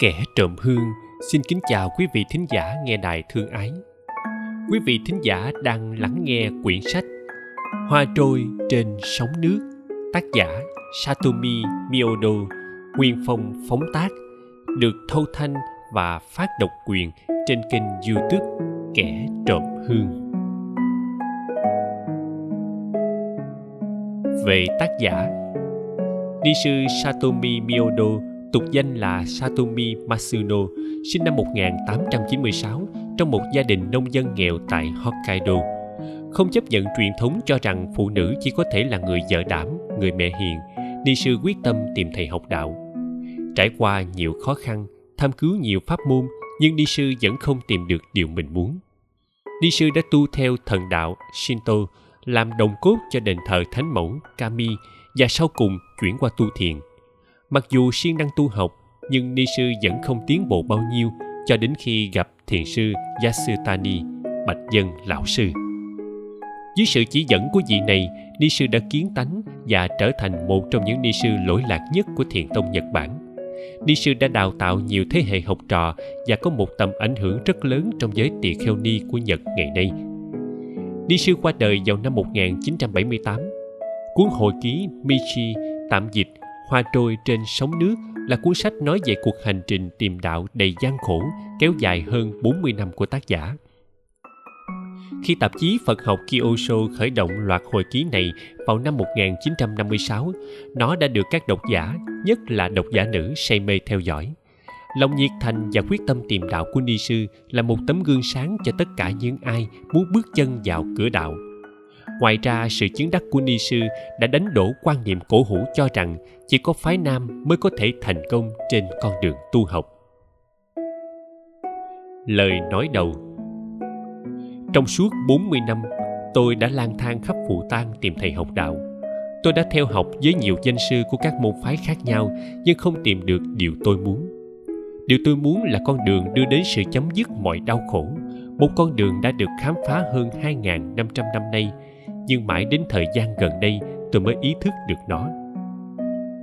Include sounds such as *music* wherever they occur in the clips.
Kẻ trộm hương xin kính chào quý vị thính giả nghe đài thương ái. Quý vị thính giả đang lắng nghe quyển sách Hoa trôi trên sóng nước tác giả Satomi Miodo, nguyên phong phóng tác được thâu thanh và phát độc quyền trên kênh youtube Kẻ trộm hương. Về tác giả Ni sư Satomi Miodo tục danh là Satomi Masuno, sinh năm 1896 trong một gia đình nông dân nghèo tại Hokkaido. Không chấp nhận truyền thống cho rằng phụ nữ chỉ có thể là người vợ đảm, người mẹ hiền, Ni sư quyết tâm tìm thầy học đạo. Trải qua nhiều khó khăn, tham cứu nhiều pháp môn, nhưng Ni sư vẫn không tìm được điều mình muốn. Ni sư đã tu theo thần đạo Shinto, làm đồng cốt cho đền thờ thánh mẫu Kami và sau cùng chuyển qua tu thiền Mặc dù siêng năng tu học, nhưng ni sư vẫn không tiến bộ bao nhiêu cho đến khi gặp thiền sư Yasutani, bạch dân lão sư. Dưới sự chỉ dẫn của vị này, ni sư đã kiến tánh và trở thành một trong những ni sư lỗi lạc nhất của thiền tông Nhật Bản. Ni sư đã đào tạo nhiều thế hệ học trò và có một tầm ảnh hưởng rất lớn trong giới tỳ kheo ni của Nhật ngày nay. Ni sư qua đời vào năm 1978. Cuốn hồi ký Michi tạm dịch Hoa trôi trên sóng nước là cuốn sách nói về cuộc hành trình tìm đạo đầy gian khổ kéo dài hơn 40 năm của tác giả. Khi tạp chí Phật học Kyosho khởi động loạt hồi ký này vào năm 1956, nó đã được các độc giả, nhất là độc giả nữ say mê theo dõi. Lòng nhiệt thành và quyết tâm tìm đạo của Ni Sư là một tấm gương sáng cho tất cả những ai muốn bước chân vào cửa đạo – Ngoài ra, sự chứng đắc của Ni Sư đã đánh đổ quan niệm cổ hủ cho rằng chỉ có phái nam mới có thể thành công trên con đường tu học. Lời nói đầu Trong suốt 40 năm, tôi đã lang thang khắp phụ tang tìm thầy học đạo. Tôi đã theo học với nhiều danh sư của các môn phái khác nhau nhưng không tìm được điều tôi muốn. Điều tôi muốn là con đường đưa đến sự chấm dứt mọi đau khổ, một con đường đã được khám phá hơn 2.500 năm nay – nhưng mãi đến thời gian gần đây tôi mới ý thức được nó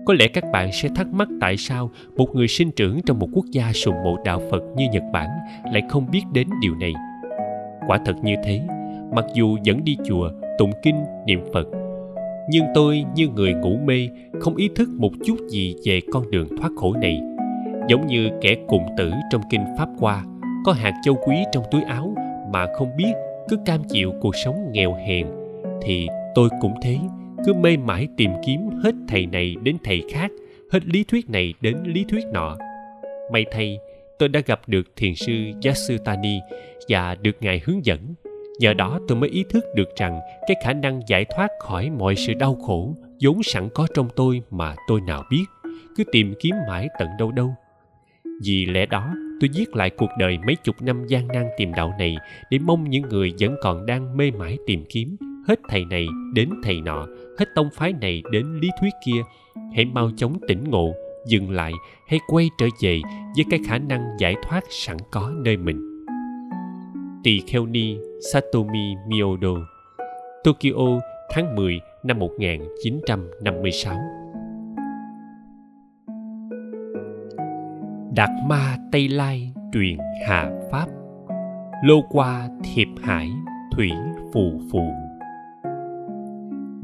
có lẽ các bạn sẽ thắc mắc tại sao một người sinh trưởng trong một quốc gia sùng mộ đạo phật như nhật bản lại không biết đến điều này? Quả thật như thế, mặc dù vẫn đi chùa, tụng kinh, niệm phật, nhưng tôi như người ngủ mê, không ý thức một chút gì về con đường thoát khổ này. Giống như kẻ cùng tử trong kinh pháp hoa, có hạt châu quý trong túi áo mà không biết cứ cam chịu cuộc sống nghèo hèn, thì tôi cũng thế cứ mê mải tìm kiếm hết thầy này đến thầy khác, hết lý thuyết này đến lý thuyết nọ. May thay, tôi đã gặp được thiền sư yasutani và được ngài hướng dẫn. Nhờ đó tôi mới ý thức được rằng cái khả năng giải thoát khỏi mọi sự đau khổ vốn sẵn có trong tôi mà tôi nào biết, cứ tìm kiếm mãi tận đâu đâu. Vì lẽ đó, tôi viết lại cuộc đời mấy chục năm gian nan tìm đạo này để mong những người vẫn còn đang mê mải tìm kiếm hết thầy này đến thầy nọ hết tông phái này đến lý thuyết kia, hãy mau chóng tỉnh ngộ, dừng lại hay quay trở về với cái khả năng giải thoát sẵn có nơi mình. Tỳ kheo ni satomi miodo tokyo, tháng 10 năm 1956 Đạt ma Tây Lai truyền hạ Pháp, Lô qua thiệp hải, thủy phù phù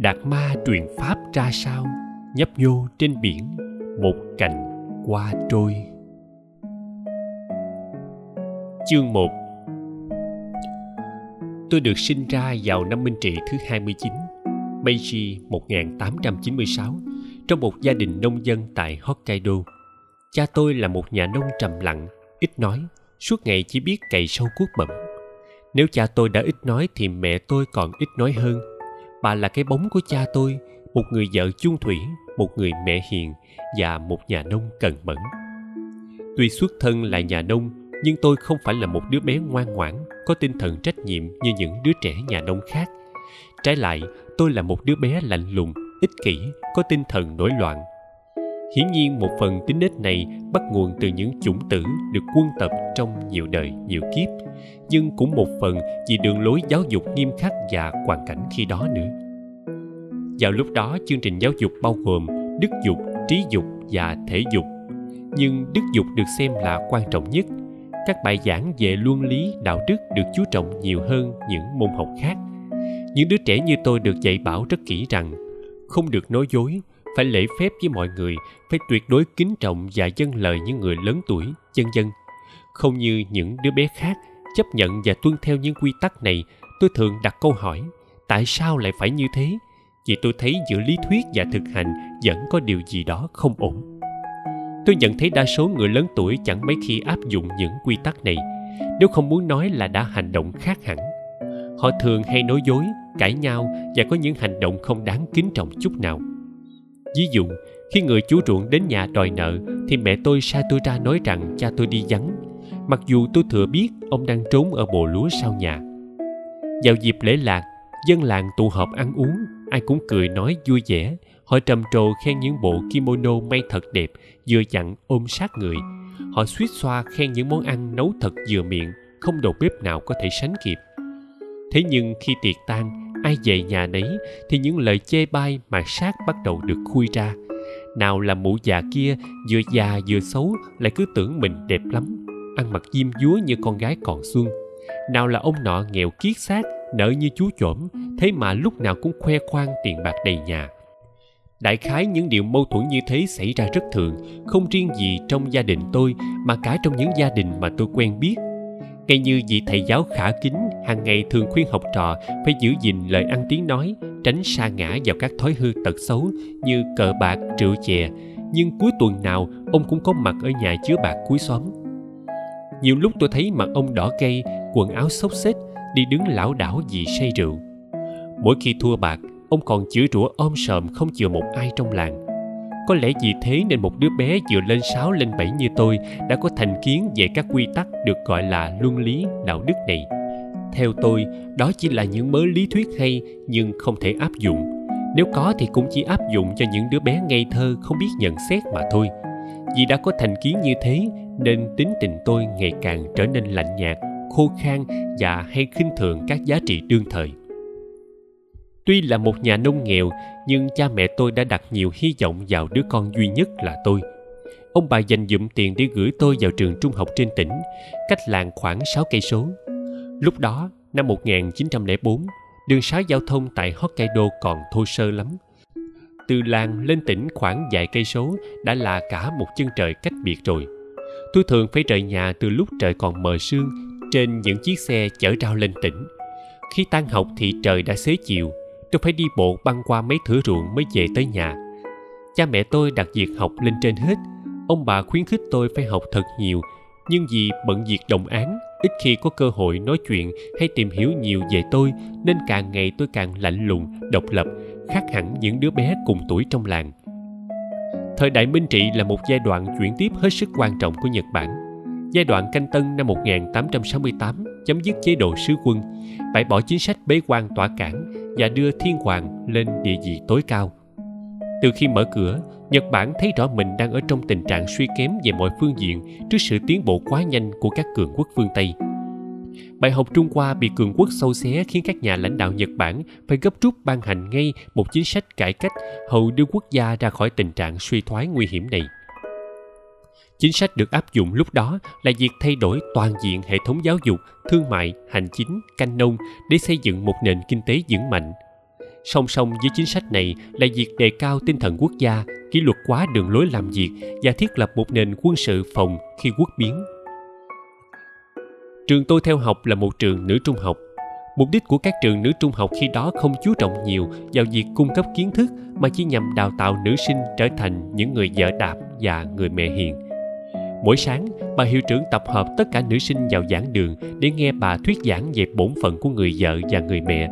đạt ma truyền pháp ra sao nhấp nhô trên biển một cành qua trôi chương 1 Tôi được sinh ra vào năm Minh Trị thứ 29, Meiji 1896, trong một gia đình nông dân tại Hokkaido. Cha tôi là một nhà nông trầm lặng, ít nói, suốt ngày chỉ biết cày sâu cuốc bẩm. Nếu cha tôi đã ít nói thì mẹ tôi còn ít nói hơn bà là cái bóng của cha tôi, một người vợ chung thủy, một người mẹ hiền và một nhà nông cần mẫn. Tuy xuất thân là nhà nông, nhưng tôi không phải là một đứa bé ngoan ngoãn, có tinh thần trách nhiệm như những đứa trẻ nhà nông khác. Trái lại, tôi là một đứa bé lạnh lùng, ích kỷ, có tinh thần nổi loạn hiển nhiên một phần tính nết này bắt nguồn từ những chủng tử được quân tập trong nhiều đời, nhiều kiếp. Nhưng cũng một phần vì đường lối giáo dục nghiêm khắc và hoàn cảnh khi đó nữa. Vào lúc đó, chương trình giáo dục bao gồm đức dục, trí dục và thể dục. Nhưng đức dục được xem là quan trọng nhất. Các bài giảng về luân lý, đạo đức được chú trọng nhiều hơn những môn học khác. Những đứa trẻ như tôi được dạy bảo rất kỹ rằng không được nói dối phải lễ phép với mọi người, phải tuyệt đối kính trọng và dâng lời những người lớn tuổi chân dân. Không như những đứa bé khác, chấp nhận và tuân theo những quy tắc này, tôi thường đặt câu hỏi, tại sao lại phải như thế? Vì tôi thấy giữa lý thuyết và thực hành vẫn có điều gì đó không ổn. Tôi nhận thấy đa số người lớn tuổi chẳng mấy khi áp dụng những quy tắc này, nếu không muốn nói là đã hành động khác hẳn. Họ thường hay nói dối, cãi nhau và có những hành động không đáng kính trọng chút nào ví dụ, khi người chú ruộng đến nhà đòi nợ, thì mẹ tôi sai tôi ra nói rằng cha tôi đi vắng. Mặc dù tôi thừa biết ông đang trốn ở bồ lúa sau nhà. Vào dịp lễ lạc, dân làng tụ họp ăn uống, ai cũng cười nói vui vẻ. Họ trầm trồ khen những bộ kimono may thật đẹp, vừa dặn ôm sát người. Họ suýt xoa khen những món ăn nấu thật vừa miệng, không đầu bếp nào có thể sánh kịp. Thế nhưng khi tiệc tan ai về nhà nấy thì những lời chê bai mà sát bắt đầu được khui ra. Nào là mụ già kia, vừa già vừa xấu, lại cứ tưởng mình đẹp lắm, ăn mặc diêm dúa như con gái còn xuân. Nào là ông nọ nghèo kiết xác nợ như chú chổm, thế mà lúc nào cũng khoe khoang tiền bạc đầy nhà. Đại khái những điều mâu thuẫn như thế xảy ra rất thường, không riêng gì trong gia đình tôi, mà cả trong những gia đình mà tôi quen biết ngay như vị thầy giáo khả kính hàng ngày thường khuyên học trò phải giữ gìn lời ăn tiếng nói, tránh sa ngã vào các thói hư tật xấu như cờ bạc, rượu chè. Nhưng cuối tuần nào, ông cũng có mặt ở nhà chứa bạc cuối xóm. Nhiều lúc tôi thấy mặt ông đỏ cây quần áo xốc xếch, đi đứng lảo đảo vì say rượu. Mỗi khi thua bạc, ông còn chửi rủa ôm sờm không chừa một ai trong làng có lẽ vì thế nên một đứa bé vừa lên sáu, lên bảy như tôi đã có thành kiến về các quy tắc được gọi là luân lý đạo đức này. Theo tôi, đó chỉ là những mớ lý thuyết hay, nhưng không thể áp dụng. Nếu có thì cũng chỉ áp dụng cho những đứa bé ngây thơ không biết nhận xét mà thôi. Vì đã có thành kiến như thế, nên tính tình tôi ngày càng trở nên lạnh nhạt, khô khan và hay khinh thường các giá trị đương thời tuy là một nhà nông nghèo, nhưng cha mẹ tôi đã đặt nhiều hy vọng vào đứa con duy nhất là tôi. Ông bà dành dụm tiền để gửi tôi vào trường trung học trên tỉnh, cách làng khoảng 6 cây số. Lúc đó, năm 1904 đường sá giao thông tại Hokkaido còn thô sơ lắm. Từ làng lên tỉnh khoảng vài cây số đã là cả một chân trời cách biệt rồi. Tôi thường phải rời nhà từ lúc trời còn mờ sương trên những chiếc xe chở rau lên tỉnh. Khi tan học thì trời đã xế chiều tôi phải đi bộ băng qua mấy thửa ruộng mới về tới nhà. Cha mẹ tôi đặt việc học lên trên hết. Ông bà khuyến khích tôi phải học thật nhiều, nhưng vì bận việc đồng án, ít khi có cơ hội nói chuyện hay tìm hiểu nhiều về tôi, nên càng ngày tôi càng lạnh lùng, độc lập, khác hẳn những đứa bé cùng tuổi trong làng. Thời đại Minh Trị là một giai đoạn chuyển tiếp hết sức quan trọng của Nhật Bản. Giai đoạn canh tân năm 1868 chấm dứt chế độ sứ quân, bãi bỏ chính sách bế quan tỏa cản và đưa thiên hoàng lên địa vị tối cao. Từ khi mở cửa, Nhật Bản thấy rõ mình đang ở trong tình trạng suy kém về mọi phương diện trước sự tiến bộ quá nhanh của các cường quốc phương Tây. Bài học Trung Hoa bị cường quốc sâu xé khiến các nhà lãnh đạo Nhật Bản phải gấp rút ban hành ngay một chính sách cải cách hầu đưa quốc gia ra khỏi tình trạng suy thoái nguy hiểm này. Chính sách được áp dụng lúc đó là việc thay đổi toàn diện hệ thống giáo dục, thương mại, hành chính, canh nông để xây dựng một nền kinh tế vững mạnh. Song song với chính sách này là việc đề cao tinh thần quốc gia, kỷ luật hóa đường lối làm việc và thiết lập một nền quân sự phòng khi quốc biến. Trường tôi theo học là một trường nữ trung học. Mục đích của các trường nữ trung học khi đó không chú trọng nhiều vào việc cung cấp kiến thức mà chỉ nhằm đào tạo nữ sinh trở thành những người vợ đạp và người mẹ hiền Mỗi sáng, bà hiệu trưởng tập hợp tất cả nữ sinh vào giảng đường để nghe bà thuyết giảng về bổn phận của người vợ và người mẹ.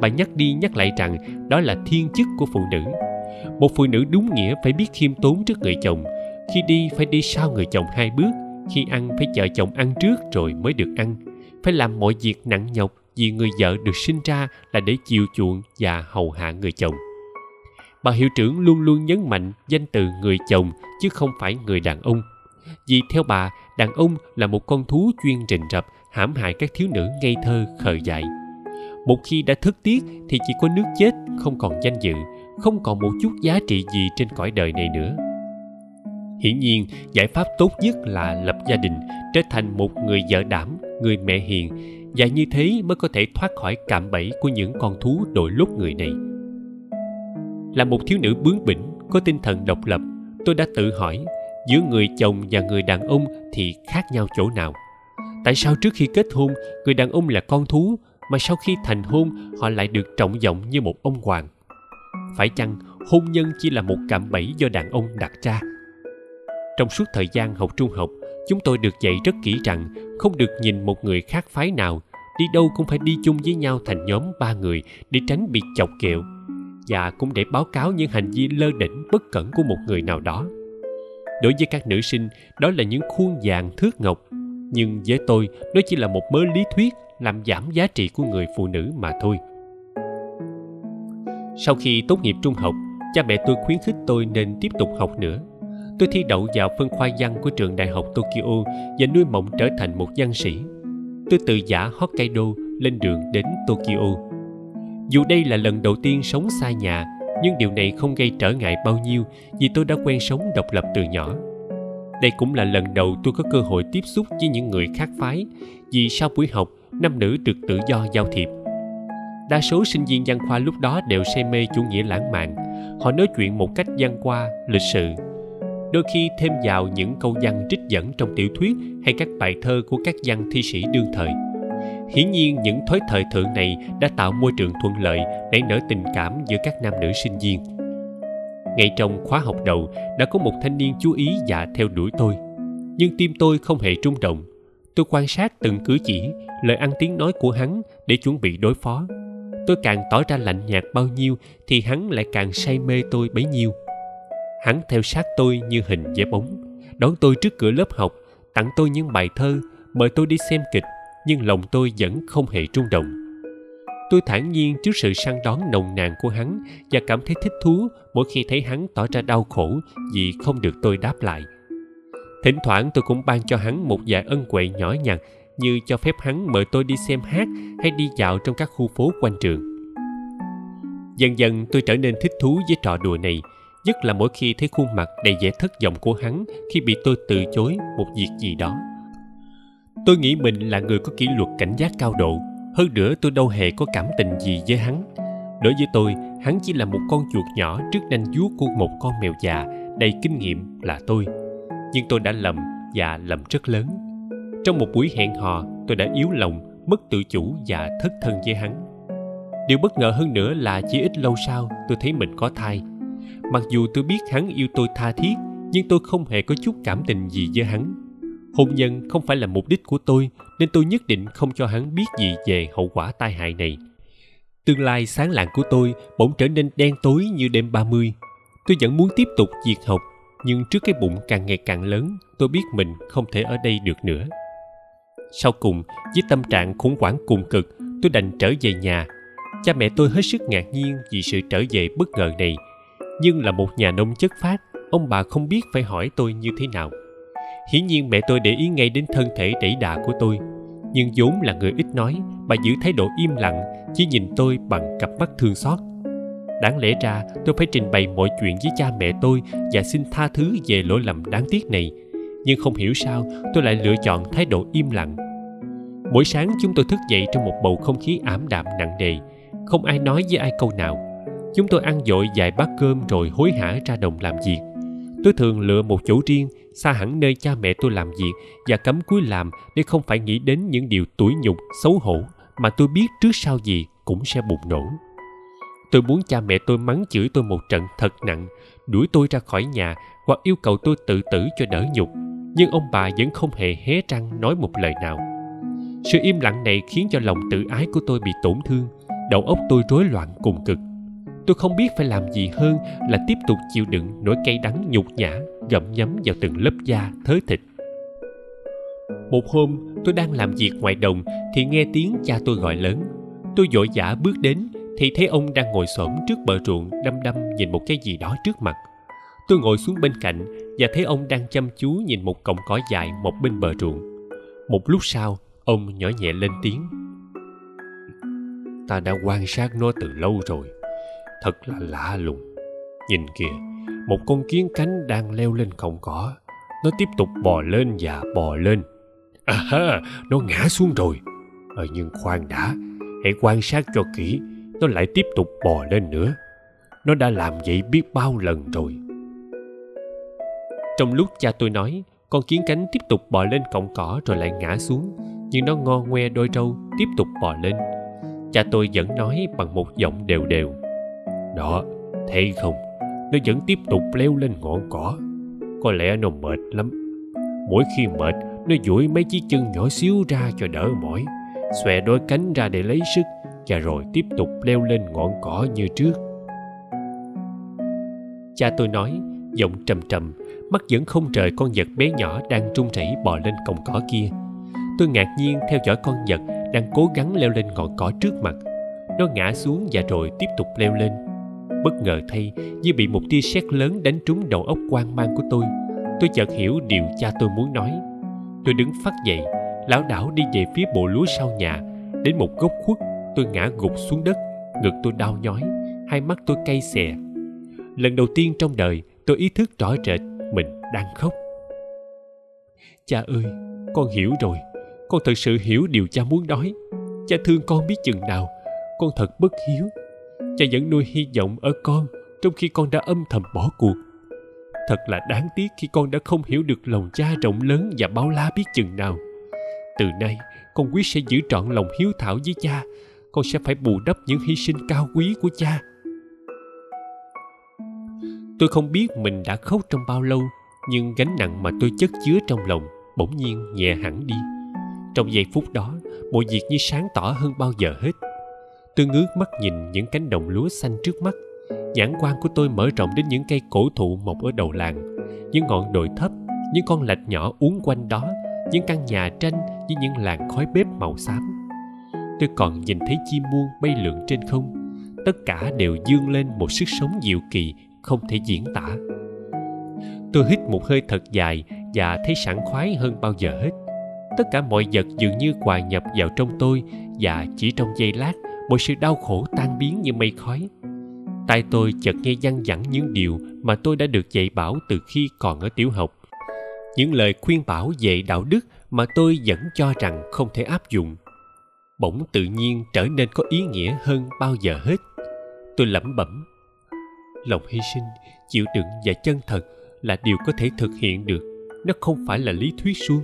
Bà nhắc đi nhắc lại rằng đó là thiên chức của phụ nữ. Một phụ nữ đúng nghĩa phải biết khiêm tốn trước người chồng. Khi đi phải đi sau người chồng hai bước. Khi ăn phải chờ chồng ăn trước rồi mới được ăn. Phải làm mọi việc nặng nhọc vì người vợ được sinh ra là để chiều chuộng và hầu hạ người chồng. Bà hiệu trưởng luôn luôn nhấn mạnh danh từ người chồng chứ không phải người đàn ông – vì theo bà, đàn ông là một con thú chuyên rình rập, hãm hại các thiếu nữ ngây thơ, khờ dại. Một khi đã thất tiết thì chỉ có nước chết, không còn danh dự, không còn một chút giá trị gì trên cõi đời này nữa. Hiển nhiên, giải pháp tốt nhất là lập gia đình, trở thành một người vợ đảm, người mẹ hiền, và như thế mới có thể thoát khỏi cạm bẫy của những con thú đội lốt người này. Là một thiếu nữ bướng bỉnh, có tinh thần độc lập, tôi đã tự hỏi giữa người chồng và người đàn ông thì khác nhau chỗ nào. Tại sao trước khi kết hôn, người đàn ông là con thú, mà sau khi thành hôn, họ lại được trọng vọng như một ông hoàng? Phải chăng hôn nhân chỉ là một cạm bẫy do đàn ông đặt ra? Trong suốt thời gian học trung học, chúng tôi được dạy rất kỹ rằng không được nhìn một người khác phái nào, đi đâu cũng phải đi chung với nhau thành nhóm ba người để tránh bị chọc kẹo và cũng để báo cáo những hành vi lơ đỉnh bất cẩn của một người nào đó đối với các nữ sinh, đó là những khuôn vàng thước ngọc. Nhưng với tôi, nó chỉ là một mớ lý thuyết làm giảm giá trị của người phụ nữ mà thôi. Sau khi tốt nghiệp trung học, cha mẹ tôi khuyến khích tôi nên tiếp tục học nữa. Tôi thi đậu vào phân khoa văn của trường đại học tokyo và nuôi mộng trở thành một văn sĩ. Tôi từ giả hokkaido lên đường đến tokyo. Dù đây là lần đầu tiên sống xa nhà nhưng điều này không gây trở ngại bao nhiêu vì tôi đã quen sống độc lập từ nhỏ. Đây cũng là lần đầu tôi có cơ hội tiếp xúc với những người khác phái, vì sau buổi học nam nữ được tự do giao thiệp. Đa số sinh viên văn khoa lúc đó đều say mê chủ nghĩa lãng mạn. Họ nói chuyện một cách văn khoa, lịch sự. Đôi khi thêm vào những câu văn trích dẫn trong tiểu thuyết hay các bài thơ của các văn thi sĩ đương thời hiển nhiên, những thói thời thượng này đã tạo môi trường thuận lợi để nở tình cảm giữa các nam nữ sinh viên. Ngay trong khóa học đầu, đã có một thanh niên chú ý và theo đuổi tôi. Nhưng tim tôi không hề trung động. Tôi quan sát từng cử chỉ, lời ăn tiếng nói của hắn để chuẩn bị đối phó. Tôi càng tỏ ra lạnh nhạt bao nhiêu thì hắn lại càng say mê tôi bấy nhiêu. Hắn theo sát tôi như hình với bóng, đón tôi trước cửa lớp học, tặng tôi những bài thơ, mời tôi đi xem kịch nhưng lòng tôi vẫn không hề trung động. Tôi thản nhiên trước sự săn đón nồng nàn của hắn và cảm thấy thích thú mỗi khi thấy hắn tỏ ra đau khổ vì không được tôi đáp lại. Thỉnh thoảng tôi cũng ban cho hắn một vài ân huệ nhỏ nhặt như cho phép hắn mời tôi đi xem hát hay đi dạo trong các khu phố quanh trường. Dần dần tôi trở nên thích thú với trò đùa này, nhất là mỗi khi thấy khuôn mặt đầy vẻ thất vọng của hắn khi bị tôi từ chối một việc gì đó tôi nghĩ mình là người có kỷ luật cảnh giác cao độ. Hơn nữa, tôi đâu hề có cảm tình gì với hắn. Đối với tôi, hắn chỉ là một con chuột nhỏ trước nanh vuốt của một con mèo già. Đầy kinh nghiệm là tôi. Nhưng tôi đã lầm, và lầm rất lớn. Trong một buổi hẹn hò, tôi đã yếu lòng, mất tự chủ và thất thân với hắn. Điều bất ngờ hơn nữa là chỉ ít lâu sau, tôi thấy mình có thai. Mặc dù tôi biết hắn yêu tôi tha thiết, nhưng tôi không hề có chút cảm tình gì với hắn hôn nhân không phải là mục đích của tôi nên tôi nhất định không cho hắn biết gì về hậu quả tai hại này tương lai sáng lạng của tôi bỗng trở nên đen tối như đêm 30. Tôi vẫn muốn tiếp tục việc học, nhưng trước cái bụng càng ngày càng lớn, tôi biết mình không thể ở đây được nữa. Sau cùng, với tâm trạng khủng hoảng cùng cực, tôi đành trở về nhà. Cha mẹ tôi hết sức ngạc nhiên vì sự trở về bất ngờ này. Nhưng là một nhà nông chất phát, ông bà không biết phải hỏi tôi như thế nào. Hiển nhiên mẹ tôi để ý ngay đến thân thể đẩy đà của tôi. Nhưng vốn là người ít nói, bà giữ thái độ im lặng, chỉ nhìn tôi bằng cặp mắt thương xót. Đáng lẽ ra tôi phải trình bày mọi chuyện với cha mẹ tôi và xin tha thứ về lỗi lầm đáng tiếc này. Nhưng không hiểu sao tôi lại lựa chọn thái độ im lặng. Mỗi sáng chúng tôi thức dậy trong một bầu không khí ảm đạm nặng nề. Không ai nói với ai câu nào. Chúng tôi ăn dội vài bát cơm rồi hối hả ra đồng làm việc tôi thường lựa một chỗ riêng xa hẳn nơi cha mẹ tôi làm việc và cấm cuối làm để không phải nghĩ đến những điều tủi nhục, xấu hổ mà tôi biết trước sau gì cũng sẽ bùng nổ. Tôi muốn cha mẹ tôi mắng chửi tôi một trận thật nặng, đuổi tôi ra khỏi nhà hoặc yêu cầu tôi tự tử cho đỡ nhục. Nhưng ông bà vẫn không hề hé răng nói một lời nào. Sự im lặng này khiến cho lòng tự ái của tôi bị tổn thương, đầu óc tôi rối loạn cùng cực tôi không biết phải làm gì hơn là tiếp tục chịu đựng nỗi cay đắng nhục nhã, gặm nhấm vào từng lớp da, thớ thịt. Một hôm, tôi đang làm việc ngoài đồng thì nghe tiếng cha tôi gọi lớn. Tôi vội vã bước đến thì thấy ông đang ngồi xổm trước bờ ruộng đăm đăm nhìn một cái gì đó trước mặt. Tôi ngồi xuống bên cạnh và thấy ông đang chăm chú nhìn một cọng cỏ dài một bên bờ ruộng. Một lúc sau, ông nhỏ nhẹ lên tiếng. Ta đã quan sát nó từ lâu rồi thật là lạ lùng. Nhìn kìa một con kiến cánh đang leo lên cọng cỏ. Nó tiếp tục bò lên và bò lên. À ha nó ngã xuống rồi. Ờ, nhưng khoan đã hãy quan sát cho kỹ nó lại tiếp tục bò lên nữa. Nó đã làm vậy biết bao lần rồi. Trong lúc cha tôi nói con kiến cánh tiếp tục bò lên cọng cỏ rồi lại ngã xuống nhưng nó ngo ngoe đôi trâu tiếp tục bò lên. Cha tôi vẫn nói bằng một giọng đều đều đó, thấy không? Nó vẫn tiếp tục leo lên ngọn cỏ. Có lẽ nó mệt lắm. Mỗi khi mệt, nó duỗi mấy chiếc chân nhỏ xíu ra cho đỡ mỏi, xòe đôi cánh ra để lấy sức, và rồi tiếp tục leo lên ngọn cỏ như trước. Cha tôi nói, giọng trầm trầm, mắt vẫn không rời con vật bé nhỏ đang trung rẩy bò lên cọng cỏ kia. Tôi ngạc nhiên theo dõi con vật đang cố gắng leo lên ngọn cỏ trước mặt. Nó ngã xuống và rồi tiếp tục leo lên bất ngờ thay như bị một tia sét lớn đánh trúng đầu óc quan mang của tôi. Tôi chợt hiểu điều cha tôi muốn nói. Tôi đứng phát dậy lão đảo đi về phía bộ lúa sau nhà. Đến một góc khuất, tôi ngã gục xuống đất, ngực tôi đau nhói, hai mắt tôi cay xè. Lần đầu tiên trong đời, tôi ý thức rõ rệt mình đang khóc. Cha ơi, con hiểu rồi. Con thật sự hiểu điều cha muốn nói. Cha thương con biết chừng nào. Con thật bất hiếu cha vẫn nuôi hy vọng ở con, trong khi con đã âm thầm bỏ cuộc. Thật là đáng tiếc khi con đã không hiểu được lòng cha rộng lớn và bao la biết chừng nào. Từ nay, con quyết sẽ giữ trọn lòng hiếu thảo với cha. Con sẽ phải bù đắp những hy sinh cao quý của cha. Tôi không biết mình đã khóc trong bao lâu, nhưng gánh nặng mà tôi chất chứa trong lòng bỗng nhiên nhẹ hẳn đi. Trong giây phút đó, mọi việc như sáng tỏ hơn bao giờ hết tôi ngước mắt nhìn những cánh đồng lúa xanh trước mắt. Nhãn quan của tôi mở rộng đến những cây cổ thụ mọc ở đầu làng. Những ngọn đồi thấp, những con lạch nhỏ uốn quanh đó, những căn nhà tranh với những làn khói bếp màu xám. Tôi còn nhìn thấy chim muông bay lượn trên không. Tất cả đều dương lên một sức sống diệu kỳ, không thể diễn tả. Tôi hít một hơi thật dài và thấy sảng khoái hơn bao giờ hết. Tất cả mọi vật dường như hòa nhập vào trong tôi và chỉ trong giây lát mọi sự đau khổ tan biến như mây khói. Tai tôi chợt nghe văng vẳng những điều mà tôi đã được dạy bảo từ khi còn ở tiểu học. Những lời khuyên bảo về đạo đức mà tôi vẫn cho rằng không thể áp dụng, bỗng tự nhiên trở nên có ý nghĩa hơn bao giờ hết. Tôi lẩm bẩm, lòng hy sinh, chịu đựng và chân thật là điều có thể thực hiện được, nó không phải là lý thuyết suông.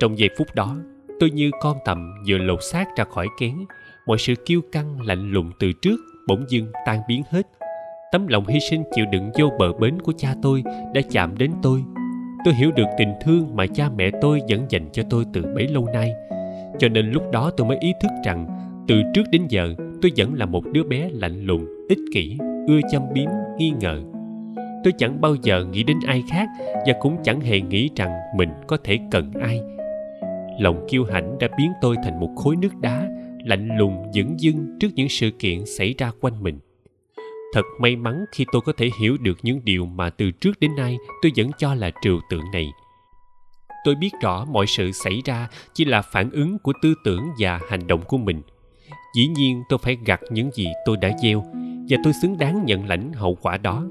Trong giây phút đó tôi như con tầm vừa lột xác ra khỏi kén. Mọi sự kiêu căng, lạnh lùng từ trước bỗng dưng tan biến hết. Tấm lòng hy sinh chịu đựng vô bờ bến của cha tôi đã chạm đến tôi. Tôi hiểu được tình thương mà cha mẹ tôi vẫn dành cho tôi từ bấy lâu nay. Cho nên lúc đó tôi mới ý thức rằng, từ trước đến giờ, tôi vẫn là một đứa bé lạnh lùng, ích kỷ, ưa châm biếm, nghi ngờ. Tôi chẳng bao giờ nghĩ đến ai khác và cũng chẳng hề nghĩ rằng mình có thể cần ai lòng kiêu hãnh đã biến tôi thành một khối nước đá, lạnh lùng dửng dưng trước những sự kiện xảy ra quanh mình. Thật may mắn khi tôi có thể hiểu được những điều mà từ trước đến nay tôi vẫn cho là trừu tượng này. Tôi biết rõ mọi sự xảy ra chỉ là phản ứng của tư tưởng và hành động của mình. Dĩ nhiên tôi phải gặt những gì tôi đã gieo, và tôi xứng đáng nhận lãnh hậu quả đó.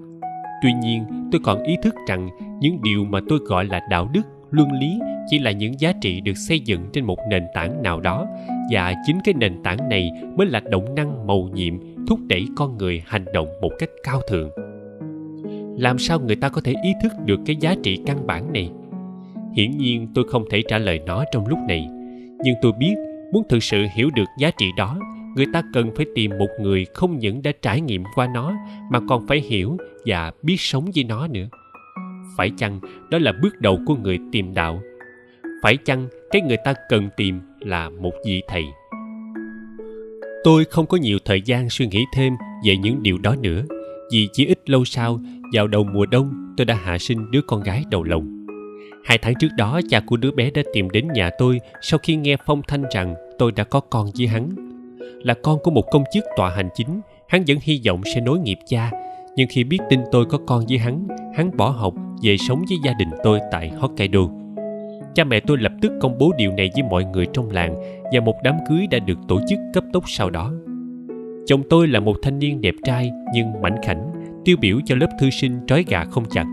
Tuy nhiên, tôi còn ý thức rằng những điều mà tôi gọi là đạo đức luân lý chỉ là những giá trị được xây dựng trên một nền tảng nào đó, và chính cái nền tảng này mới là động năng mầu nhiệm thúc đẩy con người hành động một cách cao thượng. Làm sao người ta có thể ý thức được cái giá trị căn bản này? Hiển nhiên tôi không thể trả lời nó trong lúc này, nhưng tôi biết muốn thực sự hiểu được giá trị đó, người ta cần phải tìm một người không những đã trải nghiệm qua nó mà còn phải hiểu và biết sống với nó nữa phải chăng đó là bước đầu của người tìm đạo? Phải chăng cái người ta cần tìm là một vị thầy? Tôi không có nhiều thời gian suy nghĩ thêm về những điều đó nữa, vì chỉ ít lâu sau, vào đầu mùa đông, tôi đã hạ sinh đứa con gái đầu lòng. Hai tháng trước đó, cha của đứa bé đã tìm đến nhà tôi sau khi nghe phong thanh rằng tôi đã có con với hắn. Là con của một công chức tòa hành chính, hắn vẫn hy vọng sẽ nối nghiệp cha, nhưng khi biết tin tôi có con với hắn hắn bỏ học về sống với gia đình tôi tại hokkaido. Cha mẹ tôi lập tức công bố điều này với mọi người trong làng và một đám cưới đã được tổ chức cấp tốc sau đó. Chồng tôi là một thanh niên đẹp trai nhưng mảnh khảnh, tiêu biểu cho lớp thư sinh trói gà không chặt.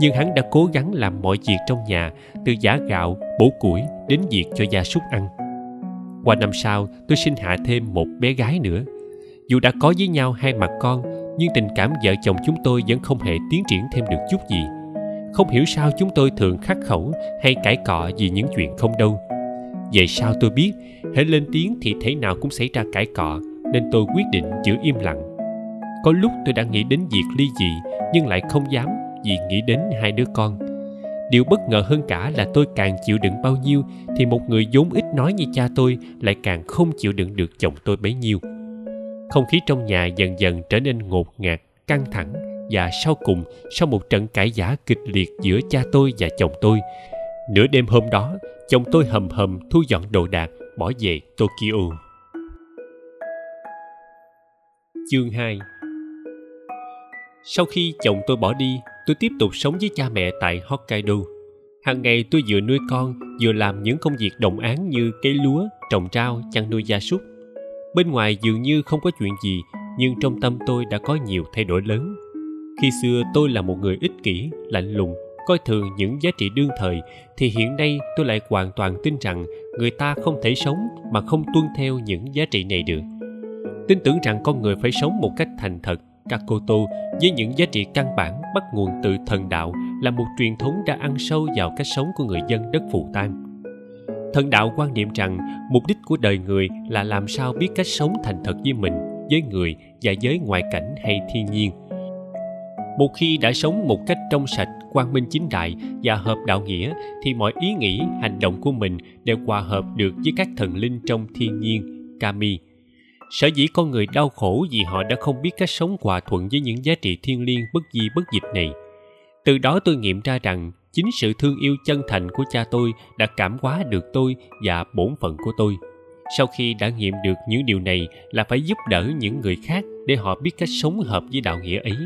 Nhưng hắn đã cố gắng làm mọi việc trong nhà, từ giả gạo, bổ củi đến việc cho gia súc ăn. Qua năm sau, tôi sinh hạ thêm một bé gái nữa. Dù đã có với nhau hai mặt con, nhưng tình cảm vợ chồng chúng tôi vẫn không hề tiến triển thêm được chút gì không hiểu sao chúng tôi thường khắc khẩu hay cãi cọ vì những chuyện không đâu. Vậy sao tôi biết, hễ lên tiếng thì thế nào cũng xảy ra cãi cọ, nên tôi quyết định giữ im lặng. Có lúc tôi đã nghĩ đến việc ly dị, nhưng lại không dám vì nghĩ đến hai đứa con. Điều bất ngờ hơn cả là tôi càng chịu đựng bao nhiêu thì một người vốn ít nói như cha tôi lại càng không chịu đựng được chồng tôi bấy nhiêu. Không khí trong nhà dần dần trở nên ngột ngạt, căng thẳng và sau cùng, sau một trận cãi giả kịch liệt giữa cha tôi và chồng tôi, nửa đêm hôm đó, chồng tôi hầm hầm thu dọn đồ đạc, bỏ về tokyo. Chương 2 sau khi chồng tôi bỏ đi, tôi tiếp tục sống với cha mẹ tại hokkaido. Hàng ngày tôi vừa nuôi con, vừa làm những công việc đồng áng như cấy lúa, trồng rau, chăn nuôi gia súc. Bên ngoài dường như không có chuyện gì, nhưng trong tâm tôi đã có nhiều thay đổi lớn khi xưa tôi là một người ích kỷ lạnh lùng coi thường những giá trị đương thời thì hiện nay tôi lại hoàn toàn tin rằng người ta không thể sống mà không tuân theo những giá trị này được tin tưởng rằng con người phải sống một cách thành thật Kakoto với những giá trị căn bản bắt nguồn từ thần đạo là một truyền thống đã ăn sâu vào cách sống của người dân đất Phù Tang. Thần đạo quan niệm rằng mục đích của đời người là làm sao biết cách sống thành thật với mình, với người và với ngoại cảnh hay thiên nhiên. Một khi đã sống một cách trong sạch, quang minh chính đại và hợp đạo nghĩa thì mọi ý nghĩ, hành động của mình đều hòa hợp được với các thần linh trong thiên nhiên, kami, sở dĩ con người đau khổ vì họ đã không biết cách sống hòa thuận với những giá trị thiêng liêng bất di bất dịch này. Từ đó tôi nghiệm ra rằng chính sự thương yêu chân thành của cha tôi đã cảm hóa được tôi và bổn phận của tôi. Sau khi đã nghiệm được những điều này là phải giúp đỡ những người khác để họ biết cách sống hợp với đạo nghĩa ấy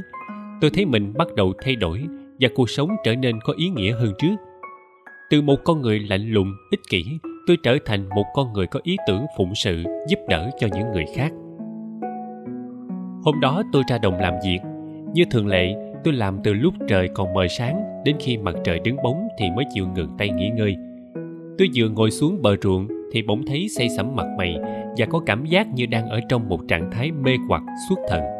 tôi thấy mình bắt đầu thay đổi và cuộc sống trở nên có ý nghĩa hơn trước. Từ một con người lạnh lùng, ích kỷ, tôi trở thành một con người có ý tưởng phụng sự, giúp đỡ cho những người khác. Hôm đó tôi ra đồng làm việc. Như thường lệ, tôi làm từ lúc trời còn mờ sáng đến khi mặt trời đứng bóng thì mới chịu ngừng tay nghỉ ngơi. Tôi vừa ngồi xuống bờ ruộng thì bỗng thấy say sẩm mặt mày và có cảm giác như đang ở trong một trạng thái mê hoặc suốt thần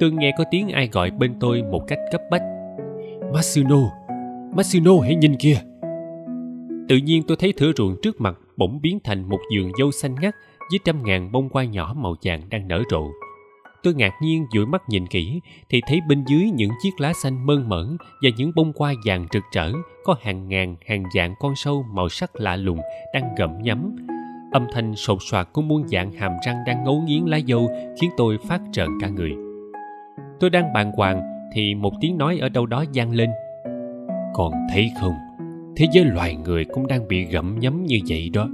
tôi nghe có tiếng ai gọi bên tôi một cách cấp bách. Masuno Masuno hãy nhìn kìa. Tự nhiên tôi thấy thửa ruộng trước mặt bỗng biến thành một vườn dâu xanh ngắt với trăm ngàn bông hoa nhỏ màu vàng đang nở rộ. Tôi ngạc nhiên dụi mắt nhìn kỹ thì thấy bên dưới những chiếc lá xanh mơn mởn và những bông hoa vàng rực rỡ có hàng ngàn, hàng vạn con sâu màu sắc lạ lùng đang gặm nhấm. Âm thanh sột soạt của muôn dạng hàm răng đang ngấu nghiến lá dâu khiến tôi phát trợn cả người tôi đang bàng hoàng thì một tiếng nói ở đâu đó vang lên. Còn thấy không? Thế giới loài người cũng đang bị gặm nhấm như vậy đó.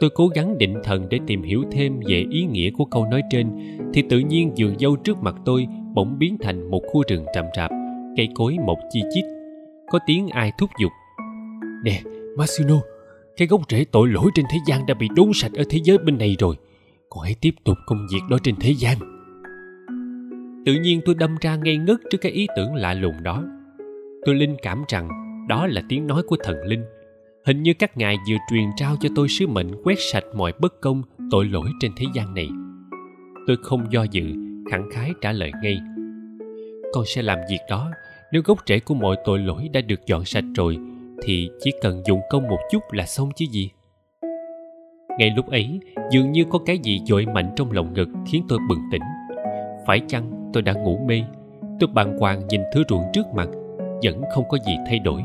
Tôi cố gắng định thần để tìm hiểu thêm về ý nghĩa của câu nói trên, thì tự nhiên vườn dâu trước mặt tôi bỗng biến thành một khu rừng rậm rạp, cây cối mọc chi chít. Có tiếng ai thúc giục, nè, Masuno, cái gốc rễ tội lỗi trên thế gian đã bị đốn sạch ở thế giới bên này rồi. Còn hãy tiếp tục công việc đó trên thế gian tự nhiên tôi đâm ra ngây ngất trước cái ý tưởng lạ lùng đó. Tôi linh cảm rằng đó là tiếng nói của thần linh. Hình như các ngài vừa truyền trao cho tôi sứ mệnh quét sạch mọi bất công, tội lỗi trên thế gian này. Tôi không do dự, khẳng khái trả lời ngay. Con sẽ làm việc đó. Nếu gốc rễ của mọi tội lỗi đã được dọn sạch rồi, thì chỉ cần dụng công một chút là xong chứ gì? Ngay lúc ấy, dường như có cái gì dội mạnh trong lồng ngực khiến tôi bừng tỉnh. Phải chăng tôi đã ngủ mê. Tôi bàng hoàng nhìn thứ ruộng trước mặt. Vẫn không có gì thay đổi.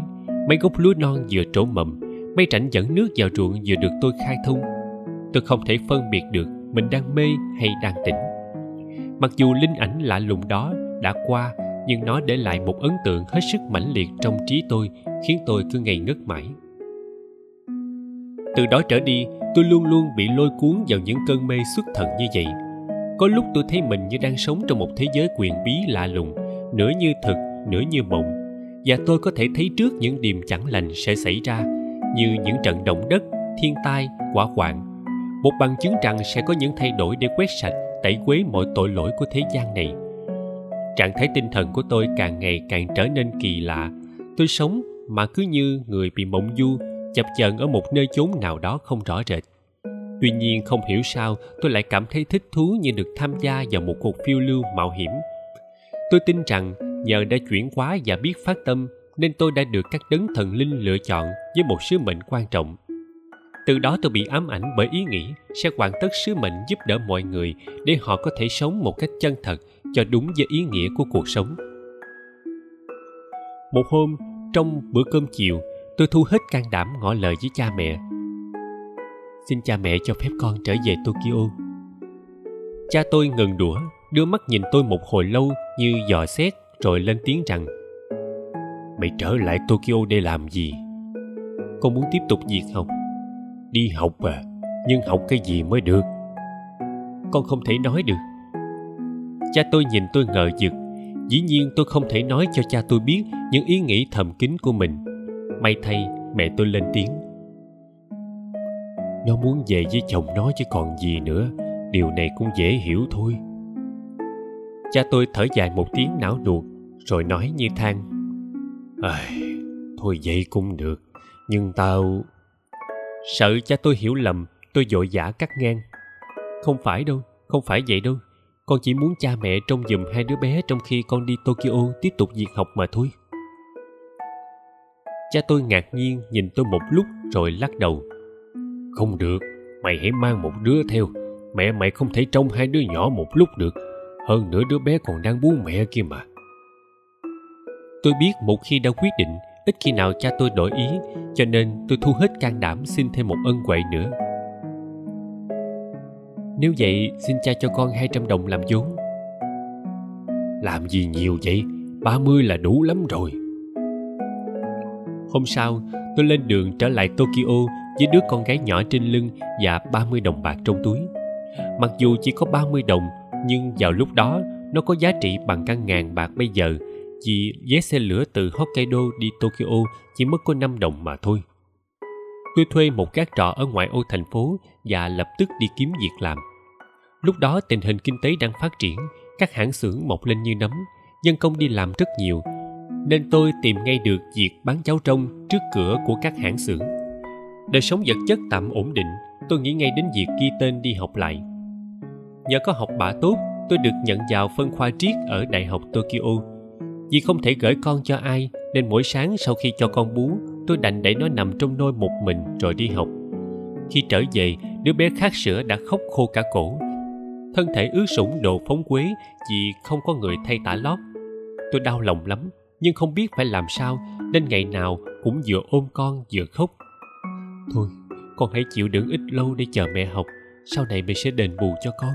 Mấy gốc lúa non vừa trổ mầm, mấy rãnh dẫn nước vào ruộng vừa được tôi khai thông. Tôi không thể phân biệt được mình đang mê hay đang tỉnh. Mặc dù linh ảnh lạ lùng đó đã qua, nhưng nó để lại một ấn tượng hết sức mãnh liệt trong trí tôi, khiến tôi cứ ngây ngất mãi. Từ đó trở đi, tôi luôn luôn bị lôi cuốn vào những cơn mê xuất thần như vậy có lúc tôi thấy mình như đang sống trong một thế giới quyền bí lạ lùng, nửa như thực, nửa như mộng. Và tôi có thể thấy trước những điềm chẳng lành sẽ xảy ra, như những trận động đất, thiên tai quả hoạn. Một bằng chứng rằng sẽ có những thay đổi để quét sạch, tẩy quế mọi tội lỗi của thế gian này. Trạng thái tinh thần của tôi càng ngày càng trở nên kỳ lạ. Tôi sống mà cứ như người bị mộng du, chập chờn ở một nơi chốn nào đó không rõ rệt tuy nhiên không hiểu sao, tôi lại cảm thấy thích thú như được tham gia vào một cuộc phiêu lưu mạo hiểm. Tôi tin rằng nhờ đã chuyển hóa và biết phát tâm, nên tôi đã được các đấng thần linh lựa chọn với một sứ mệnh quan trọng. Từ đó tôi bị ám ảnh bởi ý nghĩ sẽ hoàn tất sứ mệnh giúp đỡ mọi người để họ có thể sống một cách chân thật cho đúng với ý nghĩa của cuộc sống. Một hôm, trong bữa cơm chiều, tôi thu hết can đảm ngỏ lời với cha mẹ xin cha mẹ cho phép con trở về tokyo. Cha tôi ngừng đũa, đưa mắt nhìn tôi một hồi lâu như dò xét rồi lên tiếng rằng, mày trở lại tokyo để làm gì? Con muốn tiếp tục việc học. Đi học à? Nhưng học cái gì mới được? Con không thể nói được. Cha tôi nhìn tôi ngờ vực. Dĩ nhiên tôi không thể nói cho cha tôi biết những ý nghĩ thầm kín của mình. May thay, mẹ tôi lên tiếng nó muốn về với chồng nó chứ còn gì nữa. Điều này cũng dễ hiểu thôi. Cha tôi thở dài một tiếng não nuột rồi nói như than. Ai, thôi vậy cũng được nhưng tao sợ cha tôi hiểu lầm tôi vội vã cắt ngang. Không phải đâu không phải vậy đâu. Con chỉ muốn cha mẹ trông giùm hai đứa bé trong khi con đi tokyo tiếp tục việc học mà thôi. Cha tôi ngạc nhiên nhìn tôi một lúc rồi lắc đầu không được. Mày hãy mang một đứa theo. Mẹ mày không thể trông hai đứa nhỏ một lúc được. Hơn nữa đứa bé còn đang bú mẹ kia mà. Tôi biết một khi đã quyết định, ít khi nào cha tôi đổi ý, cho nên tôi thu hết can đảm xin thêm một ân huệ nữa. Nếu vậy, xin cha cho con 200 đồng làm vốn. Làm gì nhiều vậy? 30 là đủ lắm rồi. Hôm sau, tôi lên đường trở lại tokyo với đứa con gái nhỏ trên lưng và 30 đồng bạc trong túi mặc dù chỉ có 30 đồng nhưng vào lúc đó nó có giá trị bằng cả ngàn bạc bây giờ vì vé xe lửa từ Hokkaido đi Tokyo chỉ mất có 5 đồng mà thôi. Tôi thuê một các trọ ở ngoại ô thành phố và lập tức đi kiếm việc làm. Lúc đó tình hình kinh tế đang phát triển, các hãng xưởng mọc lên như nấm, nhân công đi làm rất nhiều, nên tôi tìm ngay được việc bán cháo trông trước cửa của các hãng xưởng. Đời sống vật chất tạm ổn định, tôi nghĩ ngay đến việc ghi tên đi học lại. Nhờ có học bạ tốt, tôi được nhận vào phân khoa triết ở Đại học Tokyo. Vì không thể gửi con cho ai nên mỗi sáng sau khi cho con bú tôi đành để nó nằm trong nôi một mình rồi đi học. Khi trở về đứa bé khát sữa đã khóc khô cả cổ. Thân thể ướt sũng đồ phóng quế vì không có người thay tả lót. Tôi đau lòng lắm nhưng không biết phải làm sao nên ngày nào cũng vừa ôm con vừa khóc thôi, con hãy chịu đựng ít lâu để chờ mẹ học, sau này mẹ sẽ đền bù cho con.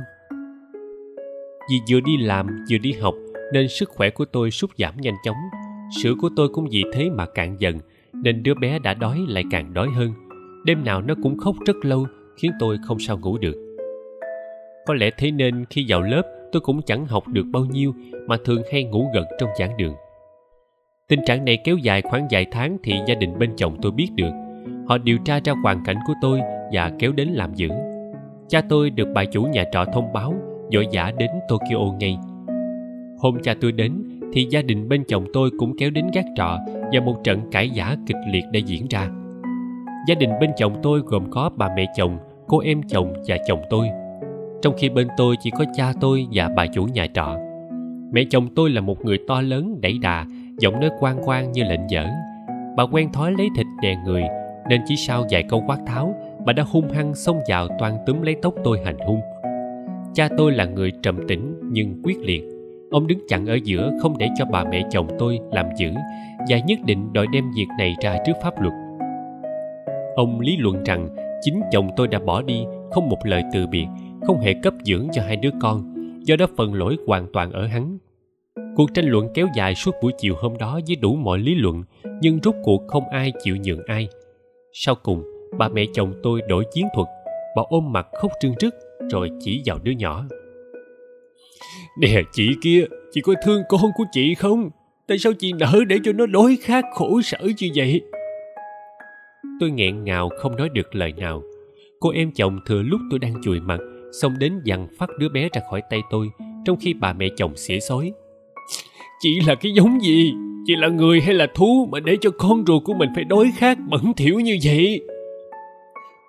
Vì vừa đi làm, vừa đi học, nên sức khỏe của tôi sút giảm nhanh chóng. Sữa của tôi cũng vì thế mà cạn dần, nên đứa bé đã đói lại càng đói hơn. Đêm nào nó cũng khóc rất lâu, khiến tôi không sao ngủ được. Có lẽ thế nên khi vào lớp, tôi cũng chẳng học được bao nhiêu, mà thường hay ngủ gật trong giảng đường. Tình trạng này kéo dài khoảng vài tháng thì gia đình bên chồng tôi biết được họ điều tra ra hoàn cảnh của tôi và kéo đến làm giữ cha tôi được bà chủ nhà trọ thông báo vội vã đến tokyo ngay. Hôm cha tôi đến, thì gia đình bên chồng tôi cũng kéo đến gác trọ và một trận cãi giả kịch liệt đã diễn ra. Gia đình bên chồng tôi gồm có bà mẹ chồng, cô em chồng và chồng tôi. Trong khi bên tôi chỉ có cha tôi và bà chủ nhà trọ. Mẹ chồng tôi là một người to lớn đẩy đà, giọng nói quan quan như lệnh dở bà quen thói lấy thịt đè người nên chỉ sau vài câu quát tháo bà đã hung hăng xông vào toan túm lấy tóc tôi hành hung. Cha tôi là người trầm tĩnh nhưng quyết liệt. Ông đứng chặn ở giữa không để cho bà mẹ chồng tôi làm giữ và nhất định đòi đem việc này ra trước pháp luật. Ông lý luận rằng chính chồng tôi đã bỏ đi không một lời từ biệt, không hề cấp dưỡng cho hai đứa con, do đó phần lỗi hoàn toàn ở hắn. Cuộc tranh luận kéo dài suốt buổi chiều hôm đó với đủ mọi lý luận, nhưng rốt cuộc không ai chịu nhường ai sau cùng bà mẹ chồng tôi đổi chiến thuật bà ôm mặt khóc trương trức rồi chỉ vào đứa nhỏ Nè chị kia, chị có thương con của chị không? Tại sao chị nỡ để cho nó đói khát khổ sở như vậy? Tôi nghẹn ngào không nói được lời nào. Cô em chồng thừa lúc tôi đang chùi mặt, xông đến dằn phát đứa bé ra khỏi tay tôi, trong khi bà mẹ chồng xỉa xối chị là cái giống gì? Chị là người hay là thú mà để cho con ruột của mình phải đối khác bẩn thỉu như vậy?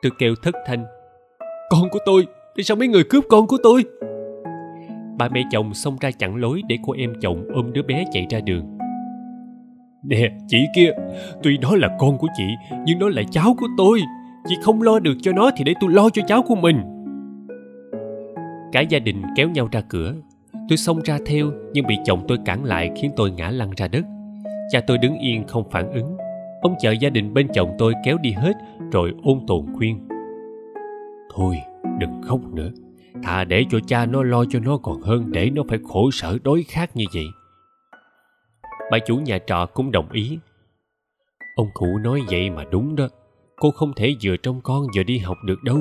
Tôi kêu thất thanh. Con của tôi thì sao mấy người cướp con của tôi? Ba mẹ chồng xông ra chặn lối để cô em chồng ôm đứa bé chạy ra đường. Nè chị kia tuy đó là con của chị nhưng nó là cháu của tôi. Chị không lo được cho nó thì để tôi lo cho cháu của mình. Cả gia đình kéo nhau ra cửa tôi xông ra theo, nhưng bị chồng tôi cản lại khiến tôi ngã lăn ra đất. Cha tôi đứng yên không phản ứng. Ông chờ gia đình bên chồng tôi kéo đi hết, rồi ôn tồn khuyên. Thôi, đừng khóc nữa. Thà để cho cha nó lo cho nó còn hơn, để nó phải khổ sở đối khác như vậy. Bà chủ nhà trọ cũng đồng ý. Ông cụ nói vậy mà đúng đó. Cô không thể vừa trông con vừa đi học được đâu.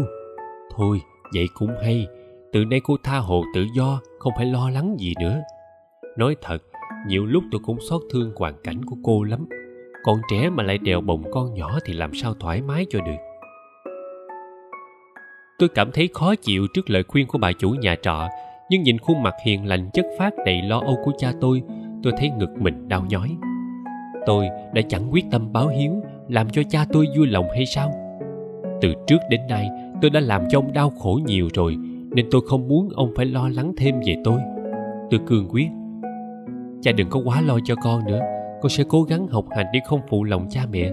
Thôi, vậy cũng hay từ nay cô tha hồ tự do, không phải lo lắng gì nữa. Nói thật, nhiều lúc tôi cũng xót thương hoàn cảnh của cô lắm. Còn trẻ mà lại đèo bồng con nhỏ thì làm sao thoải mái cho được? Tôi cảm thấy khó chịu trước lời khuyên của bà chủ nhà trọ, nhưng nhìn khuôn mặt hiền lành, chất phát đầy lo âu của cha tôi tôi thấy ngực mình đau nhói. Tôi đã chẳng quyết tâm báo hiếu, làm cho cha tôi vui lòng hay sao? Từ trước đến nay, tôi đã làm cho ông đau khổ nhiều rồi nên tôi không muốn ông phải lo lắng thêm về tôi. Tôi cương quyết. Cha đừng có quá lo cho con nữa. Con sẽ cố gắng học hành để không phụ lòng cha mẹ.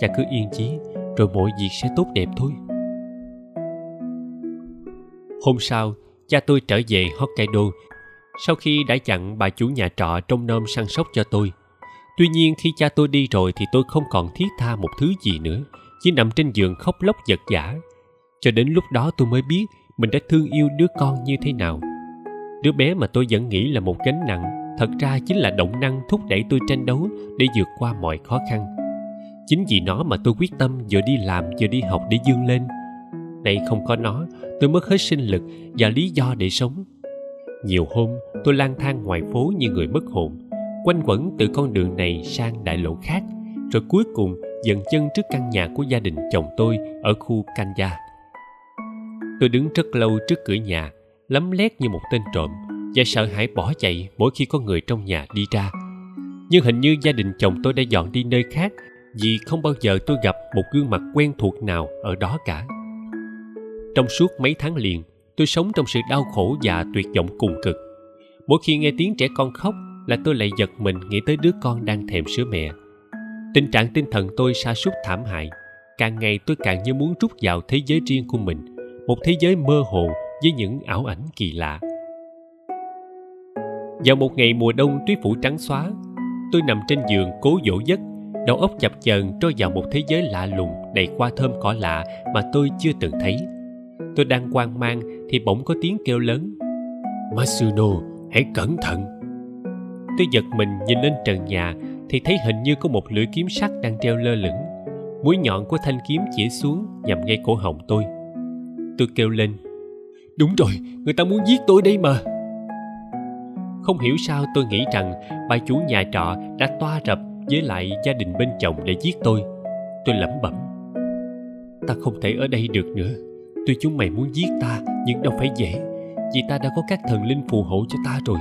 Cha cứ yên chí, rồi mọi việc sẽ tốt đẹp thôi. Hôm sau, cha tôi trở về hokkaido. Sau khi đã chặn bà chủ nhà trọ trông nom săn sóc cho tôi. Tuy nhiên khi cha tôi đi rồi thì tôi không còn thiết tha một thứ gì nữa. Chỉ nằm trên giường khóc lóc giật vã cho đến lúc đó tôi mới biết mình đã thương yêu đứa con như thế nào? Đứa bé mà tôi vẫn nghĩ là một gánh nặng, thật ra chính là động năng thúc đẩy tôi tranh đấu để vượt qua mọi khó khăn. Chính vì nó mà tôi quyết tâm vừa đi làm vừa đi học để dương lên. Nay không có nó, tôi mất hết sinh lực và lý do để sống. Nhiều hôm, tôi lang thang ngoài phố như người mất hồn, quanh quẩn từ con đường này sang đại lộ khác, rồi cuối cùng dần chân trước căn nhà của gia đình chồng tôi ở khu Kanya. Tôi đứng rất lâu trước cửa nhà, lấm lét như một tên trộm và sợ hãi bỏ chạy mỗi khi có người trong nhà đi ra. Nhưng hình như gia đình chồng tôi đã dọn đi nơi khác vì không bao giờ tôi gặp một gương mặt quen thuộc nào ở đó cả. Trong suốt mấy tháng liền, tôi sống trong sự đau khổ và tuyệt vọng cùng cực. Mỗi khi nghe tiếng trẻ con khóc là tôi lại giật mình nghĩ tới đứa con đang thèm sữa mẹ. Tình trạng tinh thần tôi sa sút thảm hại. Càng ngày tôi càng như muốn rút vào thế giới riêng của mình, một thế giới mơ hồ với những ảo ảnh kỳ lạ. Vào một ngày mùa đông tuyết phủ trắng xóa, tôi nằm trên giường cố dỗ giấc, đầu óc chập chờn trôi vào một thế giới lạ lùng đầy hoa thơm cỏ lạ mà tôi chưa từng thấy. Tôi đang quan mang thì bỗng có tiếng kêu lớn. Masuno, hãy cẩn thận. Tôi giật mình nhìn lên trần nhà thì thấy hình như có một lưỡi kiếm sắt đang treo lơ lửng. Mũi nhọn của thanh kiếm chỉ xuống nhằm ngay cổ họng tôi. Tôi kêu lên. Đúng rồi, người ta muốn giết tôi đây mà. Không hiểu sao tôi nghĩ rằng bà chủ nhà trọ đã toa rập với lại gia đình bên chồng để giết tôi. Tôi lẩm bẩm. Ta không thể ở đây được nữa. Tuy chúng mày muốn giết ta nhưng đâu phải dễ vì ta đã có các thần linh phù hộ cho ta rồi.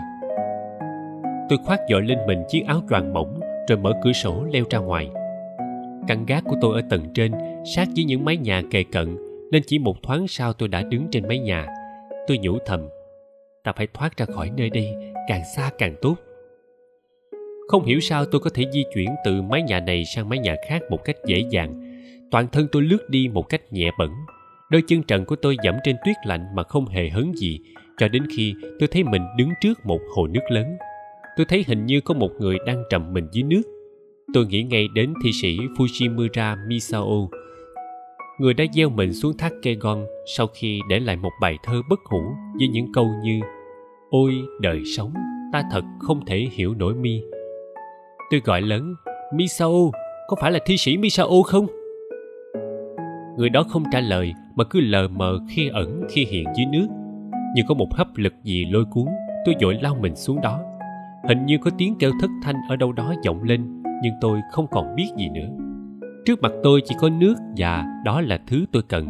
Tôi khoác dội lên mình chiếc áo choàng mỏng rồi mở cửa sổ leo ra ngoài. Căn gác của tôi ở tầng trên sát với những mái nhà kề cận nên chỉ một thoáng sau tôi đã đứng trên mái nhà. Tôi nhủ thầm, ta phải thoát ra khỏi nơi đây, càng xa càng tốt. Không hiểu sao tôi có thể di chuyển từ mái nhà này sang mái nhà khác một cách dễ dàng. Toàn thân tôi lướt đi một cách nhẹ bẩn. Đôi chân trần của tôi dẫm trên tuyết lạnh mà không hề hấn gì, cho đến khi tôi thấy mình đứng trước một hồ nước lớn. Tôi thấy hình như có một người đang trầm mình dưới nước. Tôi nghĩ ngay đến thi sĩ Fujimura Misao người đã gieo mình xuống thác Kegon sau khi để lại một bài thơ bất hủ với những câu như Ôi đời sống, ta thật không thể hiểu nổi mi. Tôi gọi lớn, Misao, có phải là thi sĩ Misao không? Người đó không trả lời mà cứ lờ mờ khi ẩn khi hiện dưới nước. Nhưng có một hấp lực gì lôi cuốn, tôi vội lao mình xuống đó. Hình như có tiếng kêu thất thanh ở đâu đó vọng lên, nhưng tôi không còn biết gì nữa. Trước mặt tôi chỉ có nước và đó là thứ tôi cần.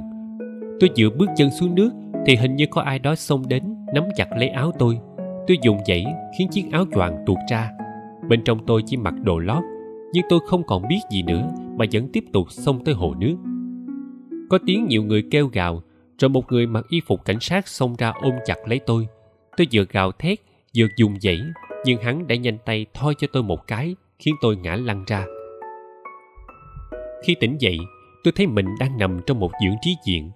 Tôi vừa bước chân xuống nước thì hình như có ai đó xông đến nắm chặt lấy áo tôi. Tôi dùng dãy khiến chiếc áo choàng tuột ra. Bên trong tôi chỉ mặc đồ lót, nhưng tôi không còn biết gì nữa mà vẫn tiếp tục xông tới hồ nước. Có tiếng nhiều người kêu gào, rồi một người mặc y phục cảnh sát xông ra ôm chặt lấy tôi. Tôi vừa gào thét, vừa dùng dãy, nhưng hắn đã nhanh tay thoi cho tôi một cái, khiến tôi ngã lăn ra khi tỉnh dậy, tôi thấy mình đang nằm trong một dưỡng trí viện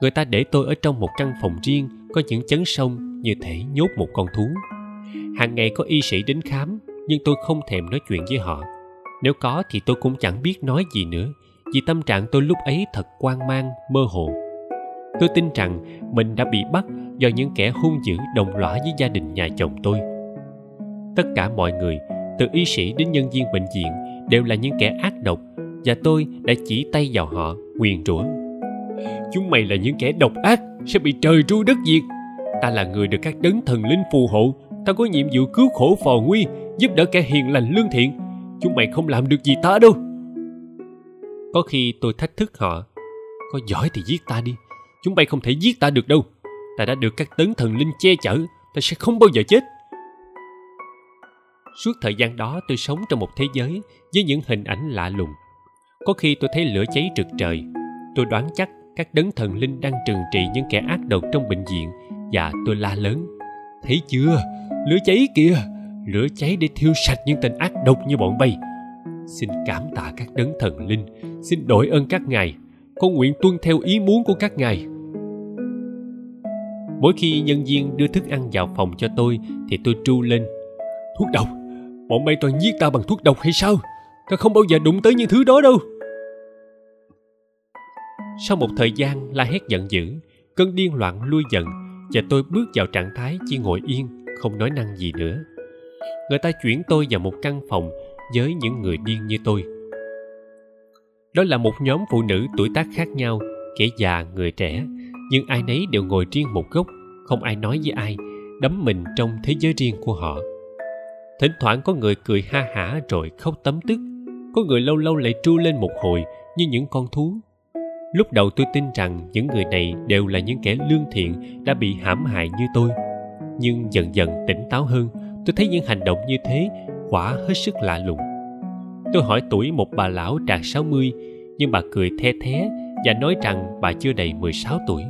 người ta để tôi ở trong một căn phòng riêng, có những chấn sông như thể nhốt một con thú. Hàng ngày có y sĩ đến khám, nhưng tôi không thèm nói chuyện với họ. Nếu có thì tôi cũng chẳng biết nói gì nữa, vì tâm trạng tôi lúc ấy thật quan mang, mơ hồ. Tôi tin rằng mình đã bị bắt do những kẻ hung dữ đồng lõa với gia đình nhà chồng tôi. Tất cả mọi người, từ y sĩ đến nhân viên bệnh viện, đều là những kẻ ác độc và tôi đã chỉ tay vào họ, quyền rủa. Chúng mày là những kẻ độc ác, sẽ bị trời tru đất diệt. Ta là người được các đấng thần linh phù hộ. Ta có nhiệm vụ cứu khổ phò nguy, giúp đỡ kẻ hiền lành lương thiện. Chúng mày không làm được gì ta đâu. Có khi tôi thách thức họ. Có giỏi thì giết ta đi. Chúng mày không thể giết ta được đâu. Ta đã được các tấn thần linh che chở. Ta sẽ không bao giờ chết. Suốt thời gian đó tôi sống trong một thế giới với những hình ảnh lạ lùng có khi tôi thấy lửa cháy rực trời. Tôi đoán chắc các đấng thần linh đang trừng trị những kẻ ác độc trong bệnh viện và tôi la lớn. Thấy chưa? Lửa cháy kìa! Lửa cháy để thiêu sạch những tên ác độc như bọn bay. Xin cảm tạ các đấng thần linh. Xin đổi ơn các ngài. Con nguyện tuân theo ý muốn của các ngài. Mỗi khi nhân viên đưa thức ăn vào phòng cho tôi thì tôi tru lên. Thuốc độc! Bọn bay toàn giết ta bằng thuốc độc hay sao? Ta không bao giờ đụng tới những thứ đó đâu. Sau một thời gian, la hét giận dữ, cơn điên loạn lui dần và tôi bước vào trạng thái chỉ ngồi yên, không nói năng gì nữa. Người ta chuyển tôi vào một căn phòng với những người điên như tôi. Đó là một nhóm phụ nữ tuổi tác khác nhau, kẻ già, người trẻ, nhưng ai nấy đều ngồi riêng một góc, không ai nói với ai, đắm mình trong thế giới riêng của họ. Thỉnh thoảng có người cười ha hả rồi khóc tấm tức có người lâu lâu lại tru lên một hồi như những con thú lúc đầu tôi tin rằng những người này đều là những kẻ lương thiện đã bị hãm hại như tôi nhưng dần dần tỉnh táo hơn tôi thấy những hành động như thế quả hết sức lạ lùng tôi hỏi tuổi một bà lão trạc 60 nhưng bà cười the thé và nói rằng bà chưa đầy 16 tuổi.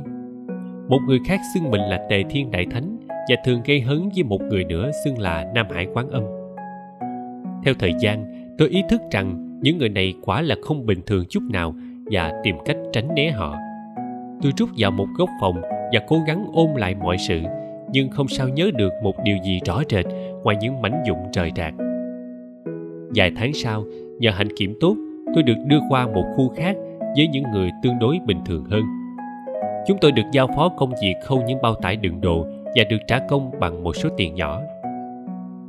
Một người khác xưng mình là Tề Thiên Đại Thánh và thường gây hấn với một người nữa xưng là Nam Hải Quán Âm. Theo thời gian, tôi ý thức rằng những người này quả là không bình thường chút nào và tìm cách tránh né họ. Tôi rút vào một góc phòng và cố gắng ôm lại mọi sự, nhưng không sao nhớ được một điều gì rõ rệt ngoài những mảnh dụng trời rạc. Vài tháng sau, nhờ hạnh kiểm tốt, tôi được đưa qua một khu khác với những người tương đối bình thường hơn. Chúng tôi được giao phó công việc khâu những bao tải đựng đồ và được trả công bằng một số tiền nhỏ.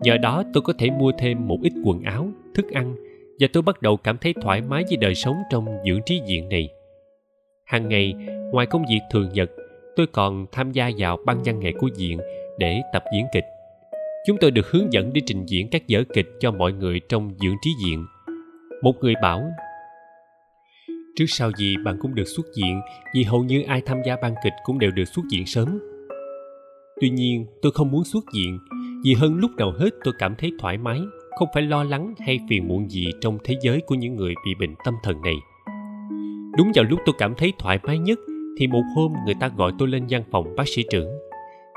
Nhờ đó tôi có thể mua thêm một ít quần áo, thức ăn và tôi bắt đầu cảm thấy thoải mái với đời sống trong dưỡng trí diện này. Hàng ngày, ngoài công việc thường nhật, tôi còn tham gia vào ban văn nghệ của diện để tập diễn kịch. Chúng tôi được hướng dẫn đi trình diễn các vở kịch cho mọi người trong dưỡng trí diện. Một người bảo Trước sau gì bạn cũng được xuất diện vì hầu như ai tham gia ban kịch cũng đều được xuất diện sớm. Tuy nhiên, tôi không muốn xuất diện vì hơn lúc nào hết tôi cảm thấy thoải mái, không phải lo lắng hay phiền muộn gì trong thế giới của những người bị bệnh tâm thần này. Đúng vào lúc tôi cảm thấy thoải mái nhất thì một hôm người ta gọi tôi lên văn phòng bác sĩ trưởng.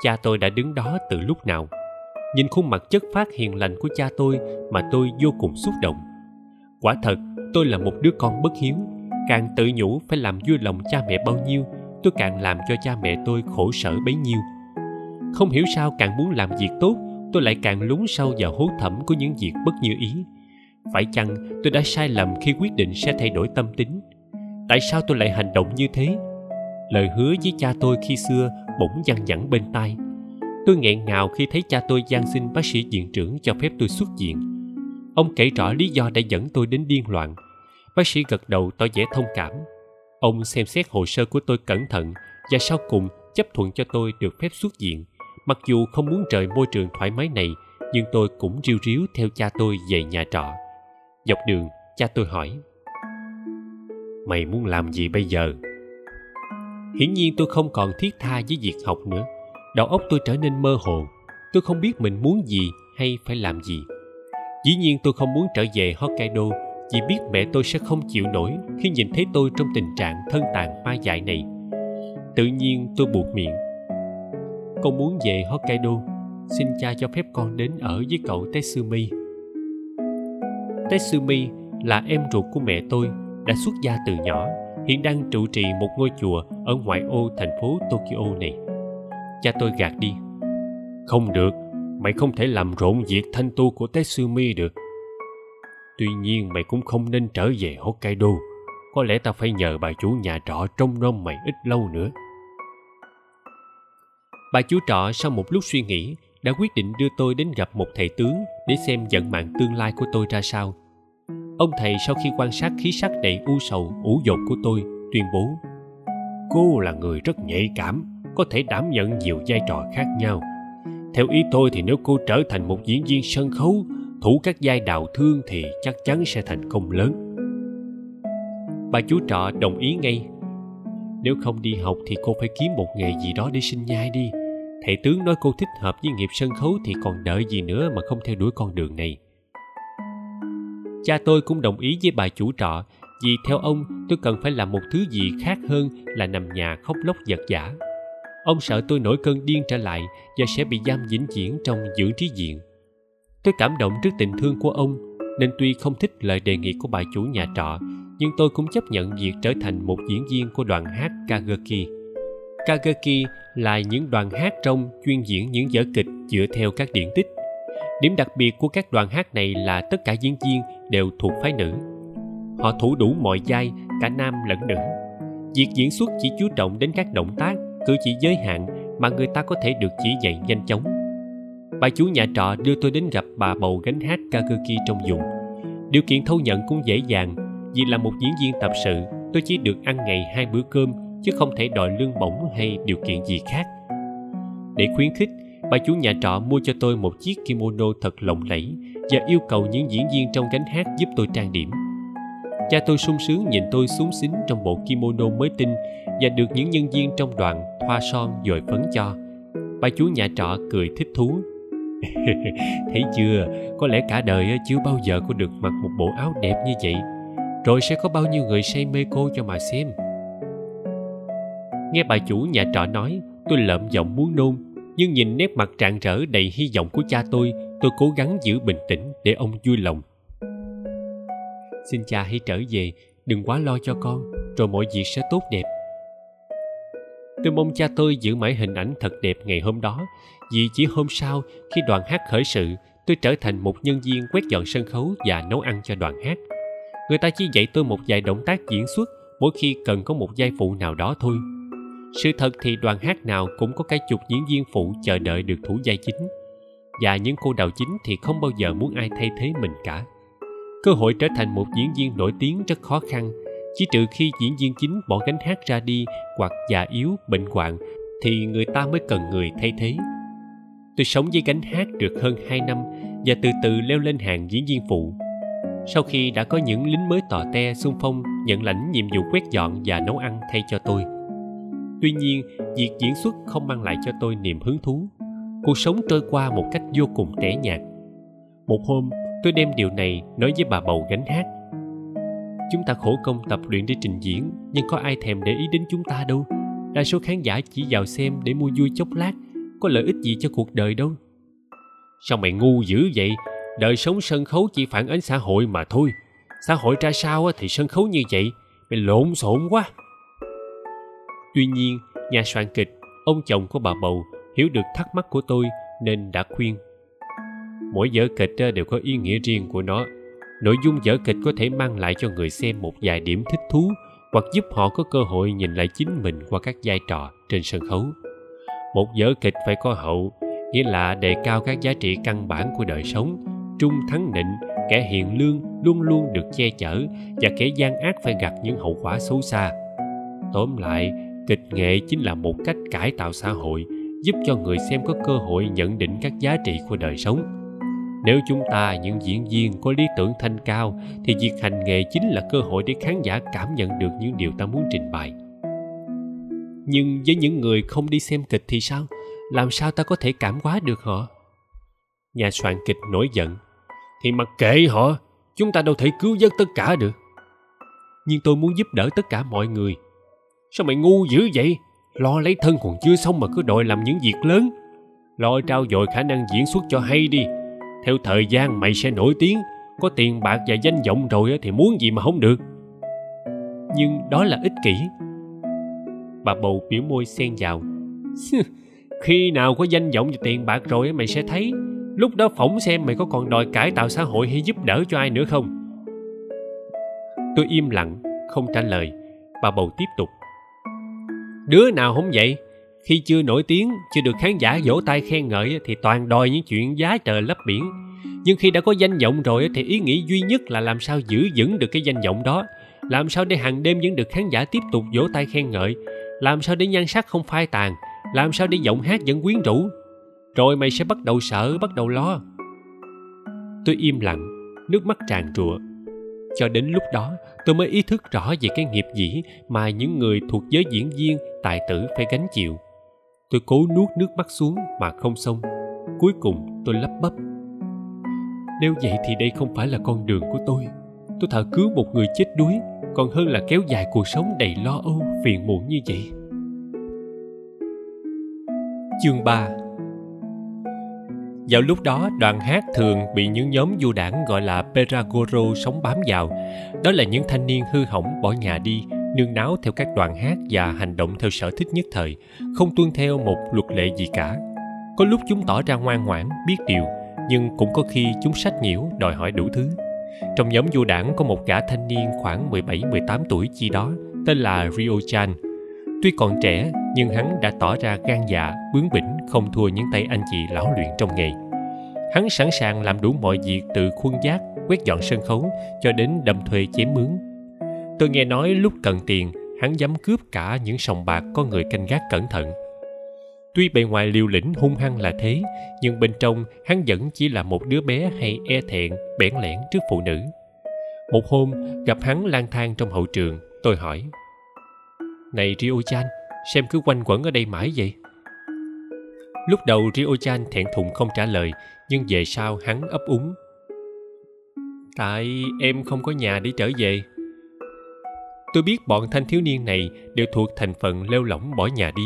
Cha tôi đã đứng đó từ lúc nào. Nhìn khuôn mặt chất phát hiền lành của cha tôi mà tôi vô cùng xúc động. Quả thật, tôi là một đứa con bất hiếu càng tự nhủ phải làm vui lòng cha mẹ bao nhiêu tôi càng làm cho cha mẹ tôi khổ sở bấy nhiêu không hiểu sao càng muốn làm việc tốt tôi lại càng lún sâu vào hố thẳm của những việc bất như ý. Phải chăng tôi đã sai lầm khi quyết định sẽ thay đổi tâm tính? Tại sao tôi lại hành động như thế? Lời hứa với cha tôi khi xưa bỗng văng vẳng bên tai. Tôi nghẹn ngào khi thấy cha tôi gian xin bác sĩ viện trưởng cho phép tôi xuất viện. Ông kể rõ lý do đã dẫn tôi đến điên loạn. Bác sĩ gật đầu tỏ vẻ thông cảm. Ông xem xét hồ sơ của tôi cẩn thận và sau cùng chấp thuận cho tôi được phép xuất viện mặc dù không muốn rời môi trường thoải mái này, nhưng tôi cũng riu riu theo cha tôi về nhà trọ. Dọc đường, cha tôi hỏi, mày muốn làm gì bây giờ? Hiển nhiên tôi không còn thiết tha với việc học nữa. Đầu óc tôi trở nên mơ hồ. Tôi không biết mình muốn gì hay phải làm gì. Dĩ nhiên tôi không muốn trở về hokkaido, vì biết mẹ tôi sẽ không chịu nổi khi nhìn thấy tôi trong tình trạng thân tàn ma dại này. Tự nhiên tôi buộc miệng con muốn về hokkaido. Xin cha cho phép con đến ở với cậu tetsumi. Tetsumi là em ruột của mẹ tôi, đã xuất gia từ nhỏ, hiện đang trụ trì một ngôi chùa ở ngoại ô thành phố tokyo này. Cha tôi gạt đi. Không được, mày không thể làm rộn việc thanh tu của tetsumi được. Tuy nhiên mày cũng không nên trở về hokkaido. Có lẽ ta phải nhờ bà chủ nhà trọ trông nom mày ít lâu nữa bà chú trọ sau một lúc suy nghĩ, đã quyết định đưa tôi đến gặp một thầy tướng để xem vận mạng tương lai của tôi ra sao. Ông thầy sau khi quan sát khí sắc đầy u sầu, ủ dột của tôi, tuyên bố, cô là người rất nhạy cảm, có thể đảm nhận nhiều vai trò khác nhau. Theo ý tôi thì nếu cô trở thành một diễn viên sân khấu, thủ các vai đào thương thì chắc chắn sẽ thành công lớn. Bà chú trọ đồng ý ngay, nếu không đi học thì cô phải kiếm một nghề gì đó để sinh nhai đi thầy tướng nói cô thích hợp với nghiệp sân khấu thì còn đợi gì nữa mà không theo đuổi con đường này. Cha tôi cũng đồng ý với bà chủ trọ, vì theo ông, tôi cần phải làm một thứ gì khác hơn là nằm nhà khóc lóc giật giả. Ông sợ tôi nổi cơn điên trở lại và sẽ bị giam vĩnh viễn trong dưỡng trí viện. Tôi cảm động trước tình thương của ông, nên tuy không thích lời đề nghị của bà chủ nhà trọ, nhưng tôi cũng chấp nhận việc trở thành một diễn viên của đoàn hát kagaki kageki là những đoàn hát trong chuyên diễn những vở kịch dựa theo các điển tích. Điểm đặc biệt của các đoàn hát này là tất cả diễn viên đều thuộc phái nữ. Họ thủ đủ mọi vai, cả nam lẫn nữ. Việc diễn xuất chỉ chú trọng đến các động tác, cử chỉ giới hạn mà người ta có thể được chỉ dạy nhanh chóng. Bà chủ nhà trọ đưa tôi đến gặp bà bầu gánh hát karaoke trong vùng. Điều kiện thâu nhận cũng dễ dàng, vì là một diễn viên tập sự, tôi chỉ được ăn ngày hai bữa cơm chứ không thể đòi lương bổng hay điều kiện gì khác. Để khuyến khích, bà chủ nhà trọ mua cho tôi một chiếc kimono thật lộng lẫy và yêu cầu những diễn viên trong gánh hát giúp tôi trang điểm. Cha tôi sung sướng nhìn tôi xuống xính trong bộ kimono mới tinh và được những nhân viên trong đoàn thoa son dội phấn cho. Bà chủ nhà trọ cười thích thú. *laughs* Thấy chưa? Có lẽ cả đời chưa bao giờ cô được mặc một bộ áo đẹp như vậy. Rồi sẽ có bao nhiêu người say mê cô cho mà xem nghe bà chủ nhà trọ nói, tôi lợm giọng muốn nôn, nhưng nhìn nét mặt rạng rỡ đầy hy vọng của cha tôi tôi cố gắng giữ bình tĩnh để ông vui lòng. Xin cha hãy trở về, đừng quá lo cho con, rồi mọi việc sẽ tốt đẹp. Tôi mong cha tôi giữ mãi hình ảnh thật đẹp ngày hôm đó, vì chỉ hôm sau, khi đoàn hát khởi sự, tôi trở thành một nhân viên quét dọn sân khấu và nấu ăn cho đoàn hát. Người ta chỉ dạy tôi một vài động tác diễn xuất, mỗi khi cần có một giai phụ nào đó thôi sự thật thì đoàn hát nào cũng có cái chục diễn viên phụ chờ đợi được thủ vai chính. Và những cô đạo chính thì không bao giờ muốn ai thay thế mình cả. Cơ hội trở thành một diễn viên nổi tiếng rất khó khăn. Chỉ trừ khi diễn viên chính bỏ gánh hát ra đi hoặc già yếu, bệnh hoạn thì người ta mới cần người thay thế. Tôi sống với gánh hát được hơn hai năm và từ từ leo lên hàng diễn viên phụ. Sau khi đã có những lính mới tò te, xung phong, nhận lãnh nhiệm vụ quét dọn và nấu ăn thay cho tôi tuy nhiên, việc diễn xuất không mang lại cho tôi niềm hứng thú. Cuộc sống trôi qua một cách vô cùng tẻ nhạt. Một hôm, tôi đem điều này nói với bà bầu gánh hát. Chúng ta khổ công tập luyện để trình diễn, nhưng có ai thèm để ý đến chúng ta đâu. Đa số khán giả chỉ vào xem để mua vui chốc lát, có lợi ích gì cho cuộc đời đâu. Sao mày ngu dữ vậy? Đời sống sân khấu chỉ phản ánh xã hội mà thôi. Xã hội ra sao thì sân khấu như vậy? Mày lộn xộn quá tuy nhiên, nhà soạn kịch, ông chồng của bà bầu, hiểu được thắc mắc của tôi nên đã khuyên. Mỗi vở kịch ờ, đều có ý nghĩa riêng của nó. Nội dung vở kịch có thể mang lại cho người xem một vài điểm thích thú hoặc giúp họ có cơ hội nhìn lại chính mình qua các vai trò trên sân khấu. Một vở kịch phải có hậu, nghĩa là đề cao các giá trị căn bản của đời sống, trung thắng định kẻ hiền lương luôn luôn được che chở và kẻ gian ác phải gặt những hậu quả xấu xa. Tóm lại kịch nghệ chính là một cách cải tạo xã hội, giúp cho người xem có cơ hội nhận định các giá trị của đời sống. Nếu chúng ta, những diễn viên có lý tưởng thanh cao, thì việc hành nghề chính là cơ hội để khán giả cảm nhận được những điều ta muốn trình bày. Nhưng với những người không đi xem kịch thì sao? Làm sao ta có thể cảm hóa được họ? Nhà soạn kịch nổi giận. Thì mặc kệ họ, chúng ta đâu thể cứu vớt tất cả được. Nhưng tôi muốn giúp đỡ tất cả mọi người sao mày ngu dữ vậy? Lo lấy thân còn chưa xong mà cứ đòi làm những việc lớn. Lo trao dồi khả năng diễn xuất cho hay đi. Theo thời gian mày sẽ nổi tiếng. Có tiền bạc và danh vọng rồi thì muốn gì mà không được. Nhưng đó là ích kỷ. Bà bầu biểu môi xen vào. *laughs* Khi nào có danh vọng và tiền bạc rồi mày sẽ thấy. Lúc đó phỏng xem mày có còn đòi cải tạo xã hội hay giúp đỡ cho ai nữa không. Tôi im lặng, không trả lời. Bà bầu tiếp tục đứa nào không vậy. Khi chưa nổi tiếng, chưa được khán giả vỗ tay khen ngợi thì toàn đòi những chuyện giá trời lấp biển. Nhưng khi đã có danh vọng rồi thì ý nghĩ duy nhất là làm sao giữ vững được cái danh vọng đó. Làm sao để hàng đêm vẫn được khán giả tiếp tục vỗ tay khen ngợi? Làm sao để nhan sắc không phai tàn? Làm sao để giọng hát vẫn quyến rũ? Rồi mày sẽ bắt đầu sợ, bắt đầu lo. Tôi im lặng, nước mắt tràn trụa. Cho đến lúc đó tôi mới ý thức rõ về cái nghiệp dĩ mà những người thuộc giới diễn viên, tài tử phải gánh chịu. Tôi cố nuốt nước mắt xuống mà không xong. Cuối cùng tôi lắp bắp. Nếu vậy thì đây không phải là con đường của tôi. Tôi thà cứu một người chết đuối, còn hơn là kéo dài cuộc sống đầy lo âu, phiền muộn như vậy. Chương 3 vào lúc đó, đoàn hát thường bị những nhóm du đảng gọi là Peragoro sống bám vào. Đó là những thanh niên hư hỏng bỏ nhà đi, nương náo theo các đoàn hát và hành động theo sở thích nhất thời, không tuân theo một luật lệ gì cả. Có lúc chúng tỏ ra ngoan ngoãn, biết điều, nhưng cũng có khi chúng sách nhiễu, đòi hỏi đủ thứ. Trong nhóm du đảng có một gã thanh niên khoảng 17-18 tuổi chi đó, tên là Rio Chan. Tuy còn trẻ, nhưng hắn đã tỏ ra gan dạ, bướng bỉnh không thua những tay anh chị lão luyện trong nghề. Hắn sẵn sàng làm đủ mọi việc từ khuôn giác, quét dọn sân khấu cho đến đâm thuê chém mướn. Tôi nghe nói lúc cần tiền, hắn dám cướp cả những sòng bạc có người canh gác cẩn thận. Tuy bề ngoài liều lĩnh hung hăng là thế, nhưng bên trong hắn vẫn chỉ là một đứa bé hay e thẹn, bẽn lẽn trước phụ nữ. Một hôm, gặp hắn lang thang trong hậu trường, tôi hỏi. Này Rio-chan, xem cứ quanh quẩn ở đây mãi vậy? Lúc đầu Rio-chan thẹn thùng không trả lời, nhưng về sau hắn ấp úng. Tại em không có nhà để trở về. Tôi biết bọn thanh thiếu niên này đều thuộc thành phần lêu lỏng bỏ nhà đi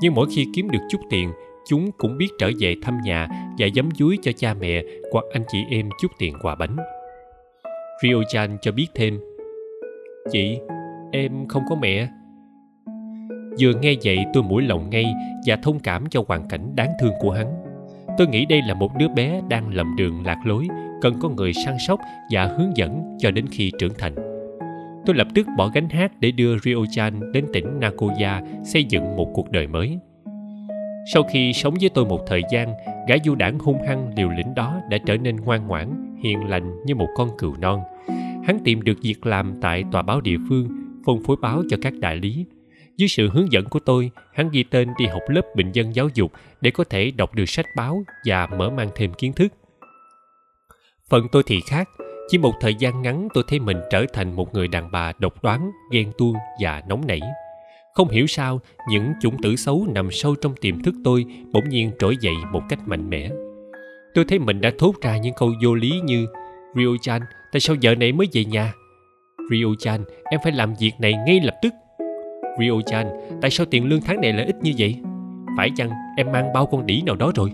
nhưng mỗi khi kiếm được chút tiền chúng cũng biết trở về thăm nhà và giấm dúi cho cha mẹ hoặc anh chị em chút tiền quà bánh rio chan cho biết thêm chị em không có mẹ vừa nghe vậy tôi mũi lòng ngay và thông cảm cho hoàn cảnh đáng thương của hắn tôi nghĩ đây là một đứa bé đang lầm đường lạc lối cần có người săn sóc và hướng dẫn cho đến khi trưởng thành tôi lập tức bỏ gánh hát để đưa Ryo-chan đến tỉnh Nagoya xây dựng một cuộc đời mới. Sau khi sống với tôi một thời gian, gã du đảng hung hăng liều lĩnh đó đã trở nên ngoan ngoãn, hiền lành như một con cừu non. Hắn tìm được việc làm tại tòa báo địa phương, phân phối báo cho các đại lý. Dưới sự hướng dẫn của tôi, hắn ghi tên đi học lớp bình dân giáo dục để có thể đọc được sách báo và mở mang thêm kiến thức. Phần tôi thì khác, chỉ một thời gian ngắn tôi thấy mình trở thành một người đàn bà độc đoán, ghen tuông và nóng nảy. Không hiểu sao, những chủng tử xấu nằm sâu trong tiềm thức tôi bỗng nhiên trỗi dậy một cách mạnh mẽ. Tôi thấy mình đã thốt ra những câu vô lý như Rio-chan, tại sao giờ này mới về nhà? Rio-chan, em phải làm việc này ngay lập tức. Rio-chan, tại sao tiền lương tháng này lại ít như vậy? Phải chăng em mang bao con đĩ nào đó rồi?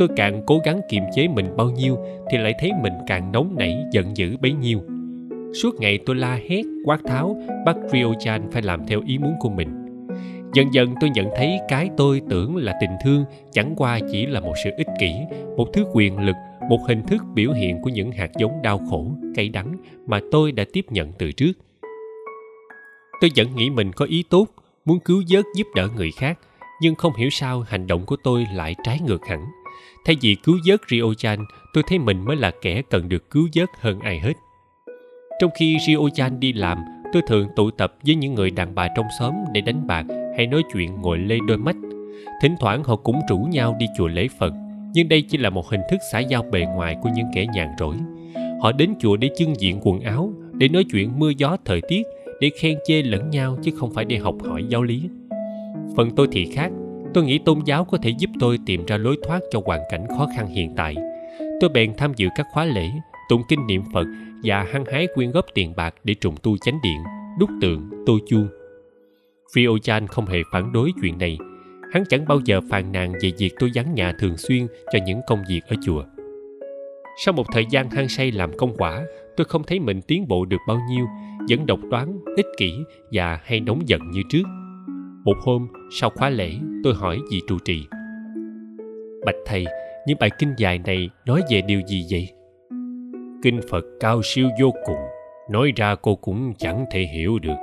tôi càng cố gắng kiềm chế mình bao nhiêu thì lại thấy mình càng nóng nảy giận dữ bấy nhiêu suốt ngày tôi la hét quát tháo bắt rio chan phải làm theo ý muốn của mình dần dần tôi nhận thấy cái tôi tưởng là tình thương chẳng qua chỉ là một sự ích kỷ một thứ quyền lực một hình thức biểu hiện của những hạt giống đau khổ cay đắng mà tôi đã tiếp nhận từ trước tôi vẫn nghĩ mình có ý tốt muốn cứu vớt giúp đỡ người khác nhưng không hiểu sao hành động của tôi lại trái ngược hẳn Thay vì cứu vớt rio chan tôi thấy mình mới là kẻ cần được cứu vớt hơn ai hết. Trong khi rio chan đi làm, tôi thường tụ tập với những người đàn bà trong xóm để đánh bạc hay nói chuyện ngồi lê đôi mắt. Thỉnh thoảng họ cũng rủ nhau đi chùa lễ Phật, nhưng đây chỉ là một hình thức xã giao bề ngoài của những kẻ nhàn rỗi. Họ đến chùa để trưng diện quần áo, để nói chuyện mưa gió thời tiết, để khen chê lẫn nhau chứ không phải để học hỏi giáo lý. Phần tôi thì khác, tôi nghĩ tôn giáo có thể giúp tôi tìm ra lối thoát cho hoàn cảnh khó khăn hiện tại. Tôi bèn tham dự các khóa lễ tụng kinh niệm phật và hăng hái quyên góp tiền bạc để trùng tu chánh điện đúc tượng tô chuông. Rio Chan không hề phản đối chuyện này. Hắn chẳng bao giờ phàn nàn về việc tôi vắng nhà thường xuyên cho những công việc ở chùa. Sau một thời gian hăng say làm công quả tôi không thấy mình tiến bộ được bao nhiêu vẫn độc đoán, ích kỷ và hay nóng giận như trước. Một hôm, sau khóa lễ, tôi hỏi vị trụ trì, bạch thầy, những bài kinh dài này nói về điều gì vậy? Kinh phật cao siêu vô cùng, nói ra cô cũng chẳng thể hiểu được.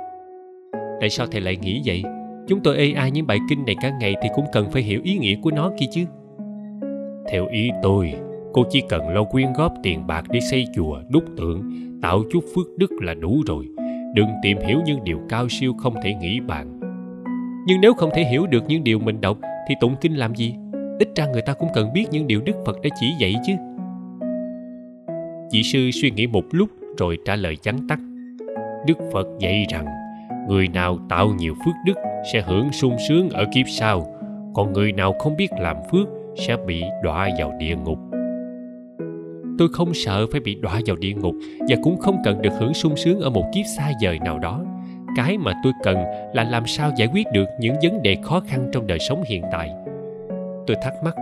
Tại sao thầy lại nghĩ vậy? Chúng tôi ê ai những bài kinh này cả ngày thì cũng cần phải hiểu ý nghĩa của nó kia chứ. Theo ý tôi, cô chỉ cần lo quyên góp tiền bạc để xây chùa, đúc tượng, tạo chút phước đức là đủ rồi đừng tìm hiểu những điều cao siêu không thể nghĩ bàn nhưng nếu không thể hiểu được những điều mình đọc, thì tụng kinh làm gì? Ít ra người ta cũng cần biết những điều đức phật đã chỉ dạy chứ. Vị sư suy nghĩ một lúc rồi trả lời chắn tắt. Đức phật dạy rằng, người nào tạo nhiều phước đức sẽ hưởng sung sướng ở kiếp sau, còn người nào không biết làm phước sẽ bị đọa vào địa ngục tôi không sợ phải bị đọa vào địa ngục và cũng không cần được hưởng sung sướng ở một kiếp xa vời nào đó. Cái mà tôi cần là làm sao giải quyết được những vấn đề khó khăn trong đời sống hiện tại. Tôi thắc mắc.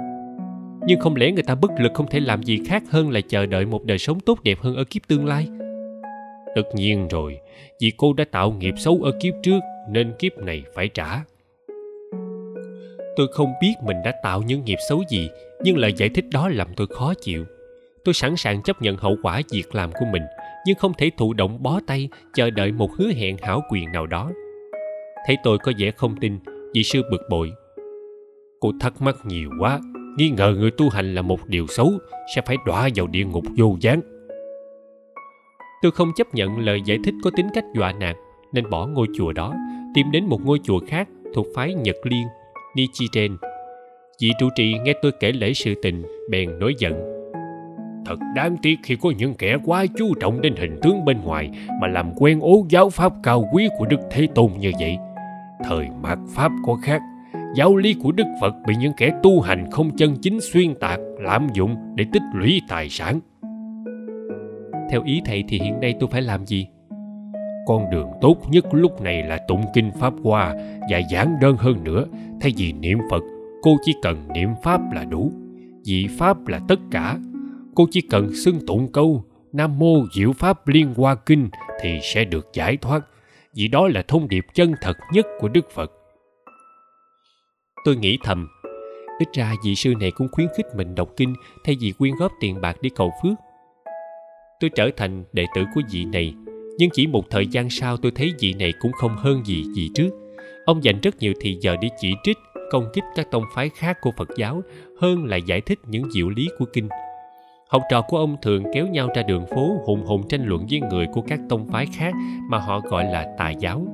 Nhưng không lẽ người ta bất lực không thể làm gì khác hơn là chờ đợi một đời sống tốt đẹp hơn ở kiếp tương lai? Tất nhiên rồi, vì cô đã tạo nghiệp xấu ở kiếp trước nên kiếp này phải trả. Tôi không biết mình đã tạo những nghiệp xấu gì, nhưng lời giải thích đó làm tôi khó chịu tôi sẵn sàng chấp nhận hậu quả việc làm của mình, nhưng không thể thụ động bó tay chờ đợi một hứa hẹn hảo quyền nào đó. Thấy tôi có vẻ không tin, vị sư bực bội. Cô thắc mắc nhiều quá, nghi ngờ người tu hành là một điều xấu, sẽ phải đọa vào địa ngục vô gián. Tôi không chấp nhận lời giải thích có tính cách dọa nạt, nên bỏ ngôi chùa đó, tìm đến một ngôi chùa khác thuộc phái nhật liên, nichiren. Vị trụ trì nghe tôi kể lễ sự tình, bèn nổi giận thật đáng tiếc khi có những kẻ quá chú trọng đến hình tướng bên ngoài mà làm quen ố giáo pháp cao quý của đức thế tôn như vậy. Thời mạt pháp có khác. Giáo lý của đức phật bị những kẻ tu hành không chân chính xuyên tạc, lạm dụng để tích lũy tài sản. Theo ý thầy thì hiện nay tôi phải làm gì? Con đường tốt nhất lúc này là tụng kinh pháp hoa và giảng đơn hơn nữa, thay vì niệm phật, cô chỉ cần niệm pháp là đủ. Vì pháp là tất cả cô chỉ cần xưng tụng câu nam mô diệu pháp liên hoa kinh thì sẽ được giải thoát. Vì đó là thông điệp chân thật nhất của đức phật. Tôi nghĩ thầm, ít ra vị sư này cũng khuyến khích mình đọc kinh thay vì quyên góp tiền bạc đi cầu phước. Tôi trở thành đệ tử của vị này, nhưng chỉ một thời gian sau tôi thấy vị này cũng không hơn gì vị trước. Ông dành rất nhiều thì giờ để chỉ trích, công kích các tông phái khác của phật giáo hơn là giải thích những diệu lý của kinh học trò của ông thường kéo nhau ra đường phố hùng hùng tranh luận với người của các tông phái khác mà họ gọi là tà giáo.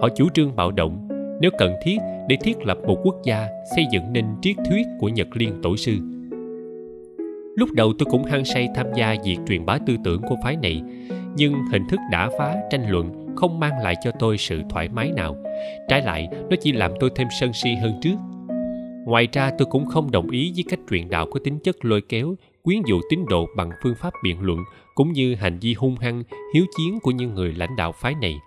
Họ chủ trương bạo động. Nếu cần thiết, để thiết lập một quốc gia, xây dựng nên triết thuyết của nhật liên tổ sư. Lúc đầu tôi cũng hăng say tham gia việc truyền bá tư tưởng của phái này, nhưng hình thức đã phá tranh luận không mang lại cho tôi sự thoải mái nào. Trái lại, nó chỉ làm tôi thêm sân si hơn trước. Ngoài ra, tôi cũng không đồng ý với cách truyền đạo có tính chất lôi kéo quyến dụ tín đồ bằng phương pháp biện luận cũng như hành vi hung hăng, hiếu chiến của những người lãnh đạo phái này.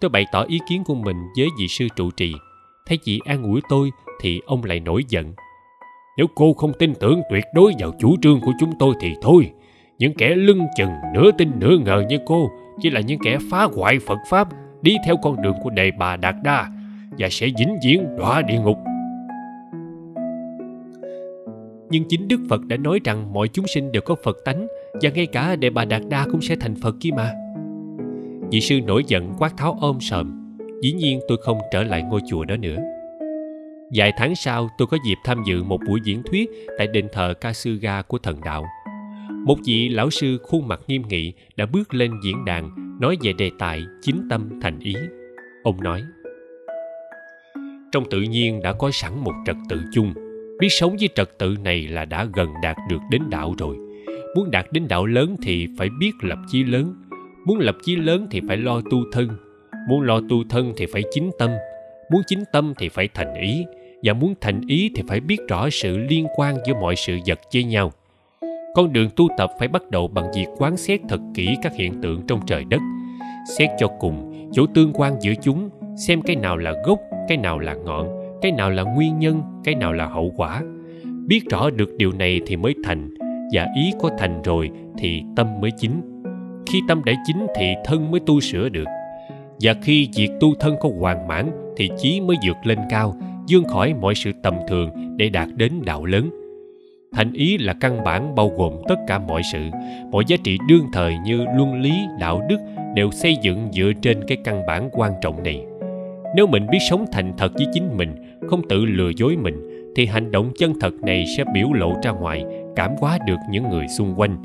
Tôi bày tỏ ý kiến của mình với vị sư trụ trì. Thấy chị an ủi tôi thì ông lại nổi giận. Nếu cô không tin tưởng tuyệt đối vào chủ trương của chúng tôi thì thôi. Những kẻ lưng chừng nửa tin nửa ngờ như cô chỉ là những kẻ phá hoại phật pháp, đi theo con đường của đề bà đạt đa và sẽ vĩnh viễn đọa địa ngục nhưng chính đức phật đã nói rằng mọi chúng sinh đều có phật tánh, và ngay cả đề bà đạt đa cũng sẽ thành phật kia mà. Vị sư nổi giận quát tháo ôm sờm dĩ nhiên tôi không trở lại ngôi chùa đó nữa. Vài tháng sau, tôi có dịp tham dự một buổi diễn thuyết tại đền thờ kasuga của thần đạo. Một vị lão sư khuôn mặt nghiêm nghị đã bước lên diễn đàn, nói về đề tài chính tâm thành ý. Ông nói, trong tự nhiên đã có sẵn một trật tự chung biết sống với trật tự này là đã gần đạt được đến đạo rồi. Muốn đạt đến đạo lớn thì phải biết lập chí lớn. Muốn lập chí lớn thì phải lo tu thân. Muốn lo tu thân thì phải chính tâm. Muốn chính tâm thì phải thành ý. Và muốn thành ý thì phải biết rõ sự liên quan giữa mọi sự vật với nhau. Con đường tu tập phải bắt đầu bằng việc quán xét thật kỹ các hiện tượng trong trời đất. Xét cho cùng chỗ tương quan giữa chúng, xem cái nào là gốc, cái nào là ngọn cái nào là nguyên nhân, cái nào là hậu quả? Biết rõ được điều này thì mới thành, và ý có thành rồi thì tâm mới chính khi tâm đã chính thì thân mới tu sửa được. Và khi việc tu thân có hoàn mãn thì chí mới vượt lên cao dương khỏi mọi sự tầm thường để đạt đến đạo lớn. Thành ý là căn bản bao gồm tất cả mọi sự, mọi giá trị đương thời như luân lý, đạo đức đều xây dựng dựa trên cái căn bản quan trọng này. Nếu mình biết sống thành thật với chính mình không tự lừa dối mình, thì hành động chân thật này sẽ biểu lộ ra ngoài, cảm hóa được những người xung quanh.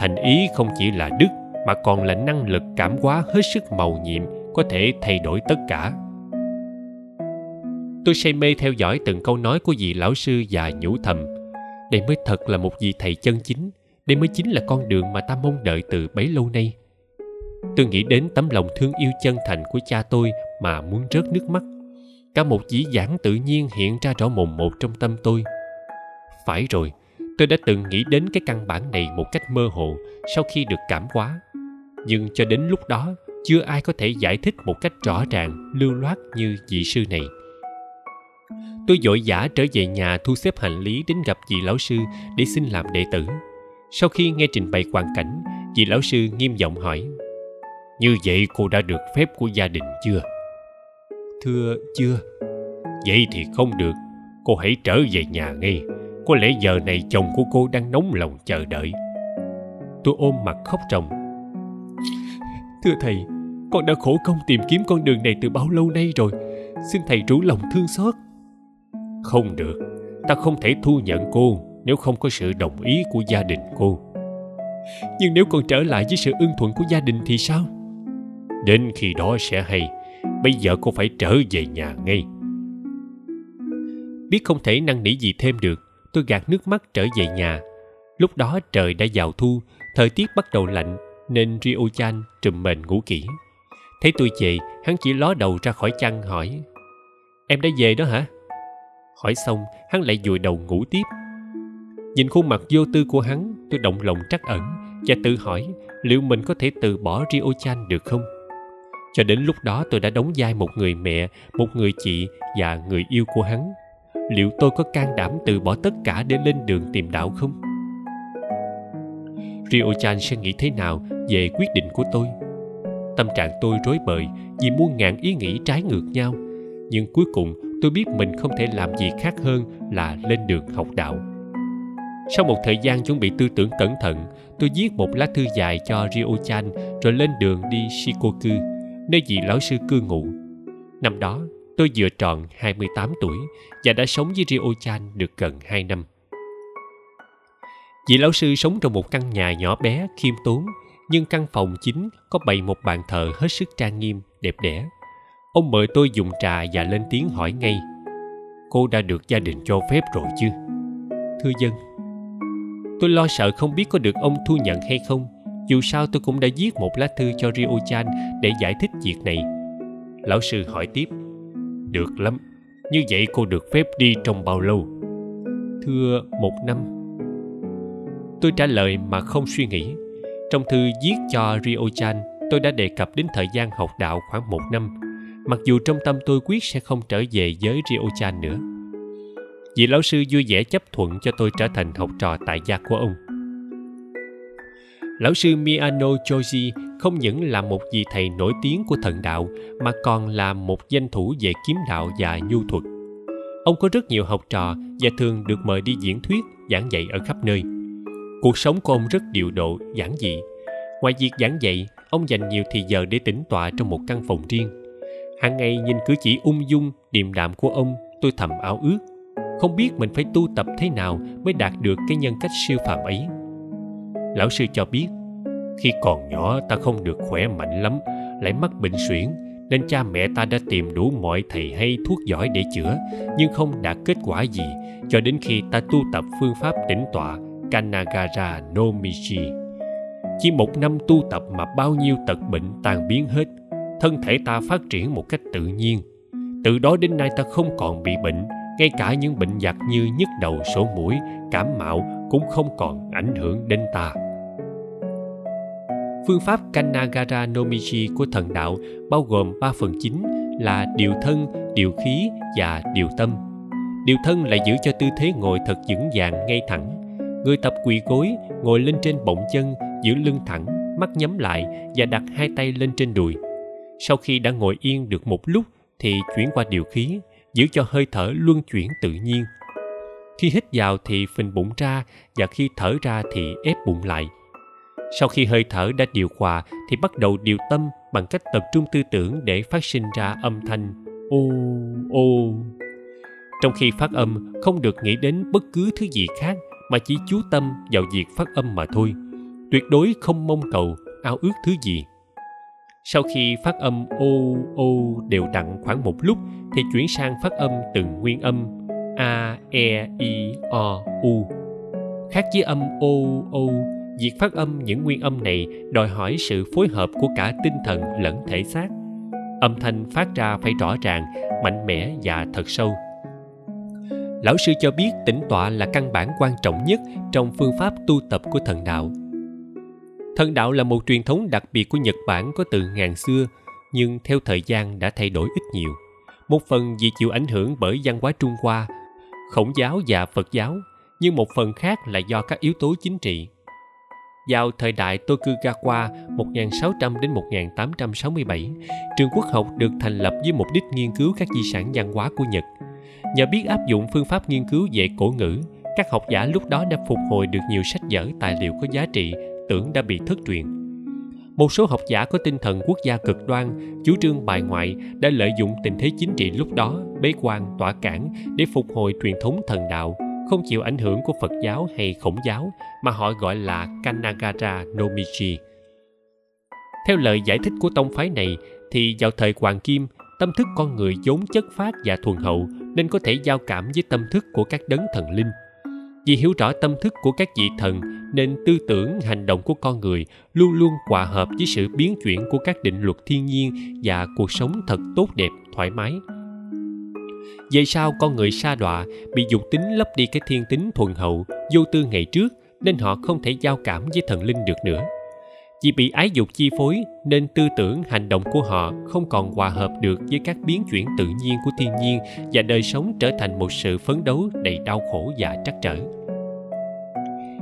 Thành ý không chỉ là đức, mà còn là năng lực cảm hóa hết sức màu nhiệm, có thể thay đổi tất cả. Tôi say mê theo dõi từng câu nói của vị lão sư và nhủ thầm. Đây mới thật là một vị thầy chân chính, đây mới chính là con đường mà ta mong đợi từ bấy lâu nay. Tôi nghĩ đến tấm lòng thương yêu chân thành của cha tôi mà muốn rớt nước mắt cả một dĩ dãn tự nhiên hiện ra rõ mồn một trong tâm tôi. Phải rồi, tôi đã từng nghĩ đến cái căn bản này một cách mơ hồ sau khi được cảm hóa. Nhưng cho đến lúc đó, chưa ai có thể giải thích một cách rõ ràng, lưu loát như vị sư này. Tôi vội vã trở về nhà thu xếp hành lý đến gặp vị lão sư để xin làm đệ tử. Sau khi nghe trình bày hoàn cảnh, vị lão sư nghiêm giọng hỏi, như vậy cô đã được phép của gia đình chưa? Thưa chưa? Vậy thì không được. Cô hãy trở về nhà ngay. Có lẽ giờ này chồng của cô đang nóng lòng chờ đợi. Tôi ôm mặt khóc ròng. Thưa thầy con đã khổ công tìm kiếm con đường này từ bao lâu nay rồi? Xin thầy rủ lòng thương xót. Không được. Ta không thể thu nhận cô nếu không có sự đồng ý của gia đình cô. Nhưng nếu con trở lại với sự ưng thuận của gia đình thì sao? Đến khi đó sẽ hay bây giờ cô phải trở về nhà ngay. Biết không thể năn nỉ gì thêm được, tôi gạt nước mắt trở về nhà. Lúc đó trời đã vào thu, thời tiết bắt đầu lạnh, nên rio chan trùm mền ngủ kỹ. Thấy tôi về, hắn chỉ ló đầu ra khỏi chăn hỏi, em đã về đó hả? Hỏi xong, hắn lại vùi đầu ngủ tiếp. Nhìn khuôn mặt vô tư của hắn, tôi động lòng trắc ẩn và tự hỏi liệu mình có thể từ bỏ rio chan được không? Cho đến lúc đó tôi đã đóng vai một người mẹ, một người chị và người yêu của hắn. Liệu tôi có can đảm từ bỏ tất cả để lên đường tìm đạo không? Rio chan sẽ nghĩ thế nào về quyết định của tôi? Tâm trạng tôi rối bời vì muôn ngàn ý nghĩ trái ngược nhau. Nhưng cuối cùng tôi biết mình không thể làm gì khác hơn là lên đường học đạo. Sau một thời gian chuẩn bị tư tưởng cẩn thận, tôi viết một lá thư dài cho rio chan rồi lên đường đi shikoku nơi vị lão sư cư ngụ năm đó tôi vừa tròn 28 tuổi và đã sống với Rio Chan được gần 2 năm. Vị lão sư sống trong một căn nhà nhỏ bé, khiêm tốn, nhưng căn phòng chính có bày một bàn thờ hết sức trang nghiêm, đẹp đẽ. Ông mời tôi dùng trà và lên tiếng hỏi ngay. Cô đã được gia đình cho phép rồi chứ? Thưa dân, tôi lo sợ không biết có được ông thu nhận hay không. Dù sao tôi cũng đã viết một lá thư cho Ryu-chan để giải thích việc này. Lão sư hỏi tiếp. Được lắm. Như vậy cô được phép đi trong bao lâu? Thưa một năm. Tôi trả lời mà không suy nghĩ. Trong thư viết cho Rio Chan, tôi đã đề cập đến thời gian học đạo khoảng một năm. Mặc dù trong tâm tôi quyết sẽ không trở về với Rio Chan nữa. Vị lão sư vui vẻ chấp thuận cho tôi trở thành học trò tại gia của ông. Lão sư Miyano Choji không những là một vị thầy nổi tiếng của thần đạo mà còn là một danh thủ về kiếm đạo và nhu thuật. Ông có rất nhiều học trò và thường được mời đi diễn thuyết, giảng dạy ở khắp nơi. Cuộc sống của ông rất điều độ, giản dị. Ngoài việc giảng dạy, ông dành nhiều thời giờ để tĩnh tọa trong một căn phòng riêng. Hàng ngày nhìn cử chỉ ung dung, điềm đạm của ông, tôi thầm áo ước. Không biết mình phải tu tập thế nào mới đạt được cái nhân cách siêu phàm ấy lão sư cho biết, khi còn nhỏ ta không được khỏe mạnh lắm, lại mắc bệnh suyễn, nên cha mẹ ta đã tìm đủ mọi thầy hay thuốc giỏi để chữa, nhưng không đạt kết quả gì cho đến khi ta tu tập phương pháp tĩnh tọa kanagara no michi. Chỉ một năm tu tập mà bao nhiêu tật bệnh tan biến hết, thân thể ta phát triển một cách tự nhiên. Từ đó đến nay ta không còn bị bệnh, ngay cả những bệnh giặc như nhức đầu, sổ mũi, cảm mạo cũng không còn ảnh hưởng đến ta phương pháp kanagara no michi của thần đạo bao gồm ba phần chính là điều thân, điều khí và điều tâm. Điều thân là giữ cho tư thế ngồi thật vững vàng ngay thẳng. Người tập quỳ gối, ngồi lên trên bọng chân, giữ lưng thẳng, mắt nhắm lại và đặt hai tay lên trên đùi. Sau khi đã ngồi yên được một lúc thì chuyển qua điều khí, giữ cho hơi thở luân chuyển tự nhiên. Khi hít vào thì phình bụng ra và khi thở ra thì ép bụng lại sau khi hơi thở đã điều hòa thì bắt đầu điều tâm bằng cách tập trung tư tưởng để phát sinh ra âm thanh. Ô ô. Trong khi phát âm, không được nghĩ đến bất cứ thứ gì khác, mà chỉ chú tâm vào việc phát âm mà thôi. Tuyệt đối không mong cầu ao ước thứ gì. Sau khi phát âm ô ô đều đặn khoảng một lúc thì chuyển sang phát âm từng nguyên âm a e i, o, u. Khác với âm ô ô việc phát âm những nguyên âm này đòi hỏi sự phối hợp của cả tinh thần lẫn thể xác. Âm thanh phát ra phải rõ ràng, mạnh mẽ và thật sâu. Lão sư cho biết tĩnh tọa là căn bản quan trọng nhất trong phương pháp tu tập của thần đạo. Thần đạo là một truyền thống đặc biệt của nhật bản có từ ngàn xưa, nhưng theo thời gian đã thay đổi ít nhiều. Một phần vì chịu ảnh hưởng bởi văn hóa trung hoa, khổng giáo và phật giáo, nhưng một phần khác là do các yếu tố chính trị vào thời đại Tokugawa 1600 đến 1867, trường quốc học được thành lập với mục đích nghiên cứu các di sản văn hóa của Nhật. Nhờ biết áp dụng phương pháp nghiên cứu về cổ ngữ, các học giả lúc đó đã phục hồi được nhiều sách vở tài liệu có giá trị tưởng đã bị thất truyền. Một số học giả có tinh thần quốc gia cực đoan, chủ trương bài ngoại đã lợi dụng tình thế chính trị lúc đó, bế quan, tỏa cản để phục hồi truyền thống thần đạo, không chịu ảnh hưởng của Phật giáo hay Khổng giáo mà họ gọi là Kanagara no Michi. Theo lời giải thích của tông phái này thì vào thời Hoàng Kim, tâm thức con người vốn chất phát và thuần hậu nên có thể giao cảm với tâm thức của các đấng thần linh. Vì hiểu rõ tâm thức của các vị thần nên tư tưởng hành động của con người luôn luôn hòa hợp với sự biến chuyển của các định luật thiên nhiên và cuộc sống thật tốt đẹp thoải mái về sau con người sa đọa, bị dục tính lấp đi cái thiên tính thuần hậu, vô tư ngày trước, nên họ không thể giao cảm với thần linh được nữa. Vì bị ái dục chi phối, nên tư tưởng, hành động của họ không còn hòa hợp được với các biến chuyển tự nhiên của thiên nhiên và đời sống trở thành một sự phấn đấu đầy đau khổ và trắc trở.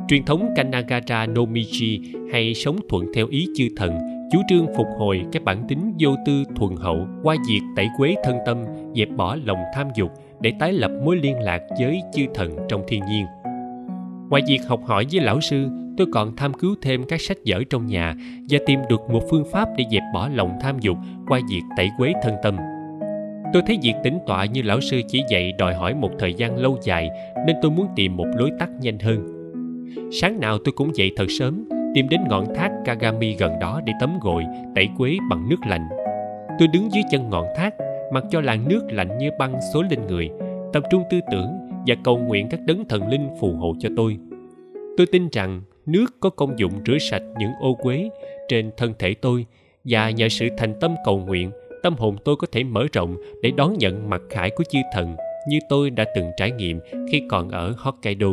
Truyền thống kanagara no michi hay sống thuận theo ý chư thần chú trương phục hồi cái bản tính vô tư thuần hậu, qua việc tẩy quế thân tâm, dẹp bỏ lòng tham dục để tái lập mối liên lạc với chư thần trong thiên nhiên. Ngoài việc học hỏi với lão sư, tôi còn tham cứu thêm các sách vở trong nhà và tìm được một phương pháp để dẹp bỏ lòng tham dục qua việc tẩy quế thân tâm. Tôi thấy việc tĩnh tọa như lão sư chỉ dạy đòi hỏi một thời gian lâu dài nên tôi muốn tìm một lối tắt nhanh hơn. Sáng nào tôi cũng dậy thật sớm tìm đến ngọn thác Kagami gần đó để tắm gội, tẩy quế bằng nước lạnh. Tôi đứng dưới chân ngọn thác, mặc cho làn nước lạnh như băng xối lên người, tập trung tư tưởng và cầu nguyện các đấng thần linh phù hộ cho tôi. Tôi tin rằng nước có công dụng rửa sạch những ô quế trên thân thể tôi và nhờ sự thành tâm cầu nguyện, tâm hồn tôi có thể mở rộng để đón nhận mặt khải của chư thần như tôi đã từng trải nghiệm khi còn ở Hokkaido.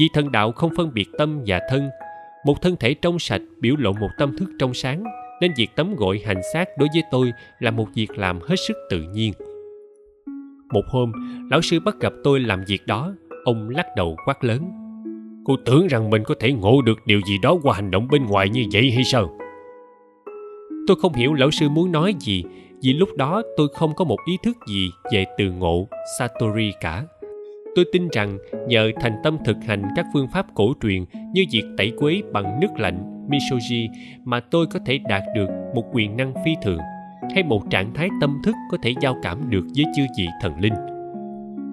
Vì thần đạo không phân biệt tâm và thân một thân thể trong sạch biểu lộ một tâm thức trong sáng, nên việc tắm gội hành xác đối với tôi là một việc làm hết sức tự nhiên. Một hôm, lão sư bắt gặp tôi làm việc đó, ông lắc đầu quát lớn. Cô tưởng rằng mình có thể ngộ được điều gì đó qua hành động bên ngoài như vậy hay sao? Tôi không hiểu lão sư muốn nói gì, vì lúc đó tôi không có một ý thức gì về từ ngộ satori cả tôi tin rằng nhờ thành tâm thực hành các phương pháp cổ truyền như việc tẩy quế bằng nước lạnh misoji mà tôi có thể đạt được một quyền năng phi thường hay một trạng thái tâm thức có thể giao cảm được với chư vị thần linh.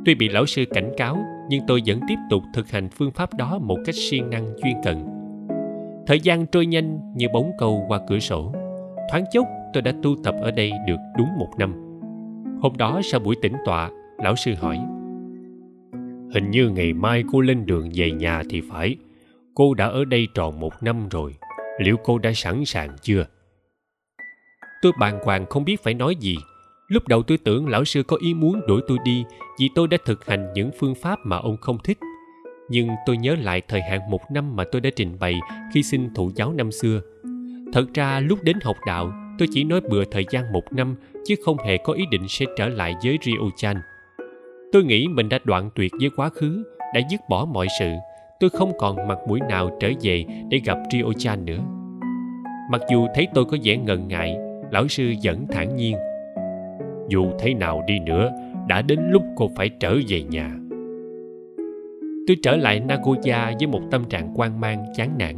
Tuy bị lão sư cảnh cáo, nhưng tôi vẫn tiếp tục thực hành phương pháp đó một cách siêng năng chuyên cần. Thời gian trôi nhanh như bóng cầu qua cửa sổ. Thoáng chốc, tôi đã tu tập ở đây được đúng một năm. Hôm đó sau buổi tĩnh tọa, lão sư hỏi Hình như ngày mai cô lên đường về nhà thì phải. Cô đã ở đây tròn một năm rồi. Liệu cô đã sẵn sàng chưa? Tôi bàng hoàng không biết phải nói gì. lúc đầu tôi tưởng lão sư có ý muốn đuổi tôi đi vì tôi đã thực hành những phương pháp mà ông không thích nhưng tôi nhớ lại thời hạn một năm mà tôi đã trình bày khi xin thụ giáo năm xưa thật ra lúc đến học đạo, tôi chỉ nói bừa thời gian một năm, chứ không hề có ý định sẽ trở lại với rio chan tôi nghĩ mình đã đoạn tuyệt với quá khứ, đã dứt bỏ mọi sự. Tôi không còn mặt mũi nào trở về để gặp rio chan nữa. Mặc dù thấy tôi có vẻ ngần ngại, lão sư vẫn thản nhiên. Dù thế nào đi nữa, đã đến lúc cô phải trở về nhà. Tôi trở lại nagoya với một tâm trạng quan mang, chán nản.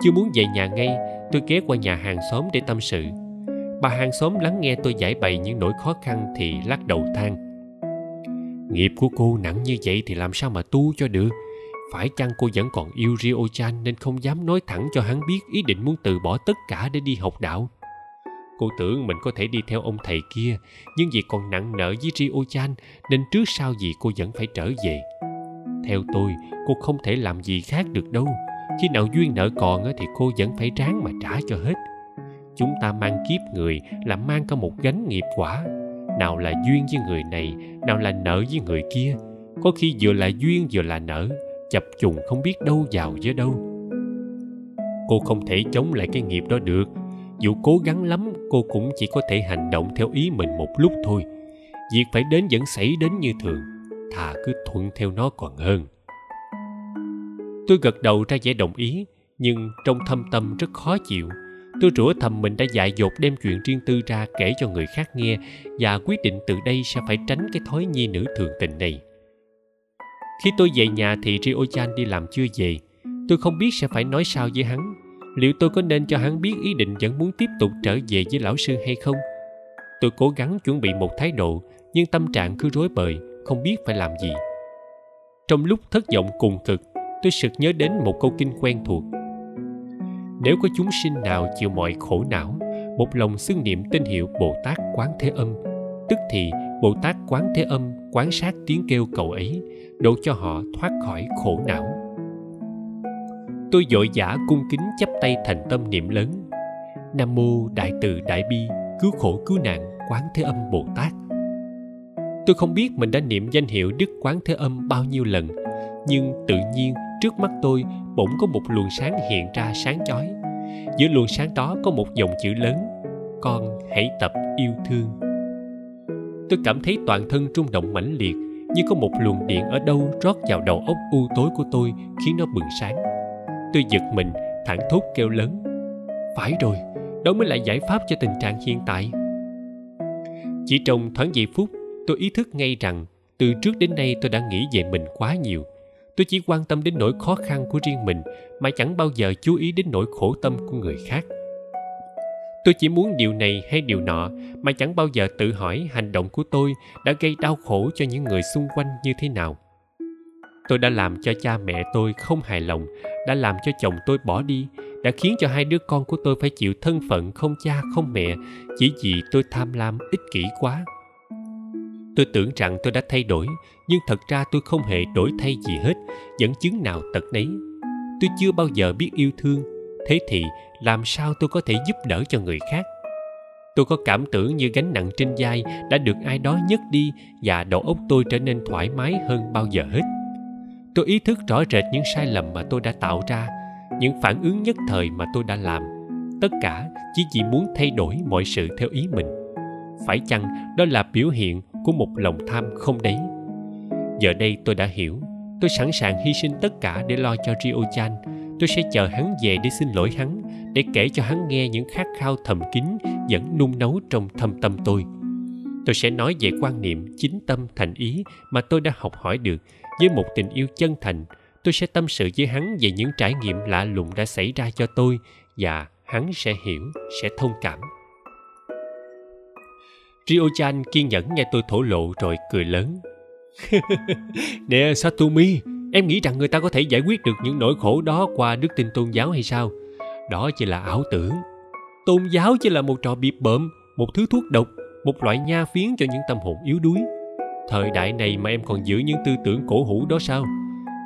Chưa muốn về nhà ngay, tôi ghé qua nhà hàng xóm để tâm sự. Bà hàng xóm lắng nghe tôi giải bày những nỗi khó khăn thì lắc đầu than nghiệp của cô nặng như vậy thì làm sao mà tu cho được? Phải chăng cô vẫn còn yêu rio chan nên không dám nói thẳng cho hắn biết ý định muốn từ bỏ tất cả để đi học đạo? Cô tưởng mình có thể đi theo ông thầy kia, nhưng vì còn nặng nợ với rio chan nên trước sau gì cô vẫn phải trở về. Theo tôi, cô không thể làm gì khác được đâu. Khi nào duyên nợ còn thì cô vẫn phải ráng mà trả cho hết. Chúng ta mang kiếp người là mang cả một gánh nghiệp quả nào là duyên với người này, nào là nợ với người kia. Có khi vừa là duyên vừa là nợ, chập trùng không biết đâu vào với đâu. Cô không thể chống lại cái nghiệp đó được. Dù cố gắng lắm, cô cũng chỉ có thể hành động theo ý mình một lúc thôi. Việc phải đến vẫn xảy đến như thường, thà cứ thuận theo nó còn hơn. Tôi gật đầu ra vẻ đồng ý, nhưng trong thâm tâm rất khó chịu tôi rủa thầm mình đã dại dột đem chuyện riêng tư ra kể cho người khác nghe và quyết định từ đây sẽ phải tránh cái thói nhi nữ thường tình này. Khi tôi về nhà thì rio chan đi làm chưa về. Tôi không biết sẽ phải nói sao với hắn. Liệu tôi có nên cho hắn biết ý định vẫn muốn tiếp tục trở về với lão sư hay không? Tôi cố gắng chuẩn bị một thái độ, nhưng tâm trạng cứ rối bời, không biết phải làm gì. Trong lúc thất vọng cùng cực, tôi sực nhớ đến một câu kinh quen thuộc nếu có chúng sinh nào chịu mọi khổ não, một lòng xưng niệm tên hiệu bồ tát quán thế âm, tức thì bồ tát quán thế âm quán sát tiếng kêu cầu ấy, độ cho họ thoát khỏi khổ não. Tôi dội giả cung kính chắp tay thành tâm niệm lớn. Nam mô đại từ đại bi, cứu khổ cứu nạn quán thế âm bồ tát. Tôi không biết mình đã niệm danh hiệu đức quán thế âm bao nhiêu lần nhưng tự nhiên, trước mắt tôi bỗng có một luồng sáng hiện ra sáng chói. Giữa luồng sáng đó có một dòng chữ lớn, con hãy tập yêu thương. Tôi cảm thấy toàn thân rung động mãnh liệt, như có một luồng điện ở đâu rót vào đầu óc u tối của tôi khiến nó bừng sáng. Tôi giật mình, thẳng thốt kêu lớn, phải rồi, đó mới là giải pháp cho tình trạng hiện tại. Chỉ trong thoáng giây phút, tôi ý thức ngay rằng từ trước đến nay tôi đã nghĩ về mình quá nhiều tôi chỉ quan tâm đến nỗi khó khăn của riêng mình, mà chẳng bao giờ chú ý đến nỗi khổ tâm của người khác. Tôi chỉ muốn điều này hay điều nọ, mà chẳng bao giờ tự hỏi hành động của tôi đã gây đau khổ cho những người xung quanh như thế nào. Tôi đã làm cho cha mẹ tôi không hài lòng, đã làm cho chồng tôi bỏ đi, đã khiến cho hai đứa con của tôi phải chịu thân phận không cha không mẹ chỉ vì tôi tham lam ích kỷ quá tôi tưởng rằng tôi đã thay đổi, nhưng thật ra tôi không hề đổi thay gì hết, dẫn chứng nào tật nấy. Tôi chưa bao giờ biết yêu thương, thế thì làm sao tôi có thể giúp đỡ cho người khác? Tôi có cảm tưởng như gánh nặng trên vai đã được ai đó nhấc đi và đầu óc tôi trở nên thoải mái hơn bao giờ hết. Tôi ý thức rõ rệt những sai lầm mà tôi đã tạo ra, những phản ứng nhất thời mà tôi đã làm. Tất cả chỉ vì muốn thay đổi mọi sự theo ý mình. Phải chăng đó là biểu hiện của một lòng tham không đấy giờ đây tôi đã hiểu, tôi sẵn sàng hy sinh tất cả để lo cho rio chan tôi sẽ chờ hắn về để xin lỗi hắn, để kể cho hắn nghe những khát khao thầm kín vẫn nung nấu trong thâm tâm tôi. Tôi sẽ nói về quan niệm chính tâm thành ý mà tôi đã học hỏi được với một tình yêu chân thành. Tôi sẽ tâm sự với hắn về những trải nghiệm lạ lùng đã xảy ra cho tôi và hắn sẽ hiểu, sẽ thông cảm rio chan kiên nhẫn nghe tôi thổ lộ rồi cười lớn. *laughs* Nè, satomi, em nghĩ rằng người ta có thể giải quyết được những nỗi khổ đó qua đức tin tôn giáo hay sao? Đó chỉ là ảo tưởng. Tôn giáo chỉ là một trò bịp bợm, một thứ thuốc độc, một loại nha phiến cho những tâm hồn yếu đuối. Thời đại này mà em còn giữ những tư tưởng cổ hủ đó sao?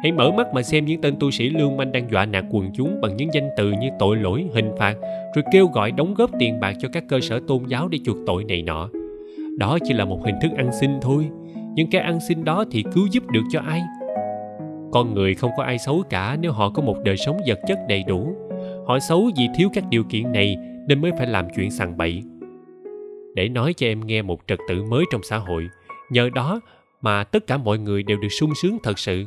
Hãy mở mắt mà xem những tên tu sĩ lương manh đang dọa nạt quần chúng bằng những danh từ như tội lỗi, hình phạt, rồi kêu gọi đóng góp tiền bạc cho các cơ sở tôn giáo để chuộc tội này nọ đó chỉ là một hình thức ăn xin thôi. Nhưng cái ăn xin đó thì cứu giúp được cho ai? Con người không có ai xấu cả nếu họ có một đời sống vật chất đầy đủ. Họ xấu vì thiếu các điều kiện này nên mới phải làm chuyện sằng bậy. Để nói cho em nghe một trật tự mới trong xã hội, nhờ đó mà tất cả mọi người đều được sung sướng thật sự.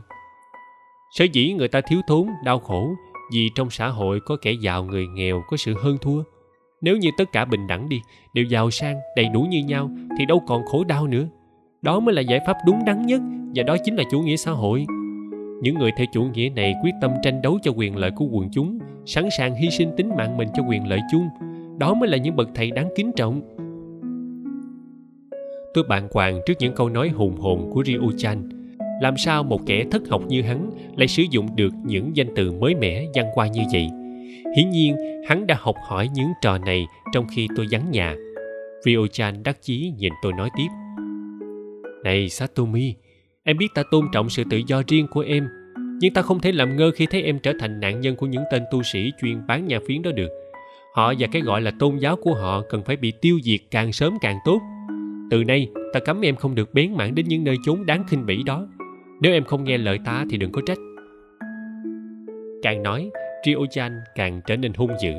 Sở dĩ người ta thiếu thốn, đau khổ vì trong xã hội có kẻ giàu người nghèo có sự hơn thua nếu như tất cả bình đẳng đi, đều giàu sang, đầy đủ như nhau, thì đâu còn khổ đau nữa. Đó mới là giải pháp đúng đắn nhất, và đó chính là chủ nghĩa xã hội. Những người theo chủ nghĩa này quyết tâm tranh đấu cho quyền lợi của quần chúng, sẵn sàng hy sinh tính mạng mình cho quyền lợi chung. Đó mới là những bậc thầy đáng kính trọng. Tôi bàng hoàng trước những câu nói hùng hồn của Ryu Chan. Làm sao một kẻ thất học như hắn lại sử dụng được những danh từ mới mẻ, văn qua như vậy? Hiển nhiên, hắn đã học hỏi những trò này trong khi tôi vắng nhà. Ryu Chan đắc chí nhìn tôi nói tiếp. Này Satomi, em biết ta tôn trọng sự tự do riêng của em, nhưng ta không thể làm ngơ khi thấy em trở thành nạn nhân của những tên tu sĩ chuyên bán nhà phiến đó được. Họ và cái gọi là tôn giáo của họ cần phải bị tiêu diệt càng sớm càng tốt. Từ nay, ta cấm em không được bén mảng đến những nơi chốn đáng khinh bỉ đó. Nếu em không nghe lời ta thì đừng có trách. Càng nói Ryo-chan càng trở nên hung dữ.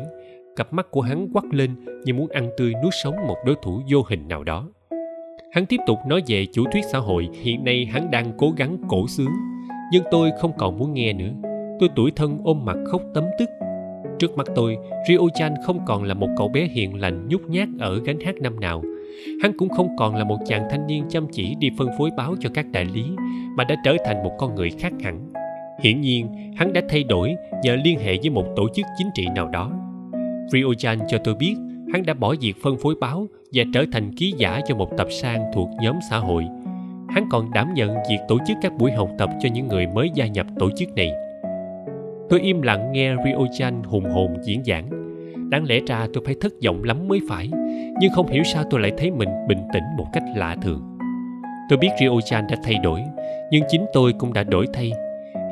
Cặp mắt của hắn quắc lên như muốn ăn tươi nuốt sống một đối thủ vô hình nào đó. Hắn tiếp tục nói về chủ thuyết xã hội. Hiện nay hắn đang cố gắng cổ xướng. Nhưng tôi không còn muốn nghe nữa. Tôi tuổi thân ôm mặt khóc tấm tức. Trước mắt tôi ryo-chan không còn là một cậu bé hiền lành nhút nhát ở gánh hát năm nào. Hắn cũng không còn là một chàng thanh niên chăm chỉ đi phân phối báo cho các đại lý, mà đã trở thành một con người khác hẳn hiển nhiên, hắn đã thay đổi nhờ liên hệ với một tổ chức chính trị nào đó. Ryo-chan cho tôi biết, hắn đã bỏ việc phân phối báo và trở thành ký giả cho một tập san thuộc nhóm xã hội. Hắn còn đảm nhận việc tổ chức các buổi học tập cho những người mới gia nhập tổ chức này. Tôi im lặng nghe Ryochan hùng hồn diễn giảng. Đáng lẽ ra tôi phải thất vọng lắm mới phải, nhưng không hiểu sao tôi lại thấy mình bình tĩnh một cách lạ thường. Tôi biết Ryochan đã thay đổi, nhưng chính tôi cũng đã đổi thay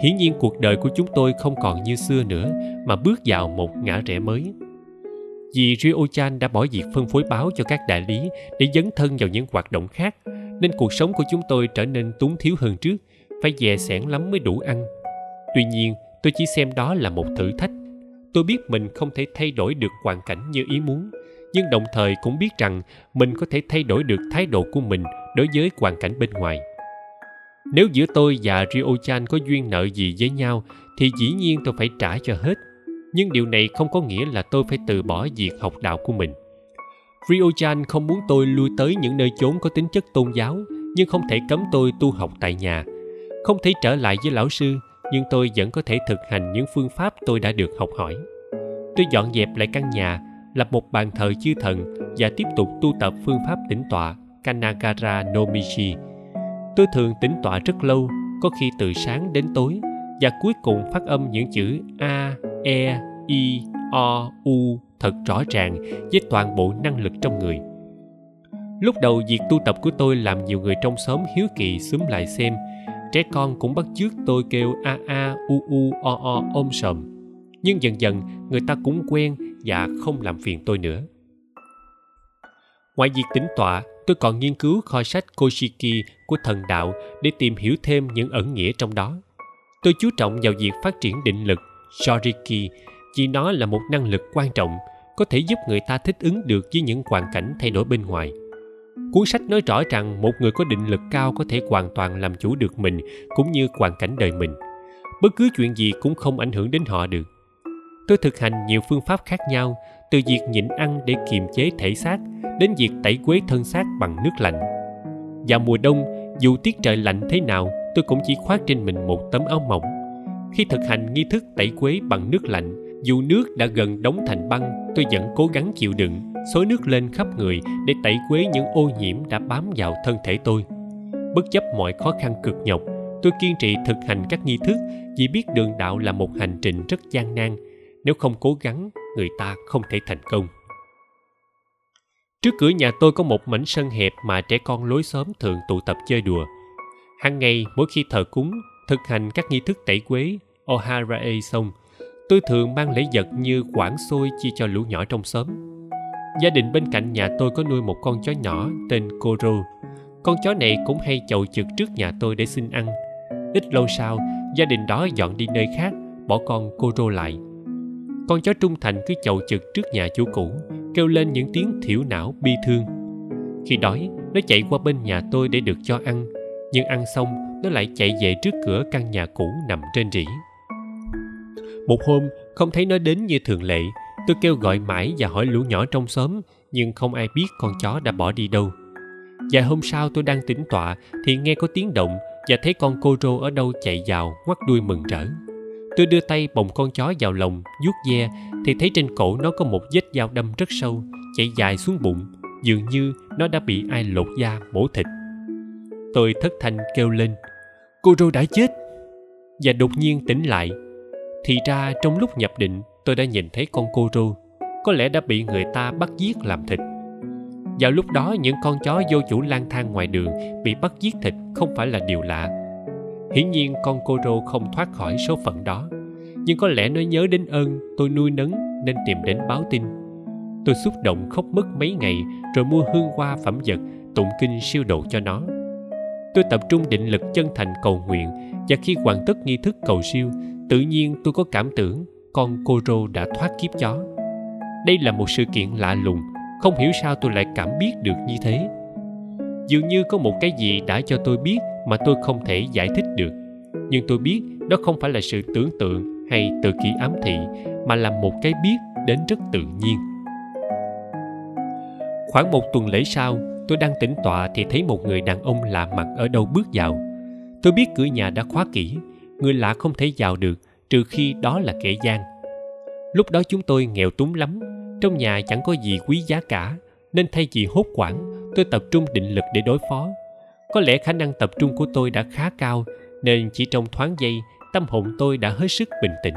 hiển nhiên cuộc đời của chúng tôi không còn như xưa nữa mà bước vào một ngã rẽ mới vì Ryo-chan đã bỏ việc phân phối báo cho các đại lý để dấn thân vào những hoạt động khác, nên cuộc sống của chúng tôi trở nên túng thiếu hơn trước, phải dè sẻn lắm mới đủ ăn. Tuy nhiên, tôi chỉ xem đó là một thử thách. Tôi biết mình không thể thay đổi được hoàn cảnh như ý muốn, nhưng đồng thời cũng biết rằng mình có thể thay đổi được thái độ của mình đối với hoàn cảnh bên ngoài. Nếu giữa tôi và Ryo-chan có duyên nợ gì với nhau, thì dĩ nhiên tôi phải trả cho hết – nhưng điều này không có nghĩa là tôi phải từ bỏ việc học đạo của mình. Ryo-chan không muốn tôi lui tới những nơi chốn có tính chất tôn giáo nhưng không thể cấm tôi tu học tại nhà. Không thể trở lại với lão sư nhưng tôi vẫn có thể thực hành những phương pháp tôi đã được học hỏi. Tôi dọn dẹp lại căn nhà lập một bàn thờ chư thần và tiếp tục tu tập phương pháp tĩnh tọa kanagara no michi tôi thường tính tọa rất lâu, có khi từ sáng đến tối, và cuối cùng phát âm những chữ a e i, o, u thật rõ ràng với toàn bộ năng lực trong người. Lúc đầu, việc tu tập của tôi làm nhiều người trong xóm hiếu kỳ xúm lại xem. Trẻ con cũng bắt chước tôi kêu a a, u u, o o, ôm sòm. Nhưng dần dần, người ta cũng quen và không làm phiền tôi nữa. Ngoài việc tính tọa, tôi còn nghiên cứu kho sách koshiki của thần đạo để tìm hiểu thêm những ẩn nghĩa trong đó tôi chú trọng vào việc phát triển định lực Shoriki vì nó là một năng lực quan trọng có thể giúp người ta thích ứng được với những hoàn cảnh thay đổi bên ngoài. Cuốn sách nói rõ rằng một người có định lực cao có thể hoàn toàn làm chủ được mình cũng như hoàn cảnh đời mình. Bất cứ chuyện gì cũng không ảnh hưởng đến họ được. Tôi thực hành nhiều phương pháp khác nhau, từ việc nhịn ăn để kiềm chế thể xác đến việc tẩy quế thân xác bằng nước lạnh. Vào mùa đông, dù tiết trời lạnh thế nào, tôi cũng chỉ khoác trên mình một tấm áo mỏng. Khi thực hành nghi thức tẩy quế bằng nước lạnh dù nước đã gần đóng thành băng tôi vẫn cố gắng chịu đựng xối nước lên khắp người để tẩy quế những ô nhiễm đã bám vào thân thể tôi. Bất chấp mọi khó khăn cực nhọc tôi kiên trì thực hành các nghi thức vì biết đường đạo là một hành trình rất gian nan. Nếu không cố gắng người ta không thể thành công trước cửa nhà tôi có một mảnh sân hẹp mà trẻ con lối xóm thường tụ tập chơi đùa hàng ngày mỗi khi thờ cúng thực hành các nghi thức tẩy quế oharae xong tôi thường mang lễ vật như quảng xôi chia cho lũ nhỏ trong xóm gia đình bên cạnh nhà tôi có nuôi một con chó nhỏ tên Koro. Con chó này cũng hay chầu chực trước nhà tôi để xin ăn. Ít lâu sau, gia đình đó dọn đi nơi khác, bỏ con Koro lại. Con chó trung thành cứ chầu chực trước nhà chủ cũ, kêu lên những tiếng thiểu não bi thương. Khi đói, nó chạy qua bên nhà tôi để được cho ăn, nhưng ăn xong nó lại chạy về trước cửa căn nhà cũ nằm trên rỉ. Một hôm, không thấy nó đến như thường lệ, tôi kêu gọi mãi và hỏi lũ nhỏ trong xóm, nhưng không ai biết con chó đã bỏ đi đâu. vài hôm sau tôi đang tĩnh tọa thì nghe có tiếng động và thấy con cô rô ở đâu chạy vào ngoắt đuôi mừng rỡ. Tôi đưa tay bồng con chó vào lòng, vuốt ve thì thấy trên cổ nó có một vết dao đâm rất sâu, chạy dài xuống bụng, dường như nó đã bị ai lột da mổ thịt. Tôi thất thanh kêu lên, cô rô đã chết. Và đột nhiên tỉnh lại. Thì ra trong lúc nhập định tôi đã nhìn thấy con cô rô, có lẽ đã bị người ta bắt giết làm thịt. Vào lúc đó những con chó vô chủ lang thang ngoài đường bị bắt giết thịt không phải là điều lạ. Hiển nhiên con cô rô không thoát khỏi số phận đó. Nhưng có lẽ nó nhớ đến ơn tôi nuôi nấng nên tìm đến báo tin. Tôi xúc động khóc mất mấy ngày rồi mua hương hoa phẩm vật tụng kinh siêu độ cho nó. Tôi tập trung định lực chân thành cầu nguyện và khi hoàn tất nghi thức cầu siêu, tự nhiên tôi có cảm tưởng con cô rô đã thoát kiếp chó. Đây là một sự kiện lạ lùng không hiểu sao tôi lại cảm biết được như thế dường như có một cái gì đã cho tôi biết mà tôi không thể giải thích được. Nhưng tôi biết đó không phải là sự tưởng tượng hay tự kỷ ám thị, mà là một cái biết đến rất tự nhiên. Khoảng một tuần lễ sau, tôi đang tĩnh tọa thì thấy một người đàn ông lạ mặt ở đâu bước vào. Tôi biết cửa nhà đã khóa kỹ, người lạ không thể vào được, trừ khi đó là kẻ gian. Lúc đó chúng tôi nghèo túng lắm, trong nhà chẳng có gì quý giá cả, nên thay vì hốt quản tôi tập trung định lực để đối phó có lẽ khả năng tập trung của tôi đã khá cao, nên chỉ trong thoáng giây, tâm hồn tôi đã hết sức bình tĩnh.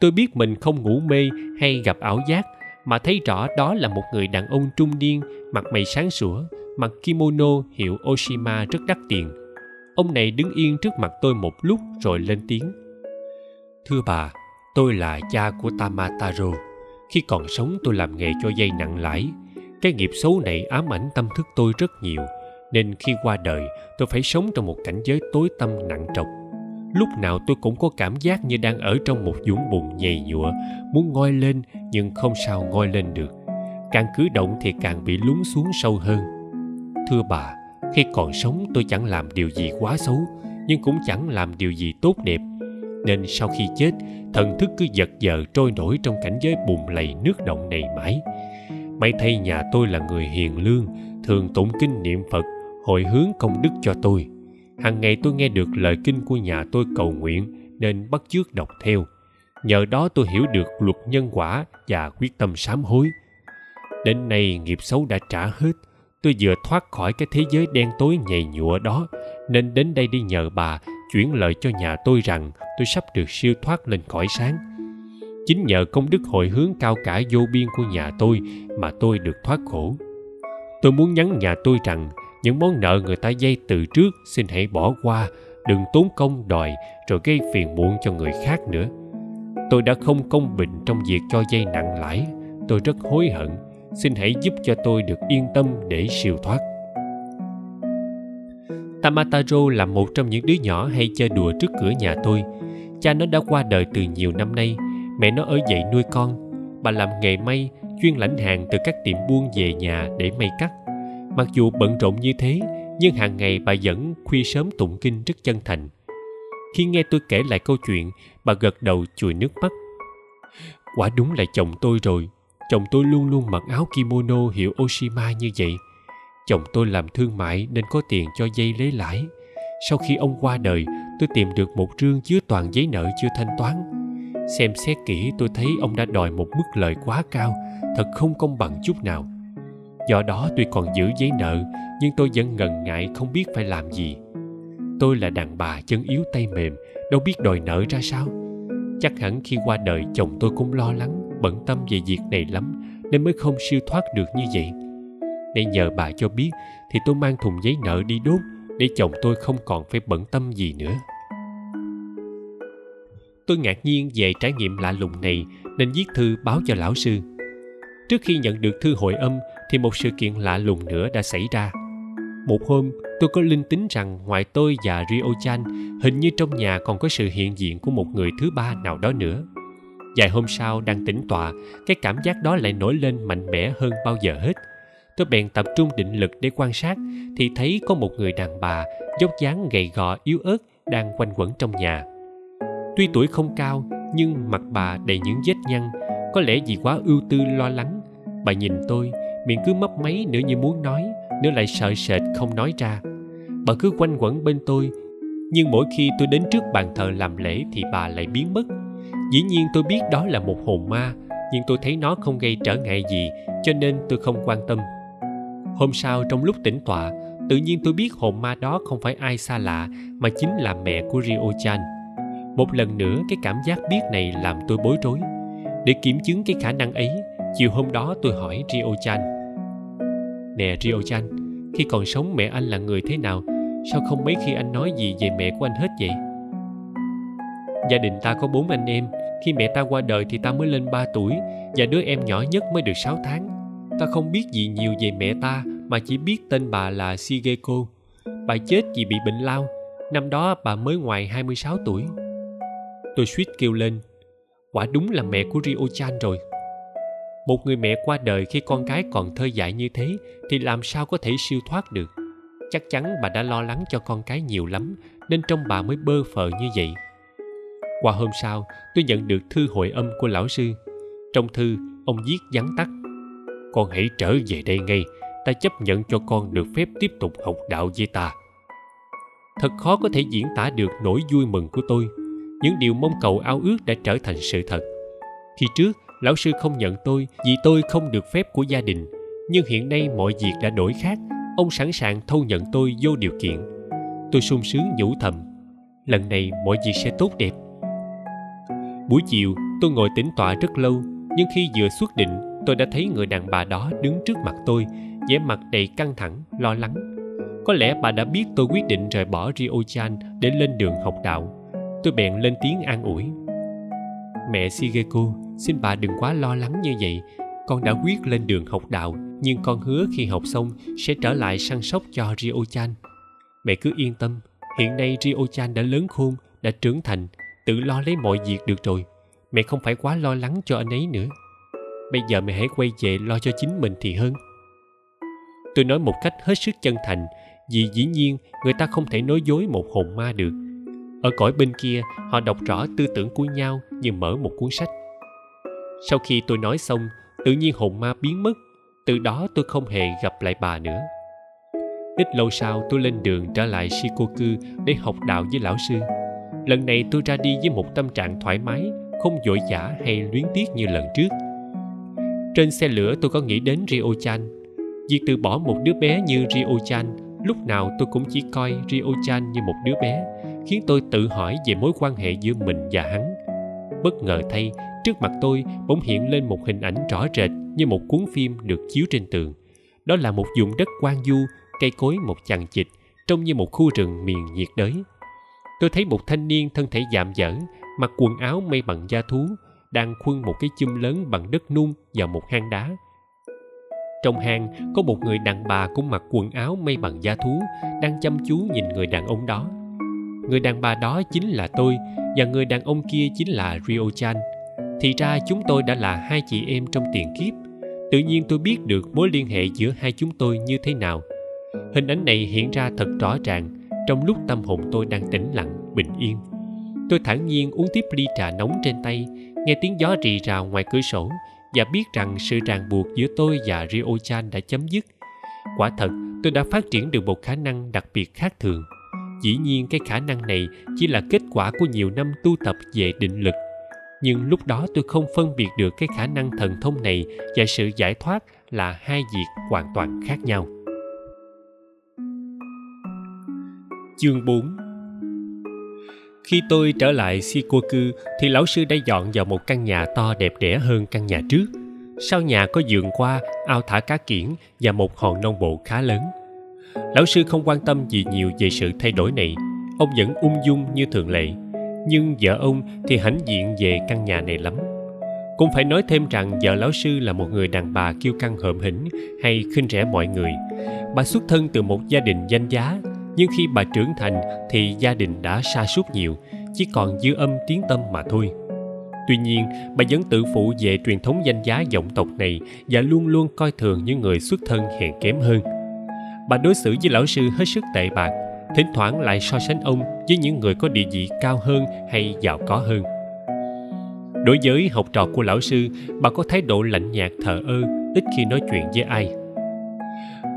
Tôi biết mình không ngủ mê hay gặp ảo giác, mà thấy rõ đó là một người đàn ông trung niên, mặt mày sáng sủa, mặc kimono hiệu oshima rất đắt tiền. Ông này đứng yên trước mặt tôi một lúc rồi lên tiếng. Thưa bà, tôi là cha của tamataro. Khi còn sống tôi làm nghề cho dây nặng lãi. Cái nghiệp xấu này ám ảnh tâm thức tôi rất nhiều nên khi qua đời, tôi phải sống trong một cảnh giới tối tâm nặng trọc. Lúc nào tôi cũng có cảm giác như đang ở trong một vũng bùn nhầy nhụa, muốn ngoi lên nhưng không sao ngoi lên được. Càng cử động thì càng bị lún xuống sâu hơn. Thưa bà, khi còn sống tôi chẳng làm điều gì quá xấu, nhưng cũng chẳng làm điều gì tốt đẹp. Nên sau khi chết, thần thức cứ giật giờ trôi nổi trong cảnh giới bùn lầy nước động này mãi. May thay nhà tôi là người hiền lương, thường tụng kinh niệm phật hồi hướng công đức cho tôi. Hàng ngày tôi nghe được lời kinh của nhà tôi cầu nguyện, nên bắt chước đọc theo. Nhờ đó tôi hiểu được luật nhân quả và quyết tâm sám hối. Đến nay nghiệp xấu đã trả hết, tôi vừa thoát khỏi cái thế giới đen tối nhầy nhụa đó, nên đến đây đi nhờ bà chuyển lời cho nhà tôi rằng tôi sắp được siêu thoát lên khỏi sáng. Chính nhờ công đức hồi hướng cao cả vô biên của nhà tôi mà tôi được thoát khổ. Tôi muốn nhắn nhà tôi rằng những món nợ người ta dây từ trước xin hãy bỏ qua đừng tốn công đòi rồi gây phiền muộn cho người khác nữa tôi đã không công bình trong việc cho dây nặng lãi tôi rất hối hận xin hãy giúp cho tôi được yên tâm để siêu thoát Tamataro là một trong những đứa nhỏ hay chơi đùa trước cửa nhà tôi. Cha nó đã qua đời từ nhiều năm nay, mẹ nó ở dậy nuôi con. Bà làm nghề may, chuyên lãnh hàng từ các tiệm buôn về nhà để may cắt. Mặc dù bận rộn như thế, nhưng hàng ngày bà vẫn khuya sớm tụng kinh rất chân thành. Khi nghe tôi kể lại câu chuyện, bà gật đầu chùi nước mắt. Quả đúng là chồng tôi rồi. Chồng tôi luôn luôn mặc áo kimono hiệu Oshima như vậy chồng tôi làm thương mại nên có tiền cho dây lấy lãi sau khi ông qua đời tôi tìm được một rương chứa toàn giấy nợ chưa thanh toán xem xét kỹ tôi thấy ông đã đòi một mức lời quá cao thật không công bằng chút nào do đó tuy còn giữ giấy nợ, nhưng tôi vẫn ngần ngại không biết phải làm gì. Tôi là đàn bà chân yếu tay mềm, đâu biết đòi nợ ra sao. Chắc hẳn khi qua đời chồng tôi cũng lo lắng, bận tâm về việc này lắm, nên mới không siêu thoát được như vậy. Để nhờ bà cho biết, thì tôi mang thùng giấy nợ đi đốt, để chồng tôi không còn phải bận tâm gì nữa. Tôi ngạc nhiên về trải nghiệm lạ lùng này, nên viết thư báo cho lão sư. Trước khi nhận được thư hội âm thì một sự kiện lạ lùng nữa đã xảy ra. Một hôm, tôi có linh tính rằng ngoài tôi và rio chan hình như trong nhà còn có sự hiện diện của một người thứ ba nào đó nữa. Vài hôm sau đang tĩnh tọa, cái cảm giác đó lại nổi lên mạnh mẽ hơn bao giờ hết. Tôi bèn tập trung định lực để quan sát, thì thấy có một người đàn bà, dốc dáng gầy gò, yếu ớt, đang quanh quẩn trong nhà. Tuy tuổi không cao, nhưng mặt bà đầy những vết nhăn, có lẽ vì quá ưu tư lo lắng. Bà nhìn tôi miệng cứ mấp máy nửa như muốn nói nửa lại sợ sệt không nói ra. Bà cứ quanh quẩn bên tôi, nhưng mỗi khi tôi đến trước bàn thờ làm lễ thì bà lại biến mất. Dĩ nhiên tôi biết đó là một hồn ma, nhưng tôi thấy nó không gây trở ngại gì, cho nên tôi không quan tâm. Hôm sau trong lúc tĩnh tọa, tự nhiên tôi biết hồn ma đó không phải ai xa lạ, mà chính là mẹ của rio chan một lần nữa, cái cảm giác biết này làm tôi bối rối. Để kiểm chứng cái khả năng ấy, chiều hôm đó tôi hỏi rio chan nè rio chan khi còn sống mẹ anh là người thế nào sao không mấy khi anh nói gì về mẹ của anh hết vậy gia đình ta có bốn anh em, khi mẹ ta qua đời thì ta mới lên ba tuổi và đứa em nhỏ nhất mới được sáu tháng ta không biết gì nhiều về mẹ ta, mà chỉ biết tên bà là Shigeko. Bà chết vì bị bệnh lao. Năm đó bà mới ngoài 26 tuổi. Tôi suýt kêu lên. Quả đúng là mẹ của Rio chan rồi. Một người mẹ qua đời khi con cái còn thơ dại như thế thì làm sao có thể siêu thoát được. Chắc chắn bà đã lo lắng cho con cái nhiều lắm nên trong bà mới bơ phờ như vậy. Qua hôm sau, tôi nhận được thư hội âm của lão sư. Trong thư, ông viết vắn tắt. Con hãy trở về đây ngay, ta chấp nhận cho con được phép tiếp tục học đạo với ta. Thật khó có thể diễn tả được nỗi vui mừng của tôi. Những điều mong cầu ao ước đã trở thành sự thật. Khi trước, lão sư không nhận tôi vì tôi không được phép của gia đình. Nhưng hiện nay mọi việc đã đổi khác. Ông sẵn sàng thâu nhận tôi vô điều kiện. Tôi sung sướng nhủ thầm. Lần này mọi việc sẽ tốt đẹp buổi chiều, tôi ngồi tĩnh tọa rất lâu nhưng khi vừa xuất định, tôi đã thấy người đàn bà đó đứng trước mặt tôi, vẻ mặt đầy căng thẳng, lo lắng có lẽ bà đã biết tôi quyết định rời bỏ rio chan để lên đường học đạo tôi bèn lên tiếng an ủi mẹ shigeko xin bà đừng quá lo lắng như vậy. Con đã quyết lên đường học đạo, nhưng con hứa khi học xong sẽ trở lại săn sóc cho rio chan mẹ cứ yên tâm, hiện nay rio chan đã lớn khôn, đã trưởng thành, tự lo lấy mọi việc được rồi. Mẹ không phải quá lo lắng cho anh ấy nữa. Bây giờ mẹ hãy quay về lo cho chính mình thì hơn. Tôi nói một cách hết sức chân thành, vì dĩ nhiên người ta không thể nói dối một hồn ma được. Ở cõi bên kia, họ đọc rõ tư tưởng của nhau như mở một cuốn sách sau khi tôi nói xong, tự nhiên hồn ma biến mất. Từ đó tôi không hề gặp lại bà nữa. Ít lâu sau, tôi lên đường trở lại shikoku để học đạo với lão sư. Lần này tôi ra đi với một tâm trạng thoải mái, không vội vã hay luyến tiếc như lần trước. Trên xe lửa tôi có nghĩ đến rio chan việc từ bỏ một đứa bé như rio chan lúc nào tôi cũng chỉ coi rio chan như một đứa bé, khiến tôi tự hỏi về mối quan hệ giữa mình và hắn. Bất ngờ thay trước mặt tôi bỗng hiện lên một hình ảnh rõ rệt như một cuốn phim được chiếu trên tường. Đó là một vùng đất quang du, cây cối một chằng chịt, trông như một khu rừng miền nhiệt đới. Tôi thấy một thanh niên thân thể dạm dở, mặc quần áo may bằng da thú, đang khuân một cái chum lớn bằng đất nung vào một hang đá. Trong hang, có một người đàn bà cũng mặc quần áo may bằng da thú, đang chăm chú nhìn người đàn ông đó. Người đàn bà đó chính là tôi, và người đàn ông kia chính là rio chan thì ra chúng tôi đã là hai chị em trong tiền kiếp. Tự nhiên tôi biết được mối liên hệ giữa hai chúng tôi như thế nào. Hình ảnh này hiện ra thật rõ ràng trong lúc tâm hồn tôi đang tĩnh lặng, bình yên. Tôi thản nhiên uống tiếp ly trà nóng trên tay, nghe tiếng gió rì rào ngoài cửa sổ và biết rằng sự ràng buộc giữa tôi và rio chan đã chấm dứt. Quả thật, tôi đã phát triển được một khả năng đặc biệt khác thường. Dĩ nhiên cái khả năng này chỉ là kết quả của nhiều năm tu tập về định lực nhưng lúc đó tôi không phân biệt được cái khả năng thần thông này và sự giải thoát là hai việc hoàn toàn khác nhau Chương 4 Khi tôi trở lại Shikoku thì lão sư đã dọn vào một căn nhà to đẹp đẽ hơn căn nhà trước. Sau nhà có giường qua, ao thả cá kiển và một hòn nông bộ khá lớn. Lão sư không quan tâm gì nhiều về sự thay đổi này. Ông vẫn ung dung như thường lệ. Nhưng vợ ông thì hãnh diện về căn nhà này lắm. cũng phải nói thêm rằng vợ lão sư là một người đàn bà kiêu căng hợm hĩnh, hay khinh rẻ mọi người. Bà xuất thân từ một gia đình danh giá, nhưng khi bà trưởng thành thì gia đình đã sa sút nhiều, chỉ còn dư âm tiếng tâm mà thôi. Tuy nhiên, bà vẫn tự phụ về truyền thống danh giá dòng tộc này và luôn luôn coi thường những người xuất thân hèn kém hơn. Bà đối xử với lão sư hết sức tệ bạc thỉnh thoảng lại so sánh ông với những người có địa vị cao hơn hay giàu có hơn đối với học trò của lão sư, bà có thái độ lạnh nhạt thờ ơ, ít khi nói chuyện với ai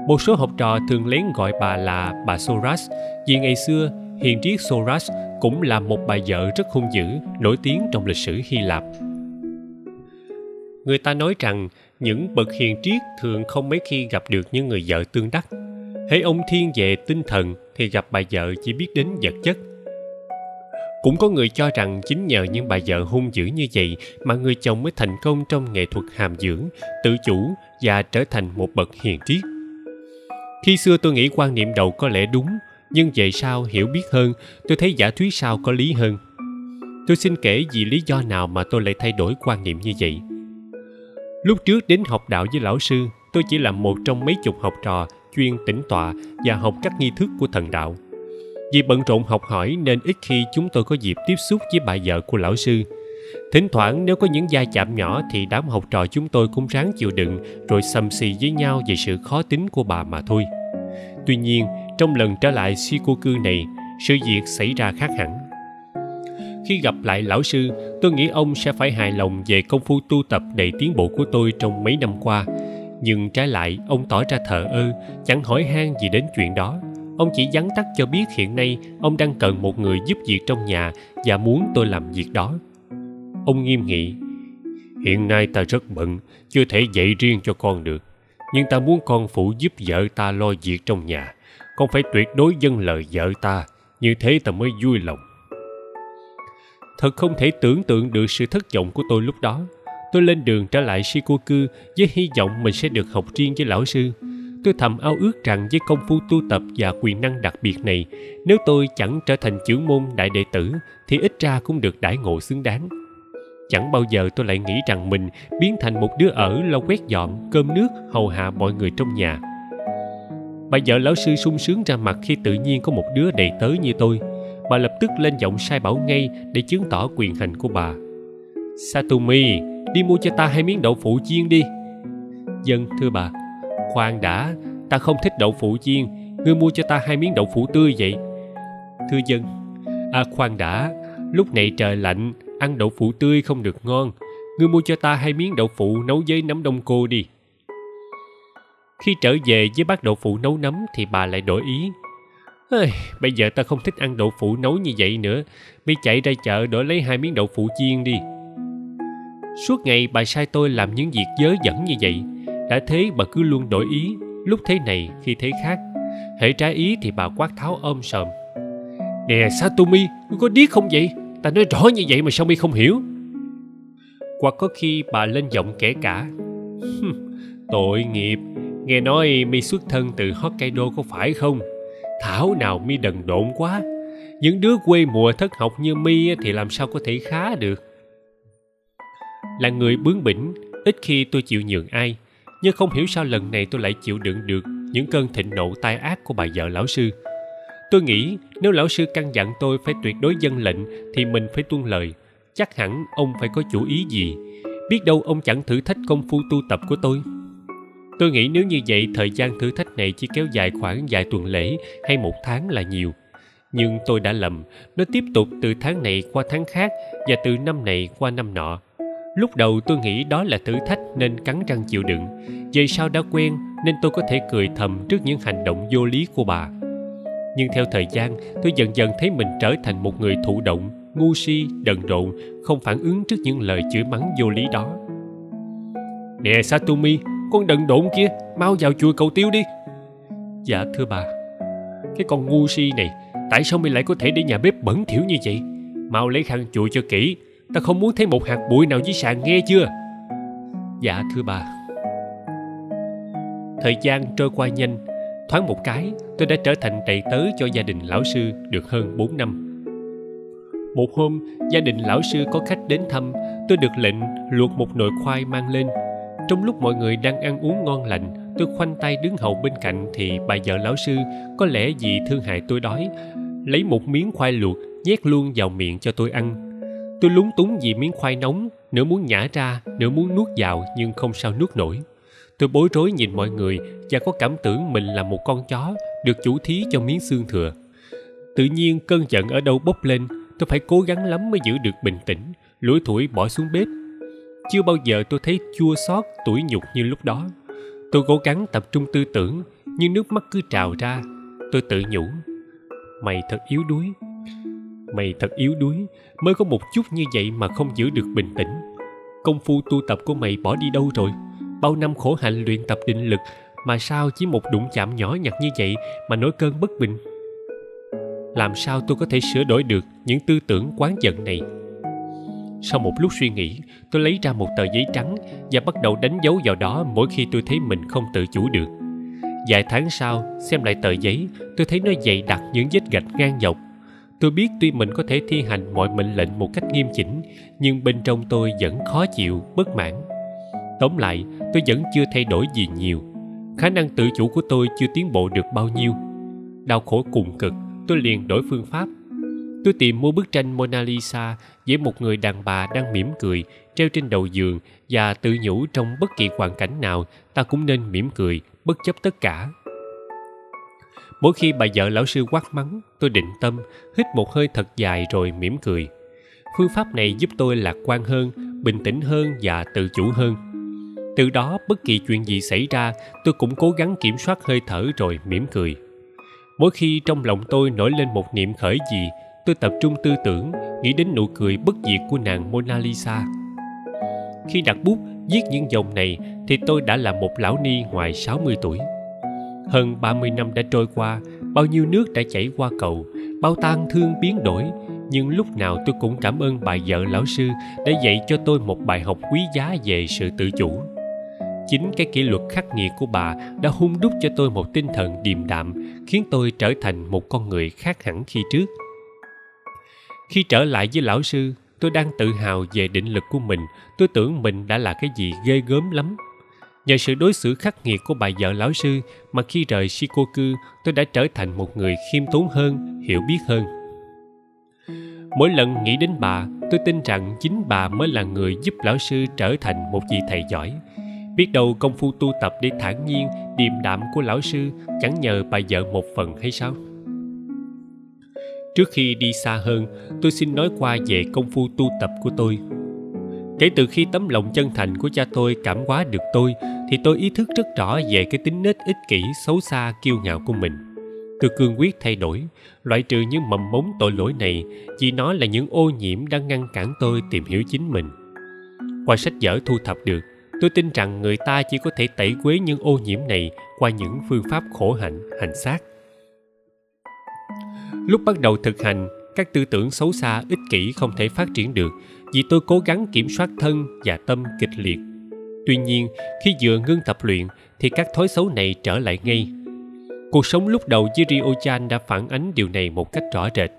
một số học trò thường lén gọi bà là bà Soras vì ngày xưa, hiền triết Soras cũng là một bà vợ rất hung dữ, nổi tiếng trong lịch sử Hy Lạp. Người ta nói rằng, những bậc hiền triết thường không mấy khi gặp được những người vợ tương đắc. Hễ ông thiên về tinh thần thì gặp bà vợ chỉ biết đến vật chất. Cũng có người cho rằng chính nhờ những bà vợ hung dữ như vậy mà người chồng mới thành công trong nghệ thuật hàm dưỡng, tự chủ và trở thành một bậc hiền triết. Khi xưa tôi nghĩ quan niệm đầu có lẽ đúng, nhưng về sau hiểu biết hơn, tôi thấy giả thuyết sau có lý hơn. Tôi xin kể vì lý do nào mà tôi lại thay đổi quan niệm như vậy. Lúc trước đến học đạo với lão sư, tôi chỉ là một trong mấy chục học trò chuyên tĩnh tọa và học các nghi thức của thần đạo. Vì bận rộn học hỏi nên ít khi chúng tôi có dịp tiếp xúc với bà vợ của lão sư. Thỉnh thoảng nếu có những gia chạm nhỏ thì đám học trò chúng tôi cũng ráng chịu đựng rồi xăm xì với nhau về sự khó tính của bà mà thôi. Tuy nhiên, trong lần trở lại Shikoku này, sự việc xảy ra khác hẳn. Khi gặp lại lão sư, tôi nghĩ ông sẽ phải hài lòng về công phu tu tập đầy tiến bộ của tôi trong mấy năm qua. Nhưng trái lại, ông tỏ ra thờ ơ, chẳng hỏi han gì đến chuyện đó. Ông chỉ vắn tắt cho biết hiện nay ông đang cần một người giúp việc trong nhà và muốn tôi làm việc đó. Ông nghiêm nghị, hiện nay ta rất bận, chưa thể dạy riêng cho con được. Nhưng ta muốn con phụ giúp vợ ta lo việc trong nhà con phải tuyệt đối dâng lời vợ ta như thế ta mới vui lòng thật không thể tưởng tượng được sự thất vọng của tôi lúc đó tôi lên đường trở lại shikoku với hy vọng mình sẽ được học riêng với lão sư. Tôi thầm ao ước rằng với công phu tu tập và quyền năng đặc biệt này, nếu tôi chẳng trở thành trưởng môn đại đệ tử, thì ít ra cũng được đãi ngộ xứng đáng. Chẳng bao giờ tôi lại nghĩ rằng mình biến thành một đứa ở lo quét dọn, cơm nước, hầu hạ mọi người trong nhà. Bà vợ lão sư sung sướng ra mặt khi tự nhiên có một đứa đầy tớ như tôi. Bà lập tức lên giọng sai bảo ngay để chứng tỏ quyền hành của bà. Satomi đi mua cho ta hai miếng đậu phụ chiên đi. Dân thưa bà. Khoan đã ta không thích đậu phụ chiên. Ngươi mua cho ta hai miếng đậu phụ tươi vậy. Thưa dân. À khoan đã. Lúc này trời lạnh ăn đậu phụ tươi không được ngon. Ngươi mua cho ta hai miếng đậu phụ nấu với nấm đông cô đi. Khi trở về với bát đậu phụ nấu nấm thì bà lại đổi ý. Ơi, bây giờ ta không thích ăn đậu phụ nấu như vậy nữa. Mày chạy ra chợ đổi lấy hai miếng đậu phụ chiên đi. Suốt ngày bà sai tôi làm những việc dớ dẫn như vậy. Đã thế bà cứ luôn đổi ý, lúc thế này khi thế khác. Hễ trái ý thì bà quát tháo ôm sòm. Nè Satomi, ngươi có điếc không vậy? Ta nói rõ như vậy mà sao mi không hiểu? Hoặc có khi bà lên giọng kể cả. Tội nghiệp, Nghe nói mi xuất thân từ Hokkaido có phải không? Thảo nào mi đần độn quá. Những đứa quê mùa thất học như mi thì làm sao có thể khá được. Là người bướng bỉnh, ít khi tôi chịu nhường ai. Nhưng không hiểu sao lần này tôi lại chịu đựng được những cơn thịnh nộ tai ác của bà vợ lão sư. Tôi nghĩ nếu lão sư căn dặn tôi phải tuyệt đối dân lệnh thì mình phải tuân lời. Chắc hẳn ông phải có chủ ý gì. Biết đâu ông chẳng thử thách công phu tu tập của tôi. Tôi nghĩ nếu như vậy thời gian thử thách này chỉ kéo dài khoảng vài tuần lễ hay một tháng là nhiều. Nhưng tôi đã lầm, nó tiếp tục từ tháng này qua tháng khác và từ năm này qua năm nọ. Lúc đầu tôi nghĩ đó là thử thách nên cắn răng chịu đựng. Về sau đã quen nên tôi có thể cười thầm trước những hành động vô lý của bà. Nhưng theo thời gian, tôi dần dần thấy mình trở thành một người thụ động, ngu si, đần độn, không phản ứng trước những lời chửi mắng vô lý đó. Nè Satomi, con đần độn kia mau vào chùa cầu tiêu đi dạ thưa bà cái con ngu si này tại sao mày lại có thể để nhà bếp bẩn thỉu như vậy mau lấy khăn chùi cho kỹ ta không muốn thấy một hạt bụi nào dưới sàn nghe chưa? Dạ thưa bà. Thời gian trôi qua nhanh. Thoáng một cái, tôi đã trở thành đầy tớ cho gia đình lão sư được hơn 4 năm. Một hôm, gia đình lão sư có khách đến thăm, tôi được lệnh luộc một nồi khoai mang lên. Trong lúc mọi người đang ăn uống ngon lành, tôi khoanh tay đứng hầu bên cạnh thì bà vợ lão sư có lẽ vì thương hại tôi đói, lấy một miếng khoai luộc nhét luôn vào miệng cho tôi ăn tôi lúng túng vì miếng khoai nóng, nửa muốn nhả ra, nửa muốn nuốt vào nhưng không sao nuốt nổi. Tôi bối rối nhìn mọi người và có cảm tưởng mình là một con chó được chủ thí cho miếng xương thừa. Tự nhiên cơn giận ở đâu bốc lên, tôi phải cố gắng lắm mới giữ được bình tĩnh, lủi thủi bỏ xuống bếp. Chưa bao giờ tôi thấy chua xót, tủi nhục như lúc đó. Tôi cố gắng tập trung tư tưởng, nhưng nước mắt cứ trào ra, tôi tự nhủ, mày thật yếu đuối, mày thật yếu đuối mới có một chút như vậy mà không giữ được bình tĩnh. Công phu tu tập của mày bỏ đi đâu rồi? Bao năm khổ hạnh luyện tập định lực, mà sao chỉ một đụng chạm nhỏ nhặt như vậy mà nổi cơn bất bình? Làm sao tôi có thể sửa đổi được những tư tưởng quán giận này? Sau một lúc suy nghĩ, tôi lấy ra một tờ giấy trắng và bắt đầu đánh dấu vào đó mỗi khi tôi thấy mình không tự chủ được. Vài tháng sau, xem lại tờ giấy, tôi thấy nó dày đặc những vết gạch ngang dọc tôi biết tuy mình có thể thi hành mọi mệnh lệnh một cách nghiêm chỉnh, nhưng bên trong tôi vẫn khó chịu, bất mãn. Tóm lại, tôi vẫn chưa thay đổi gì nhiều. Khả năng tự chủ của tôi chưa tiến bộ được bao nhiêu. Đau khổ cùng cực, tôi liền đổi phương pháp. Tôi tìm mua bức tranh mona lisa với một người đàn bà đang mỉm cười, treo trên đầu giường và tự nhủ trong bất kỳ hoàn cảnh nào ta cũng nên mỉm cười, bất chấp tất cả mỗi khi bà vợ lão sư quát mắng, tôi định tâm, hít một hơi thật dài rồi mỉm cười. Phương pháp này giúp tôi lạc quan hơn, bình tĩnh hơn và tự chủ hơn. Từ đó, bất kỳ chuyện gì xảy ra, tôi cũng cố gắng kiểm soát hơi thở rồi mỉm cười. Mỗi khi trong lòng tôi nổi lên một niệm khởi gì, tôi tập trung tư tưởng, nghĩ đến nụ cười bất diệt của nàng mona lisa. Khi đặt bút viết những dòng này, thì tôi đã là một lão ni ngoài 60 tuổi. Hơn 30 năm đã trôi qua, bao nhiêu nước đã chảy qua cầu, bao tang thương biến đổi, nhưng lúc nào tôi cũng cảm ơn bà vợ lão sư đã dạy cho tôi một bài học quý giá về sự tự chủ. Chính cái kỷ luật khắc nghiệt của bà đã hung đúc cho tôi một tinh thần điềm đạm, khiến tôi trở thành một con người khác hẳn khi trước. Khi trở lại với lão sư, tôi đang tự hào về định lực của mình tôi tưởng mình đã là cái gì ghê gớm lắm nhờ sự đối xử khắc nghiệt của bà vợ lão sư mà khi rời shikoku, tôi đã trở thành một người khiêm tốn hơn, hiểu biết hơn. Mỗi lần nghĩ đến bà, tôi tin rằng chính bà mới là người giúp lão sư trở thành một vị thầy giỏi. Biết đâu công phu tu tập để thản nhiên, điềm đạm của lão sư chẳng nhờ bà vợ một phần hay sao? Trước khi đi xa hơn, tôi xin nói qua về công phu tu tập của tôi kể từ khi tấm lòng chân thành của cha tôi cảm hóa được tôi, thì tôi ý thức rất rõ về cái tính nết ích kỷ, xấu xa, kiêu ngạo của mình. Tôi cương quyết thay đổi, loại trừ những mầm mống tội lỗi này vì nó là những ô nhiễm đang ngăn cản tôi tìm hiểu chính mình. Qua sách vở thu thập được, tôi tin rằng người ta chỉ có thể tẩy quế những ô nhiễm này qua những phương pháp khổ hạnh, hành xác. Lúc bắt đầu thực hành, các tư tưởng xấu xa, ích kỷ không thể phát triển được vì tôi cố gắng kiểm soát thân và tâm kịch liệt. Tuy nhiên, khi vừa ngưng tập luyện, thì các thói xấu này trở lại ngay. Cuộc sống lúc đầu với rio chan đã phản ánh điều này một cách rõ rệt.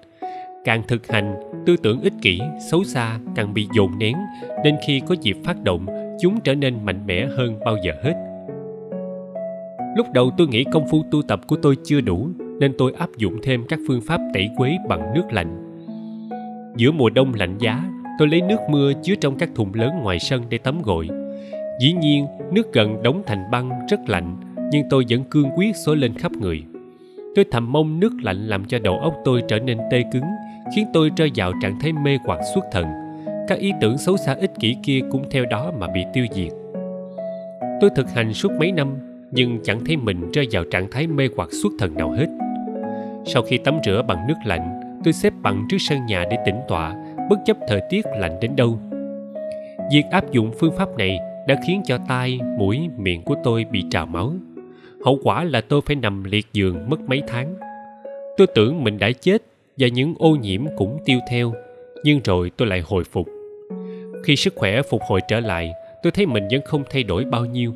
Càng thực hành, tư tưởng ích kỷ, xấu xa càng bị dồn nén, nên khi có dịp phát động, chúng trở nên mạnh mẽ hơn bao giờ hết. Lúc đầu tôi nghĩ công phu tu tập của tôi chưa đủ, nên tôi áp dụng thêm các phương pháp tẩy quế bằng nước lạnh. Giữa mùa đông lạnh giá tôi lấy nước mưa chứa trong các thùng lớn ngoài sân để tắm gội. Dĩ nhiên, nước gần đóng thành băng rất lạnh, nhưng tôi vẫn cương quyết xối lên khắp người. Tôi thầm mong nước lạnh làm cho đầu óc tôi trở nên tê cứng, khiến tôi rơi vào trạng thái mê hoặc xuất thần. Các ý tưởng xấu xa ích kỷ kia cũng theo đó mà bị tiêu diệt. Tôi thực hành suốt mấy năm, nhưng chẳng thấy mình rơi vào trạng thái mê hoặc xuất thần nào hết. Sau khi tắm rửa bằng nước lạnh, tôi xếp bằng trước sân nhà để tĩnh tọa bất chấp thời tiết lạnh đến đâu. Việc áp dụng phương pháp này đã khiến cho tai, mũi, miệng của tôi bị trào máu. Hậu quả là tôi phải nằm liệt giường mất mấy tháng. Tôi tưởng mình đã chết và những ô nhiễm cũng tiêu theo, nhưng rồi tôi lại hồi phục. Khi sức khỏe phục hồi trở lại, tôi thấy mình vẫn không thay đổi bao nhiêu.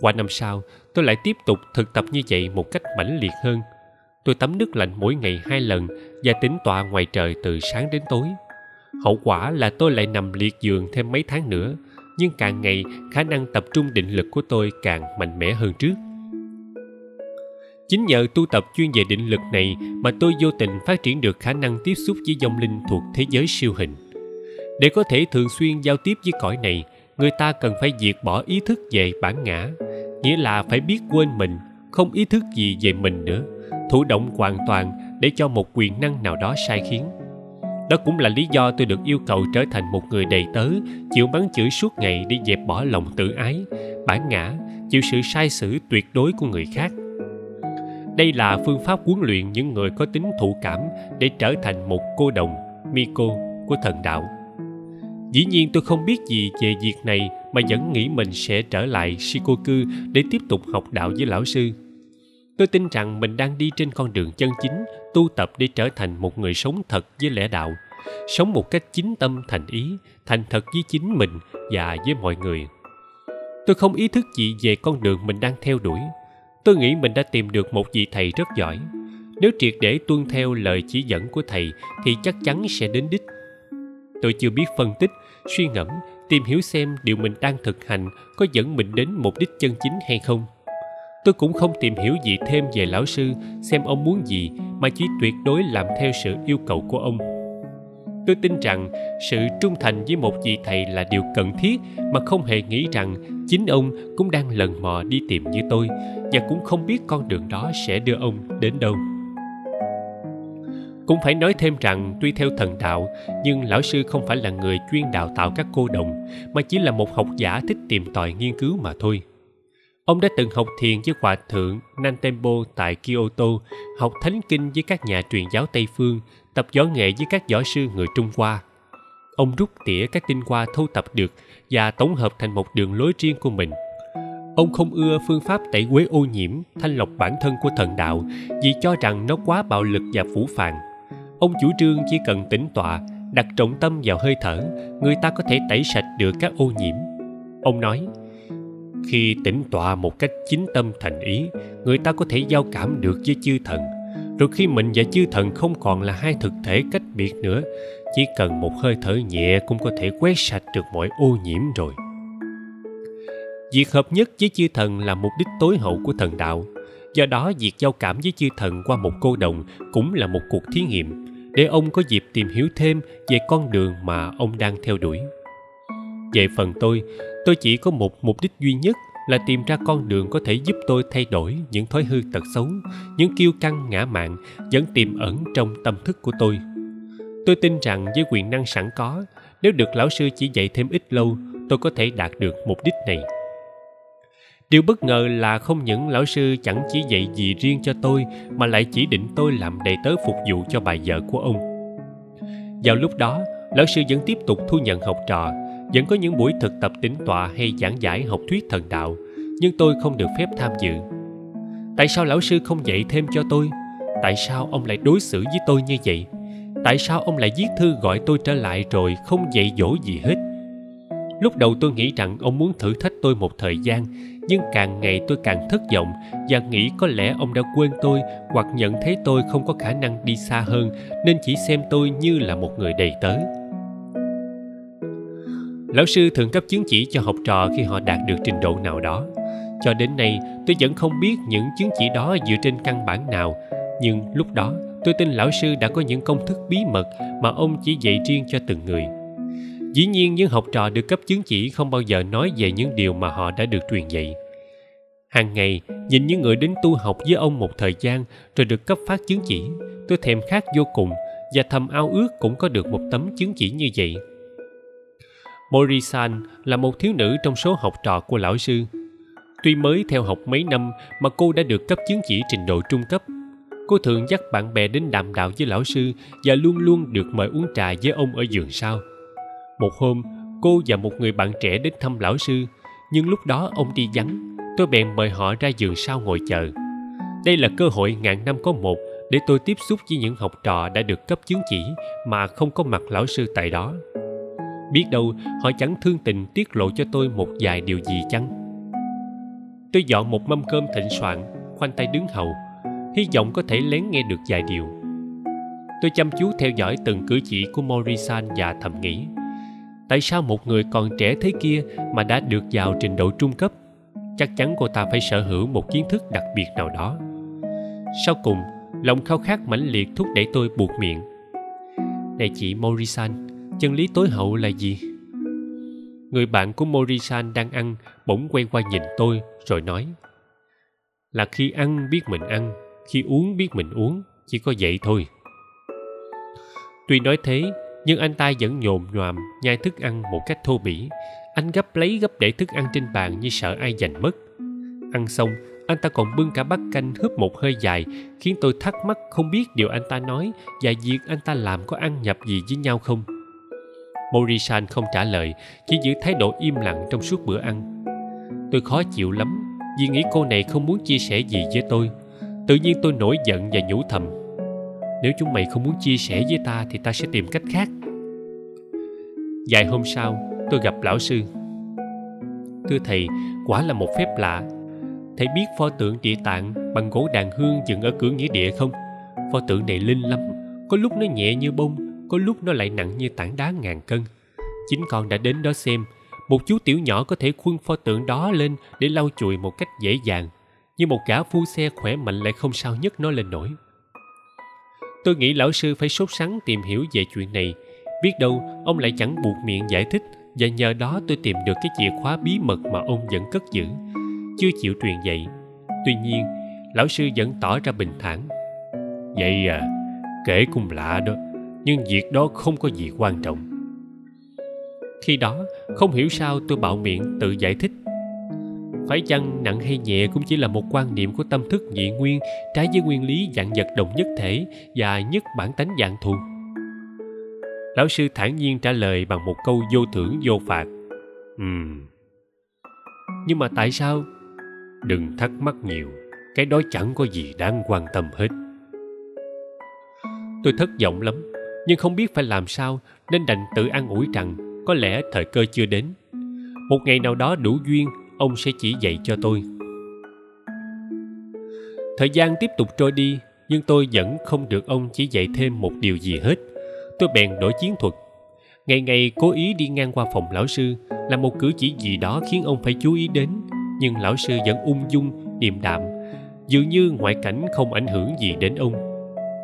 Qua năm sau, tôi lại tiếp tục thực tập như vậy một cách mãnh liệt hơn. Tôi tắm nước lạnh mỗi ngày hai lần và tính tọa ngoài trời từ sáng đến tối hậu quả là tôi lại nằm liệt giường thêm mấy tháng nữa. Nhưng càng ngày, khả năng tập trung định lực của tôi càng mạnh mẽ hơn trước. Chính nhờ tu tập chuyên về định lực này mà tôi vô tình phát triển được khả năng tiếp xúc với dòng linh thuộc thế giới siêu hình. Để có thể thường xuyên giao tiếp với cõi này, người ta cần phải diệt bỏ ý thức về bản ngã. Nghĩa là phải biết quên mình, không ý thức gì về mình nữa. Thụ động hoàn toàn để cho một quyền năng nào đó sai khiến đó cũng là lý do tôi được yêu cầu trở thành một người đầy tớ, chịu mắng chửi suốt ngày để dẹp bỏ lòng tự ái. Bản ngã, chịu sự sai sử tuyệt đối của người khác. Đây là phương pháp huấn luyện những người có tính thụ cảm để trở thành một cô đồng, miko, của thần đạo. Dĩ nhiên tôi không biết gì về việc này mà vẫn nghĩ mình sẽ trở lại shikoku để tiếp tục học đạo với lão sư. Tôi tin rằng mình đang đi trên con đường chân chính tu tập để trở thành một người sống thật với lẽ đạo, sống một cách chính tâm thành ý, thành thật với chính mình và với mọi người. Tôi không ý thức gì về con đường mình đang theo đuổi. Tôi nghĩ mình đã tìm được một vị thầy rất giỏi. Nếu triệt để tuân theo lời chỉ dẫn của thầy thì chắc chắn sẽ đến đích. Tôi chưa biết phân tích, suy ngẫm, tìm hiểu xem điều mình đang thực hành có dẫn mình đến mục đích chân chính hay không tôi cũng không tìm hiểu gì thêm về lão sư, xem ông muốn gì, mà chỉ tuyệt đối làm theo sự yêu cầu của ông. Tôi tin rằng sự trung thành với một vị thầy là điều cần thiết, mà không hề nghĩ rằng chính ông cũng đang lần mò đi tìm như tôi, và cũng không biết con đường đó sẽ đưa ông đến đâu. Cũng phải nói thêm rằng, tuy theo thần đạo, nhưng lão sư không phải là người chuyên đào tạo các cô đồng, mà chỉ là một học giả thích tìm tòi nghiên cứu mà thôi ông đã từng học thiền với hòa thượng nantembo tại kyoto, học thánh kinh với các nhà truyền giáo tây phương, tập võ nghệ với các võ sư người trung hoa. Ông rút tỉa các tinh hoa thu tập được và tổng hợp thành một đường lối riêng của mình. Ông không ưa phương pháp tẩy quế ô nhiễm, thanh lọc bản thân của thần đạo vì cho rằng nó quá bạo lực và phủ phàng. Ông chủ trương chỉ cần tĩnh tọa, đặt trọng tâm vào hơi thở, người ta có thể tẩy sạch được các ô nhiễm. Ông nói khi tĩnh tọa một cách chính tâm thành ý, người ta có thể giao cảm được với chư thần. Rồi khi mình và chư thần không còn là hai thực thể cách biệt nữa, chỉ cần một hơi thở nhẹ cũng có thể quét sạch được mọi ô nhiễm rồi. Việc hợp nhất với chư thần là mục đích tối hậu của thần đạo. Do đó, việc giao cảm với chư thần qua một cô đồng cũng là một cuộc thí nghiệm, để ông có dịp tìm hiểu thêm về con đường mà ông đang theo đuổi. Về phần tôi tôi chỉ có một mục đích duy nhất là tìm ra con đường có thể giúp tôi thay đổi những thói hư tật xấu, những kiêu căng ngã mạn vẫn tiềm ẩn trong tâm thức của tôi. Tôi tin rằng với quyền năng sẵn có, nếu được lão sư chỉ dạy thêm ít lâu, tôi có thể đạt được mục đích này. Điều bất ngờ là không những lão sư chẳng chỉ dạy gì riêng cho tôi, mà lại chỉ định tôi làm đầy tớ phục vụ cho bà vợ của ông. Vào lúc đó, lão sư vẫn tiếp tục thu nhận học trò vẫn có những buổi thực tập tĩnh tọa hay giảng giải học thuyết thần đạo, nhưng tôi không được phép tham dự. Tại sao lão sư không dạy thêm cho tôi? Tại sao ông lại đối xử với tôi như vậy? Tại sao ông lại viết thư gọi tôi trở lại rồi không dạy dỗ gì hết? Lúc đầu tôi nghĩ rằng ông muốn thử thách tôi một thời gian, nhưng càng ngày tôi càng thất vọng và nghĩ có lẽ ông đã quên tôi hoặc nhận thấy tôi không có khả năng đi xa hơn nên chỉ xem tôi như là một người đầy tớ lão sư thường cấp chứng chỉ cho học trò khi họ đạt được trình độ nào đó. Cho đến nay, tôi vẫn không biết những chứng chỉ đó dựa trên căn bản nào. Nhưng lúc đó, tôi tin lão sư đã có những công thức bí mật mà ông chỉ dạy riêng cho từng người. Dĩ nhiên, những học trò được cấp chứng chỉ không bao giờ nói về những điều mà họ đã được truyền dạy. Hàng ngày, nhìn những người đến tu học với ông một thời gian rồi được cấp phát chứng chỉ, tôi thèm khát vô cùng và thầm ao ước cũng có được một tấm chứng chỉ như vậy. Morisan là một thiếu nữ trong số học trò của lão sư. Tuy mới theo học mấy năm mà cô đã được cấp chứng chỉ trình độ trung cấp. Cô thường dắt bạn bè đến đàm đạo với lão sư và luôn luôn được mời uống trà với ông ở giường sau. Một hôm, cô và một người bạn trẻ đến thăm lão sư, nhưng lúc đó ông đi vắng. Tôi bèn mời họ ra giường sau ngồi chờ. Đây là cơ hội ngàn năm có một để tôi tiếp xúc với những học trò đã được cấp chứng chỉ mà không có mặt lão sư tại đó biết đâu họ chẳng thương tình tiết lộ cho tôi một vài điều gì chăng? Tôi dọn một mâm cơm thịnh soạn, khoanh tay đứng hầu, hy vọng có thể lén nghe được vài điều. Tôi chăm chú theo dõi từng cử chỉ của Morisan và thầm nghĩ, tại sao một người còn trẻ thế kia mà đã được vào trình độ trung cấp? Chắc chắn cô ta phải sở hữu một kiến thức đặc biệt nào đó. Sau cùng, lòng khao khát mãnh liệt thúc đẩy tôi buộc miệng. Này chị Morisan chân lý tối hậu là gì? Người bạn của Morisan đang ăn, bỗng quay qua nhìn tôi, rồi nói, là khi ăn biết mình ăn, khi uống biết mình uống, chỉ có vậy thôi. Tuy nói thế, nhưng anh ta vẫn nhồm nhoàm nhai thức ăn một cách thô bỉ. Anh gấp lấy gấp để thức ăn trên bàn như sợ ai giành mất. Ăn xong, anh ta còn bưng cả bát canh húp một hơi dài, khiến tôi thắc mắc không biết điều anh ta nói và việc anh ta làm có ăn nhập gì với nhau không morisan không trả lời, chỉ giữ thái độ im lặng trong suốt bữa ăn. Tôi khó chịu lắm, vì nghĩ cô này không muốn chia sẻ gì với tôi. Tự nhiên tôi nổi giận và nhủ thầm, nếu chúng mày không muốn chia sẻ với ta thì ta sẽ tìm cách khác. Vài hôm sau, tôi gặp lão sư. Thưa thầy, quả là một phép lạ. Thầy biết pho tượng địa tạng bằng gỗ đàn hương dựng ở cửa nghĩa địa không? Pho tượng này linh lắm, có lúc nó nhẹ như bông có lúc nó lại nặng như tảng đá ngàn cân. Chính con đã đến đó xem. Một chú tiểu nhỏ có thể khuân pho tượng đó lên để lau chùi một cách dễ dàng. Nhưng một gã phu xe khỏe mạnh lại không sao nhấc nó lên nổi. Tôi nghĩ lão sư phải sốt sắng tìm hiểu về chuyện này. Biết đâu, ông lại chẳng buộc miệng giải thích. Và nhờ đó tôi tìm được cái chìa khóa bí mật mà ông vẫn cất giữ. Chưa chịu truyền dạy. Tuy nhiên, lão sư vẫn tỏ ra bình thản. Vậy à kể cũng lạ đó nhưng việc đó không có gì quan trọng. Khi đó, không hiểu sao tôi bạo miệng tự giải thích. Phải chăng nặng hay nhẹ cũng chỉ là một quan niệm của tâm thức nhị nguyên, trái với nguyên lý dạng vật đồng nhất thể và nhất bản tánh dạng thù? Lão sư thản nhiên trả lời bằng một câu vô thưởng vô phạt. Ừm. Nhưng mà tại sao? Đừng thắc mắc nhiều, cái đó chẳng có gì đáng quan tâm hết. Tôi thất vọng lắm nhưng không biết phải làm sao nên đành tự an ủi rằng có lẽ thời cơ chưa đến. Một ngày nào đó đủ duyên, ông sẽ chỉ dạy cho tôi. Thời gian tiếp tục trôi đi, nhưng tôi vẫn không được ông chỉ dạy thêm một điều gì hết. Tôi bèn đổi chiến thuật. Ngày ngày cố ý đi ngang qua phòng lão sư là một cử chỉ gì đó khiến ông phải chú ý đến, nhưng lão sư vẫn ung dung, điềm đạm, dường như ngoại cảnh không ảnh hưởng gì đến ông.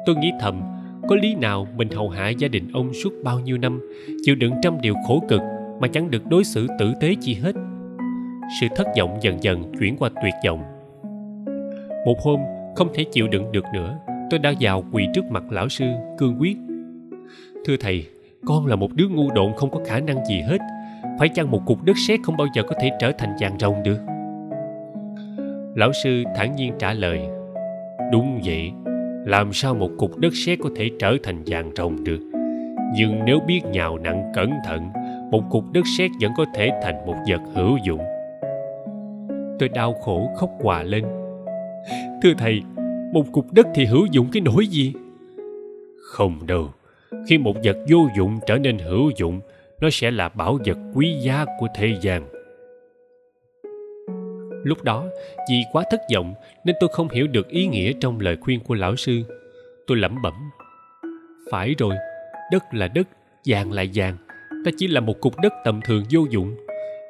Tôi nghĩ thầm có lý nào mình hầu hạ gia đình ông suốt bao nhiêu năm, chịu đựng trăm điều khổ cực mà chẳng được đối xử tử tế chi hết? Sự thất vọng dần dần chuyển qua tuyệt vọng. Một hôm, không thể chịu đựng được nữa, tôi đã vào quỳ trước mặt lão sư, cương quyết. Thưa thầy, con là một đứa ngu độn không có khả năng gì hết. Phải chăng một cục đất sét không bao giờ có thể trở thành vàng rồng được? Lão sư thản nhiên trả lời, đúng vậy làm sao một cục đất sét có thể trở thành vàng rồng được? Nhưng nếu biết nhào nặng cẩn thận, một cục đất sét vẫn có thể thành một vật hữu dụng. Tôi đau khổ khóc hòa lên. Thưa thầy, một cục đất thì hữu dụng cái nỗi gì? Không đâu. Khi một vật vô dụng trở nên hữu dụng, nó sẽ là bảo vật quý giá của thế gian lúc đó, vì quá thất vọng nên tôi không hiểu được ý nghĩa trong lời khuyên của lão sư. Tôi lẩm bẩm, phải rồi, đất là đất, vàng là vàng, ta chỉ là một cục đất tầm thường vô dụng.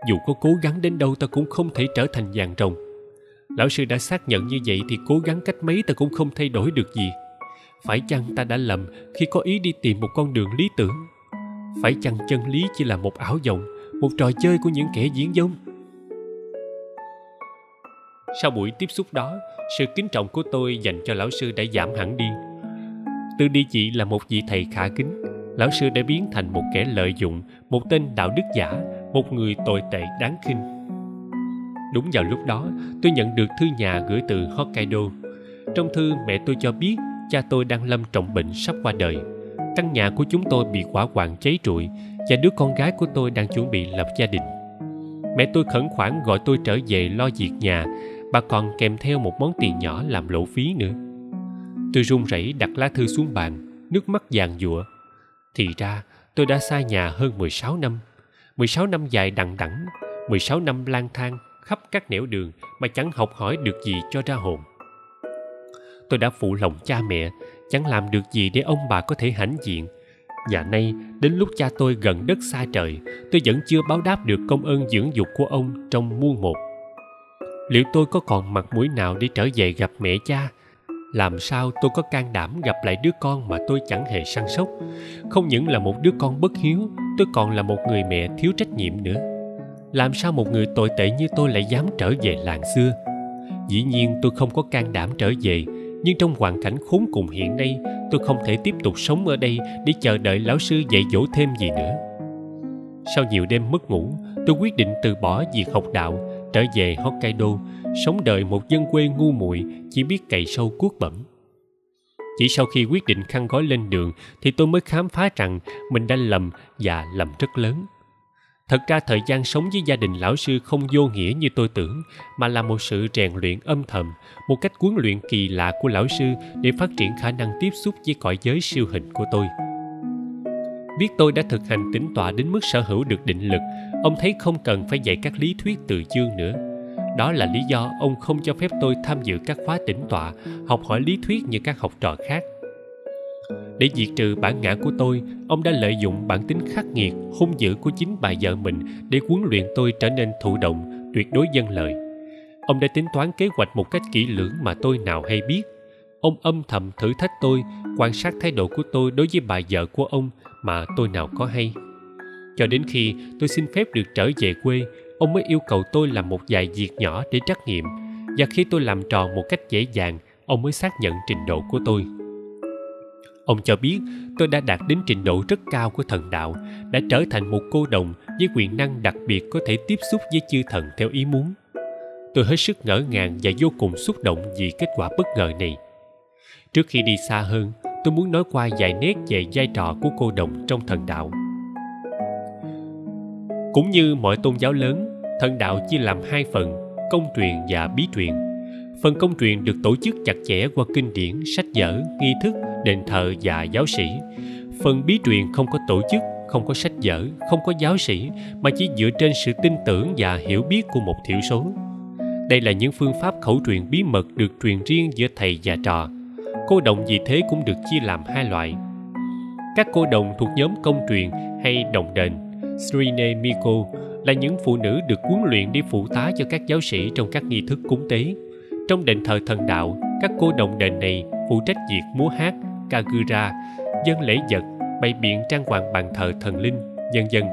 Dù có cố gắng đến đâu ta cũng không thể trở thành vàng rồng. Lão sư đã xác nhận như vậy thì cố gắng cách mấy ta cũng không thay đổi được gì. Phải chăng ta đã lầm khi có ý đi tìm một con đường lý tưởng? Phải chăng chân lý chỉ là một ảo vọng, một trò chơi của những kẻ diễn giống? Sau buổi tiếp xúc đó, sự kính trọng của tôi dành cho lão sư đã giảm hẳn đi. Từ đi chị là một vị thầy khả kính. Lão sư đã biến thành một kẻ lợi dụng, một tên đạo đức giả, một người tồi tệ đáng khinh. Đúng vào lúc đó, tôi nhận được thư nhà gửi từ hokkaido. Trong thư, mẹ tôi cho biết cha tôi đang lâm trọng bệnh sắp qua đời. Căn nhà của chúng tôi bị hỏa hoạn cháy trụi và đứa con gái của tôi đang chuẩn bị lập gia đình. Mẹ tôi khẩn khoản gọi tôi trở về lo việc nhà bà còn kèm theo một món tiền nhỏ làm lộ phí nữa. Tôi run rẩy đặt lá thư xuống bàn, nước mắt vàng giụa. Thì ra, tôi đã xa nhà hơn 16 năm. 16 năm dài đằng đẵng 16 năm lang thang khắp các nẻo đường mà chẳng học hỏi được gì cho ra hồn. Tôi đã phụ lòng cha mẹ, chẳng làm được gì để ông bà có thể hãnh diện. Và nay, đến lúc cha tôi gần đất xa trời, tôi vẫn chưa báo đáp được công ơn dưỡng dục của ông trong muôn một liệu tôi có còn mặt mũi nào để trở về gặp mẹ cha? Làm sao tôi có can đảm gặp lại đứa con mà tôi chẳng hề săn sóc? Không những là một đứa con bất hiếu, tôi còn là một người mẹ thiếu trách nhiệm nữa. Làm sao một người tồi tệ như tôi lại dám trở về làng xưa? Dĩ nhiên tôi không có can đảm trở về, nhưng trong hoàn cảnh khốn cùng hiện nay, tôi không thể tiếp tục sống ở đây để chờ đợi lão sư dạy dỗ thêm gì nữa. Sau nhiều đêm mất ngủ, tôi quyết định từ bỏ việc học đạo trở về hokkaido, sống đời một dân quê ngu muội, chỉ biết cày sâu cuốc bẩm. Chỉ sau khi quyết định khăn gói lên đường thì tôi mới khám phá rằng mình đã lầm và lầm rất lớn. Thật ra thời gian sống với gia đình lão sư không vô nghĩa như tôi tưởng, mà là một sự rèn luyện âm thầm, một cách huấn luyện kỳ lạ của lão sư để phát triển khả năng tiếp xúc với cõi giới siêu hình của tôi. Biết tôi đã thực hành tĩnh tọa đến mức sở hữu được định lực ông thấy không cần phải dạy các lý thuyết từ chương nữa. Đó là lý do ông không cho phép tôi tham dự các khóa tĩnh tọa, học hỏi lý thuyết như các học trò khác. Để diệt trừ bản ngã của tôi, ông đã lợi dụng bản tính khắc nghiệt, hung dữ của chính bà vợ mình để huấn luyện tôi trở nên thụ động, tuyệt đối dân lợi ông đã tính toán kế hoạch một cách kỹ lưỡng mà tôi nào hay biết. Ông âm thầm thử thách tôi, quan sát thái độ của tôi đối với bà vợ của ông mà tôi nào có hay cho đến khi tôi xin phép được trở về quê, ông mới yêu cầu tôi làm một vài việc nhỏ để trắc nghiệm. Và khi tôi làm tròn một cách dễ dàng, ông mới xác nhận trình độ của tôi. Ông cho biết, tôi đã đạt đến trình độ rất cao của thần đạo, đã trở thành một cô đồng với quyền năng đặc biệt có thể tiếp xúc với chư thần theo ý muốn. Tôi hết sức ngỡ ngàng và vô cùng xúc động vì kết quả bất ngờ này. Trước khi đi xa hơn, tôi muốn nói qua vài nét về vai trò của cô đồng trong thần đạo cũng như mọi tôn giáo lớn thần đạo chia làm hai phần, công truyền và bí truyền. Phần công truyền được tổ chức chặt chẽ qua kinh điển, sách vở, nghi thức, đền thờ và giáo sĩ. Phần bí truyền không có tổ chức, không có sách vở, không có giáo sĩ, mà chỉ dựa trên sự tin tưởng và hiểu biết của một thiểu số. Đây là những phương pháp khẩu truyền bí mật được truyền riêng giữa thầy và trò. Cô đồng vì thế cũng được chia làm hai loại. Các cô đồng thuộc nhóm công truyền hay đồng đền. Srine Miko là những phụ nữ được huấn luyện để phụ tá cho các giáo sĩ trong các nghi thức cúng tế. Trong đền thờ thần đạo, các cô đồng đền này phụ trách việc múa hát, kagura, dân lễ vật, bày biện trang hoàng bàn thờ thần linh, vân dân.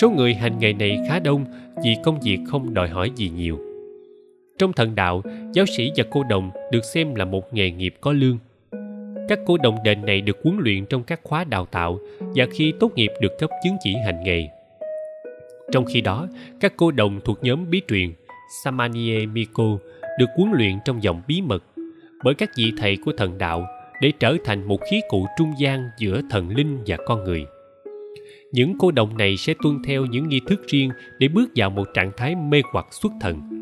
Số người hành nghề này khá đông vì công việc không đòi hỏi gì nhiều. Trong thần đạo, giáo sĩ và cô đồng được xem là một nghề nghiệp có lương. Các cô đồng đền này được huấn luyện trong các khóa đào tạo và khi tốt nghiệp được cấp chứng chỉ hành nghề. Trong khi đó, các cô đồng thuộc nhóm bí truyền Samanie Miko được huấn luyện trong dòng bí mật bởi các vị thầy của thần đạo để trở thành một khí cụ trung gian giữa thần linh và con người. Những cô đồng này sẽ tuân theo những nghi thức riêng để bước vào một trạng thái mê hoặc xuất thần.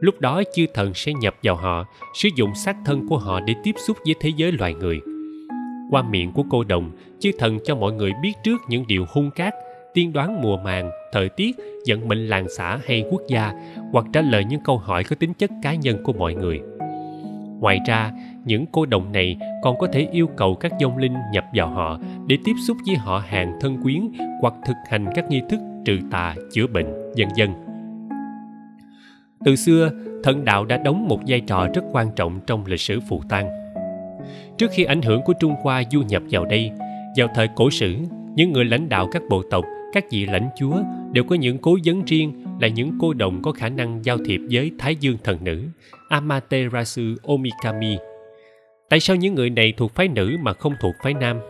Lúc đó chư thần sẽ nhập vào họ, sử dụng xác thân của họ để tiếp xúc với thế giới loài người. Qua miệng của cô đồng, chư thần cho mọi người biết trước những điều hung cát tiên đoán mùa màng, thời tiết, vận mệnh làng xã hay quốc gia hoặc trả lời những câu hỏi có tính chất cá nhân của mọi người. Ngoài ra, những cô đồng này còn có thể yêu cầu các dông linh nhập vào họ để tiếp xúc với họ hàng thân quyến hoặc thực hành các nghi thức trừ tà, chữa bệnh, vân vân. Từ xưa, thần đạo đã đóng một vai trò rất quan trọng trong lịch sử phù tang. Trước khi ảnh hưởng của Trung Hoa du nhập vào đây, vào thời cổ sử, những người lãnh đạo các bộ tộc các vị lãnh chúa đều có những cố vấn riêng là những cô đồng có khả năng giao thiệp với Thái Dương thần nữ Amaterasu Omikami. Tại sao những người này thuộc phái nữ mà không thuộc phái nam?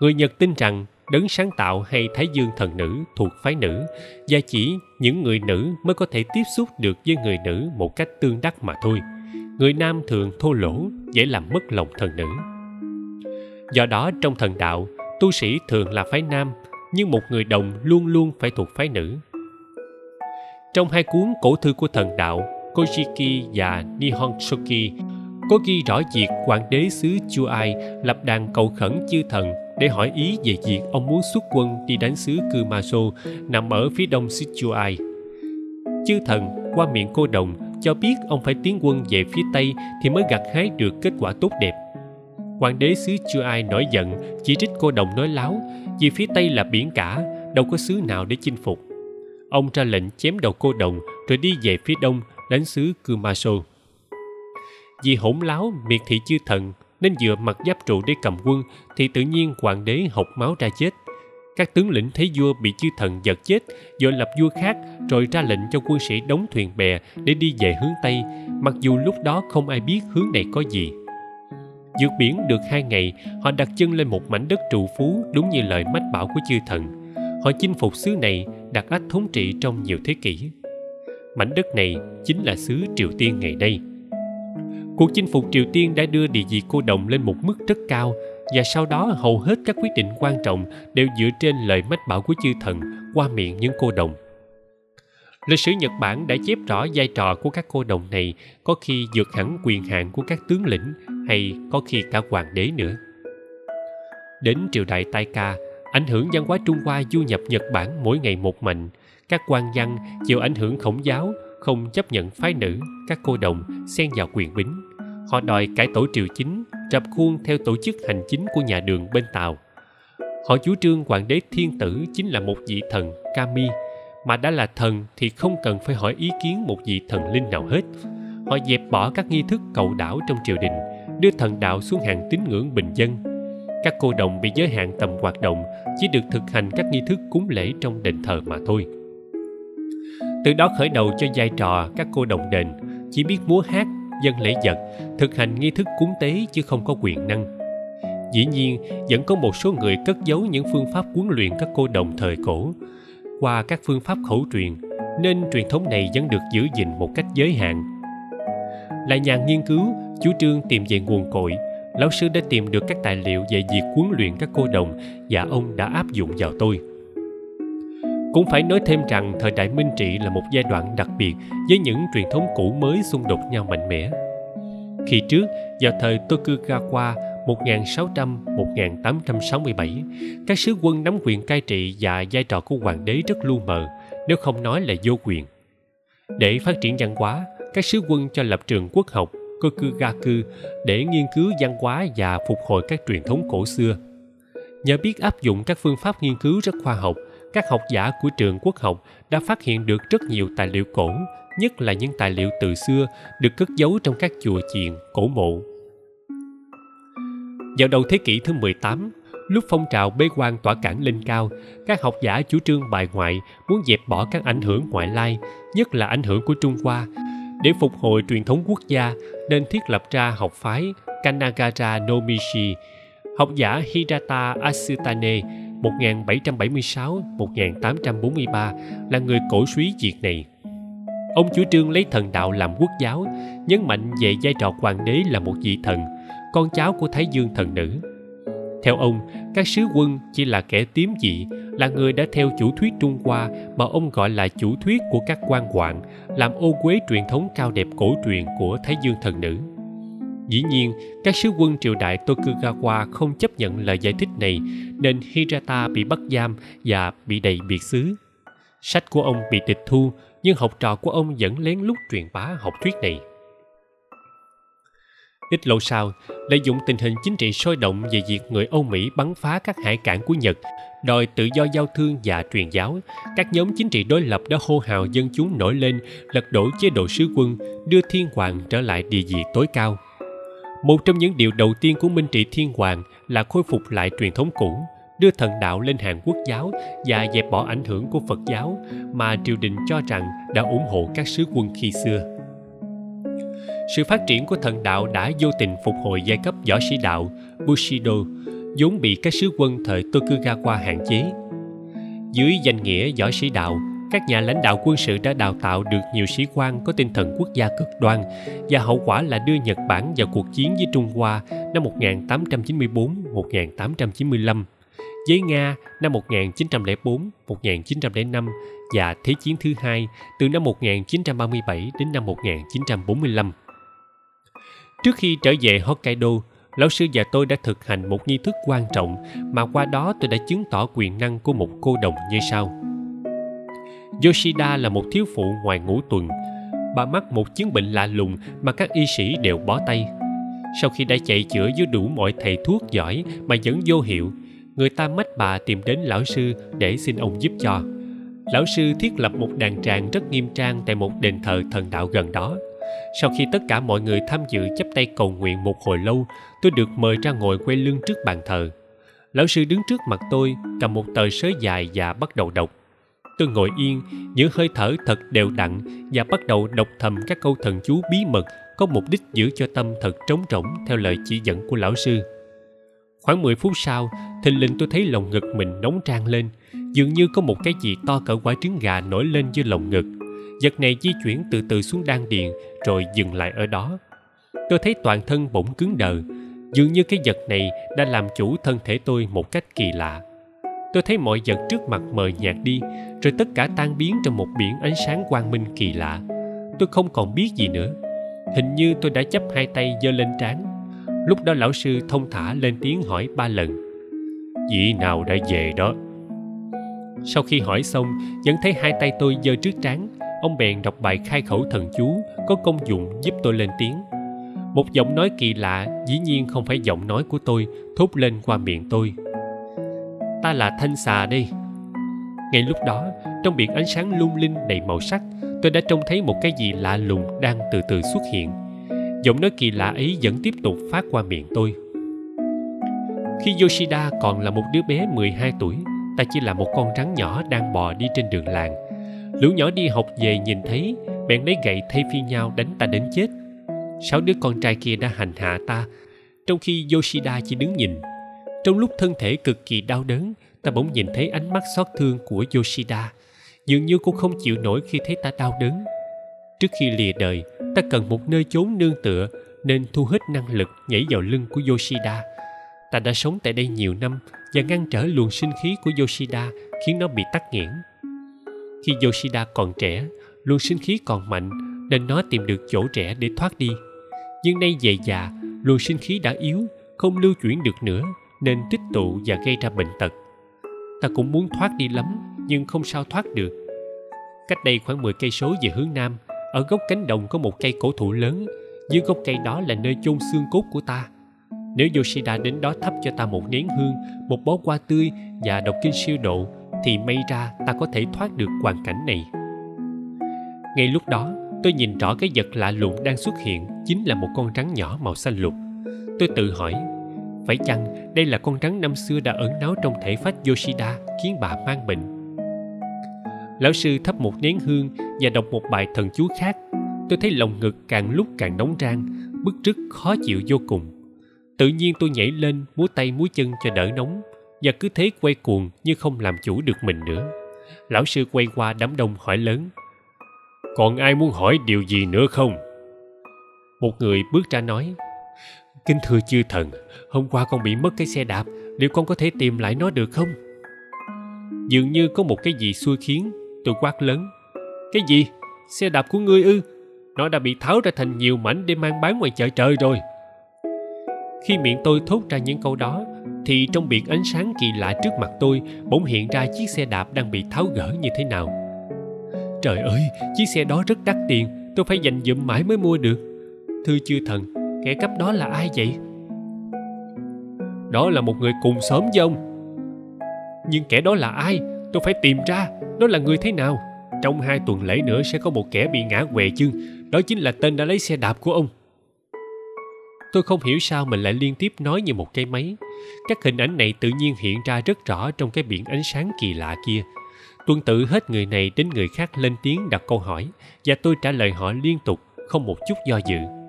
Người Nhật tin rằng đấng sáng tạo hay Thái Dương thần nữ thuộc phái nữ và chỉ những người nữ mới có thể tiếp xúc được với người nữ một cách tương đắc mà thôi. Người nam thường thô lỗ, dễ làm mất lòng thần nữ. Do đó trong thần đạo, tu sĩ thường là phái nam nhưng một người đồng luôn luôn phải thuộc phái nữ. Trong hai cuốn cổ thư của thần đạo Kojiki và Nihonshoki có ghi rõ việc hoàng đế xứ Chuai lập đàn cầu khẩn chư thần để hỏi ý về việc ông muốn xuất quân đi đánh xứ Kumaso nằm ở phía đông Sichuai. Chư thần qua miệng cô đồng cho biết ông phải tiến quân về phía Tây thì mới gặt hái được kết quả tốt đẹp. Hoàng đế xứ chưa ai nổi giận, chỉ trích cô đồng nói láo, vì phía Tây là biển cả, đâu có xứ nào để chinh phục. Ông ra lệnh chém đầu cô đồng rồi đi về phía đông đánh xứ Kumaso. Vì hỗn láo miệt thị chư thần nên dựa mặt giáp trụ để cầm quân thì tự nhiên hoàng đế học máu ra chết. Các tướng lĩnh thấy vua bị chư thần giật chết, vội lập vua khác rồi ra lệnh cho quân sĩ đóng thuyền bè để đi về hướng Tây, mặc dù lúc đó không ai biết hướng này có gì. Vượt biển được hai ngày, họ đặt chân lên một mảnh đất trụ phú đúng như lời mách bảo của chư thần. Họ chinh phục xứ này, đặt ách thống trị trong nhiều thế kỷ. Mảnh đất này chính là xứ Triều Tiên ngày nay. Cuộc chinh phục Triều Tiên đã đưa địa vị cô đồng lên một mức rất cao và sau đó hầu hết các quyết định quan trọng đều dựa trên lời mách bảo của chư thần qua miệng những cô đồng. Lịch sử Nhật Bản đã chép rõ vai trò của các cô đồng này có khi vượt hẳn quyền hạn của các tướng lĩnh hay có khi cả hoàng đế nữa. Đến triều đại Taika, ảnh hưởng văn hóa Trung Hoa du nhập Nhật Bản mỗi ngày một mạnh. Các quan văn chịu ảnh hưởng khổng giáo, không chấp nhận phái nữ, các cô đồng xen vào quyền bính. Họ đòi cải tổ triều chính, rập khuôn theo tổ chức hành chính của nhà đường bên Tàu. Họ chủ trương hoàng đế thiên tử chính là một vị thần Kami, mà đã là thần thì không cần phải hỏi ý kiến một vị thần linh nào hết. Họ dẹp bỏ các nghi thức cầu đảo trong triều đình, đưa thần đạo xuống hàng tín ngưỡng bình dân. Các cô đồng bị giới hạn tầm hoạt động, chỉ được thực hành các nghi thức cúng lễ trong đền thờ mà thôi. Từ đó khởi đầu cho vai trò các cô đồng đền, chỉ biết múa hát, dân lễ vật, thực hành nghi thức cúng tế chứ không có quyền năng. Dĩ nhiên, vẫn có một số người cất giấu những phương pháp huấn luyện các cô đồng thời cổ qua các phương pháp khẩu truyền, nên truyền thống này vẫn được giữ gìn một cách giới hạn. Là nhà nghiên cứu, chú trương tìm về nguồn cội, lão sư đã tìm được các tài liệu về việc huấn luyện các cô đồng và ông đã áp dụng vào tôi. Cũng phải nói thêm rằng thời đại Minh Trị là một giai đoạn đặc biệt với những truyền thống cũ mới xung đột nhau mạnh mẽ. Khi trước, vào thời Tokugawa 1600-1867, các sứ quân nắm quyền cai trị và vai trò của hoàng đế rất lu mờ, nếu không nói là vô quyền. Để phát triển văn hóa, các sứ quân cho lập trường quốc học Kokugaku để nghiên cứu văn hóa và phục hồi các truyền thống cổ xưa. Nhờ biết áp dụng các phương pháp nghiên cứu rất khoa học, các học giả của trường quốc học đã phát hiện được rất nhiều tài liệu cổ, nhất là những tài liệu từ xưa được cất giấu trong các chùa chiền, cổ mộ. Vào đầu thế kỷ thứ 18, lúc phong trào bế quan tỏa cản lên cao, các học giả chủ trương bài ngoại muốn dẹp bỏ các ảnh hưởng ngoại lai, nhất là ảnh hưởng của Trung Hoa, để phục hồi truyền thống quốc gia nên thiết lập ra học phái Kanagara no Mishi. Học giả Hirata Asutane 1776-1843 là người cổ suý việc này. Ông chủ trương lấy thần đạo làm quốc giáo, nhấn mạnh về vai trò hoàng đế là một vị thần, con cháu của Thái Dương thần nữ. Theo ông, các sứ quân chỉ là kẻ tiếm dị, là người đã theo chủ thuyết Trung Hoa mà ông gọi là chủ thuyết của các quan hoạn, làm ô quế truyền thống cao đẹp cổ truyền của Thái Dương thần nữ. Dĩ nhiên, các sứ quân triều đại Tokugawa không chấp nhận lời giải thích này nên Hirata bị bắt giam và bị đầy biệt xứ. Sách của ông bị tịch thu, nhưng học trò của ông vẫn lén lút truyền bá học thuyết này. Ít lâu sau, lợi dụng tình hình chính trị sôi động về việc người Âu Mỹ bắn phá các hải cảng của Nhật, đòi tự do giao thương và truyền giáo, các nhóm chính trị đối lập đã hô hào dân chúng nổi lên lật đổ chế độ sứ quân, đưa thiên hoàng trở lại địa vị tối cao. Một trong những điều đầu tiên của Minh trị thiên hoàng là khôi phục lại truyền thống cũ, đưa thần đạo lên hàng quốc giáo và dẹp bỏ ảnh hưởng của Phật giáo mà triều đình cho rằng đã ủng hộ các sứ quân khi xưa sự phát triển của thần đạo đã vô tình phục hồi giai cấp võ sĩ đạo Bushido vốn bị các sứ quân thời Tokugawa hạn chế. Dưới danh nghĩa võ sĩ đạo, các nhà lãnh đạo quân sự đã đào tạo được nhiều sĩ quan có tinh thần quốc gia cực đoan và hậu quả là đưa Nhật Bản vào cuộc chiến với Trung Hoa năm 1894-1895, với Nga năm 1904-1905 và Thế chiến thứ hai từ năm 1937 đến năm 1945. Trước khi trở về Hokkaido, lão sư và tôi đã thực hành một nghi thức quan trọng mà qua đó tôi đã chứng tỏ quyền năng của một cô đồng như sau. Yoshida là một thiếu phụ ngoài ngũ tuần. bà mắc một chứng bệnh lạ lùng mà các y sĩ đều bó tay. Sau khi đã chạy chữa với đủ mọi thầy thuốc giỏi mà vẫn vô hiệu, người ta mách bà tìm đến lão sư để xin ông giúp cho. Lão sư thiết lập một đàn tràng rất nghiêm trang tại một đền thờ thần đạo gần đó. Sau khi tất cả mọi người tham dự chắp tay cầu nguyện một hồi lâu, tôi được mời ra ngồi quay lưng trước bàn thờ. Lão sư đứng trước mặt tôi, cầm một tờ sớ dài và bắt đầu đọc tôi ngồi yên, giữ hơi thở thật đều đặn và bắt đầu đọc thầm các câu thần chú bí mật có mục đích giữ cho tâm thật trống rỗng theo lời chỉ dẫn của lão sư. Khoảng 10 phút sau, thình lình tôi thấy lồng ngực mình nóng trang lên, dường như có một cái gì to cỡ quả trứng gà nổi lên dưới lồng ngực. Vật này di chuyển từ từ xuống đan điền rồi dừng lại ở đó. Tôi thấy toàn thân bỗng cứng đờ, dường như cái vật này đã làm chủ thân thể tôi một cách kỳ lạ tôi thấy mọi vật trước mặt mờ nhạt đi, rồi tất cả tan biến trong một biển ánh sáng quang minh kỳ lạ. Tôi không còn biết gì nữa. Hình như tôi đã chấp hai tay giơ lên trán. Lúc đó lão sư thông thả lên tiếng hỏi ba lần. Vị nào đã về đó? Sau khi hỏi xong, vẫn thấy hai tay tôi giơ trước trán. Ông bèn đọc bài khai khẩu thần chú, có công dụng giúp tôi lên tiếng. Một giọng nói kỳ lạ, dĩ nhiên không phải giọng nói của tôi, thốt lên qua miệng tôi ta là thanh xà đi. ngay lúc đó trong biển ánh sáng lung linh đầy màu sắc tôi đã trông thấy một cái gì lạ lùng đang từ từ xuất hiện giọng nói kỳ lạ ấy vẫn tiếp tục phát qua miệng tôi khi Yoshida còn là một đứa bé 12 tuổi, ta chỉ là một con rắn nhỏ đang bò đi trên đường làng. Lũ nhỏ đi học về nhìn thấy, bèn lấy gậy thay phi nhau đánh ta đến chết. Sáu đứa con trai kia đã hành hạ ta, trong khi Yoshida chỉ đứng nhìn. Trong lúc thân thể cực kỳ đau đớn, ta bỗng nhìn thấy ánh mắt xót thương của Yoshida. Dường như cô không chịu nổi khi thấy ta đau đớn. Trước khi lìa đời, ta cần một nơi chốn nương tựa nên thu hết năng lực nhảy vào lưng của Yoshida. Ta đã sống tại đây nhiều năm và ngăn trở luồng sinh khí của Yoshida khiến nó bị tắc nghẽn. Khi Yoshida còn trẻ, luồng sinh khí còn mạnh nên nó tìm được chỗ trẻ để thoát đi. Nhưng nay về già, luồng sinh khí đã yếu, không lưu chuyển được nữa nên tích tụ và gây ra bệnh tật. Ta cũng muốn thoát đi lắm nhưng không sao thoát được. Cách đây khoảng 10 cây số về hướng nam, ở gốc cánh đồng có một cây cổ thụ lớn, dưới gốc cây đó là nơi chôn xương cốt của ta. Nếu Yoshida đến đó thắp cho ta một nén hương, một bó hoa tươi và đọc kinh siêu độ, thì may ra ta có thể thoát được hoàn cảnh này. Ngay lúc đó, tôi nhìn rõ cái vật lạ lùng đang xuất hiện chính là một con rắn nhỏ màu xanh lục. Tôi tự hỏi, phải chăng đây là con rắn năm xưa đã ẩn náu trong thể phách Yoshida khiến bà mang bệnh? Lão sư thắp một nén hương và đọc một bài thần chú khác. Tôi thấy lòng ngực càng lúc càng nóng rang, bức rứt khó chịu vô cùng. Tự nhiên tôi nhảy lên, múa tay múa chân cho đỡ nóng và cứ thế quay cuồng như không làm chủ được mình nữa. Lão sư quay qua đám đông hỏi lớn. Còn ai muốn hỏi điều gì nữa không? Một người bước ra nói. Kính thưa chư thần, hôm qua con bị mất cái xe đạp, liệu con có thể tìm lại nó được không? Dường như có một cái gì xui khiến, tôi quát lớn. Cái gì? Xe đạp của ngươi ư? Nó đã bị tháo ra thành nhiều mảnh để mang bán ngoài chợ trời rồi. Khi miệng tôi thốt ra những câu đó, thì trong biển ánh sáng kỳ lạ trước mặt tôi bỗng hiện ra chiếc xe đạp đang bị tháo gỡ như thế nào. Trời ơi, chiếc xe đó rất đắt tiền, tôi phải dành dụm mãi mới mua được. Thưa chư thần, kẻ cấp đó là ai vậy? Đó là một người cùng xóm với ông. Nhưng kẻ đó là ai? Tôi phải tìm ra, nó là người thế nào? Trong hai tuần lễ nữa sẽ có một kẻ bị ngã què chân, đó chính là tên đã lấy xe đạp của ông. Tôi không hiểu sao mình lại liên tiếp nói như một cái máy. Các hình ảnh này tự nhiên hiện ra rất rõ trong cái biển ánh sáng kỳ lạ kia. Tuân tự hết người này đến người khác lên tiếng đặt câu hỏi và tôi trả lời họ liên tục, không một chút do dự.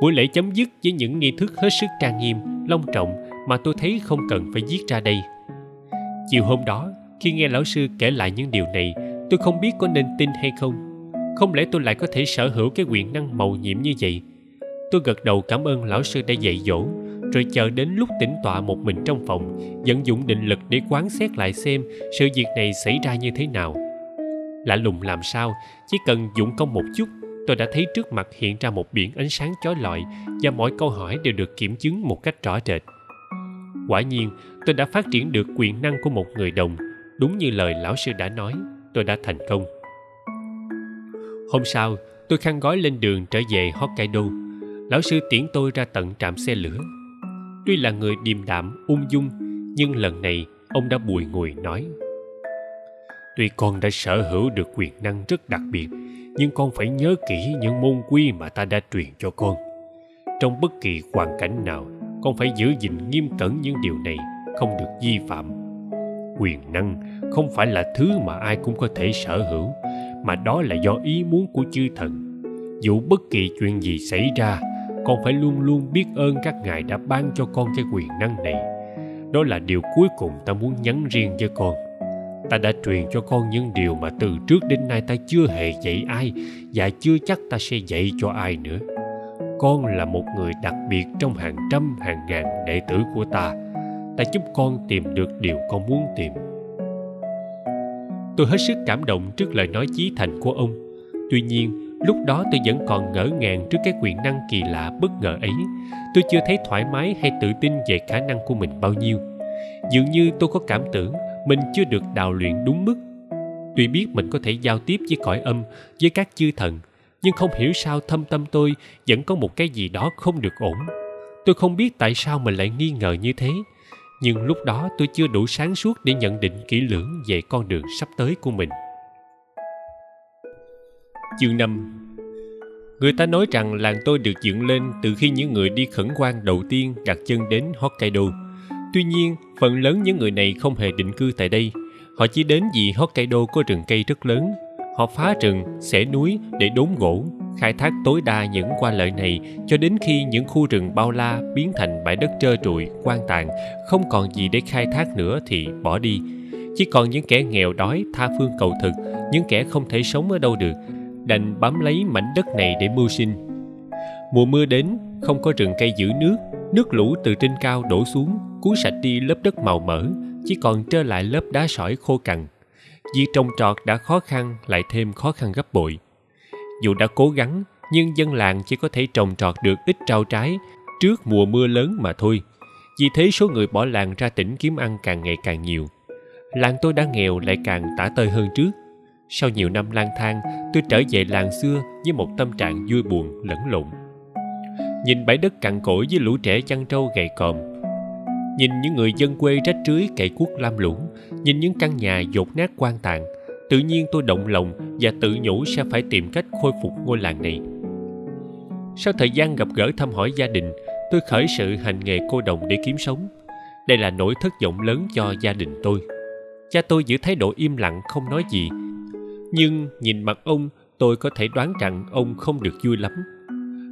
Buổi lễ chấm dứt với những nghi thức hết sức trang nghiêm, long trọng mà tôi thấy không cần phải viết ra đây. Chiều hôm đó, khi nghe lão sư kể lại những điều này, tôi không biết có nên tin hay không. Không lẽ tôi lại có thể sở hữu cái quyền năng màu nhiệm như vậy tôi gật đầu cảm ơn lão sư đã dạy dỗ rồi chờ đến lúc tĩnh tọa một mình trong phòng vận dụng định lực để quán xét lại xem sự việc này xảy ra như thế nào lạ lùng làm sao chỉ cần dụng công một chút tôi đã thấy trước mặt hiện ra một biển ánh sáng chói lọi và mọi câu hỏi đều được kiểm chứng một cách rõ rệt. Quả nhiên, tôi đã phát triển được quyền năng của một người đồng. Đúng như lời lão sư đã nói, tôi đã thành công. Hôm sau, tôi khăn gói lên đường trở về hokkaido. Lão sư tiễn tôi ra tận trạm xe lửa. Tuy là người điềm đạm, ung dung, nhưng lần này, ông đã bùi ngùi nói, tuy con đã sở hữu được quyền năng rất đặc biệt nhưng con phải nhớ kỹ những môn quy mà ta đã truyền cho con. Trong bất kỳ hoàn cảnh nào, con phải giữ gìn nghiêm cẩn những điều này, không được vi phạm. Quyền năng không phải là thứ mà ai cũng có thể sở hữu, mà đó là do ý muốn của chư thần. Dù bất kỳ chuyện gì xảy ra, con phải luôn luôn biết ơn các ngài đã ban cho con cái quyền năng này. Đó là điều cuối cùng ta muốn nhắn riêng với con ta đã truyền cho con những điều mà từ trước đến nay ta chưa hề dạy ai và chưa chắc ta sẽ dạy cho ai nữa. Con là một người đặc biệt trong hàng trăm, hàng ngàn đệ tử của ta. Ta giúp con tìm được điều con muốn tìm. Tôi hết sức cảm động trước lời nói chí thành của ông. Tuy nhiên, lúc đó tôi vẫn còn ngỡ ngàng trước cái quyền năng kỳ lạ bất ngờ ấy. Tôi chưa thấy thoải mái hay tự tin về khả năng của mình bao nhiêu. Dường như tôi có cảm tưởng mình chưa được đào luyện đúng mức. Tuy biết mình có thể giao tiếp với cõi âm, với các chư thần, nhưng không hiểu sao thâm tâm tôi vẫn có một cái gì đó không được ổn. Tôi không biết tại sao mình lại nghi ngờ như thế, nhưng lúc đó tôi chưa đủ sáng suốt để nhận định kỹ lưỡng về con đường sắp tới của mình. Chương năm. Người ta nói rằng làng tôi được dựng lên từ khi những người đi khẩn quan đầu tiên đặt chân đến Hokkaido. Tuy nhiên, phần lớn những người này không hề định cư tại đây. Họ chỉ đến vì Hokkaido có rừng cây rất lớn. Họ phá rừng, xẻ núi để đốn gỗ, khai thác tối đa những qua lợi này cho đến khi những khu rừng bao la biến thành bãi đất trơ trụi, quan tàn, không còn gì để khai thác nữa thì bỏ đi. Chỉ còn những kẻ nghèo đói, tha phương cầu thực, những kẻ không thể sống ở đâu được, đành bám lấy mảnh đất này để mưu sinh. Mùa mưa đến, không có rừng cây giữ nước, nước lũ từ trên cao đổ xuống, cuốn sạch đi lớp đất màu mỡ, chỉ còn trơ lại lớp đá sỏi khô cằn. Việc trồng trọt đã khó khăn lại thêm khó khăn gấp bội. Dù đã cố gắng, nhưng dân làng chỉ có thể trồng trọt được ít rau trái trước mùa mưa lớn mà thôi. Vì thế số người bỏ làng ra tỉnh kiếm ăn càng ngày càng nhiều. Làng tôi đã nghèo lại càng tả tơi hơn trước. Sau nhiều năm lang thang, tôi trở về làng xưa với một tâm trạng vui buồn lẫn lộn. Nhìn bãi đất cằn cỗi với lũ trẻ chăn trâu gầy còm. Nhìn những người dân quê rách rưới cậy cuốc lam lũ. Nhìn những căn nhà dột nát quan tàn. Tự nhiên tôi động lòng và tự nhủ sẽ phải tìm cách khôi phục ngôi làng này. Sau thời gian gặp gỡ thăm hỏi gia đình, tôi khởi sự hành nghề cô đồng để kiếm sống. Đây là nỗi thất vọng lớn cho gia đình tôi. Cha tôi giữ thái độ im lặng không nói gì nhưng nhìn mặt ông tôi có thể đoán rằng ông không được vui lắm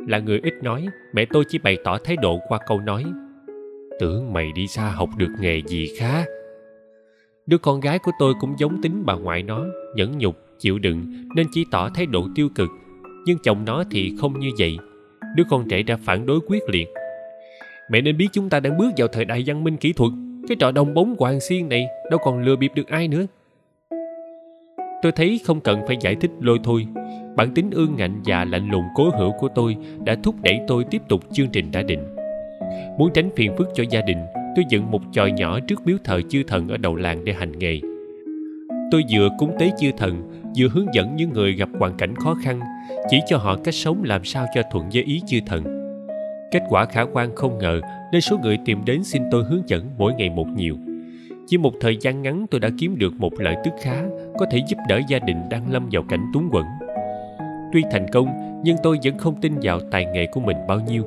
là người ít nói, mẹ tôi chỉ bày tỏ thái độ qua câu nói. Tưởng mày đi xa học được nghề gì khá. Đứa con gái của tôi cũng giống tính bà ngoại nó, nhẫn nhục, chịu đựng, nên chỉ tỏ thái độ tiêu cực. Nhưng chồng nó thì không như vậy. Đứa con trẻ đã phản đối quyết liệt. Mẹ nên biết chúng ta đang bước vào thời đại văn minh kỹ thuật. Cái trò đồng bóng hoàng xiên này, đâu còn lừa bịp được ai nữa tôi thấy không cần phải giải thích lôi thôi. Bản tính ương ngạnh và lạnh lùng cố hữu của tôi đã thúc đẩy tôi tiếp tục chương trình đã định. Muốn tránh phiền phức cho gia đình, tôi dựng một chòi nhỏ trước miếu thờ chư thần ở đầu làng để hành nghề. Tôi vừa cúng tế chư thần, vừa hướng dẫn những người gặp hoàn cảnh khó khăn, chỉ cho họ cách sống làm sao cho thuận với ý chư thần. Kết quả khả quan không ngờ nên số người tìm đến xin tôi hướng dẫn mỗi ngày một nhiều. Chỉ một thời gian ngắn tôi đã kiếm được một lợi tức khá có thể giúp đỡ gia đình đang lâm vào cảnh túng quẫn. Tuy thành công, nhưng tôi vẫn không tin vào tài nghệ của mình bao nhiêu.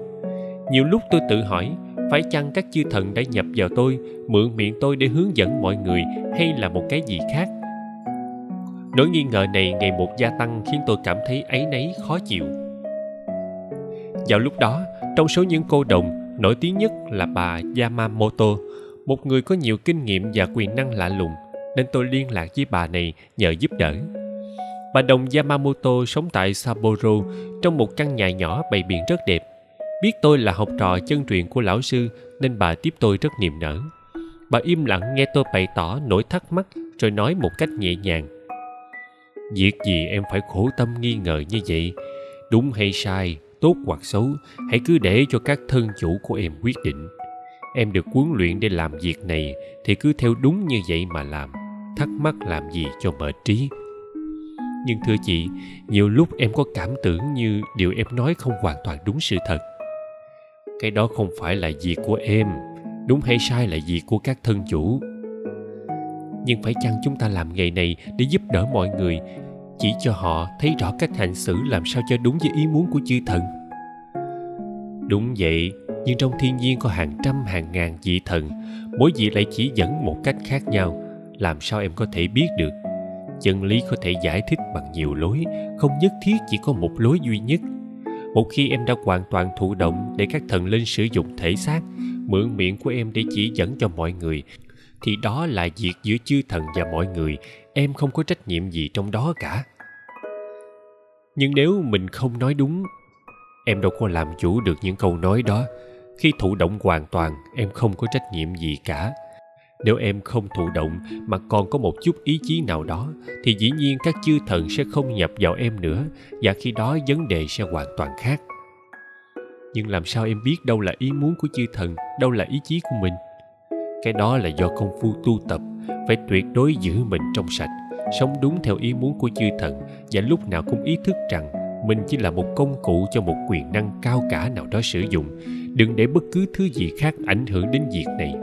Nhiều lúc tôi tự hỏi, phải chăng các chư thần đã nhập vào tôi, mượn miệng tôi để hướng dẫn mọi người hay là một cái gì khác? Nỗi nghi ngờ này ngày một gia tăng khiến tôi cảm thấy áy náy, khó chịu. Vào lúc đó, trong số những cô đồng, nổi tiếng nhất là bà yamamoto, một người có nhiều kinh nghiệm và quyền năng lạ lùng nên tôi liên lạc với bà này nhờ giúp đỡ. Bà đồng yamamoto sống tại sapporo, trong một căn nhà nhỏ bày biện rất đẹp. Biết tôi là học trò chân truyền của lão sư, nên bà tiếp tôi rất niềm nở. Bà im lặng nghe tôi bày tỏ nỗi thắc mắc, rồi nói một cách nhẹ nhàng. Việc gì em phải khổ tâm nghi ngờ như vậy? Đúng hay sai, tốt hoặc xấu, hãy cứ để cho các thân chủ của em quyết định. Em được huấn luyện để làm việc này, thì cứ theo đúng như vậy mà làm thắc mắc làm gì cho mệt trí. Nhưng thưa chị, nhiều lúc em có cảm tưởng như điều em nói không hoàn toàn đúng sự thật. Cái đó không phải là việc của em, đúng hay sai là việc của các thân chủ. Nhưng phải chăng chúng ta làm nghề này để giúp đỡ mọi người, chỉ cho họ thấy rõ cách hành xử làm sao cho đúng với ý muốn của chư thần? Đúng vậy, nhưng trong thiên nhiên có hàng trăm hàng ngàn vị thần, mỗi vị lại chỉ dẫn một cách khác nhau làm sao em có thể biết được? Chân lý có thể giải thích bằng nhiều lối, không nhất thiết chỉ có một lối duy nhất. Một khi em đã hoàn toàn thụ động để các thần linh sử dụng thể xác, mượn miệng của em để chỉ dẫn cho mọi người, thì đó là việc giữa chư thần và mọi người. Em không có trách nhiệm gì trong đó cả. Nhưng nếu mình không nói đúng, em đâu có làm chủ được những câu nói đó. Khi thụ động hoàn toàn, em không có trách nhiệm gì cả nếu em không thụ động mà còn có một chút ý chí nào đó, thì dĩ nhiên các chư thần sẽ không nhập vào em nữa, và khi đó vấn đề sẽ hoàn toàn khác. Nhưng làm sao em biết đâu là ý muốn của chư thần, đâu là ý chí của mình? Cái đó là do công phu tu tập, phải tuyệt đối giữ mình trong sạch, sống đúng theo ý muốn của chư thần, và lúc nào cũng ý thức rằng mình chỉ là một công cụ cho một quyền năng cao cả nào đó sử dụng, đừng để bất cứ thứ gì khác ảnh hưởng đến việc này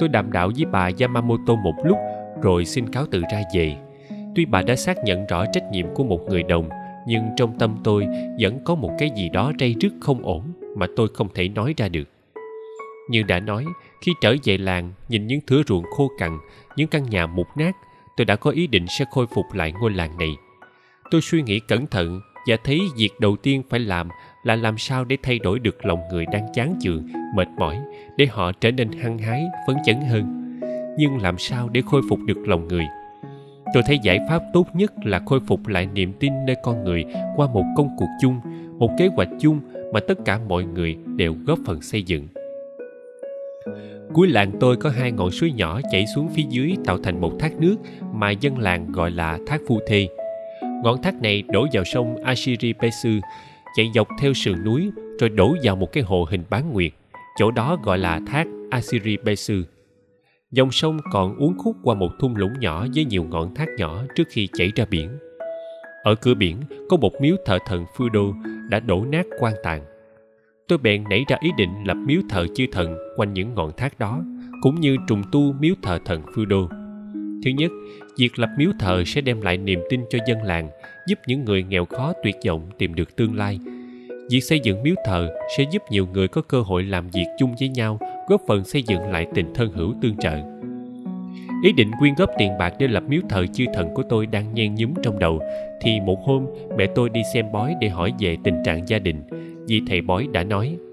tôi đàm đạo với bà yamamoto một lúc, rồi xin cáo từ ra về. Tuy bà đã xác nhận rõ trách nhiệm của một người đồng, nhưng trong tâm tôi vẫn có một cái gì đó rây rứt không ổn mà tôi không thể nói ra được. Như đã nói, khi trở về làng, nhìn những thửa ruộng khô cằn, những căn nhà mục nát, tôi đã có ý định sẽ khôi phục lại ngôi làng này. Tôi suy nghĩ cẩn thận và thấy việc đầu tiên phải làm là làm sao để thay đổi được lòng người đang chán chường mệt mỏi để họ trở nên hăng hái phấn chấn hơn. Nhưng làm sao để khôi phục được lòng người? Tôi thấy giải pháp tốt nhất là khôi phục lại niềm tin nơi con người qua một công cuộc chung một kế hoạch chung mà tất cả mọi người đều góp phần xây dựng. Cuối làng tôi có hai ngọn suối nhỏ chảy xuống phía dưới tạo thành một thác nước mà dân làng gọi là thác phu thê. Ngọn thác này đổ vào sông Ashiripesu, chạy dọc theo sườn núi rồi đổ vào một cái hồ hình bán nguyệt. Chỗ đó gọi là thác Ashiripesu. Dòng sông còn uốn khúc qua một thung lũng nhỏ với nhiều ngọn thác nhỏ trước khi chảy ra biển. Ở cửa biển có một miếu thờ thần Fudo đã đổ nát quan tàn. Tôi bèn nảy ra ý định lập miếu thờ chư thần quanh những ngọn thác đó, cũng như trùng tu miếu thờ thần Fudo. Thứ nhất, việc lập miếu thờ sẽ đem lại niềm tin cho dân làng, giúp những người nghèo khó tuyệt vọng tìm được tương lai. Việc xây dựng miếu thờ sẽ giúp nhiều người có cơ hội làm việc chung với nhau, góp phần xây dựng lại tình thân hữu tương trợ. Ý định quyên góp tiền bạc để lập miếu thờ chư thần của tôi đang nhen nhúm trong đầu, thì một hôm mẹ tôi đi xem bói để hỏi về tình trạng gia đình, vì thầy bói đã nói –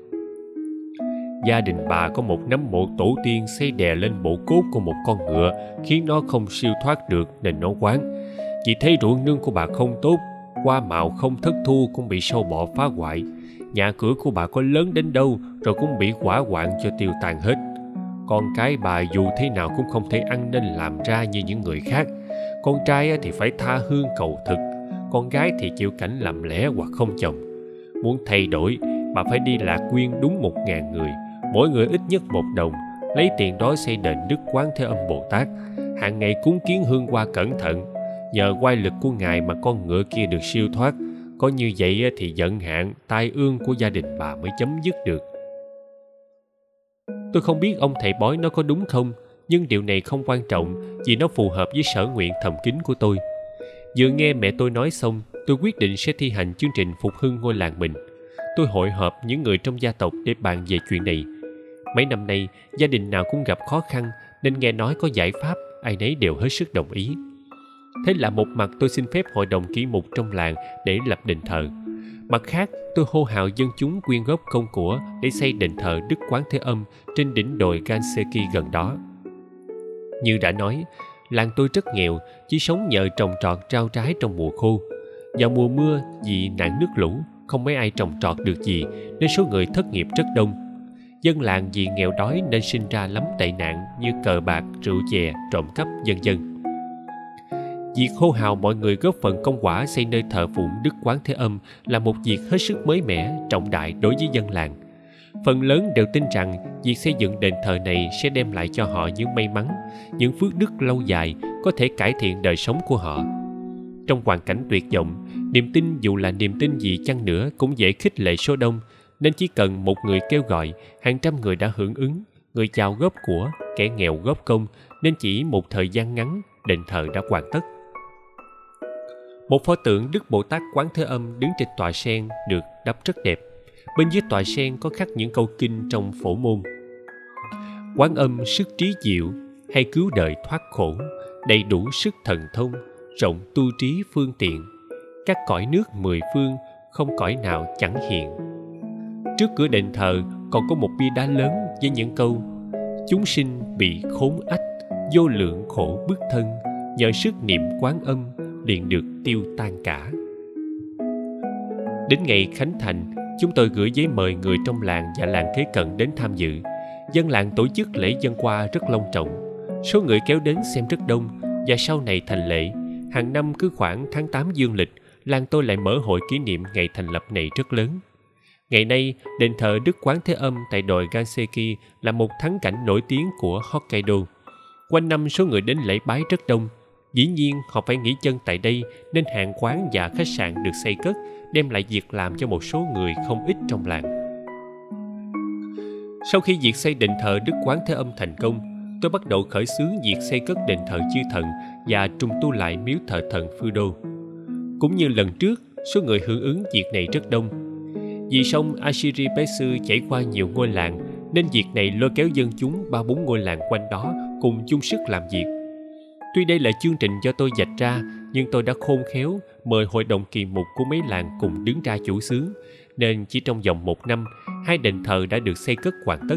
gia đình bà có một nấm mộ tổ tiên xây đè lên bộ cốt của một con ngựa khiến nó không siêu thoát được nên nó quán vì thấy ruộng nương của bà không tốt, hoa màu không thất thu cũng bị sâu bọ phá hoại. Nhà cửa của bà có lớn đến đâu rồi cũng bị quả hoạn cho tiêu tan hết. Con cái bà dù thế nào cũng không thể ăn nên làm ra như những người khác. Con trai thì phải tha hương cầu thực, con gái thì chịu cảnh làm lẽ hoặc không chồng. Muốn thay đổi, bà phải đi lạc quyên đúng một ngàn người, mỗi người ít nhất một đồng, lấy tiền đó xây đền đức quán thế âm bồ tát. Hàng ngày cúng kiến hương qua cẩn thận nhờ quay lực của ngài mà con ngựa kia được siêu thoát. Có như vậy thì giận hạn tai ương của gia đình bà mới chấm dứt được. Tôi không biết ông thầy bói nó có đúng không, nhưng điều này không quan trọng vì nó phù hợp với sở nguyện thầm kín của tôi. Vừa nghe mẹ tôi nói xong, tôi quyết định sẽ thi hành chương trình phục hưng ngôi làng mình. Tôi hội họp những người trong gia tộc để bàn về chuyện này. Mấy năm nay, gia đình nào cũng gặp khó khăn, nên nghe nói có giải pháp, ai nấy đều hết sức đồng ý thế là một mặt tôi xin phép hội đồng kỹ mục trong làng để lập đền thờ. Mặt khác, tôi hô hào dân chúng quyên góp công của để xây đền thờ đức quán thế âm trên đỉnh đồi ganseki gần đó. Như đã nói, làng tôi rất nghèo, chỉ sống nhờ trồng trọt trao trái trong mùa khô. Vào mùa mưa, vì nạn nước lũ, không mấy ai trồng trọt được gì, nên số người thất nghiệp rất đông. Dân làng vì nghèo đói nên sinh ra lắm tệ nạn như cờ bạc, rượu chè, trộm cắp dân dân việc hô hào mọi người góp phần công quả xây nơi thờ phụng đức quán thế âm là một việc hết sức mới mẻ, trọng đại đối với dân làng. Phần lớn đều tin rằng việc xây dựng đền thờ này sẽ đem lại cho họ những may mắn, những phước đức lâu dài có thể cải thiện đời sống của họ. Trong hoàn cảnh tuyệt vọng, niềm tin dù là niềm tin gì chăng nữa cũng dễ khích lệ số đông, nên chỉ cần một người kêu gọi, hàng trăm người đã hưởng ứng, người giàu góp của, kẻ nghèo góp công, nên chỉ một thời gian ngắn, đền thờ đã hoàn tất một pho tượng đức bồ tát quán thế âm đứng trên tòa sen được đắp rất đẹp. Bên dưới tòa sen có khắc những câu kinh trong phổ môn. Quán âm sức trí diệu, hay cứu đời thoát khổ, đầy đủ sức thần thông, rộng tu trí phương tiện. Các cõi nước mười phương không cõi nào chẳng hiện. Trước cửa đền thờ còn có một bia đá lớn với những câu, chúng sinh bị khốn ách, vô lượng khổ bức thân, nhờ sức niệm quán âm liền được tiêu tan cả đến ngày khánh thành chúng tôi gửi giấy mời người trong làng và làng kế cận đến tham dự dân làng tổ chức lễ dân qua rất long trọng số người kéo đến xem rất đông và sau này thành lệ hàng năm cứ khoảng tháng 8 dương lịch làng tôi lại mở hội kỷ niệm ngày thành lập này rất lớn Ngày nay, đền thờ Đức Quán Thế Âm tại đồi Ganseki là một thắng cảnh nổi tiếng của Hokkaido. Quanh năm số người đến lễ bái rất đông. Dĩ nhiên họ phải nghỉ chân tại đây nên hàng quán và khách sạn được xây cất đem lại việc làm cho một số người không ít trong làng. Sau khi việc xây đền thờ Đức Quán Thế Âm thành công, tôi bắt đầu khởi xướng việc xây cất đền thờ chư thần và trùng tu lại miếu thờ thần Phư Đô. Cũng như lần trước, số người hưởng ứng việc này rất đông vì sông Ashiri Pesu chảy qua nhiều ngôi làng nên việc này lôi kéo dân chúng ba bốn ngôi làng quanh đó cùng chung sức làm việc. Tuy đây là chương trình do tôi dạch ra, nhưng tôi đã khôn khéo mời hội đồng kỳ mục của mấy làng cùng đứng ra chủ xướng, nên chỉ trong vòng một năm, hai đền thờ đã được xây cất hoàn tất.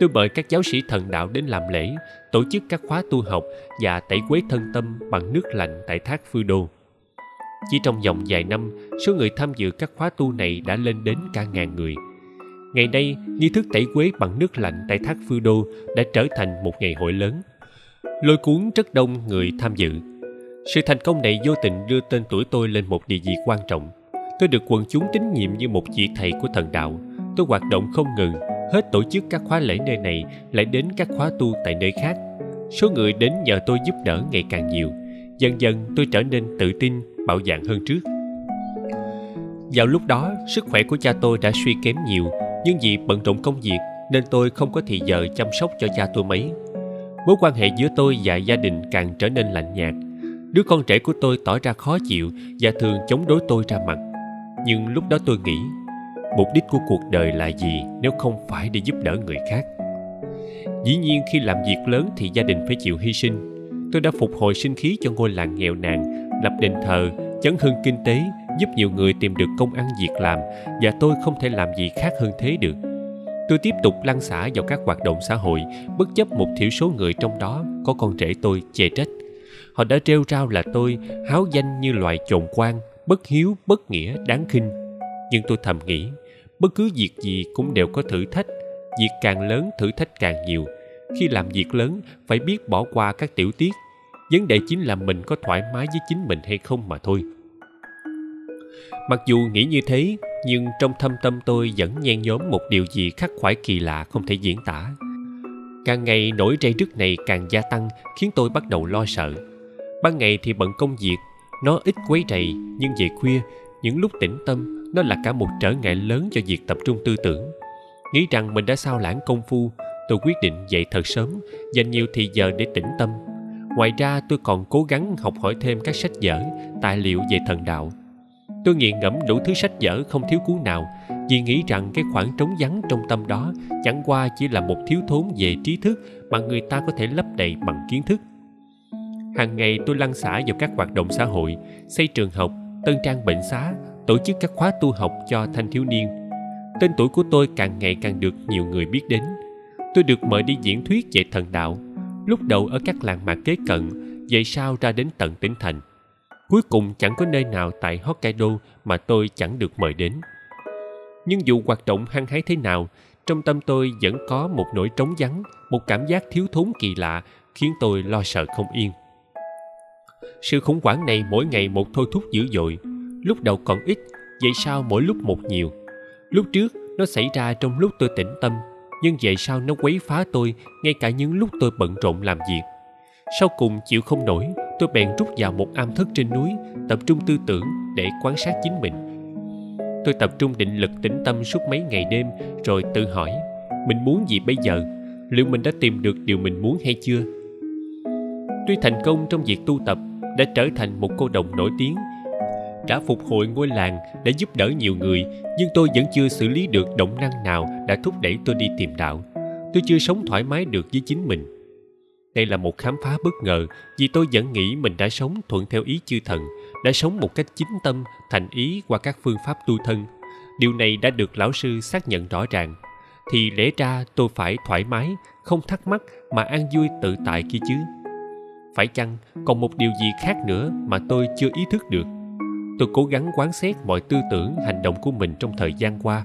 Tôi mời các giáo sĩ thần đạo đến làm lễ, tổ chức các khóa tu học và tẩy quế thân tâm bằng nước lạnh tại thác Phư Đô. Chỉ trong vòng vài năm, số người tham dự các khóa tu này đã lên đến cả ngàn người. Ngày nay, nghi thức tẩy quế bằng nước lạnh tại thác Phư Đô đã trở thành một ngày hội lớn. Lôi cuốn rất đông người tham dự. Sự thành công này vô tình đưa tên tuổi tôi lên một địa vị quan trọng. Tôi được quần chúng tín nhiệm như một vị thầy của thần đạo. Tôi hoạt động không ngừng, hết tổ chức các khóa lễ nơi này lại đến các khóa tu tại nơi khác. Số người đến nhờ tôi giúp đỡ ngày càng nhiều. Dần dần tôi trở nên tự tin bạo dạn hơn trước vào lúc đó sức khỏe của cha tôi đã suy kém nhiều nhưng vì bận rộn công việc nên tôi không có thì giờ chăm sóc cho cha tôi mấy mối quan hệ giữa tôi và gia đình càng trở nên lạnh nhạt. Đứa con trẻ của tôi tỏ ra khó chịu và thường chống đối tôi ra mặt. Nhưng lúc đó tôi nghĩ, mục đích của cuộc đời là gì nếu không phải để giúp đỡ người khác? Dĩ nhiên khi làm việc lớn thì gia đình phải chịu hy sinh. Tôi đã phục hồi sinh khí cho ngôi làng nghèo nàn, lập đền thờ, chấn hưng kinh tế, giúp nhiều người tìm được công ăn việc làm và tôi không thể làm gì khác hơn thế được tôi tiếp tục lăn xả vào các hoạt động xã hội, bất chấp một thiểu số người trong đó có con rể tôi chê trách. Họ đã trêu rao là tôi háo danh như loài trồn quan bất hiếu, bất nghĩa, đáng khinh. Nhưng tôi thầm nghĩ, bất cứ việc gì cũng đều có thử thách. Việc càng lớn, thử thách càng nhiều. Khi làm việc lớn, phải biết bỏ qua các tiểu tiết. Vấn đề chính là mình có thoải mái với chính mình hay không mà thôi. Mặc dù nghĩ như thế nhưng trong thâm tâm tôi vẫn nhen nhóm một điều gì khắc khoải kỳ lạ không thể diễn tả. Càng ngày nỗi rây rứt này càng gia tăng, khiến tôi bắt đầu lo sợ. Ban ngày thì bận công việc, nó ít quấy rầy, nhưng về khuya, những lúc tĩnh tâm, nó là cả một trở ngại lớn cho việc tập trung tư tưởng. Nghĩ rằng mình đã sao lãng công phu, tôi quyết định dậy thật sớm, dành nhiều thì giờ để tĩnh tâm. Ngoài ra, tôi còn cố gắng học hỏi thêm các sách vở, tài liệu về thần đạo tôi nghiện ngẫm đủ thứ sách vở không thiếu cuốn nào, vì nghĩ rằng cái khoảng trống vắng trong tâm đó chẳng qua chỉ là một thiếu thốn về trí thức mà người ta có thể lấp đầy bằng kiến thức. Hàng ngày tôi lăn xả vào các hoạt động xã hội, xây trường học, tân trang bệnh xá, tổ chức các khóa tu học cho thanh thiếu niên. Tên tuổi của tôi càng ngày càng được nhiều người biết đến. Tôi được mời đi diễn thuyết về thần đạo. Lúc đầu ở các làng mạc kế cận vậy sau ra đến tận tỉnh thành cuối cùng chẳng có nơi nào tại hokkaido mà tôi chẳng được mời đến. Nhưng dù hoạt động hăng hái thế nào, trong tâm tôi vẫn có một nỗi trống vắng, một cảm giác thiếu thốn kỳ lạ khiến tôi lo sợ không yên. Sự khủng hoảng này mỗi ngày một thôi thúc dữ dội, lúc đầu còn ít, vậy sao mỗi lúc một nhiều? Lúc trước, nó xảy ra trong lúc tôi tĩnh tâm, nhưng vậy sao nó quấy phá tôi ngay cả những lúc tôi bận rộn làm việc? Sau cùng chịu không nổi, tôi bèn rút vào một am thất trên núi, tập trung tư tưởng để quan sát chính mình. Tôi tập trung định lực tĩnh tâm suốt mấy ngày đêm, rồi tự hỏi, mình muốn gì bây giờ? Liệu mình đã tìm được điều mình muốn hay chưa? Tuy thành công trong việc tu tập đã trở thành một cô đồng nổi tiếng đã phục hồi ngôi làng đã giúp đỡ nhiều người, nhưng tôi vẫn chưa xử lý được động năng nào đã thúc đẩy tôi đi tìm đạo. Tôi chưa sống thoải mái được với chính mình đây là một khám phá bất ngờ, vì tôi vẫn nghĩ mình đã sống thuận theo ý chư thần, đã sống một cách chính tâm, thành ý qua các phương pháp tu thân. Điều này đã được lão sư xác nhận rõ ràng. Thì lẽ ra tôi phải thoải mái, không thắc mắc mà an vui tự tại kia chứ. Phải chăng còn một điều gì khác nữa mà tôi chưa ý thức được? Tôi cố gắng quán xét mọi tư tưởng, hành động của mình trong thời gian qua.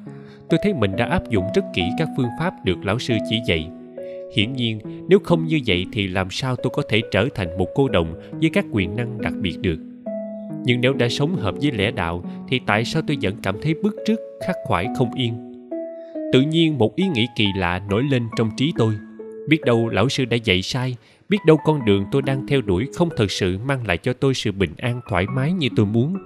Tôi thấy mình đã áp dụng rất kỹ các phương pháp được lão sư chỉ dạy hiển nhiên, nếu không như vậy thì làm sao tôi có thể trở thành một cô đồng với các quyền năng đặc biệt được? Nhưng nếu đã sống hợp với lẽ đạo, thì tại sao tôi vẫn cảm thấy bức trước khắc khoải không yên? Tự nhiên một ý nghĩ kỳ lạ nổi lên trong trí tôi. Biết đâu lão sư đã dạy sai, biết đâu con đường tôi đang theo đuổi không thực sự mang lại cho tôi sự bình an thoải mái như tôi muốn.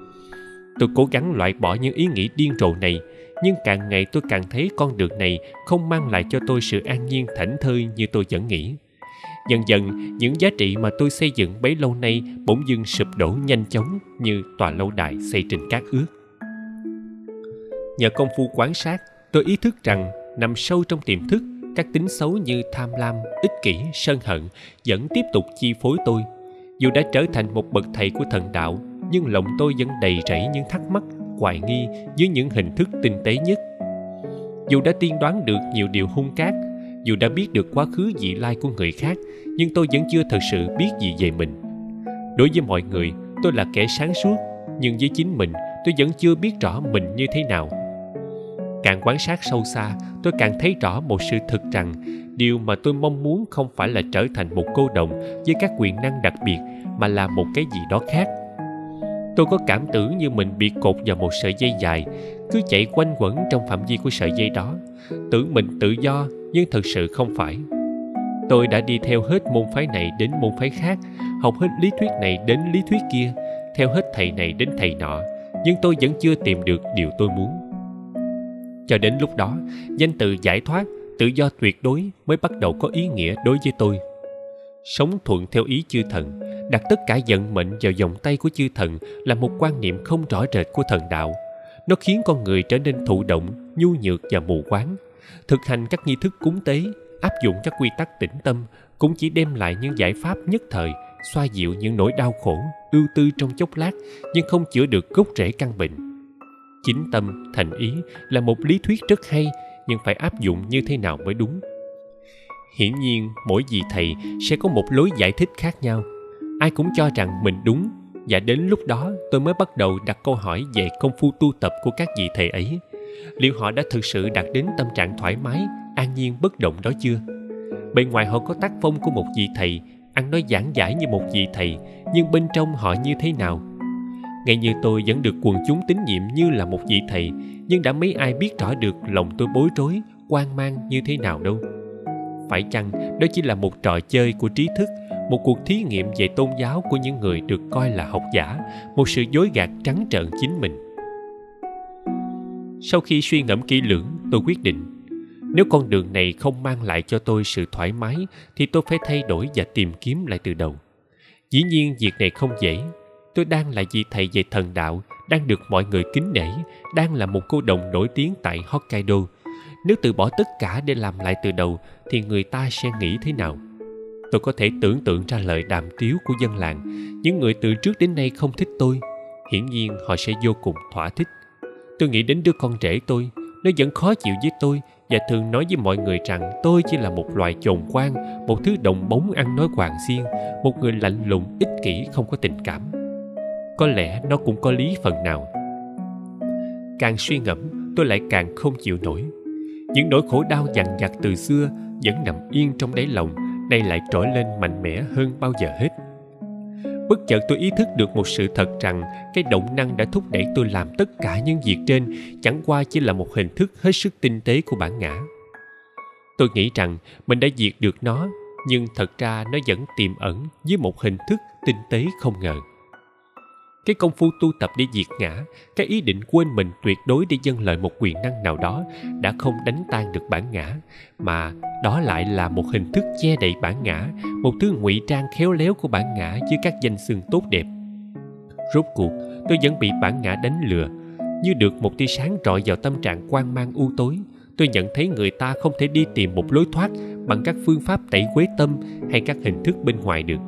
Tôi cố gắng loại bỏ những ý nghĩ điên rồ này nhưng càng ngày tôi càng thấy con đường này không mang lại cho tôi sự an nhiên thảnh thơi như tôi vẫn nghĩ. Dần dần, những giá trị mà tôi xây dựng bấy lâu nay bỗng dưng sụp đổ nhanh chóng như tòa lâu đài xây trên cát ướt. Nhờ công phu quan sát, tôi ý thức rằng nằm sâu trong tiềm thức, các tính xấu như tham lam, ích kỷ, sân hận vẫn tiếp tục chi phối tôi. Dù đã trở thành một bậc thầy của thần đạo, nhưng lòng tôi vẫn đầy rẫy những thắc mắc hoài nghi dưới những hình thức tinh tế nhất. Dù đã tiên đoán được nhiều điều hung cát dù đã biết được quá khứ dị lai của người khác, nhưng tôi vẫn chưa thật sự biết gì về mình. Đối với mọi người, tôi là kẻ sáng suốt, nhưng với chính mình, tôi vẫn chưa biết rõ mình như thế nào. Càng quan sát sâu xa, tôi càng thấy rõ một sự thực rằng điều mà tôi mong muốn không phải là trở thành một cô đồng với các quyền năng đặc biệt, mà là một cái gì đó khác tôi có cảm tưởng như mình bị cột vào một sợi dây dài, cứ chạy quanh quẩn trong phạm vi của sợi dây đó. Tưởng mình tự do, nhưng thực sự không phải. Tôi đã đi theo hết môn phái này đến môn phái khác, học hết lý thuyết này đến lý thuyết kia, theo hết thầy này đến thầy nọ, nhưng tôi vẫn chưa tìm được điều tôi muốn. Cho đến lúc đó, danh từ giải thoát, tự do tuyệt đối mới bắt đầu có ý nghĩa đối với tôi. Sống thuận theo ý chư thần đặt tất cả vận mệnh vào vòng tay của chư thần là một quan niệm không rõ rệt của thần đạo. Nó khiến con người trở nên thụ động, nhu nhược và mù quáng. Thực hành các nghi thức cúng tế, áp dụng các quy tắc tĩnh tâm cũng chỉ đem lại những giải pháp nhất thời, xoa dịu những nỗi đau khổ, ưu tư trong chốc lát nhưng không chữa được gốc rễ căn bệnh. Chính tâm thành ý là một lý thuyết rất hay, nhưng phải áp dụng như thế nào mới đúng? Hiển nhiên, mỗi vị thầy sẽ có một lối giải thích khác nhau ai cũng cho rằng mình đúng. Và đến lúc đó, tôi mới bắt đầu đặt câu hỏi về công phu tu tập của các vị thầy ấy. Liệu họ đã thực sự đạt đến tâm trạng thoải mái, an nhiên, bất động đó chưa? Bề ngoài họ có tác phong của một vị thầy, ăn nói giảng giải như một vị thầy, nhưng bên trong họ như thế nào? Ngay như tôi vẫn được quần chúng tín nhiệm như là một vị thầy, nhưng đã mấy ai biết rõ được lòng tôi bối rối quan mang như thế nào đâu? Phải chăng đó chỉ là một trò chơi của trí thức? Một cuộc thí nghiệm về tôn giáo của những người được coi là học giả, một sự dối gạt trắng trợn chính mình. Sau khi suy ngẫm kỹ lưỡng, tôi quyết định, nếu con đường này không mang lại cho tôi sự thoải mái, thì tôi phải thay đổi và tìm kiếm lại từ đầu. Dĩ nhiên, việc này không dễ. Tôi đang là vị thầy về thần đạo, đang được mọi người kính nể, đang là một cô đồng nổi tiếng tại hokkaido. Nếu từ bỏ tất cả để làm lại từ đầu, thì người ta sẽ nghĩ thế nào? Tôi có thể tưởng tượng ra lời đàm tiếu của dân làng. Những người từ trước đến nay không thích tôi. Hiển nhiên họ sẽ vô cùng thỏa thích. Tôi nghĩ đến đứa con rể tôi. Nó vẫn khó chịu với tôi và thường nói với mọi người rằng tôi chỉ là một loài chồn quan một thứ đồng bóng ăn nói hoàng xiên, một người lạnh lùng, ích kỷ, không có tình cảm. Có lẽ nó cũng có lý phần nào. Càng suy ngẫm, tôi lại càng không chịu nổi. Những nỗi khổ đau dằn vặt từ xưa vẫn nằm yên trong đáy lòng nay lại trỗi lên mạnh mẽ hơn bao giờ hết. Bất chợt tôi ý thức được một sự thật rằng cái động năng đã thúc đẩy tôi làm tất cả những việc trên, chẳng qua chỉ là một hình thức hết sức tinh tế của bản ngã. Tôi nghĩ rằng mình đã diệt được nó, nhưng thật ra nó vẫn tiềm ẩn dưới một hình thức tinh tế không ngờ. Cái công phu tu tập để diệt ngã, cái ý định quên mình tuyệt đối để dâng lợi một quyền năng nào đó đã không đánh tan được bản ngã, mà đó lại là một hình thức che đậy bản ngã, một thứ ngụy trang khéo léo của bản ngã dưới các danh xưng tốt đẹp. Rốt cuộc, tôi vẫn bị bản ngã đánh lừa. Như được một tia sáng rọi vào tâm trạng quan mang u tối, tôi nhận thấy người ta không thể đi tìm một lối thoát bằng các phương pháp tẩy quế tâm hay các hình thức bên ngoài được.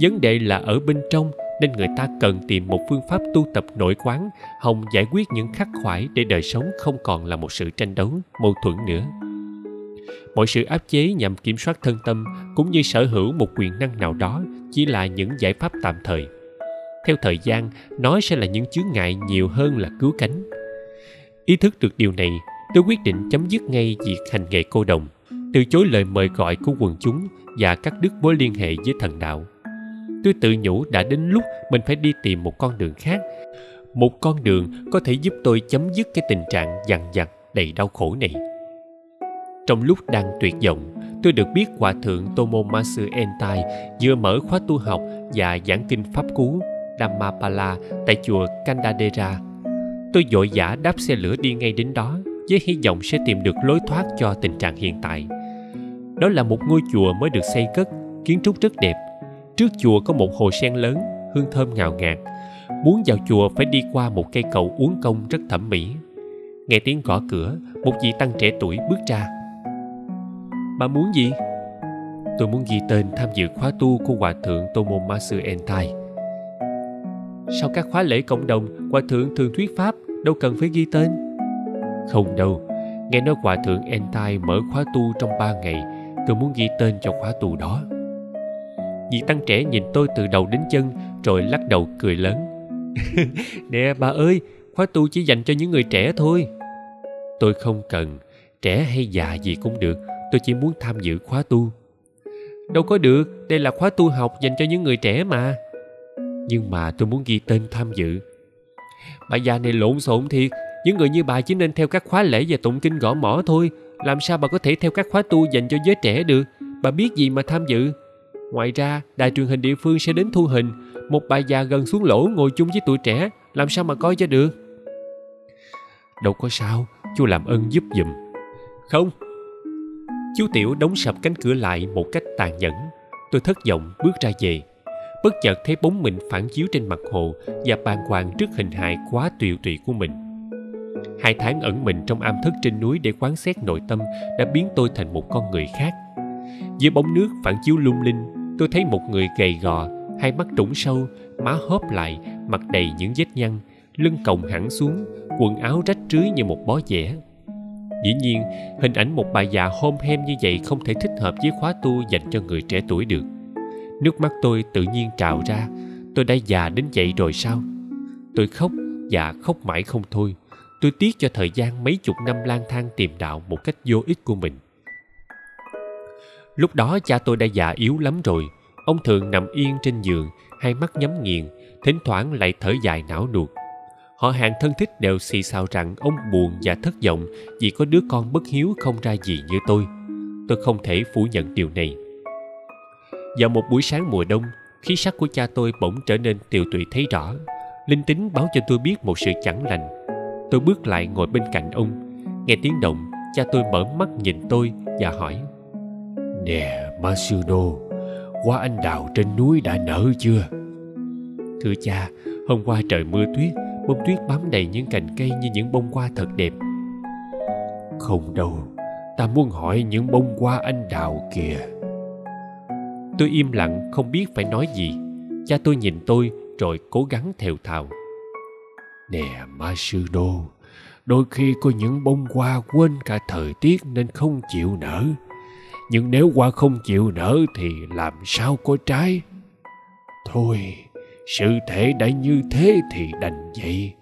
Vấn đề là ở bên trong nên người ta cần tìm một phương pháp tu tập nội quán, hòng giải quyết những khắc khoải để đời sống không còn là một sự tranh đấu, mâu thuẫn nữa mọi sự áp chế nhằm kiểm soát thân tâm cũng như sở hữu một quyền năng nào đó chỉ là những giải pháp tạm thời. Theo thời gian, nó sẽ là những chướng ngại nhiều hơn là cứu cánh. Ý thức được điều này, tôi quyết định chấm dứt ngay việc hành nghề cô đồng, từ chối lời mời gọi của quần chúng và cắt đứt mối liên hệ với thần đạo. Tôi tự nhủ đã đến lúc mình phải đi tìm một con đường khác, một con đường có thể giúp tôi chấm dứt cái tình trạng dằn vặt đầy đau khổ này trong lúc đang tuyệt vọng, tôi được biết hòa thượng tomomasu entai vừa mở khóa tu học và giảng kinh pháp cú dhammapala tại chùa kandadera. Tôi vội vã đáp xe lửa đi ngay đến đó, với hy vọng sẽ tìm được lối thoát cho tình trạng hiện tại. Đó là một ngôi chùa mới được xây cất, kiến trúc rất đẹp. Trước chùa có một hồ sen lớn, hương thơm ngào ngạt. Muốn vào chùa phải đi qua một cây cầu uốn cong rất thẩm mỹ. Nghe tiếng gõ cửa, một vị tăng trẻ tuổi bước ra bà muốn gì? Tôi muốn ghi tên tham dự khóa tu của hòa thượng tomomasu entai. Sau các khóa lễ cộng đồng hòa thượng thường thuyết pháp đâu cần phải ghi tên. Không đâu. Nghe nói hòa thượng entai mở khóa tu trong ba ngày tôi muốn ghi tên cho khóa tu đó. Vị tăng trẻ nhìn tôi từ đầu đến chân rồi lắc đầu cười lớn. *laughs* Nè bà ơi khóa tu chỉ dành cho những người trẻ thôi. Tôi không cần. Trẻ hay già gì cũng được tôi chỉ muốn tham dự khóa tu. Đâu có được, đây là khóa tu học dành cho những người trẻ mà. Nhưng mà tôi muốn ghi tên tham dự. Bà già này lộn xộn thiệt. Những người như bà chỉ nên theo các khóa lễ và tụng kinh gõ mỏ thôi. Làm sao bà có thể theo các khóa tu dành cho giới trẻ được? Bà biết gì mà tham dự? Ngoài ra, đài truyền hình địa phương sẽ đến thu hình. Một bà già gần xuống lỗ ngồi chung với tuổi trẻ. Làm sao mà coi cho được? Đâu có sao. Chú làm ơn giúp giùm. Không chú tiểu đóng sập cánh cửa lại một cách tàn nhẫn. Tôi thất vọng bước ra về. Bất chợt thấy bóng mình phản chiếu trên mặt hồ và bàng hoàng trước hình hài quá tuyệt tụy của mình. Hai tháng ẩn mình trong am thất trên núi để quán xét nội tâm đã biến tôi thành một con người khác. Dưới bóng nước phản chiếu lung linh tôi thấy một người gầy gò hai mắt trũng sâu má hóp lại mặt đầy những vết nhăn lưng còng hẳn xuống quần áo rách rưới như một bó dẻ, dĩ nhiên, hình ảnh một bà già hôm hem như vậy không thể thích hợp với khóa tu dành cho người trẻ tuổi được. Nước mắt tôi tự nhiên trào ra. Tôi đã già đến vậy rồi sao? Tôi khóc và khóc mãi không thôi. Tôi tiếc cho thời gian mấy chục năm lang thang tìm đạo một cách vô ích của mình. Lúc đó cha tôi đã già yếu lắm rồi. Ông thường nằm yên trên giường, hai mắt nhắm nghiền, thỉnh thoảng lại thở dài não nuột họ hàng thân thích đều xì xào rằng ông buồn và thất vọng vì có đứa con bất hiếu không ra gì như tôi. Tôi không thể phủ nhận điều này. Vào một buổi sáng mùa đông khí sắc của cha tôi bỗng trở nên tiều tụy thấy rõ. Linh tính báo cho tôi biết một sự chẳng lành. Tôi bước lại ngồi bên cạnh ông. Nghe tiếng động cha tôi mở mắt nhìn tôi và hỏi nè masuno hoa anh đào trên núi đã nở chưa? Thưa cha hôm qua trời mưa tuyết bông tuyết bám đầy những cành cây như những bông hoa thật đẹp. Không đâu, ta muốn hỏi những bông hoa anh đào kìa. Tôi im lặng, không biết phải nói gì. Cha tôi nhìn tôi, rồi cố gắng thều thào. Nè masudo đôi khi có những bông hoa quên cả thời tiết nên không chịu nở. Nhưng nếu hoa không chịu nở thì làm sao có trái? Thôi sự thể đã như thế thì đành vậy.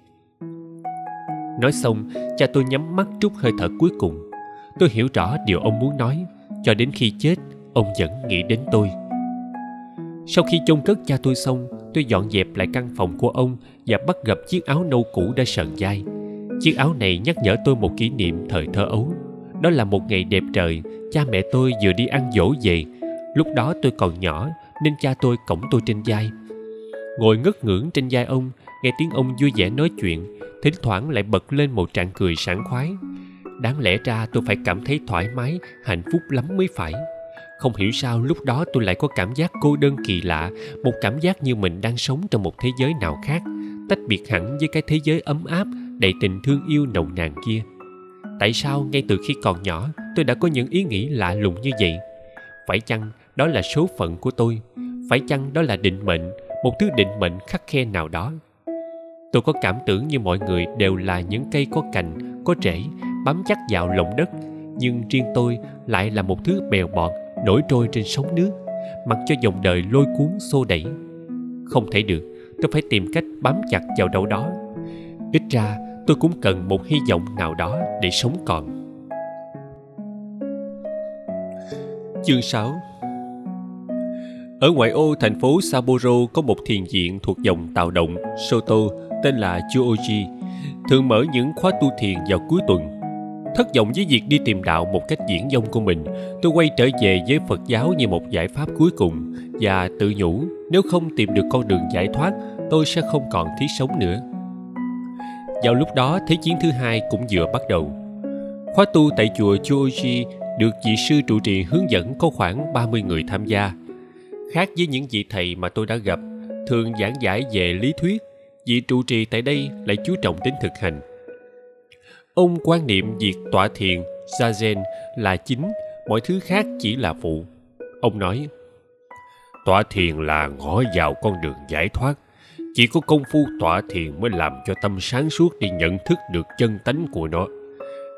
Nói xong, cha tôi nhắm mắt trút hơi thở cuối cùng. Tôi hiểu rõ điều ông muốn nói. Cho đến khi chết, ông vẫn nghĩ đến tôi. Sau khi chôn cất cha tôi xong, tôi dọn dẹp lại căn phòng của ông và bắt gặp chiếc áo nâu cũ đã sờn dai. Chiếc áo này nhắc nhở tôi một kỷ niệm thời thơ ấu. Đó là một ngày đẹp trời, cha mẹ tôi vừa đi ăn dỗ về. Lúc đó tôi còn nhỏ, nên cha tôi cõng tôi trên vai ngồi ngất ngưỡng trên vai ông, nghe tiếng ông vui vẻ nói chuyện, thỉnh thoảng lại bật lên một trạng cười sảng khoái. Đáng lẽ ra tôi phải cảm thấy thoải mái, hạnh phúc lắm mới phải. Không hiểu sao lúc đó tôi lại có cảm giác cô đơn kỳ lạ, một cảm giác như mình đang sống trong một thế giới nào khác, tách biệt hẳn với cái thế giới ấm áp, đầy tình thương yêu nồng nàn kia. Tại sao ngay từ khi còn nhỏ, tôi đã có những ý nghĩ lạ lùng như vậy? Phải chăng đó là số phận của tôi? Phải chăng đó là định mệnh? Một thứ định mệnh khắc khe nào đó. Tôi có cảm tưởng như mọi người đều là những cây có cành, có rễ, bám chắc vào lòng đất, nhưng riêng tôi lại là một thứ bèo bọt nổi trôi trên sóng nước, mặc cho dòng đời lôi cuốn xô đẩy. Không thể được, tôi phải tìm cách bám chặt vào đâu đó. Ít ra, tôi cũng cần một hy vọng nào đó để sống còn. Chương 6 ở ngoại ô thành phố Sapporo có một thiền viện thuộc dòng tạo động Soto tên là Chuoji, thường mở những khóa tu thiền vào cuối tuần. Thất vọng với việc đi tìm đạo một cách diễn dông của mình, tôi quay trở về với Phật giáo như một giải pháp cuối cùng và tự nhủ nếu không tìm được con đường giải thoát, tôi sẽ không còn thiết sống nữa. Vào lúc đó, Thế chiến thứ hai cũng vừa bắt đầu. Khóa tu tại chùa Chuoji được vị sư trụ trì hướng dẫn có khoảng 30 người tham gia – Khác với những vị thầy mà tôi đã gặp, thường giảng giải về lý thuyết, vị trụ trì tại đây lại chú trọng đến thực hành. Ông quan niệm việc tọa thiền, zazen là chính, mọi thứ khác chỉ là phụ. Ông nói, tọa thiền là ngõ vào con đường giải thoát. Chỉ có công phu tọa thiền mới làm cho tâm sáng suốt đi nhận thức được chân tánh của nó.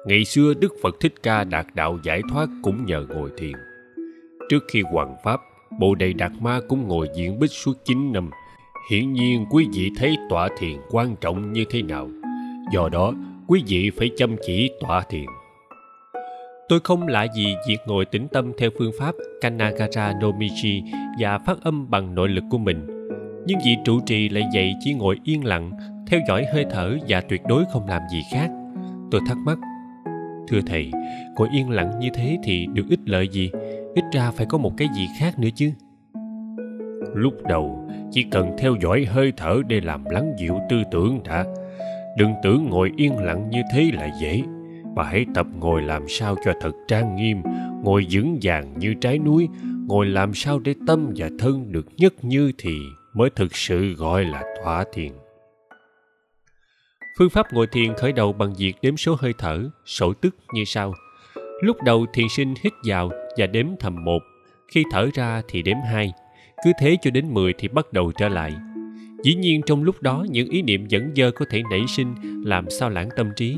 Ngày xưa Đức Phật Thích Ca đạt đạo giải thoát cũng nhờ ngồi thiền. Trước khi hoàn pháp, Bồ Đề Đạt Ma cũng ngồi diễn bích suốt 9 năm. Hiển nhiên quý vị thấy tọa thiền quan trọng như thế nào. Do đó, quý vị phải chăm chỉ tọa thiền. Tôi không lạ gì việc ngồi tĩnh tâm theo phương pháp Kanagara Nomichi và phát âm bằng nội lực của mình. Nhưng vị trụ trì lại dạy chỉ ngồi yên lặng, theo dõi hơi thở và tuyệt đối không làm gì khác. Tôi thắc mắc, thưa thầy, ngồi yên lặng như thế thì được ích lợi gì? Ít ra phải có một cái gì khác nữa chứ. Lúc đầu, chỉ cần theo dõi hơi thở để làm lắng dịu tư tưởng đã. Đừng tưởng ngồi yên lặng như thế là dễ và hãy tập ngồi làm sao cho thật trang nghiêm, ngồi vững vàng như trái núi, ngồi làm sao để tâm và thân được nhất như thì mới thực sự gọi là thỏa thiền. Phương pháp ngồi thiền khởi đầu bằng việc đếm số hơi thở, sổ tức như sau. Lúc đầu thiền sinh hít vào và đếm thầm một. Khi thở ra thì đếm hai. Cứ thế cho đến mười thì bắt đầu trở lại. Dĩ nhiên trong lúc đó, những ý niệm dẫn dơ có thể nảy sinh, làm sao lãng tâm trí.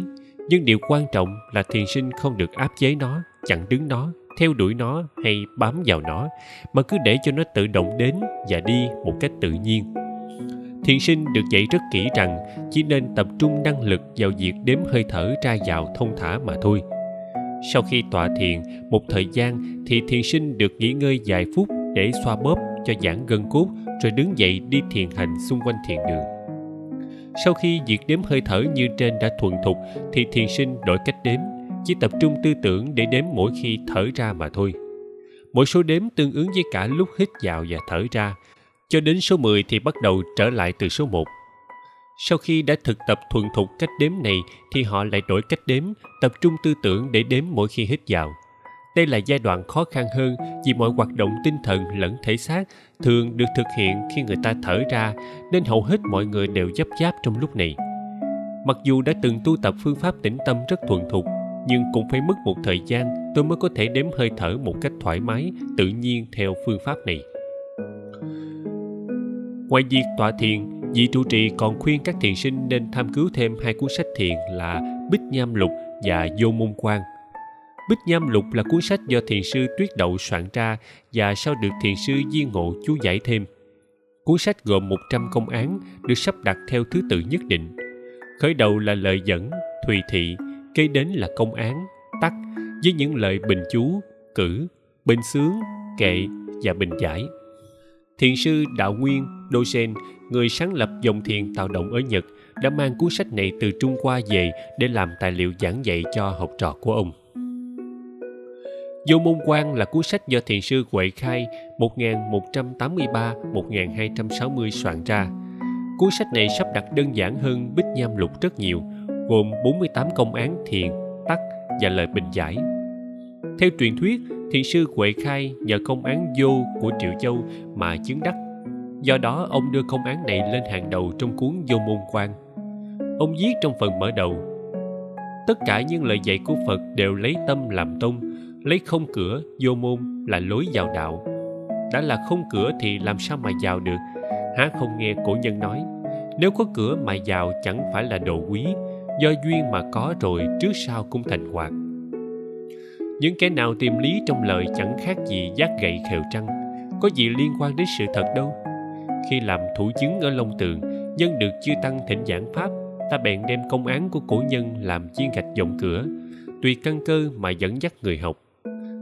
Nhưng điều quan trọng là thiền sinh không được áp chế nó, chặn đứng nó, theo đuổi nó hay bám vào nó, mà cứ để cho nó tự động đến và đi một cách tự nhiên. Thiền sinh được dạy rất kỹ rằng chỉ nên tập trung năng lực vào việc đếm hơi thở ra vào thông thả mà thôi sau khi tọa thiền, một thời gian thì thiền sinh được nghỉ ngơi vài phút để xoa bóp cho giãn gân cốt, rồi đứng dậy đi thiền hành xung quanh thiền đường. Sau khi việc đếm hơi thở như trên đã thuần thục thì thiền sinh đổi cách đếm, chỉ tập trung tư tưởng để đếm mỗi khi thở ra mà thôi. Mỗi số đếm tương ứng với cả lúc hít vào và thở ra. Cho đến số 10 thì bắt đầu trở lại từ số 1 sau khi đã thực tập thuần thục cách đếm này, thì họ lại đổi cách đếm, tập trung tư tưởng để đếm mỗi khi hít vào. Đây là giai đoạn khó khăn hơn vì mọi hoạt động tinh thần lẫn thể xác thường được thực hiện khi người ta thở ra, nên hầu hết mọi người đều dấp giáp trong lúc này. Mặc dù đã từng tu tập phương pháp tĩnh tâm rất thuần thục, nhưng cũng phải mất một thời gian tôi mới có thể đếm hơi thở một cách thoải mái, tự nhiên theo phương pháp này. Ngoài việc tọa thiền vị trụ trì còn khuyên các thiền sinh nên tham cứu thêm hai cuốn sách thiền là Bích Nham Lục và Vô Môn Quan. Bích Nham Lục là cuốn sách do thiền sư Tuyết Đậu soạn ra và sau được thiền sư Di Ngộ chú giải thêm. Cuốn sách gồm 100 công án được sắp đặt theo thứ tự nhất định. Khởi đầu là lời dẫn, thùy thị, kế đến là công án, tắc với những lời bình chú, cử, bình sướng, kệ và bình giải. Thiền sư Đạo Nguyên, Đô Sen, người sáng lập dòng thiền tạo động ở Nhật, đã mang cuốn sách này từ Trung Hoa về để làm tài liệu giảng dạy cho học trò của ông. Vô Môn Quan là cuốn sách do thiền sư Huệ Khai 1183-1260 soạn ra. Cuốn sách này sắp đặt đơn giản hơn Bích Nham Lục rất nhiều, gồm 48 công án thiền, tắc và lời bình giải. Theo truyền thuyết, thiền sư Huệ Khai nhờ công án vô của Triệu Châu mà chứng đắc. Do đó, ông đưa công án này lên hàng đầu trong cuốn Vô Môn Quan. Ông viết trong phần mở đầu Tất cả những lời dạy của Phật đều lấy tâm làm tông, lấy không cửa, vô môn là lối vào đạo. Đã là không cửa thì làm sao mà vào được? Há không nghe cổ nhân nói, nếu có cửa mà vào chẳng phải là đồ quý, do duyên mà có rồi trước sau cũng thành hoạt. Những kẻ nào tìm lý trong lời chẳng khác gì giác gậy khều trăng, có gì liên quan đến sự thật đâu. Khi làm thủ chứng ở Long Tường, nhân được chư tăng thỉnh giảng pháp, ta bèn đem công án của cổ nhân làm chiên gạch vọng cửa, tùy căn cơ mà dẫn dắt người học.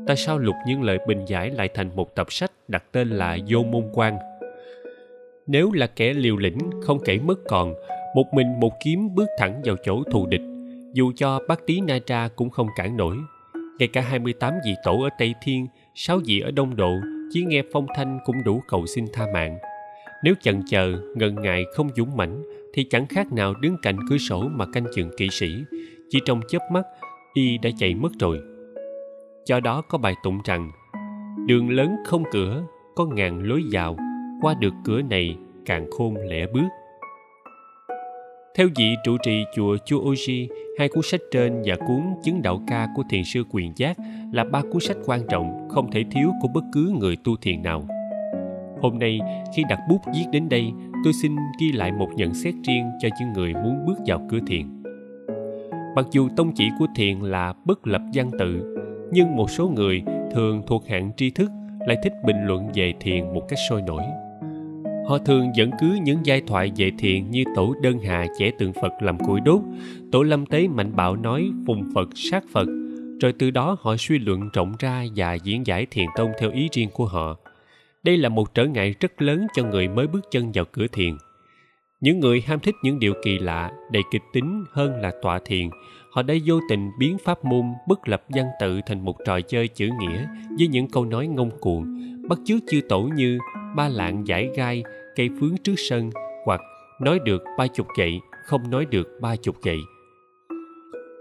Ta sao lục những lời bình giải lại thành một tập sách đặt tên là vô môn quan? Nếu là kẻ liều lĩnh không kể mất còn một mình một kiếm bước thẳng vào chỗ thù địch dù cho bác tí na tra cũng không cản nổi ngay cả 28 vị tổ ở Tây Thiên, sáu vị ở Đông Độ, chỉ nghe phong thanh cũng đủ cầu xin tha mạng. Nếu chần chờ, ngần ngại không dũng mãnh, thì chẳng khác nào đứng cạnh cửa sổ mà canh chừng kỵ sĩ. Chỉ trong chớp mắt, y đã chạy mất rồi Cho đó có bài tụng rằng đường lớn không cửa có ngàn lối vào qua được cửa này càng khôn lẻ bước theo vị trụ trì chùa Chu Oji, hai cuốn sách trên và cuốn Chứng đạo ca của thiền sư Quyền Giác là ba cuốn sách quan trọng không thể thiếu của bất cứ người tu thiền nào. Hôm nay, khi đặt bút viết đến đây, tôi xin ghi lại một nhận xét riêng cho những người muốn bước vào cửa thiền. Mặc dù tông chỉ của thiền là bất lập văn tự, nhưng một số người thường thuộc hạng tri thức lại thích bình luận về thiền một cách sôi nổi họ thường dẫn cứ những giai thoại về thiền như tổ đơn hà chẻ tượng phật làm củi đốt. Tổ lâm tế mạnh bạo nói phùng phật, sát phật. Rồi từ đó họ suy luận rộng ra và diễn giải thiền tông theo ý riêng của họ. Đây là một trở ngại rất lớn cho người mới bước chân vào cửa thiền. Những người ham thích những điều kỳ lạ, đầy kịch tính hơn là tọa thiền, họ đã vô tình biến pháp môn, bất lập văn tự thành một trò chơi chữ nghĩa với những câu nói ngông cuồng. Bắt chước chư tổ như ba lạng giải gai, cây phướng trước sân, hoặc nói được ba chục gậy, không nói được ba chục gậy.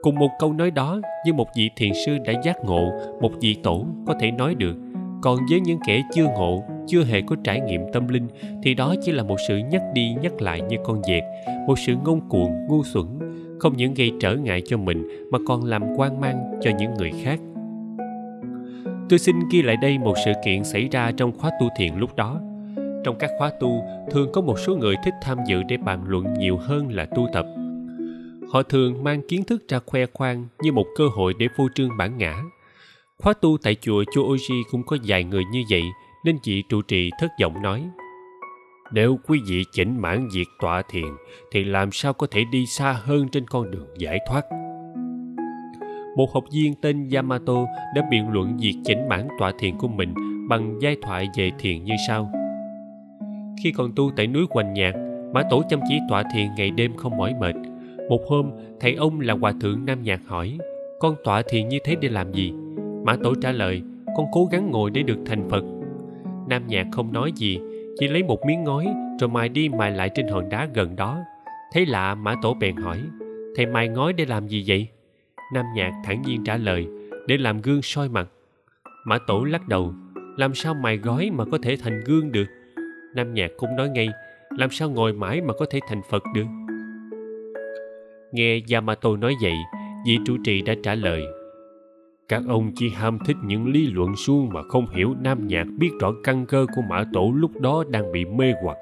Cùng một câu nói đó, như một vị thiền sư đã giác ngộ, một vị tổ có thể nói được. Còn với những kẻ chưa ngộ, chưa hề có trải nghiệm tâm linh, thì đó chỉ là một sự nhắc đi nhắc lại như con dẹt, một sự ngông cuồng, ngu xuẩn, không những gây trở ngại cho mình, mà còn làm quan mang cho những người khác tôi xin ghi lại đây một sự kiện xảy ra trong khóa tu thiền lúc đó. Trong các khóa tu, thường có một số người thích tham dự để bàn luận nhiều hơn là tu tập. Họ thường mang kiến thức ra khoe khoang như một cơ hội để phô trương bản ngã. Khóa tu tại chùa Chuoji cũng có vài người như vậy, nên chị trụ trì thất vọng nói, nếu quý vị chỉnh mãn việc tọa thiền, thì làm sao có thể đi xa hơn trên con đường giải thoát? Một học viên tên yamato đã biện luận việc chỉnh mãn tọa thiền của mình bằng giai thoại về thiền như sau. Khi còn tu tại núi hoành nhạc, mã tổ chăm chỉ tọa thiền ngày đêm không mỏi mệt. Một hôm, thầy ông là hòa thượng nam nhạc hỏi, con tọa thiền như thế để làm gì? Mã tổ trả lời, con cố gắng ngồi để được thành phật. Nam nhạc không nói gì, chỉ lấy một miếng ngói rồi mài đi mài lại trên hòn đá gần đó. Thấy lạ, mã tổ bèn hỏi, thầy mài ngói để làm gì vậy? Nam nhạc thản nhiên trả lời, để làm gương soi mặt. Mã tổ lắc đầu, làm sao mài gói mà có thể thành gương được? Nam nhạc cũng nói ngay, làm sao ngồi mãi mà có thể thành phật được? Nghe yamato nói vậy, vị trụ trì đã trả lời, các ông chỉ ham thích những lý luận suông mà không hiểu nam nhạc biết rõ căn cơ của mã tổ lúc đó đang bị mê hoặc,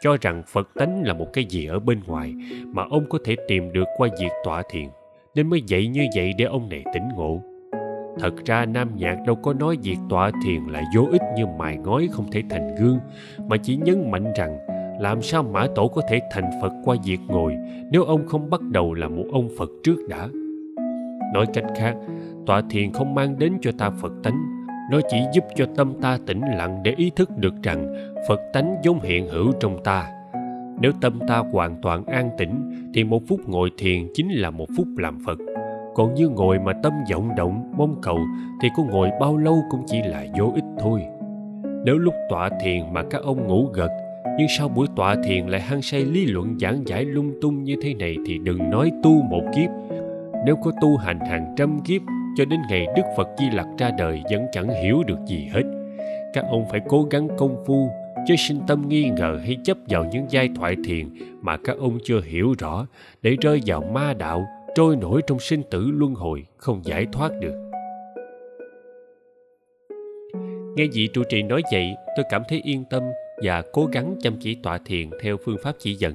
cho rằng phật tánh là một cái gì ở bên ngoài mà ông có thể tìm được qua việc tọa thiền nên mới dạy như vậy để ông này tỉnh ngộ. Thật ra nam nhạc đâu có nói việc tọa thiền là vô ích như mài ngói không thể thành gương, mà chỉ nhấn mạnh rằng làm sao mã tổ có thể thành phật qua việc ngồi nếu ông không bắt đầu là một ông phật trước đã. Nói cách khác, tọa thiền không mang đến cho ta phật tánh, nó chỉ giúp cho tâm ta tĩnh lặng để ý thức được rằng phật tánh vốn hiện hữu trong ta nếu tâm ta hoàn toàn an tĩnh, thì một phút ngồi thiền chính là một phút làm phật. Còn như ngồi mà tâm vọng động, mong cầu, thì có ngồi bao lâu cũng chỉ là vô ích thôi. Nếu lúc tọa thiền mà các ông ngủ gật, nhưng sau buổi tọa thiền lại hăng say lý luận giảng giải lung tung như thế này thì đừng nói tu một kiếp. Nếu có tu hành hàng trăm kiếp, cho đến ngày đức phật di lặc ra đời vẫn chẳng hiểu được gì hết. Các ông phải cố gắng công phu chứ sinh tâm nghi ngờ hay chấp vào những giai thoại thiền mà các ông chưa hiểu rõ để rơi vào ma đạo, trôi nổi trong sinh tử luân hồi không giải thoát được. Nghe vị trụ trì nói vậy, tôi cảm thấy yên tâm và cố gắng chăm chỉ tọa thiền theo phương pháp chỉ dẫn.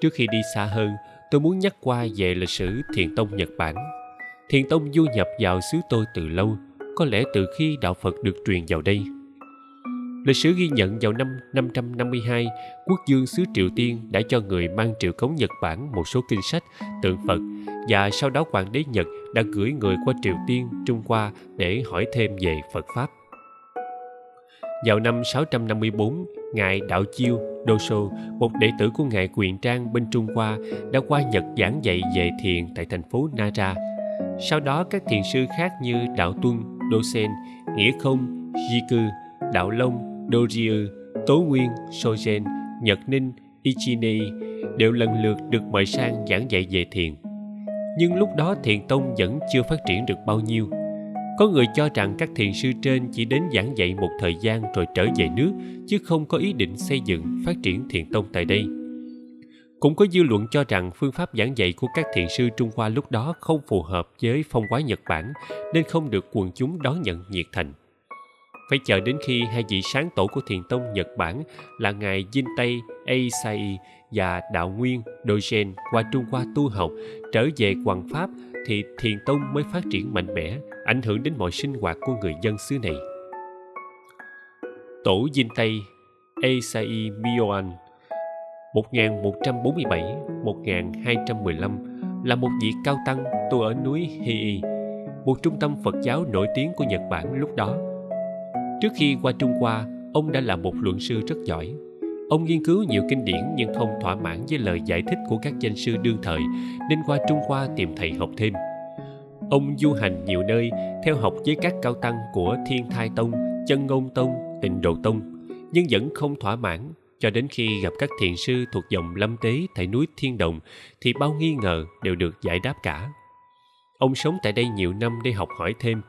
Trước khi đi xa hơn, tôi muốn nhắc qua về lịch sử thiền tông nhật bản. Thiền tông du nhập vào xứ tôi từ lâu, có lẽ từ khi đạo phật được truyền vào đây. Lịch sử ghi nhận vào năm 552, quốc dương xứ Triều Tiên đã cho người mang triệu cống Nhật Bản một số kinh sách, tượng Phật và sau đó hoàng đế Nhật đã gửi người qua Triều Tiên, Trung Hoa để hỏi thêm về Phật Pháp. Vào năm 654, Ngài Đạo Chiêu, Đô Sô, một đệ tử của Ngài Quyền Trang bên Trung Hoa, đã qua Nhật giảng dạy về thiền tại thành phố Nara. Sau đó các thiền sư khác như Đạo Tuân, Đô Sen, Nghĩa Không, Di Cư, Đạo Long, Doryu, Tố Nguyên, Sogen, Nhật Ninh, Ichini đều lần lượt được mời sang giảng dạy về thiền. Nhưng lúc đó thiền tông vẫn chưa phát triển được bao nhiêu. Có người cho rằng các thiền sư trên chỉ đến giảng dạy một thời gian rồi trở về nước, chứ không có ý định xây dựng, phát triển thiền tông tại đây. Cũng có dư luận cho rằng phương pháp giảng dạy của các thiền sư Trung Hoa lúc đó không phù hợp với phong hóa Nhật Bản, nên không được quần chúng đón nhận nhiệt thành phải chờ đến khi hai vị sáng tổ của thiền tông Nhật Bản là ngài Jin Tây Eisai và đạo nguyên Dogen qua Trung Hoa tu học trở về Hoàng Pháp thì thiền tông mới phát triển mạnh mẽ, ảnh hưởng đến mọi sinh hoạt của người dân xứ này. Tổ Jin Tây Eisai Mioan 1147-1215 là một vị cao tăng tu ở núi Hii, một trung tâm Phật giáo nổi tiếng của Nhật Bản lúc đó Trước khi qua Trung Hoa, ông đã là một luận sư rất giỏi. Ông nghiên cứu nhiều kinh điển nhưng không thỏa mãn với lời giải thích của các danh sư đương thời, nên qua Trung Hoa tìm thầy học thêm. Ông du hành nhiều nơi, theo học với các cao tăng của Thiên Thai Tông, Chân Ngôn Tông, Tịnh Độ Tông, nhưng vẫn không thỏa mãn cho đến khi gặp các thiền sư thuộc dòng lâm tế tại núi Thiên Đồng thì bao nghi ngờ đều được giải đáp cả. Ông sống tại đây nhiều năm để học hỏi thêm,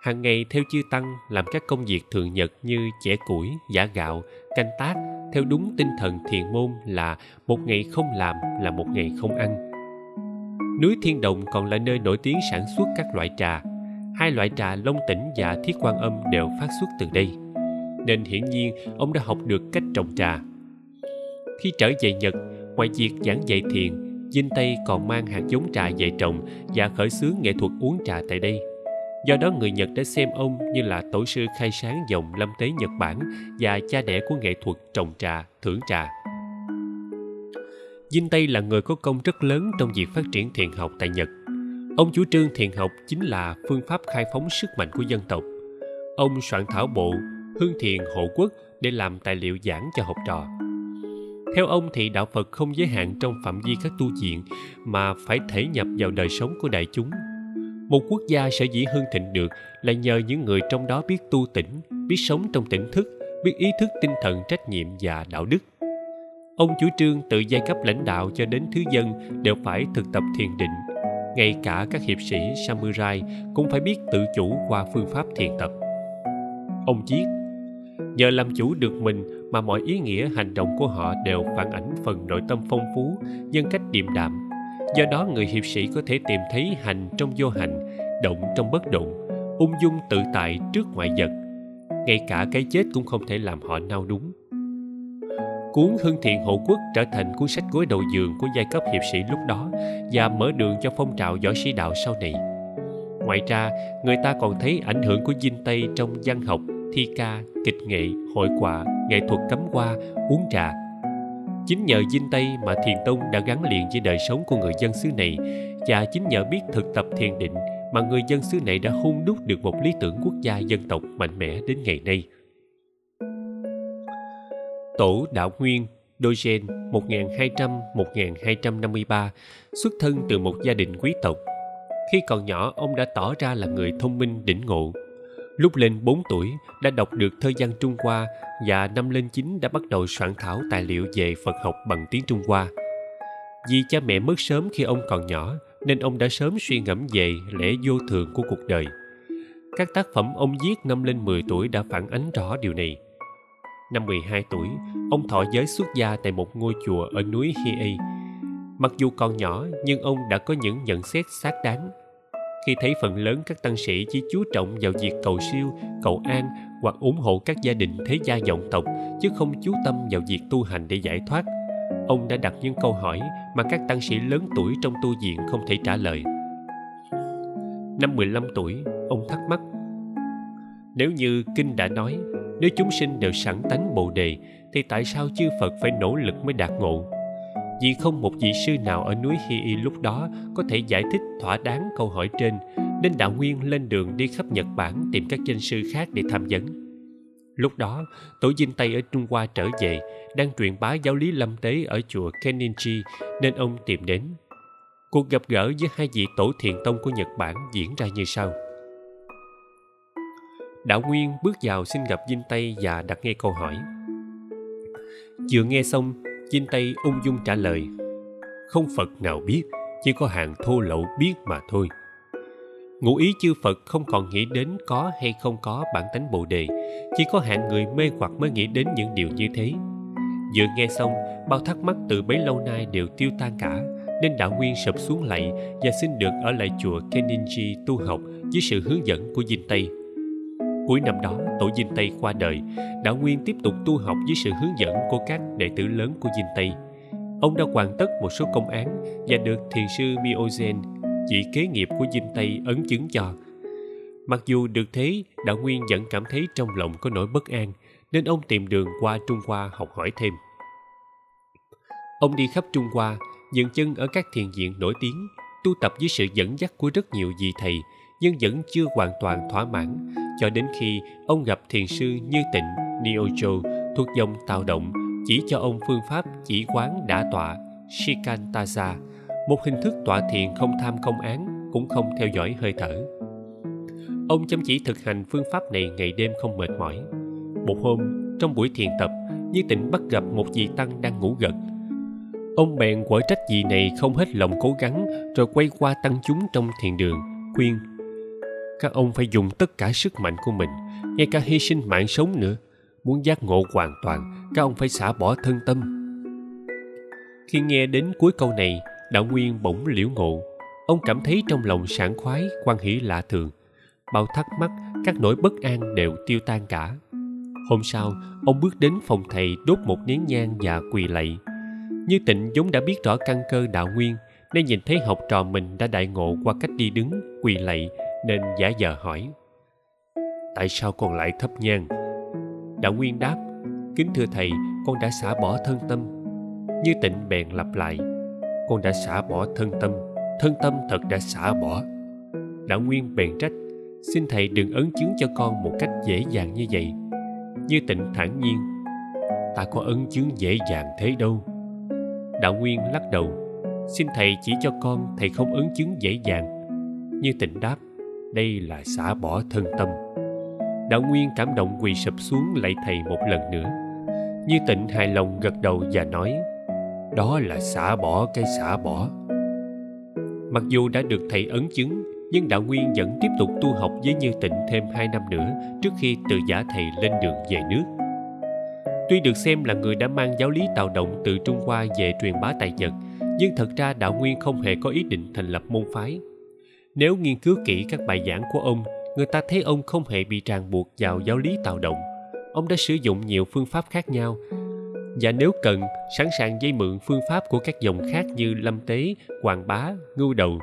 hàng ngày theo chư tăng làm các công việc thường nhật như chẻ củi, giả gạo, canh tác. Theo đúng tinh thần thiền môn là một ngày không làm là một ngày không ăn. Núi thiên đồng còn là nơi nổi tiếng sản xuất các loại trà. Hai loại trà long tỉnh và thiết quan âm đều phát xuất từ đây. Nên hiển nhiên, ông đã học được cách trồng trà. Khi trở về nhật, ngoài việc giảng dạy thiền Dinh Tây còn mang hạt giống trà về trồng và khởi xướng nghệ thuật uống trà tại đây. Do đó người Nhật đã xem ông như là tổ sư khai sáng dòng lâm tế Nhật Bản và cha đẻ của nghệ thuật trồng trà, thưởng trà. Dinh Tây là người có công rất lớn trong việc phát triển thiền học tại Nhật. Ông chủ trương thiền học chính là phương pháp khai phóng sức mạnh của dân tộc. Ông soạn thảo bộ Hương Thiền Hộ Quốc để làm tài liệu giảng cho học trò. Theo ông thì đạo Phật không giới hạn trong phạm vi các tu viện mà phải thể nhập vào đời sống của đại chúng một quốc gia sở dĩ hưng thịnh được là nhờ những người trong đó biết tu tỉnh biết sống trong tỉnh thức, biết ý thức tinh thần, trách nhiệm và đạo đức. Ông chủ trương từ giai cấp lãnh đạo cho đến thứ dân đều phải thực tập thiền định. Ngay cả các hiệp sĩ, samurai cũng phải biết tự chủ qua phương pháp thiền tập. Ông viết, nhờ làm chủ được mình mà mọi ý nghĩa hành động của họ đều phản ảnh phần nội tâm phong phú, nhân cách điềm đạm do đó người hiệp sĩ có thể tìm thấy hành trong vô hành, động trong bất động, ung dung tự tại trước ngoại vật. Ngay cả cái chết cũng không thể làm họ nao đúng cuốn hưng thiện hộ quốc trở thành cuốn sách gối đầu giường của giai cấp hiệp sĩ lúc đó và mở đường cho phong trào võ sĩ đạo sau này. Ngoài ra, người ta còn thấy ảnh hưởng của dinh tây trong văn học, thi ca, kịch nghệ, hội họa, nghệ thuật cắm hoa, uống trà chính nhờ dinh tây mà thiền tông đã gắn liền với đời sống của người dân xứ này và chính nhờ biết thực tập thiền định mà người dân xứ này đã hung đúc được một lý tưởng quốc gia dân tộc mạnh mẽ đến ngày nay tổ đạo nguyên Dogen 1200-1253, xuất thân từ một gia đình quý tộc. Khi còn nhỏ, ông đã tỏ ra là người thông minh đỉnh ngộ. Lúc lên 4 tuổi, đã đọc được thơ văn Trung Hoa và năm lên 9 đã bắt đầu soạn thảo tài liệu về Phật học bằng tiếng Trung Hoa. Vì cha mẹ mất sớm khi ông còn nhỏ, nên ông đã sớm suy ngẫm về lẽ vô thường của cuộc đời. Các tác phẩm ông viết năm lên 10 tuổi đã phản ánh rõ điều này. Năm 12 tuổi, ông thọ giới xuất gia tại một ngôi chùa ở núi Hiei. Mặc dù còn nhỏ, nhưng ông đã có những nhận xét xác đáng. Khi thấy phần lớn các tăng sĩ chỉ chú trọng vào việc cầu siêu, cầu an hoặc ủng hộ các gia đình thế gia vọng tộc, chứ không chú tâm vào việc tu hành để giải thoát, ông đã đặt những câu hỏi mà các tăng sĩ lớn tuổi trong tu viện không thể trả lời. Năm 15 tuổi, ông thắc mắc. Nếu như Kinh đã nói, nếu chúng sinh đều sẵn tánh Bồ Đề, thì tại sao chư Phật phải nỗ lực mới đạt ngộ? Vì không một vị sư nào ở núi Hi Y lúc đó có thể giải thích thỏa đáng câu hỏi trên, nên Đạo Nguyên lên đường đi khắp Nhật Bản tìm các danh sư khác để tham vấn. Lúc đó, tổ dinh Tây ở Trung Hoa trở về, đang truyền bá giáo lý lâm tế ở chùa Keninchi nên ông tìm đến. Cuộc gặp gỡ với hai vị tổ thiền tông của Nhật Bản diễn ra như sau. Đạo Nguyên bước vào xin gặp Dinh Tây và đặt nghe câu hỏi. Vừa nghe xong, Dinh Tây ung dung trả lời. Không Phật nào biết, chỉ có hàng thô lậu biết mà thôi. Ngụ ý chư Phật không còn nghĩ đến có hay không có bản tánh Bồ Đề, chỉ có hạng người mê hoặc mới nghĩ đến những điều như thế. Vừa nghe xong, bao thắc mắc từ bấy lâu nay đều tiêu tan cả, nên đạo nguyên sụp xuống lạy và xin được ở lại chùa Keninji tu học dưới sự hướng dẫn của Dinh Tây. Cuối năm đó, tổ Dinh Tây qua đời, đạo nguyên tiếp tục tu học dưới sự hướng dẫn của các đệ tử lớn của Dinh Tây. Ông đã hoàn tất một số công án và được thiền sư Miogen, chỉ kế nghiệp của Dinh Tây ấn chứng cho. Mặc dù được thế, đạo nguyên vẫn cảm thấy trong lòng có nỗi bất an, nên ông tìm đường qua Trung Hoa học hỏi thêm. Ông đi khắp Trung Hoa, dừng chân ở các thiền viện nổi tiếng, tu tập dưới sự dẫn dắt của rất nhiều vị thầy, nhưng vẫn chưa hoàn toàn thỏa mãn, cho đến khi ông gặp thiền sư Như Tịnh Niojo thuộc dòng Tào Động chỉ cho ông phương pháp chỉ quán đã tọa Shikantaza, một hình thức tọa thiền không tham không án, cũng không theo dõi hơi thở. Ông chăm chỉ thực hành phương pháp này ngày đêm không mệt mỏi. Một hôm, trong buổi thiền tập, Như Tịnh bắt gặp một vị tăng đang ngủ gật. Ông bèn quở trách vị này không hết lòng cố gắng rồi quay qua tăng chúng trong thiền đường, khuyên các ông phải dùng tất cả sức mạnh của mình, ngay cả hy sinh mạng sống nữa. Muốn giác ngộ hoàn toàn, các ông phải xả bỏ thân tâm. Khi nghe đến cuối câu này, đạo nguyên bỗng liễu ngộ. Ông cảm thấy trong lòng sảng khoái, quan hỷ lạ thường. Bao thắc mắc, các nỗi bất an đều tiêu tan cả. Hôm sau, ông bước đến phòng thầy đốt một nén nhang và quỳ lạy. Như tịnh vốn đã biết rõ căn cơ đạo nguyên, nên nhìn thấy học trò mình đã đại ngộ qua cách đi đứng, quỳ lạy, nên giả vờ hỏi. Tại sao con lại thấp nhang? Đạo nguyên đáp, kính thưa thầy, con đã xả bỏ thân tâm. Như tịnh bèn lặp lại, con đã xả bỏ thân tâm, thân tâm thật đã xả bỏ. Đạo nguyên bèn trách, xin thầy đừng ấn chứng cho con một cách dễ dàng như vậy như tịnh thản nhiên ta có ấn chứng dễ dàng thế đâu đạo nguyên lắc đầu xin thầy chỉ cho con thầy không ấn chứng dễ dàng như tịnh đáp đây là xả bỏ thân tâm. Đạo nguyên cảm động quỳ sụp xuống lạy thầy một lần nữa. Như tịnh hài lòng gật đầu và nói, đó là xả bỏ cái xả bỏ. Mặc dù đã được thầy ấn chứng, nhưng đạo nguyên vẫn tiếp tục tu học với như tịnh thêm hai năm nữa trước khi từ giả thầy lên đường về nước. Tuy được xem là người đã mang giáo lý tạo động từ trung hoa về truyền bá tại nhật, nhưng thật ra đạo nguyên không hề có ý định thành lập môn phái nếu nghiên cứu kỹ các bài giảng của ông người ta thấy ông không hề bị ràng buộc vào giáo lý tạo động ông đã sử dụng nhiều phương pháp khác nhau và nếu cần sẵn sàng dây mượn phương pháp của các dòng khác như lâm tế hoàng bá ngưu đầu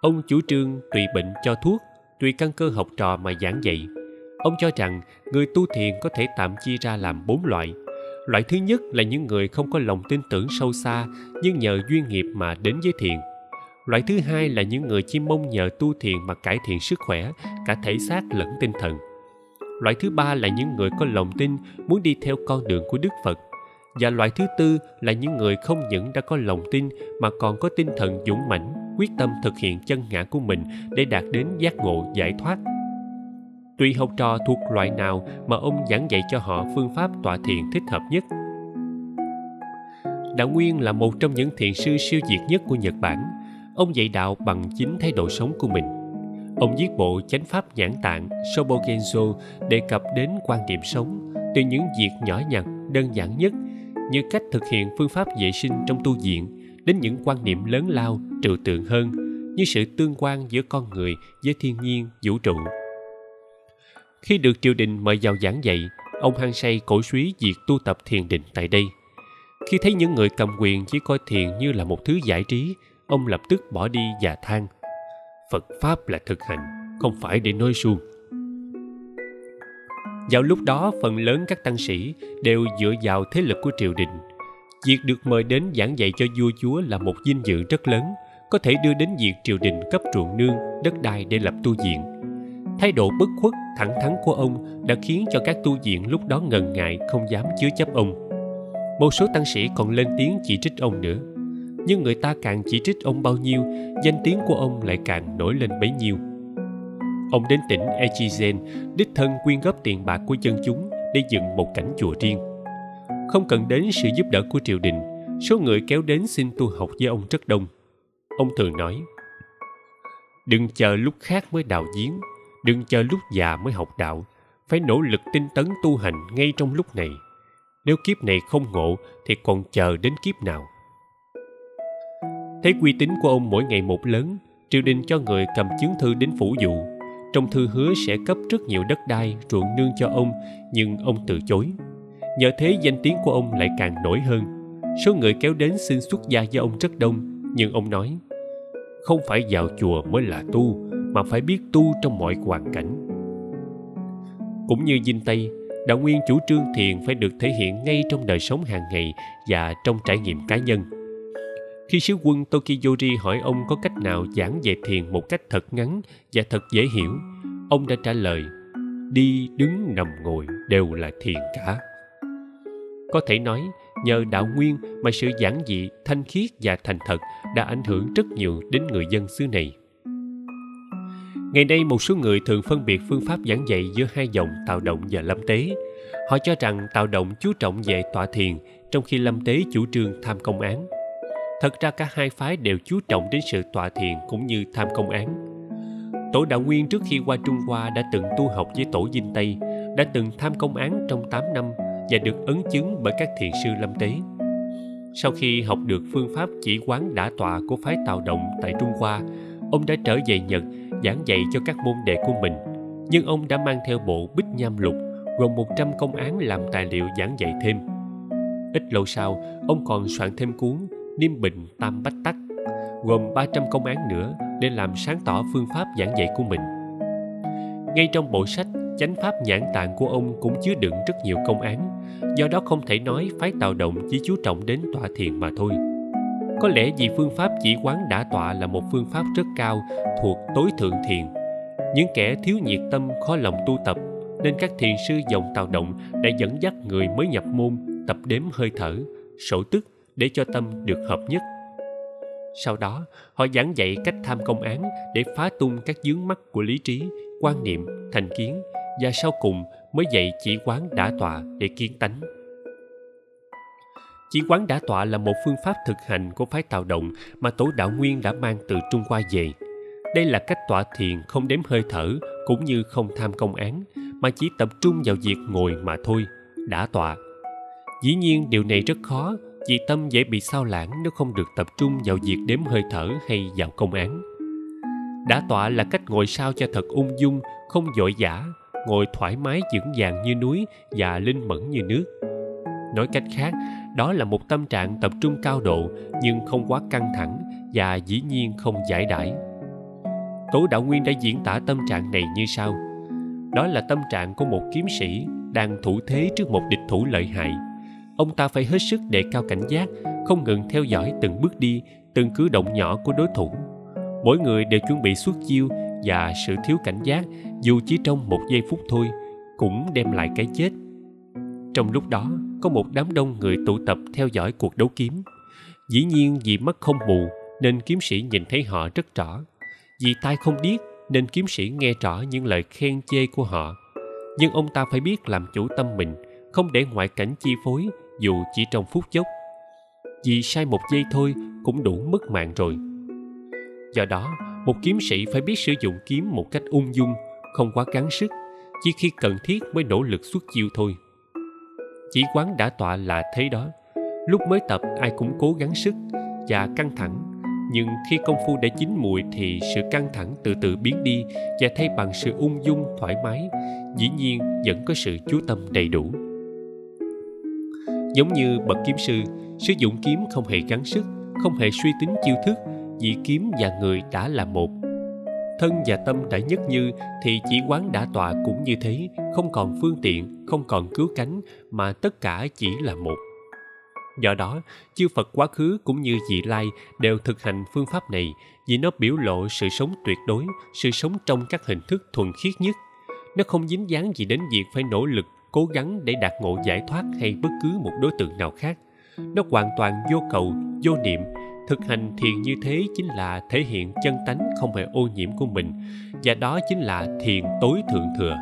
Ông chủ trương tùy bệnh cho thuốc, tùy căn cơ học trò mà giảng dạy. Ông cho rằng người tu thiền có thể tạm chia ra làm bốn loại. Loại thứ nhất là những người không có lòng tin tưởng sâu xa nhưng nhờ duyên nghiệp mà đến với thiền. Loại thứ hai là những người chỉ mong nhờ tu thiền mà cải thiện sức khỏe, cả thể xác lẫn tinh thần. Loại thứ ba là những người có lòng tin muốn đi theo con đường của Đức Phật. và loại thứ tư là những người không những đã có lòng tin mà còn có tinh thần dũng mãnh quyết tâm thực hiện chân ngã của mình để đạt đến giác ngộ giải thoát tùy học trò thuộc loại nào mà ông giảng dạy cho họ phương pháp tọa thiền thích hợp nhất đạo nguyên là một trong những thiền sư siêu diệt nhất của nhật bản ông dạy đạo bằng chính thái độ sống của mình. Ông viết bộ chánh pháp nhãn tạng sobogenzo đề cập đến quan điểm sống từ những việc nhỏ nhặt, đơn giản nhất như cách thực hiện phương pháp vệ sinh trong tu viện đến những quan niệm lớn lao, trừu tượng hơn như sự tương quan giữa con người với thiên nhiên, vũ trụ. Khi được triều đình mời vào giảng dạy, ông hăng say cổ suý việc tu tập thiền định tại đây. Khi thấy những người cầm quyền chỉ coi thiền như là một thứ giải trí ông lập tức bỏ đi và than, phật pháp là thực hành, không phải để nói suông. Vào lúc đó, phần lớn các tăng sĩ đều dựa vào thế lực của triều đình. Việc được mời đến giảng dạy cho vua chúa là một vinh dự rất lớn, có thể đưa đến việc triều đình cấp ruộng nương, đất đai để lập tu viện. Thái độ bất khuất, thẳng thắn của ông đã khiến cho các tu viện lúc đó ngần ngại, không dám chứa chấp ông. Một số tăng sĩ còn lên tiếng chỉ trích ông nữa nhưng người ta càng chỉ trích ông bao nhiêu, danh tiếng của ông lại càng nổi lên bấy nhiêu. Ông đến tỉnh echizen, đích thân quyên góp tiền bạc của dân chúng để dựng một cảnh chùa riêng. Không cần đến sự giúp đỡ của triều đình, số người kéo đến xin tu học với ông rất đông. Ông thường nói, đừng chờ lúc khác mới đào giếng đừng chờ lúc già mới học đạo, phải nỗ lực tinh tấn tu hành ngay trong lúc này. Nếu kiếp này không ngộ thì còn chờ đến kiếp nào? Thấy uy tín của ông mỗi ngày một lớn, triều đình cho người cầm chứng thư đến phủ dụ. Trong thư hứa sẽ cấp rất nhiều đất đai, ruộng nương cho ông, nhưng ông từ chối. Nhờ thế danh tiếng của ông lại càng nổi hơn. Số người kéo đến xin xuất gia với ông rất đông, nhưng ông nói, không phải vào chùa mới là tu, mà phải biết tu trong mọi hoàn cảnh. Cũng như dinh tây, đạo nguyên chủ trương thiền phải được thể hiện ngay trong đời sống hàng ngày và trong trải nghiệm cá nhân khi sứ quân Tokiyori hỏi ông có cách nào giảng về thiền một cách thật ngắn và thật dễ hiểu, ông đã trả lời, đi, đứng, nằm, ngồi đều là thiền cả. Có thể nói, nhờ đạo nguyên mà sự giản dị, thanh khiết và thành thật đã ảnh hưởng rất nhiều đến người dân xứ này. Ngày nay một số người thường phân biệt phương pháp giảng dạy giữa hai dòng tạo động và lâm tế. Họ cho rằng tạo động chú trọng về tọa thiền, trong khi lâm tế chủ trương tham công án. Thật ra cả hai phái đều chú trọng đến sự tọa thiền cũng như tham công án. Tổ đạo nguyên trước khi qua Trung Hoa đã từng tu học với tổ Dinh Tây, đã từng tham công án trong 8 năm và được ấn chứng bởi các thiền sư lâm tế. Sau khi học được phương pháp chỉ quán đả tọa của phái Tào Động tại Trung Hoa, ông đã trở về Nhật giảng dạy cho các môn đệ của mình. Nhưng ông đã mang theo bộ Bích Nham Lục gồm 100 công án làm tài liệu giảng dạy thêm. Ít lâu sau, ông còn soạn thêm cuốn Niêm Bình, Tam Bách Tắc, gồm 300 công án nữa để làm sáng tỏ phương pháp giảng dạy của mình. Ngay trong bộ sách chánh pháp nhãn tạng của ông cũng chứa đựng rất nhiều công án, do đó không thể nói phái tạo động chỉ chú trọng đến tọa thiền mà thôi có lẽ vì phương pháp chỉ quán đã tọa là một phương pháp rất cao, thuộc tối thượng thiền những kẻ thiếu nhiệt tâm, khó lòng tu tập, nên các thiền sư dòng tạo động đã dẫn dắt người mới nhập môn, tập đếm hơi thở, sổ tức để cho tâm được hợp nhất. Sau đó, họ giảng dạy cách tham công án để phá tung các dướng mắt của lý trí, quan niệm, thành kiến và sau cùng mới dạy chỉ quán đã tọa để kiến tánh. Chỉ quán đã tọa là một phương pháp thực hành của phái tạo động mà tổ đạo nguyên đã mang từ trung hoa về. Đây là cách tọa thiền không đếm hơi thở cũng như không tham công án, mà chỉ tập trung vào việc ngồi mà thôi, đã tọa. Dĩ nhiên điều này rất khó vì tâm dễ bị sao lãng nếu không được tập trung vào việc đếm hơi thở hay vào công án. Đã tọa là cách ngồi sao cho thật ung dung, không vội vã ngồi thoải mái vững vàng như núi và linh mẫn như nước. Nói cách khác, đó là một tâm trạng tập trung cao độ nhưng không quá căng thẳng và dĩ nhiên không giải đãi. Tố đạo nguyên đã diễn tả tâm trạng này như sau. Đó là tâm trạng của một kiếm sĩ đang thủ thế trước một địch thủ lợi hại ông ta phải hết sức đề cao cảnh giác, không ngừng theo dõi từng bước đi, từng cử động nhỏ của đối thủ. Mỗi người đều chuẩn bị suốt chiêu và sự thiếu cảnh giác, dù chỉ trong một giây phút thôi, cũng đem lại cái chết. Trong lúc đó, có một đám đông người tụ tập theo dõi cuộc đấu kiếm. Dĩ nhiên vì mắt không mù, nên kiếm sĩ nhìn thấy họ rất rõ. Vì tai không điếc, nên kiếm sĩ nghe rõ những lời khen chê của họ. Nhưng ông ta phải biết làm chủ tâm mình, không để ngoại cảnh chi phối dù chỉ trong phút chốc. Vì sai một giây thôi cũng đủ mất mạng rồi. Do đó, một kiếm sĩ phải biết sử dụng kiếm một cách ung dung, không quá gắng sức, chỉ khi cần thiết mới nỗ lực xuất chiêu thôi. Chỉ quán đã tọa là thế đó. Lúc mới tập, ai cũng cố gắng sức và căng thẳng. Nhưng khi công phu đã chín mùi thì sự căng thẳng từ từ biến đi và thay bằng sự ung dung, thoải mái, dĩ nhiên vẫn có sự chú tâm đầy đủ giống như bậc kiếm sư. Sử dụng kiếm không hề gắng sức, không hề suy tính chiêu thức, vì kiếm và người đã là một. Thân và tâm đã nhất như, thì chỉ quán đã tọa cũng như thế, không còn phương tiện, không còn cứu cánh, mà tất cả chỉ là một. Do đó, chư phật quá khứ cũng như vị lai đều thực hành phương pháp này, vì nó biểu lộ sự sống tuyệt đối, sự sống trong các hình thức thuần khiết nhất. Nó không dính dáng gì đến việc phải nỗ lực cố gắng để đạt ngộ giải thoát hay bất cứ một đối tượng nào khác. Nó hoàn toàn vô cầu vô niệm. Thực hành thiền như thế chính là thể hiện chân tánh không hề ô nhiễm của mình và đó chính là thiền tối thượng thừa.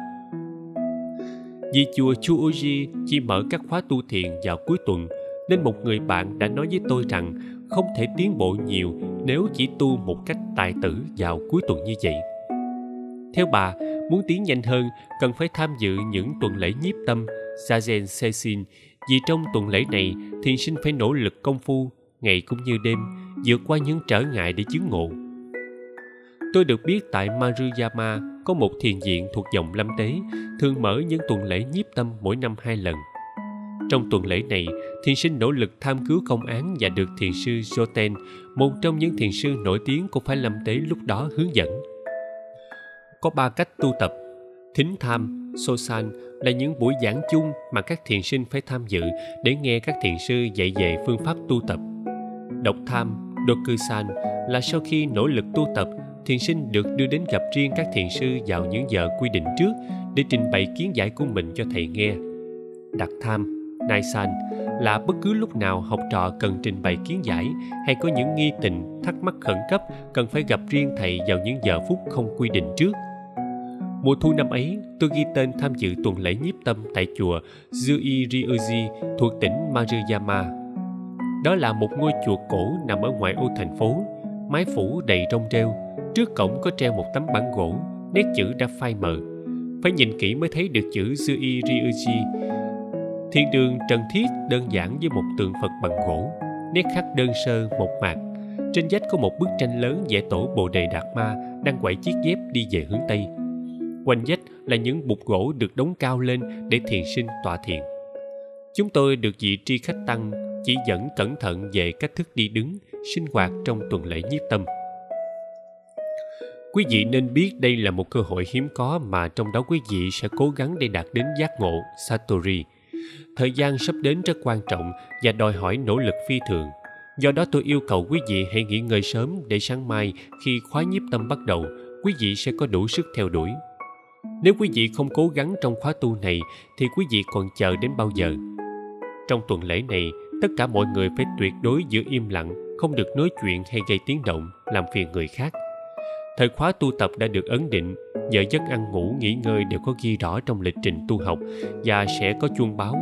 Vì chùa Chu Uji chỉ mở các khóa tu thiền vào cuối tuần nên một người bạn đã nói với tôi rằng không thể tiến bộ nhiều nếu chỉ tu một cách tài tử vào cuối tuần như vậy. Theo bà, muốn tiến nhanh hơn cần phải tham dự những tuần lễ nhiếp tâm Sazen Sesin vì trong tuần lễ này thiền sinh phải nỗ lực công phu ngày cũng như đêm vượt qua những trở ngại để chứng ngộ. Tôi được biết tại Maruyama có một thiền viện thuộc dòng lâm tế thường mở những tuần lễ nhiếp tâm mỗi năm hai lần. Trong tuần lễ này, thiền sinh nỗ lực tham cứu công án và được thiền sư Joten, một trong những thiền sư nổi tiếng của phái lâm tế lúc đó hướng dẫn. Có ba cách tu tập. Thính tham, Sosan là những buổi giảng chung mà các thiền sinh phải tham dự để nghe các thiền sư dạy về phương pháp tu tập. Độc tham, Dokusan là sau khi nỗ lực tu tập, thiền sinh được đưa đến gặp riêng các thiền sư vào những giờ quy định trước để trình bày kiến giải của mình cho thầy nghe. Đặc tham, Naisan là bất cứ lúc nào học trò cần trình bày kiến giải hay có những nghi tình, thắc mắc khẩn cấp cần phải gặp riêng thầy vào những giờ phút không quy định trước. Mùa thu năm ấy, tôi ghi tên tham dự tuần lễ nhiếp tâm tại chùa Zui Ryuji thuộc tỉnh Maruyama. Đó là một ngôi chùa cổ nằm ở ngoại ô thành phố, mái phủ đầy rong rêu. Trước cổng có treo một tấm bảng gỗ, nét chữ đã phai mờ. Phải nhìn kỹ mới thấy được chữ Zui Ryuji Thiên đường trần thiết đơn giản với một tượng Phật bằng gỗ, nét khắc đơn sơ một mạc. Trên vách có một bức tranh lớn vẽ tổ Bồ Đề Đạt Ma đang quẩy chiếc dép đi về hướng Tây. Quanh vách là những bục gỗ được đóng cao lên để thiền sinh tọa thiền. Chúng tôi được vị tri khách tăng chỉ dẫn cẩn thận về cách thức đi đứng, sinh hoạt trong tuần lễ nhiếp tâm. Quý vị nên biết đây là một cơ hội hiếm có mà trong đó quý vị sẽ cố gắng để đạt đến giác ngộ Satori, thời gian sắp đến rất quan trọng và đòi hỏi nỗ lực phi thường do đó tôi yêu cầu quý vị hãy nghỉ ngơi sớm để sáng mai khi khóa nhiếp tâm bắt đầu quý vị sẽ có đủ sức theo đuổi nếu quý vị không cố gắng trong khóa tu này, thì quý vị còn chờ đến bao giờ? Trong tuần lễ này, tất cả mọi người phải tuyệt đối giữ im lặng, không được nói chuyện hay gây tiếng động, làm phiền người khác. Thời khóa tu tập đã được ấn định, giờ giấc ăn ngủ nghỉ ngơi đều có ghi rõ trong lịch trình tu học và sẽ có chuông báo.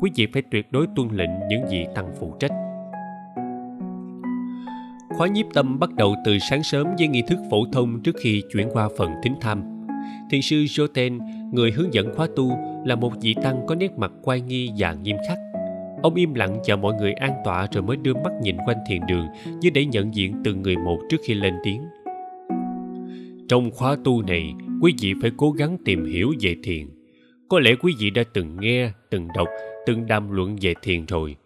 Quý vị phải tuyệt đối tuân lệnh những vị tăng phụ trách. Khóa nhiếp tâm bắt đầu từ sáng sớm với nghi thức phổ thông trước khi chuyển qua phần thính tham thiền sư joten người hướng dẫn khóa tu, là một vị tăng có nét mặt quay nghi và nghiêm khắc. Ông im lặng chờ mọi người an tọa rồi mới đưa mắt nhìn quanh thiền đường như để nhận diện từng người một trước khi lên tiếng. Trong khóa tu này, quý vị phải cố gắng tìm hiểu về thiền. Có lẽ quý vị đã từng nghe, từng đọc, từng đàm luận về thiền rồi.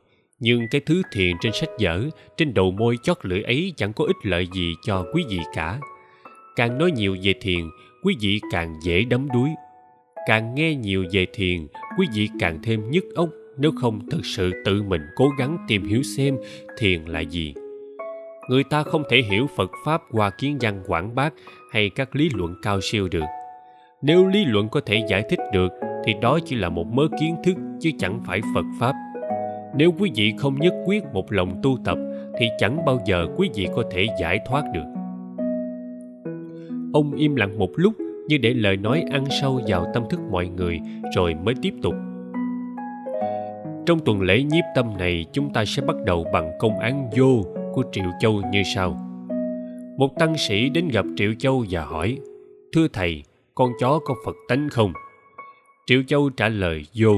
Nhưng cái thứ thiền trên sách vở, trên đầu môi chót lưỡi ấy chẳng có ích lợi gì cho quý vị cả. Càng nói nhiều về thiền quý vị càng dễ đắm đuối. Càng nghe nhiều về thiền, quý vị càng thêm nhức óc, nếu không thực sự tự mình cố gắng tìm hiểu xem thiền là gì. Người ta không thể hiểu phật pháp qua kiến văn, quảng bác hay các lý luận cao siêu được. Nếu lý luận có thể giải thích được, thì đó chỉ là một mớ kiến thức, chứ chẳng phải phật pháp. Nếu quý vị không nhất quyết một lòng tu tập, thì chẳng bao giờ quý vị có thể giải thoát được ông im lặng một lúc như để lời nói ăn sâu vào tâm thức mọi người rồi mới tiếp tục. Trong tuần lễ nhiếp tâm này, chúng ta sẽ bắt đầu bằng công án vô của triệu châu như sau. Một tăng sĩ đến gặp triệu châu và hỏi, thưa thầy, con chó có phật tánh không? Triệu châu trả lời, vô.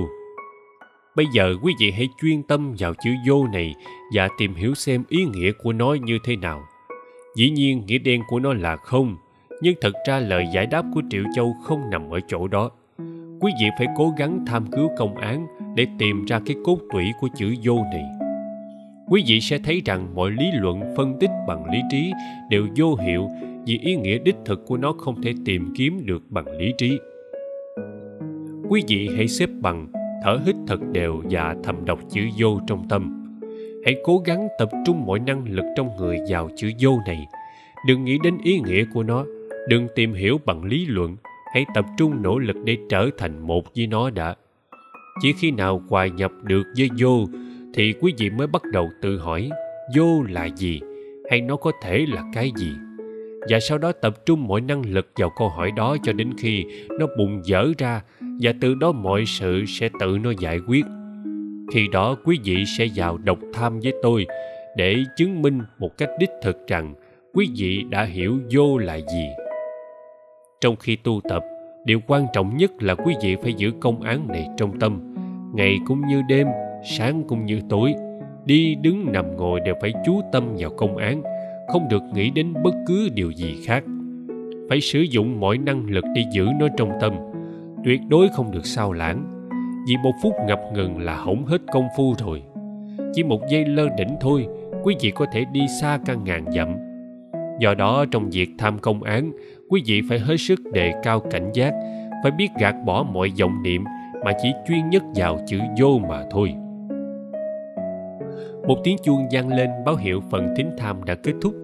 Bây giờ quý vị hãy chuyên tâm vào chữ vô này và tìm hiểu xem ý nghĩa của nó như thế nào. Dĩ nhiên, nghĩa đen của nó là không nhưng thật ra lời giải đáp của triệu châu không nằm ở chỗ đó. Quý vị phải cố gắng tham cứu công án để tìm ra cái cốt tủy của chữ vô này quý vị sẽ thấy rằng mọi lý luận phân tích bằng lý trí đều vô hiệu vì ý nghĩa đích thực của nó không thể tìm kiếm được bằng lý trí. Quý vị hãy xếp bằng, thở hít thật đều và thầm đọc chữ vô trong tâm. Hãy cố gắng tập trung mọi năng lực trong người vào chữ vô này. Đừng nghĩ đến ý nghĩa của nó đừng tìm hiểu bằng lý luận, hãy tập trung nỗ lực để trở thành một với nó đã. Chỉ khi nào hòa nhập được với vô thì quý vị mới bắt đầu tự hỏi, vô là gì, hay nó có thể là cái gì? Và sau đó tập trung mọi năng lực vào câu hỏi đó cho đến khi nó bùng dở ra, và từ đó mọi sự sẽ tự nó giải quyết. Khi đó quý vị sẽ vào độc tham với tôi để chứng minh một cách đích thực rằng quý vị đã hiểu vô là gì trong khi tu tập, điều quan trọng nhất là quý vị phải giữ công án này trong tâm. Ngày cũng như đêm, sáng cũng như tối, đi đứng nằm ngồi đều phải chú tâm vào công án, không được nghĩ đến bất cứ điều gì khác. Phải sử dụng mọi năng lực để giữ nó trong tâm, tuyệt đối không được sao lãng. Vì một phút ngập ngừng là hỏng hết công phu rồi. Chỉ một giây lơ đỉnh thôi, quý vị có thể đi xa cả ngàn dặm. Do đó, trong việc tham công án quý vị phải hết sức đề cao cảnh giác, phải biết gạt bỏ mọi vọng niệm mà chỉ chuyên nhất vào chữ vô mà thôi. Một tiếng chuông vang lên báo hiệu phần thính tham đã kết thúc.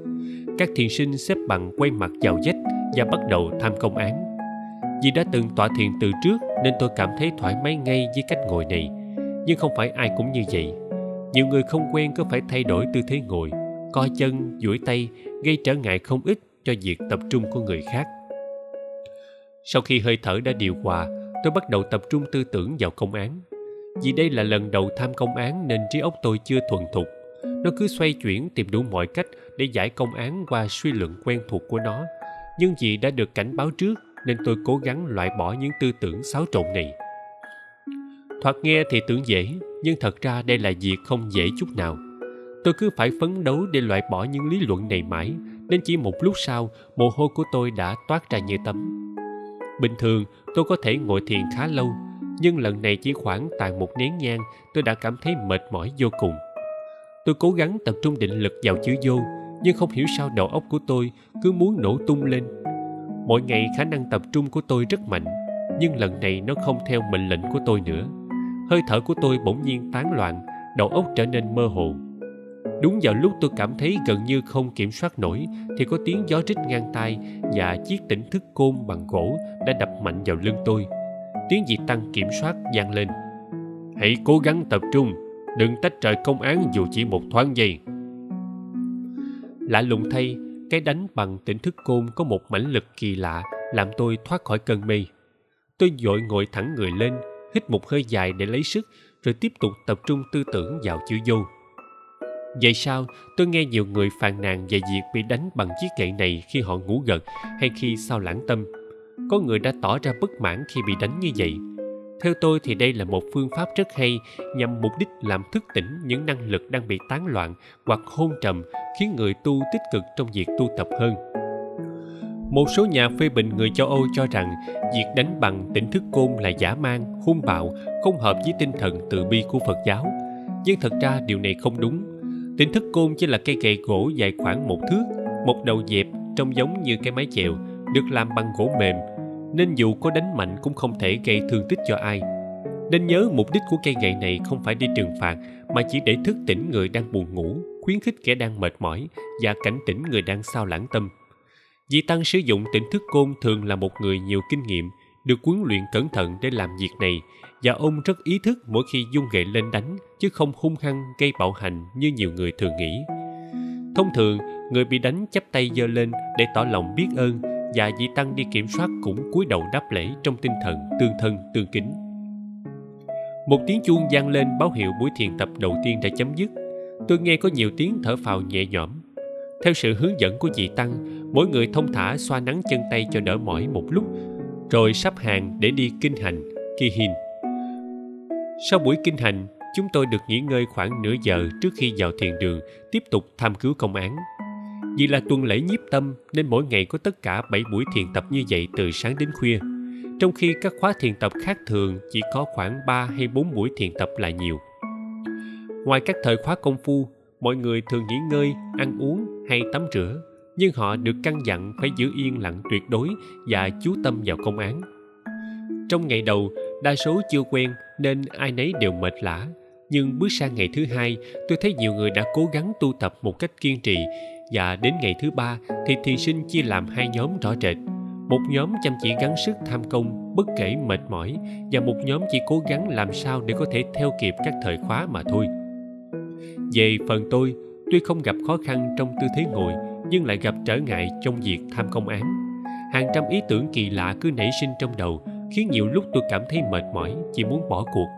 Các thiền sinh xếp bằng quay mặt vào vách và bắt đầu tham công án. Vì đã từng tọa thiền từ trước nên tôi cảm thấy thoải mái ngay với cách ngồi này. Nhưng không phải ai cũng như vậy. Nhiều người không quen có phải thay đổi tư thế ngồi, co chân, duỗi tay, gây trở ngại không ít cho việc tập trung của người khác. Sau khi hơi thở đã điều hòa, tôi bắt đầu tập trung tư tưởng vào công án. Vì đây là lần đầu tham công án nên trí óc tôi chưa thuần thục. Nó cứ xoay chuyển tìm đủ mọi cách để giải công án qua suy luận quen thuộc của nó. Nhưng vì đã được cảnh báo trước nên tôi cố gắng loại bỏ những tư tưởng xáo trộn này. Thoạt nghe thì tưởng dễ, nhưng thật ra đây là việc không dễ chút nào. Tôi cứ phải phấn đấu để loại bỏ những lý luận này mãi nên chỉ một lúc sau, mồ hôi của tôi đã toát ra như tấm. Bình thường, tôi có thể ngồi thiền khá lâu, nhưng lần này chỉ khoảng tại một nén nhang, tôi đã cảm thấy mệt mỏi vô cùng. Tôi cố gắng tập trung định lực vào chữ vô, nhưng không hiểu sao đầu óc của tôi cứ muốn nổ tung lên. Mỗi ngày khả năng tập trung của tôi rất mạnh, nhưng lần này nó không theo mệnh lệnh của tôi nữa. Hơi thở của tôi bỗng nhiên tán loạn, đầu óc trở nên mơ hồ đúng vào lúc tôi cảm thấy gần như không kiểm soát nổi, thì có tiếng gió rít ngang tai và chiếc tỉnh thức côn bằng gỗ đã đập mạnh vào lưng tôi. Tiếng dị tăng kiểm soát vang lên. Hãy cố gắng tập trung, đừng tách rời công án dù chỉ một thoáng giây. Lạ lùng thay, cái đánh bằng tỉnh thức côn có một mãnh lực kỳ lạ làm tôi thoát khỏi cơn mê. Tôi vội ngồi thẳng người lên, hít một hơi dài để lấy sức, rồi tiếp tục tập trung tư tưởng vào chữ vô vậy sao? Tôi nghe nhiều người phàn nàn về việc bị đánh bằng chiếc gậy này khi họ ngủ gật hay khi sao lãng tâm. Có người đã tỏ ra bất mãn khi bị đánh như vậy. Theo tôi thì đây là một phương pháp rất hay nhằm mục đích làm thức tỉnh những năng lực đang bị tán loạn hoặc hôn trầm, khiến người tu tích cực trong việc tu tập hơn. Một số nhà phê bình người châu âu cho rằng việc đánh bằng tỉnh thức côn là giả mang, hung bạo, không hợp với tinh thần từ bi của phật giáo. Nhưng thật ra điều này không đúng tỉnh thức côn chỉ là cây gậy gỗ dài khoảng một thước một đầu dẹp trông giống như cái mái chèo được làm bằng gỗ mềm. Nên dù có đánh mạnh cũng không thể gây thương tích cho ai. Nên nhớ mục đích của cây gậy này không phải đi trừng phạt mà chỉ để thức tỉnh người đang buồn ngủ khuyến khích kẻ đang mệt mỏi và cảnh tỉnh người đang sao lãng tâm. Vì Tăng sử dụng tỉnh thức côn thường là một người nhiều kinh nghiệm, được huấn luyện cẩn thận để làm việc này và ông rất ý thức mỗi khi dung gậy lên đánh, chứ không hung hăng gây bạo hành như nhiều người thường nghĩ. Thông thường, người bị đánh chắp tay giơ lên để tỏ lòng biết ơn, và vị tăng đi kiểm soát cũng cúi đầu đáp lễ trong tinh thần tương thân, tương kính. Một tiếng chuông vang lên báo hiệu buổi thiền tập đầu tiên đã chấm dứt. Tôi nghe có nhiều tiếng thở phào nhẹ nhõm. Theo sự hướng dẫn của vị tăng, mỗi người thông thả xoa nắng chân tay cho đỡ mỏi một lúc, rồi sắp hàng để đi kinh hành kihin sau buổi kinh hành chúng tôi được nghỉ ngơi khoảng nửa giờ trước khi vào thiền đường tiếp tục tham cứu công án vì là tuần lễ nhiếp tâm nên mỗi ngày có tất cả 7 buổi thiền tập như vậy từ sáng đến khuya trong khi các khóa thiền tập khác thường chỉ có khoảng 3 hay 4 buổi thiền tập là nhiều. Ngoài các thời khóa công phu, mọi người thường nghỉ ngơi, ăn uống hay tắm rửa, nhưng họ được căn dặn phải giữ yên lặng tuyệt đối và chú tâm vào công án. Trong ngày đầu, đa số chưa quen nên ai nấy đều mệt lả, nhưng bước sang ngày thứ hai, tôi thấy nhiều người đã cố gắng tu tập một cách kiên trì. Và đến ngày thứ ba thì thiền sinh chia làm hai nhóm rõ rệt. Một nhóm chăm chỉ gắng sức tham công bất kể mệt mỏi và một nhóm chỉ cố gắng làm sao để có thể theo kịp các thời khóa mà thôi. Về phần tôi tuy không gặp khó khăn trong tư thế ngồi nhưng lại gặp trở ngại trong việc tham công án. Hàng trăm ý tưởng kỳ lạ cứ nảy sinh trong đầu khiến nhiều lúc tôi cảm thấy mệt mỏi, chỉ muốn bỏ cuộc.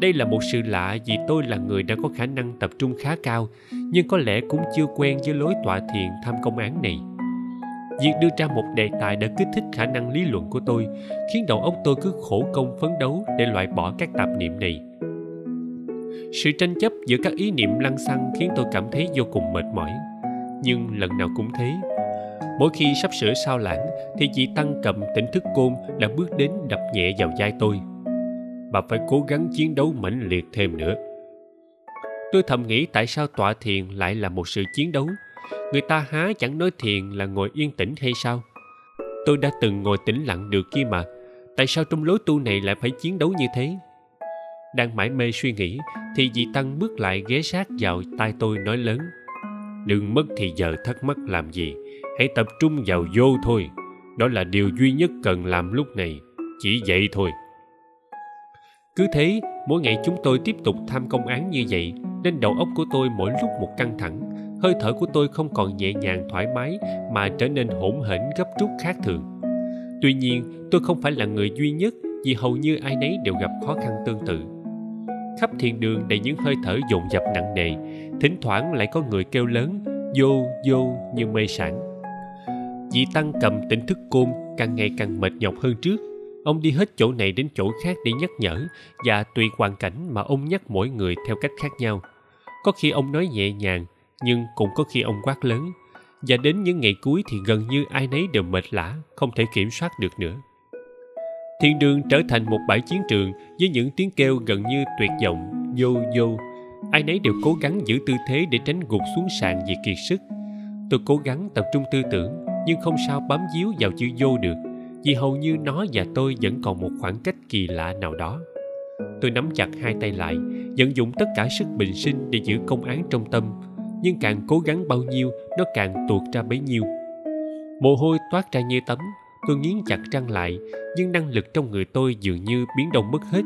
Đây là một sự lạ vì tôi là người đã có khả năng tập trung khá cao, nhưng có lẽ cũng chưa quen với lối tọa thiền tham công án này. Việc đưa ra một đề tài đã kích thích khả năng lý luận của tôi, khiến đầu óc tôi cứ khổ công phấn đấu để loại bỏ các tạp niệm này. Sự tranh chấp giữa các ý niệm lăng xăng khiến tôi cảm thấy vô cùng mệt mỏi, nhưng lần nào cũng thế mỗi khi sắp sửa sao lãng, thì chị tăng cầm tỉnh thức côn đã bước đến đập nhẹ vào vai tôi. Bà phải cố gắng chiến đấu mãnh liệt thêm nữa. Tôi thầm nghĩ tại sao tọa thiền lại là một sự chiến đấu. Người ta há chẳng nói thiền là ngồi yên tĩnh hay sao? Tôi đã từng ngồi tĩnh lặng được kia mà, tại sao trong lối tu này lại phải chiến đấu như thế? Đang mải mê suy nghĩ, thì dị tăng bước lại ghé sát vào tai tôi nói lớn, đừng mất thì giờ thắc mắc làm gì hãy tập trung vào vô thôi. Đó là điều duy nhất cần làm lúc này. Chỉ vậy thôi. Cứ thế, mỗi ngày chúng tôi tiếp tục tham công án như vậy, nên đầu óc của tôi mỗi lúc một căng thẳng. Hơi thở của tôi không còn nhẹ nhàng, thoải mái, mà trở nên hỗn hển gấp rút khác thường. Tuy nhiên, tôi không phải là người duy nhất, vì hầu như ai nấy đều gặp khó khăn tương tự. Khắp thiền đường đầy những hơi thở dồn dập nặng nề, thỉnh thoảng lại có người kêu lớn, vô vô, như mê sản Dị tăng cầm tỉnh thức côn, càng ngày càng mệt nhọc hơn trước. Ông đi hết chỗ này đến chỗ khác để nhắc nhở và tùy hoàn cảnh mà ông nhắc mỗi người theo cách khác nhau. Có khi ông nói nhẹ nhàng, nhưng cũng có khi ông quát lớn. Và đến những ngày cuối thì gần như ai nấy đều mệt lả không thể kiểm soát được nữa. Thiên đường trở thành một bãi chiến trường với những tiếng kêu gần như tuyệt vọng, vô vô. Ai nấy đều cố gắng giữ tư thế để tránh gục xuống sàn vì kiệt sức. Tôi cố gắng tập trung tư tưởng nhưng không sao bám díu vào chữ vô được, vì hầu như nó và tôi vẫn còn một khoảng cách kỳ lạ nào đó. Tôi nắm chặt hai tay lại, vận dụng tất cả sức bình sinh để giữ công án trong tâm, nhưng càng cố gắng bao nhiêu, nó càng tuột ra bấy nhiêu. Mồ hôi toát ra như tấm tôi nghiến chặt răng lại, nhưng năng lực trong người tôi dường như biến động mất hết.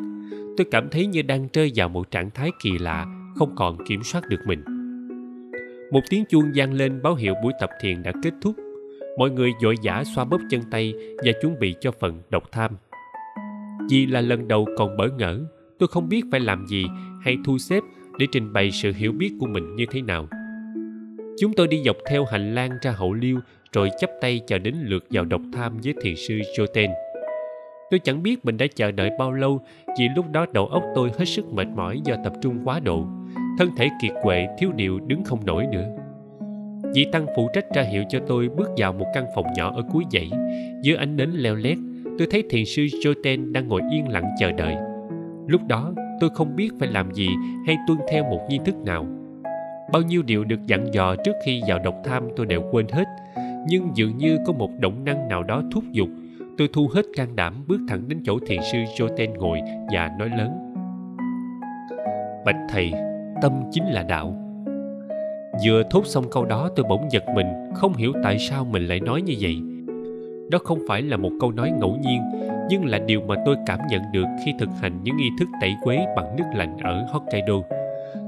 Tôi cảm thấy như đang rơi vào một trạng thái kỳ lạ, không còn kiểm soát được mình. Một tiếng chuông vang lên báo hiệu buổi tập thiền đã kết thúc mọi người vội vã xoa bóp chân tay và chuẩn bị cho phần độc tham vì là lần đầu còn bỡ ngỡ, tôi không biết phải làm gì hay thu xếp để trình bày sự hiểu biết của mình như thế nào chúng tôi đi dọc theo hành lang ra hậu liêu rồi chắp tay chờ đến lượt vào độc tham với thiền sư Joten. Tôi chẳng biết mình đã chờ đợi bao lâu vì lúc đó đầu óc tôi hết sức mệt mỏi do tập trung quá độ. Thân thể kiệt quệ, thiếu điều đứng không nổi nữa. Vị tăng phụ trách ra hiệu cho tôi bước vào một căn phòng nhỏ ở cuối dãy. Dưới ánh nến leo lét, tôi thấy thiền sư Joten đang ngồi yên lặng chờ đợi. Lúc đó, tôi không biết phải làm gì hay tuân theo một nghi thức nào bao nhiêu điều được dặn dò trước khi vào độc tham tôi đều quên hết nhưng dường như có một động năng nào đó thúc giục tôi thu hết can đảm bước thẳng đến chỗ thiền sư Joten ngồi và nói lớn bạch thầy tâm chính là đạo vừa thốt xong câu đó, tôi bỗng giật mình, không hiểu tại sao mình lại nói như vậy đó không phải là một câu nói ngẫu nhiên, nhưng là điều mà tôi cảm nhận được khi thực hành những nghi thức tẩy quế bằng nước lạnh ở Hokkaido.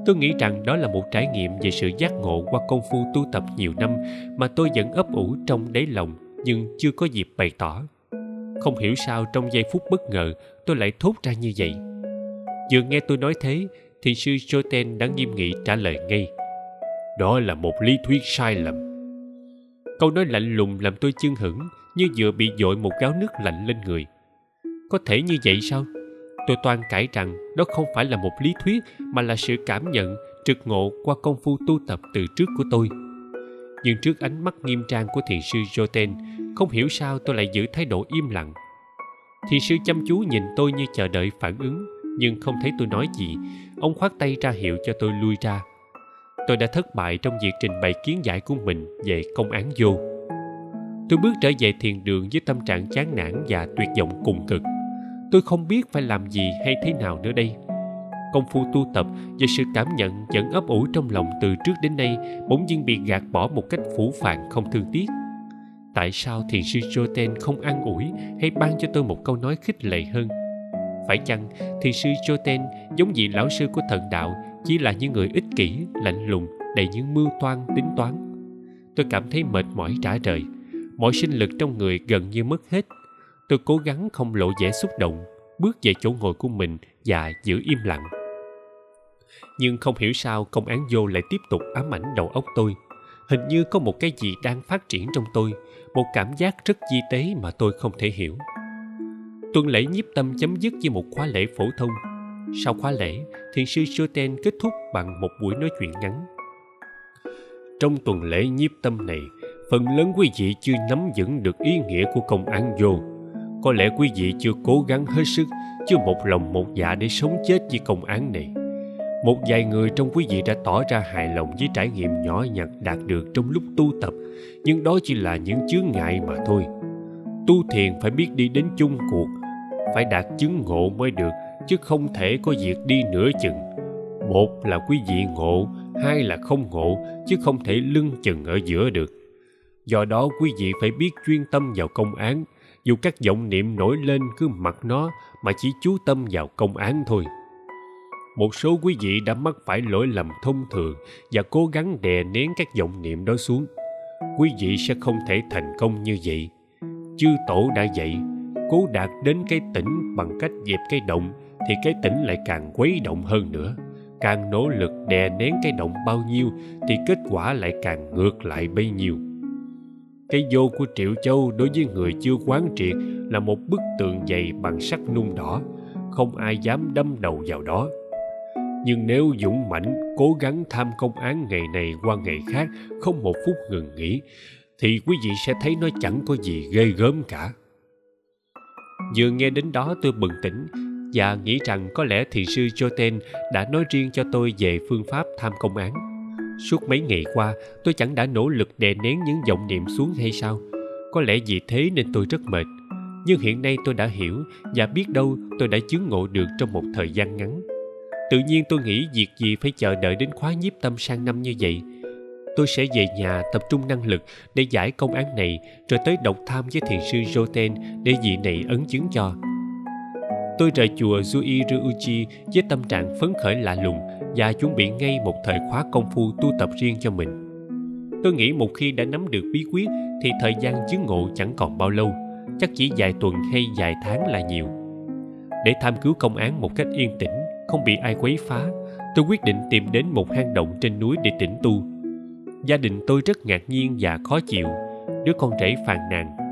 Tôi nghĩ rằng đó là một trải nghiệm về sự giác ngộ qua công phu tu tập nhiều năm mà tôi vẫn ấp ủ trong đáy lòng, nhưng chưa có dịp bày tỏ. Không hiểu sao trong giây phút bất ngờ, tôi lại thốt ra như vậy. Vừa nghe tôi nói thế, thì sư Joten đã nghiêm nghị trả lời ngay. Đó là một lý thuyết sai lầm. Câu nói lạnh lùng làm tôi chưng hửng như vừa bị dội một gáo nước lạnh lên người. Có thể như vậy sao? Tôi toan cãi rằng đó không phải là một lý thuyết mà là sự cảm nhận trực ngộ qua công phu tu tập từ trước của tôi. Nhưng trước ánh mắt nghiêm trang của thiền sư Joten, không hiểu sao tôi lại giữ thái độ im lặng. Thiền sư chăm chú nhìn tôi như chờ đợi phản ứng, nhưng không thấy tôi nói gì. Ông khoát tay ra hiệu cho tôi lui ra. Tôi đã thất bại trong việc trình bày kiến giải của mình về công án vô. Tôi bước trở về thiền đường với tâm trạng chán nản và tuyệt vọng cùng cực. Tôi không biết phải làm gì hay thế nào nữa đây. Công phu tu tập và sự cảm nhận vẫn ấp ủ trong lòng từ trước đến nay bỗng nhiên bị gạt bỏ một cách phủ phàng không thương tiếc. Tại sao thiền sư Joten không an ủi hay ban cho tôi một câu nói khích lệ hơn? Phải chăng thiền sư Joten giống vị lão sư của thần đạo chỉ là những người ích kỷ, lạnh lùng, đầy những mưu toan, tính toán. Tôi cảm thấy mệt mỏi trả rời mọi sinh lực trong người gần như mất hết. Tôi cố gắng không lộ vẻ xúc động, bước về chỗ ngồi của mình và giữ im lặng. Nhưng không hiểu sao công án vô lại tiếp tục ám ảnh đầu óc tôi. Hình như có một cái gì đang phát triển trong tôi, một cảm giác rất di tế mà tôi không thể hiểu. Tuần lễ nhiếp tâm chấm dứt với một khóa lễ phổ thông sau khóa lễ, thiền sư Shoten kết thúc bằng một buổi nói chuyện ngắn. Trong tuần lễ nhiếp tâm này, phần lớn quý vị chưa nắm vững được ý nghĩa của công án vô. Có lẽ quý vị chưa cố gắng hết sức, chưa một lòng một dạ để sống chết với công án này. Một vài người trong quý vị đã tỏ ra hài lòng với trải nghiệm nhỏ nhặt đạt được trong lúc tu tập, nhưng đó chỉ là những chướng ngại mà thôi. Tu thiền phải biết đi đến chung cuộc, phải đạt chứng ngộ mới được chứ không thể có việc đi nửa chừng. Một là quý vị ngộ, hai là không ngộ, chứ không thể lưng chừng ở giữa được. Do đó quý vị phải biết chuyên tâm vào công án. Dù các vọng niệm nổi lên cứ mặc nó mà chỉ chú tâm vào công án thôi. Một số quý vị đã mắc phải lỗi lầm thông thường và cố gắng đè nén các vọng niệm đó xuống. Quý vị sẽ không thể thành công như vậy. Chư tổ đã dạy, cố đạt đến cái tỉnh bằng cách dẹp cái động thì cái tỉnh lại càng quấy động hơn nữa. Càng nỗ lực đè nén cái động bao nhiêu, thì kết quả lại càng ngược lại bấy nhiêu. Cái vô của triệu châu đối với người chưa quán triệt là một bức tường dày bằng sắt nung đỏ, không ai dám đâm đầu vào đó. Nhưng nếu dũng mãnh cố gắng tham công án ngày này qua ngày khác, không một phút ngừng nghỉ, thì quý vị sẽ thấy nó chẳng có gì ghê gớm cả. Vừa nghe đến đó, tôi bừng tỉnh và nghĩ rằng có lẽ thiền sư Joten đã nói riêng cho tôi về phương pháp tham công án. Suốt mấy ngày qua, tôi chẳng đã nỗ lực đè nén những vọng niệm xuống hay sao? Có lẽ vì thế nên tôi rất mệt. Nhưng hiện nay tôi đã hiểu và biết đâu tôi đã chứng ngộ được trong một thời gian ngắn. Tự nhiên tôi nghĩ việc gì phải chờ đợi đến khóa nhiếp tâm sang năm như vậy? Tôi sẽ về nhà tập trung năng lực để giải công án này rồi tới độc tham với thiền sư Joten để vị này ấn chứng cho tôi rời chùa Zui Ryuji với tâm trạng phấn khởi lạ lùng và chuẩn bị ngay một thời khóa công phu tu tập riêng cho mình. Tôi nghĩ một khi đã nắm được bí quyết thì thời gian chứng ngộ chẳng còn bao lâu, chắc chỉ vài tuần hay vài tháng là nhiều. Để tham cứu công án một cách yên tĩnh, không bị ai quấy phá, tôi quyết định tìm đến một hang động trên núi để tĩnh tu. Gia đình tôi rất ngạc nhiên và khó chịu. Đứa con rể phàn nàn.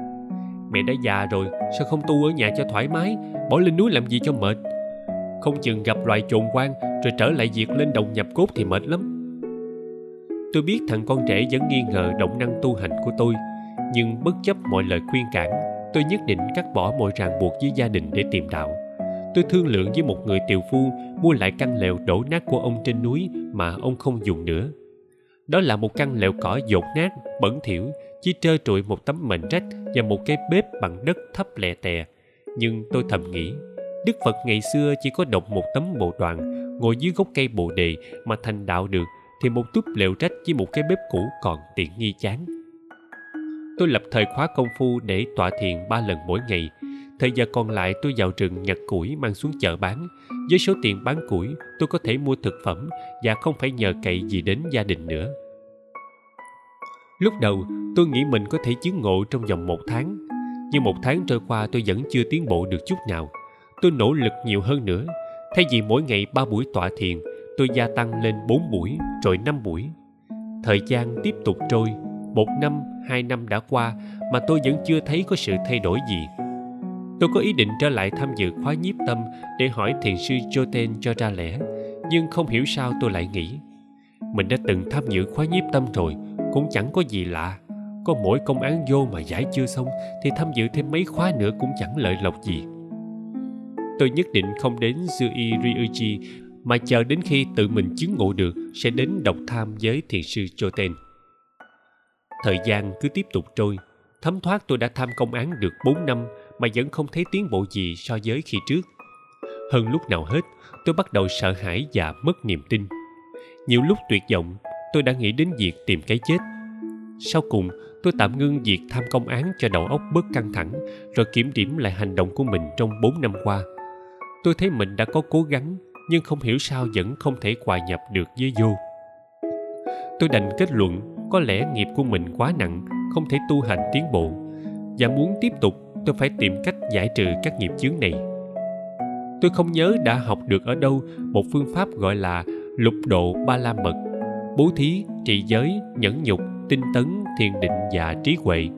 Mẹ đã già rồi, sao không tu ở nhà cho thoải mái, bỏ lên núi làm gì cho mệt? Không chừng gặp loài trồn quan rồi trở lại việc lên đồng nhập cốt thì mệt lắm. Tôi biết thằng con trẻ vẫn nghi ngờ động năng tu hành của tôi nhưng bất chấp mọi lời khuyên cản tôi nhất định cắt bỏ mọi ràng buộc với gia đình để tìm đạo. Tôi thương lượng với một người tiều phu mua lại căn lều đổ nát của ông trên núi mà ông không dùng nữa đó là một căn lều cỏ dột nát, bẩn thỉu, chỉ trơ trụi một tấm mền rách và một cái bếp bằng đất thấp lè tè. Nhưng tôi thầm nghĩ, đức phật ngày xưa chỉ có đọc một tấm bồ đoàn, ngồi dưới gốc cây bồ đề mà thành đạo được, thì một túp lều rách với một cái bếp cũ còn tiện nghi chán. Tôi lập thời khóa công phu để tọa thiền ba lần mỗi ngày thời gian còn lại tôi vào rừng nhặt củi mang xuống chợ bán. Với số tiền bán củi, tôi có thể mua thực phẩm và không phải nhờ cậy gì đến gia đình nữa. Lúc đầu, tôi nghĩ mình có thể chứng ngộ trong vòng một tháng. Nhưng một tháng trôi qua tôi vẫn chưa tiến bộ được chút nào. Tôi nỗ lực nhiều hơn nữa. Thay vì mỗi ngày ba buổi tọa thiền, tôi gia tăng lên bốn buổi, rồi năm buổi. Thời gian tiếp tục trôi. Một năm, hai năm đã qua mà tôi vẫn chưa thấy có sự thay đổi gì tôi có ý định trở lại tham dự khóa nhiếp tâm để hỏi thiền sư joten cho ra lẽ nhưng không hiểu sao tôi lại nghĩ. Mình đã từng tham dự khóa nhiếp tâm rồi cũng chẳng có gì lạ. Có mỗi công án vô mà giải chưa xong thì tham dự thêm mấy khóa nữa cũng chẳng lợi lộc gì. Tôi nhất định không đến Zui Ryuji mà chờ đến khi tự mình chứng ngộ được sẽ đến độc tham với thiền sư Joten. Thời gian cứ tiếp tục trôi, thấm thoát tôi đã tham công án được 4 năm mà vẫn không thấy tiến bộ gì so với khi trước. Hơn lúc nào hết, tôi bắt đầu sợ hãi và mất niềm tin. Nhiều lúc tuyệt vọng, tôi đã nghĩ đến việc tìm cái chết. Sau cùng, tôi tạm ngưng việc tham công án cho đầu óc bớt căng thẳng, rồi kiểm điểm lại hành động của mình trong 4 năm qua. Tôi thấy mình đã có cố gắng, nhưng không hiểu sao vẫn không thể hòa nhập được với vô. Tôi đành kết luận có lẽ nghiệp của mình quá nặng, không thể tu hành tiến bộ. Và muốn tiếp tục, tôi phải tìm cách giải trừ các nghiệp chướng này. Tôi không nhớ đã học được ở đâu một phương pháp gọi là lục độ ba la mật, bố thí, trì giới, nhẫn nhục, tinh tấn, thiền định và trí huệ.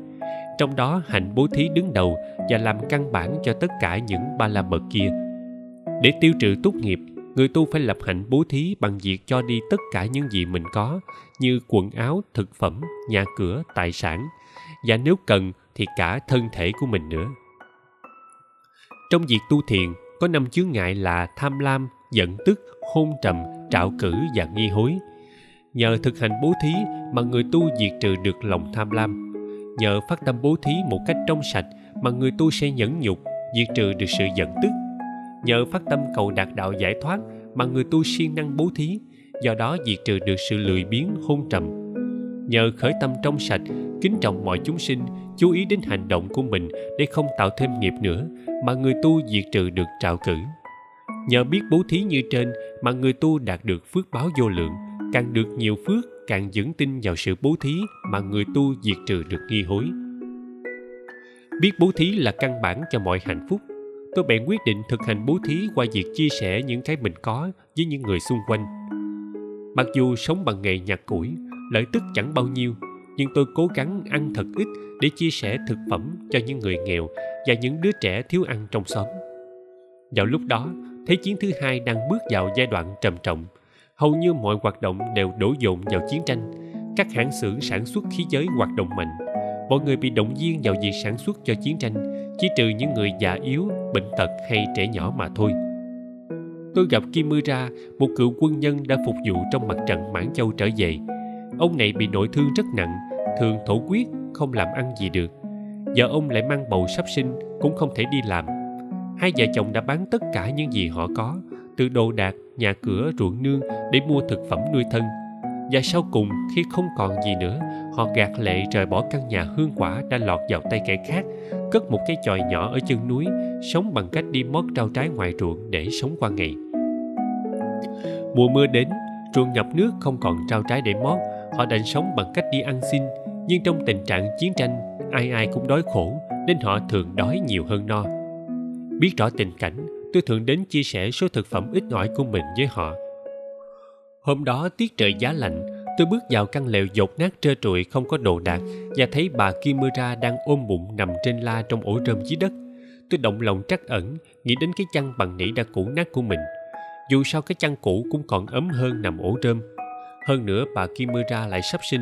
Trong đó hạnh bố thí đứng đầu và làm căn bản cho tất cả những ba la mật kia. Để tiêu trừ tốt nghiệp, người tu phải lập hạnh bố thí bằng việc cho đi tất cả những gì mình có như quần áo, thực phẩm, nhà cửa, tài sản và nếu cần thì cả thân thể của mình nữa. Trong việc tu thiền có năm chướng ngại là tham lam, giận tức, hôn trầm, trạo cử và nghi hối. Nhờ thực hành bố thí mà người tu diệt trừ được lòng tham lam. Nhờ phát tâm bố thí một cách trong sạch mà người tu sẽ nhẫn nhục, diệt trừ được sự giận tức. Nhờ phát tâm cầu đạt đạo giải thoát mà người tu siêng năng bố thí, do đó diệt trừ được sự lười biếng hôn trầm. Nhờ khởi tâm trong sạch, kính trọng mọi chúng sinh, chú ý đến hành động của mình để không tạo thêm nghiệp nữa, mà người tu diệt trừ được trạo cử. Nhờ biết bố thí như trên mà người tu đạt được phước báo vô lượng, càng được nhiều phước càng vững tin vào sự bố thí mà người tu diệt trừ được nghi hối. Biết bố thí là căn bản cho mọi hạnh phúc. Tôi bèn quyết định thực hành bố thí qua việc chia sẻ những cái mình có với những người xung quanh. Mặc dù sống bằng nghề nhặt củi, lợi tức chẳng bao nhiêu, nhưng tôi cố gắng ăn thật ít để chia sẻ thực phẩm cho những người nghèo và những đứa trẻ thiếu ăn trong xóm. Vào lúc đó, Thế chiến thứ hai đang bước vào giai đoạn trầm trọng. Hầu như mọi hoạt động đều đổ dồn vào chiến tranh. Các hãng xưởng sản xuất khí giới hoạt động mạnh. Mọi người bị động viên vào việc sản xuất cho chiến tranh, chỉ trừ những người già yếu, bệnh tật hay trẻ nhỏ mà thôi. Tôi gặp Kimura, một cựu quân nhân đã phục vụ trong mặt trận Mãn Châu trở về. Ông này bị nội thương rất nặng, thường thổ quyết, không làm ăn gì được. Vợ ông lại mang bầu sắp sinh, cũng không thể đi làm. Hai vợ chồng đã bán tất cả những gì họ có từ đồ đạc nhà cửa ruộng nương để mua thực phẩm nuôi thân. Và sau cùng khi không còn gì nữa họ gạt lệ rời bỏ căn nhà hương quả đã lọt vào tay kẻ khác cất một cái chòi nhỏ ở chân núi sống bằng cách đi mót rau trái ngoài ruộng để sống qua ngày. Mùa mưa đến ruộng ngập nước không còn rau trái để mót họ đành sống bằng cách đi ăn xin nhưng trong tình trạng chiến tranh, ai ai cũng đói khổ, nên họ thường đói nhiều hơn no. Biết rõ tình cảnh, tôi thường đến chia sẻ số thực phẩm ít ỏi của mình với họ. Hôm đó tiết trời giá lạnh, tôi bước vào căn lều dột nát trơ trụi không có đồ đạc và thấy bà kimura đang ôm bụng nằm trên la trong ổ rơm dưới đất. Tôi động lòng trắc ẩn, nghĩ đến cái chăn bằng nỉ đã cũ nát của mình. Dù sao cái chăn cũ cũng còn ấm hơn nằm ổ rơm. Hơn nữa bà kimura lại sắp sinh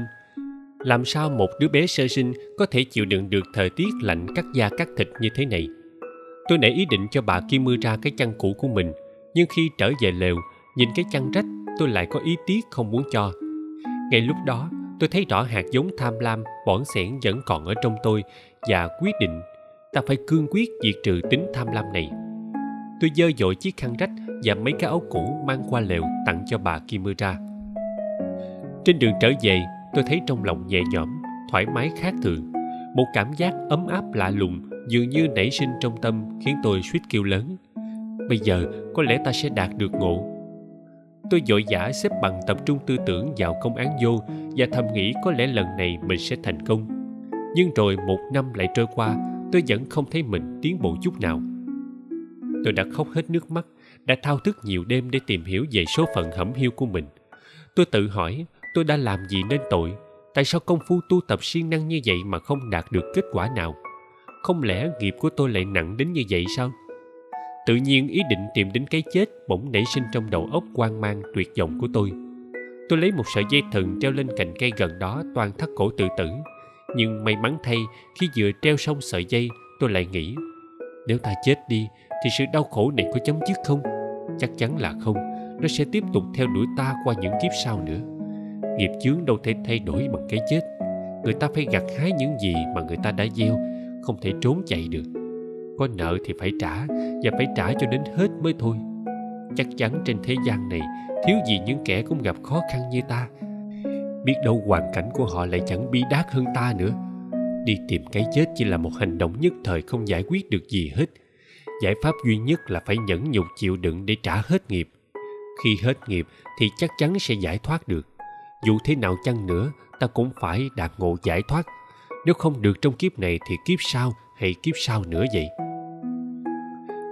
làm sao một đứa bé sơ sinh có thể chịu đựng được thời tiết lạnh cắt da cắt thịt như thế này? Tôi nảy ý định cho bà kim mưa ra cái chăn cũ của mình, nhưng khi trở về lều, nhìn cái chăn rách, tôi lại có ý tiếc không muốn cho. Ngay lúc đó, tôi thấy rõ hạt giống tham lam bỏn sẻn vẫn còn ở trong tôi và quyết định ta phải cương quyết diệt trừ tính tham lam này. Tôi dơ dội chiếc khăn rách và mấy cái áo cũ mang qua lều tặng cho bà kimura trên đường trở về tôi thấy trong lòng nhẹ nhõm, thoải mái khác thường. Một cảm giác ấm áp lạ lùng dường như nảy sinh trong tâm khiến tôi suýt kêu lớn. Bây giờ có lẽ ta sẽ đạt được ngộ. Tôi vội vã xếp bằng tập trung tư tưởng vào công án vô và thầm nghĩ có lẽ lần này mình sẽ thành công. Nhưng rồi một năm lại trôi qua, tôi vẫn không thấy mình tiến bộ chút nào. Tôi đã khóc hết nước mắt, đã thao thức nhiều đêm để tìm hiểu về số phận hẩm hiu của mình. Tôi tự hỏi tôi đã làm gì nên tội? Tại sao công phu tu tập siêng năng như vậy mà không đạt được kết quả nào? Không lẽ nghiệp của tôi lại nặng đến như vậy sao? Tự nhiên ý định tìm đến cái chết bỗng nảy sinh trong đầu óc quan mang, tuyệt vọng của tôi. Tôi lấy một sợi dây thừng treo lên cành cây gần đó, toàn thắt cổ tự tử. Nhưng may mắn thay, khi vừa treo xong sợi dây, tôi lại nghĩ, nếu ta chết đi, thì sự đau khổ này có chấm dứt không? Chắc chắn là không. Nó sẽ tiếp tục theo đuổi ta qua những kiếp sau nữa nghiệp chướng đâu thể thay đổi bằng cái chết. Người ta phải gặt hái những gì mà người ta đã gieo, không thể trốn chạy được. Có nợ thì phải trả, và phải trả cho đến hết mới thôi. Chắc chắn trên thế gian này, thiếu gì những kẻ cũng gặp khó khăn như ta. Biết đâu hoàn cảnh của họ lại chẳng bi đát hơn ta nữa. Đi tìm cái chết chỉ là một hành động nhất thời không giải quyết được gì hết. Giải pháp duy nhất là phải nhẫn nhục chịu đựng để trả hết nghiệp. Khi hết nghiệp thì chắc chắn sẽ giải thoát được dù thế nào chăng nữa, ta cũng phải đạt ngộ giải thoát. Nếu không được trong kiếp này thì kiếp sau hay kiếp sau nữa vậy?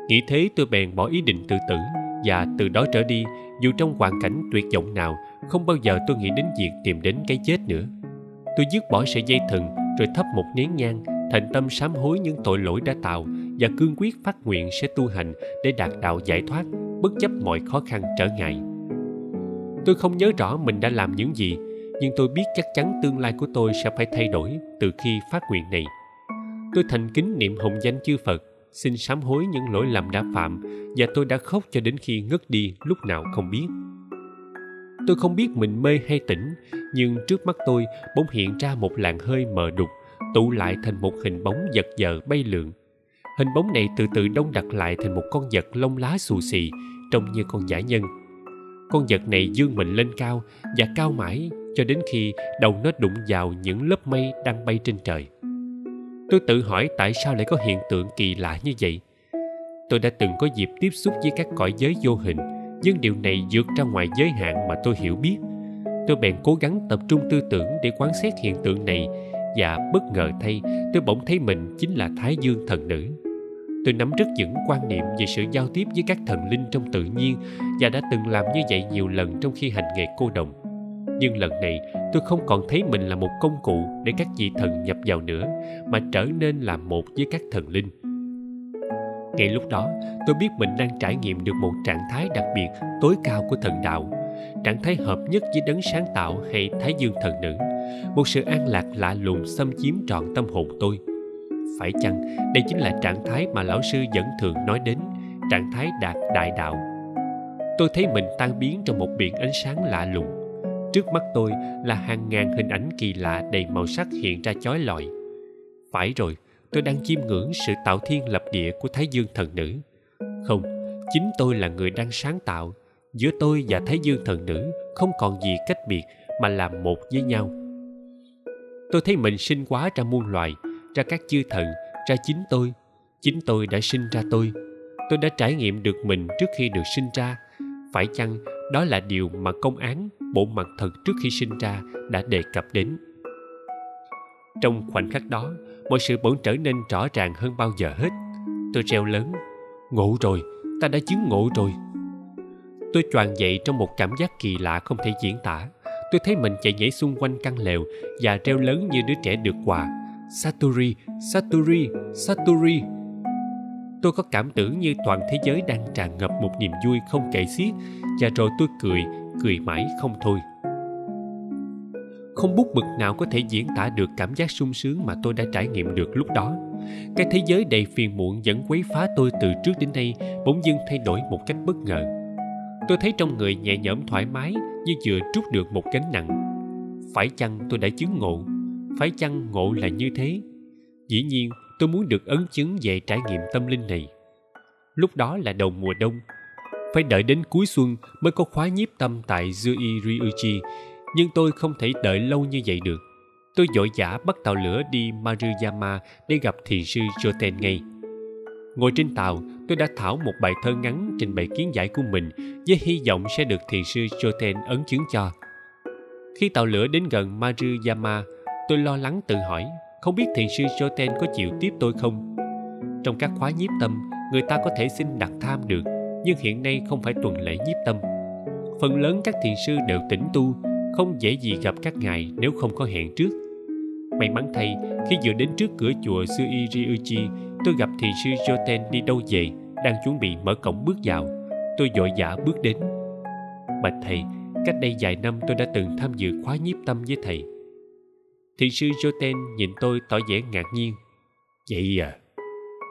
Nghĩ thế tôi bèn bỏ ý định tự tử và từ đó trở đi, dù trong hoàn cảnh tuyệt vọng nào, không bao giờ tôi nghĩ đến việc tìm đến cái chết nữa. Tôi dứt bỏ sợi dây thừng rồi thắp một nén nhang, thành tâm sám hối những tội lỗi đã tạo và cương quyết phát nguyện sẽ tu hành để đạt đạo giải thoát, bất chấp mọi khó khăn trở ngại tôi không nhớ rõ mình đã làm những gì, nhưng tôi biết chắc chắn tương lai của tôi sẽ phải thay đổi từ khi phát nguyện này. Tôi thành kính niệm hồng danh chư phật, xin sám hối những lỗi lầm đã phạm, và tôi đã khóc cho đến khi ngất đi, lúc nào không biết. Tôi không biết mình mê hay tỉnh, nhưng trước mắt tôi bỗng hiện ra một làn hơi mờ đục, tụ lại thành một hình bóng giật giờ bay lượn. Hình bóng này từ từ đông đặc lại thành một con vật lông lá xù xì, trông như con giả nhân con vật này dương mình lên cao và cao mãi cho đến khi đầu nó đụng vào những lớp mây đang bay trên trời. Tôi tự hỏi tại sao lại có hiện tượng kỳ lạ như vậy. Tôi đã từng có dịp tiếp xúc với các cõi giới vô hình, nhưng điều này vượt ra ngoài giới hạn mà tôi hiểu biết. Tôi bèn cố gắng tập trung tư tưởng để quan sát hiện tượng này và bất ngờ thay, tôi bỗng thấy mình chính là thái dương thần nữ tôi nắm rất vững quan niệm về sự giao tiếp với các thần linh trong tự nhiên và đã từng làm như vậy nhiều lần trong khi hành nghề cô đồng. Nhưng lần này, tôi không còn thấy mình là một công cụ để các vị thần nhập vào nữa, mà trở nên là một với các thần linh. Ngay lúc đó, tôi biết mình đang trải nghiệm được một trạng thái đặc biệt tối cao của thần đạo, trạng thái hợp nhất với đấng sáng tạo hay thái dương thần nữ, một sự an lạc lạ lùng xâm chiếm trọn tâm hồn tôi phải chăng? Đây chính là trạng thái mà lão sư vẫn thường nói đến, trạng thái đạt đại đạo. Tôi thấy mình tan biến trong một biển ánh sáng lạ lùng. Trước mắt tôi là hàng ngàn hình ảnh kỳ lạ đầy màu sắc hiện ra chói lọi. Phải rồi, tôi đang chiêm ngưỡng sự tạo thiên lập địa của thái dương thần nữ. Không, chính tôi là người đang sáng tạo. Giữa tôi và thái dương thần nữ không còn gì cách biệt mà làm một với nhau. Tôi thấy mình sinh quá ra muôn loài ra các chư thần, ra chính tôi. Chính tôi đã sinh ra tôi. Tôi đã trải nghiệm được mình trước khi được sinh ra. Phải chăng đó là điều mà công án, bộ mặt thật trước khi sinh ra đã đề cập đến? Trong khoảnh khắc đó, mọi sự bỗng trở nên rõ ràng hơn bao giờ hết. Tôi reo lớn, ngộ rồi, ta đã chứng ngộ rồi. Tôi choàng dậy trong một cảm giác kỳ lạ không thể diễn tả. Tôi thấy mình chạy nhảy xung quanh căn lều và reo lớn như đứa trẻ được quà. Satori, Satori, Satori. Tôi có cảm tưởng như toàn thế giới đang tràn ngập một niềm vui không kể xiết và rồi tôi cười, cười mãi không thôi. Không bút mực nào có thể diễn tả được cảm giác sung sướng mà tôi đã trải nghiệm được lúc đó. Cái thế giới đầy phiền muộn vẫn quấy phá tôi từ trước đến nay bỗng dưng thay đổi một cách bất ngờ. Tôi thấy trong người nhẹ nhõm thoải mái như vừa trút được một gánh nặng. Phải chăng tôi đã chứng ngộ phải chăng ngộ là như thế? Dĩ nhiên, tôi muốn được ấn chứng về trải nghiệm tâm linh này. Lúc đó là đầu mùa đông. Phải đợi đến cuối xuân mới có khóa nhiếp tâm tại Zui Ryuji nhưng tôi không thể đợi lâu như vậy được. Tôi vội vã bắt tàu lửa đi maruyama để gặp thiền sư joten ngay. Ngồi trên tàu, tôi đã thảo một bài thơ ngắn trình bày kiến giải của mình với hy vọng sẽ được thiền sư joten ấn chứng cho. Khi tàu lửa đến gần maruyama tôi lo lắng tự hỏi, không biết thiền sư joten có chịu tiếp tôi không? Trong các khóa nhiếp tâm, người ta có thể xin đặt tham được, nhưng hiện nay không phải tuần lễ nhiếp tâm. Phần lớn các thiền sư đều tĩnh tu, không dễ gì gặp các ngài nếu không có hẹn trước. May mắn thay, khi vừa đến trước cửa chùa Sui Ryuji tôi gặp thiền sư Joten đi đâu về, đang chuẩn bị mở cổng bước vào. Tôi vội vã bước đến. Bạch thầy, cách đây vài năm tôi đã từng tham dự khóa nhiếp tâm với thầy thiền sư Joten nhìn tôi tỏ vẻ ngạc nhiên. Vậy à?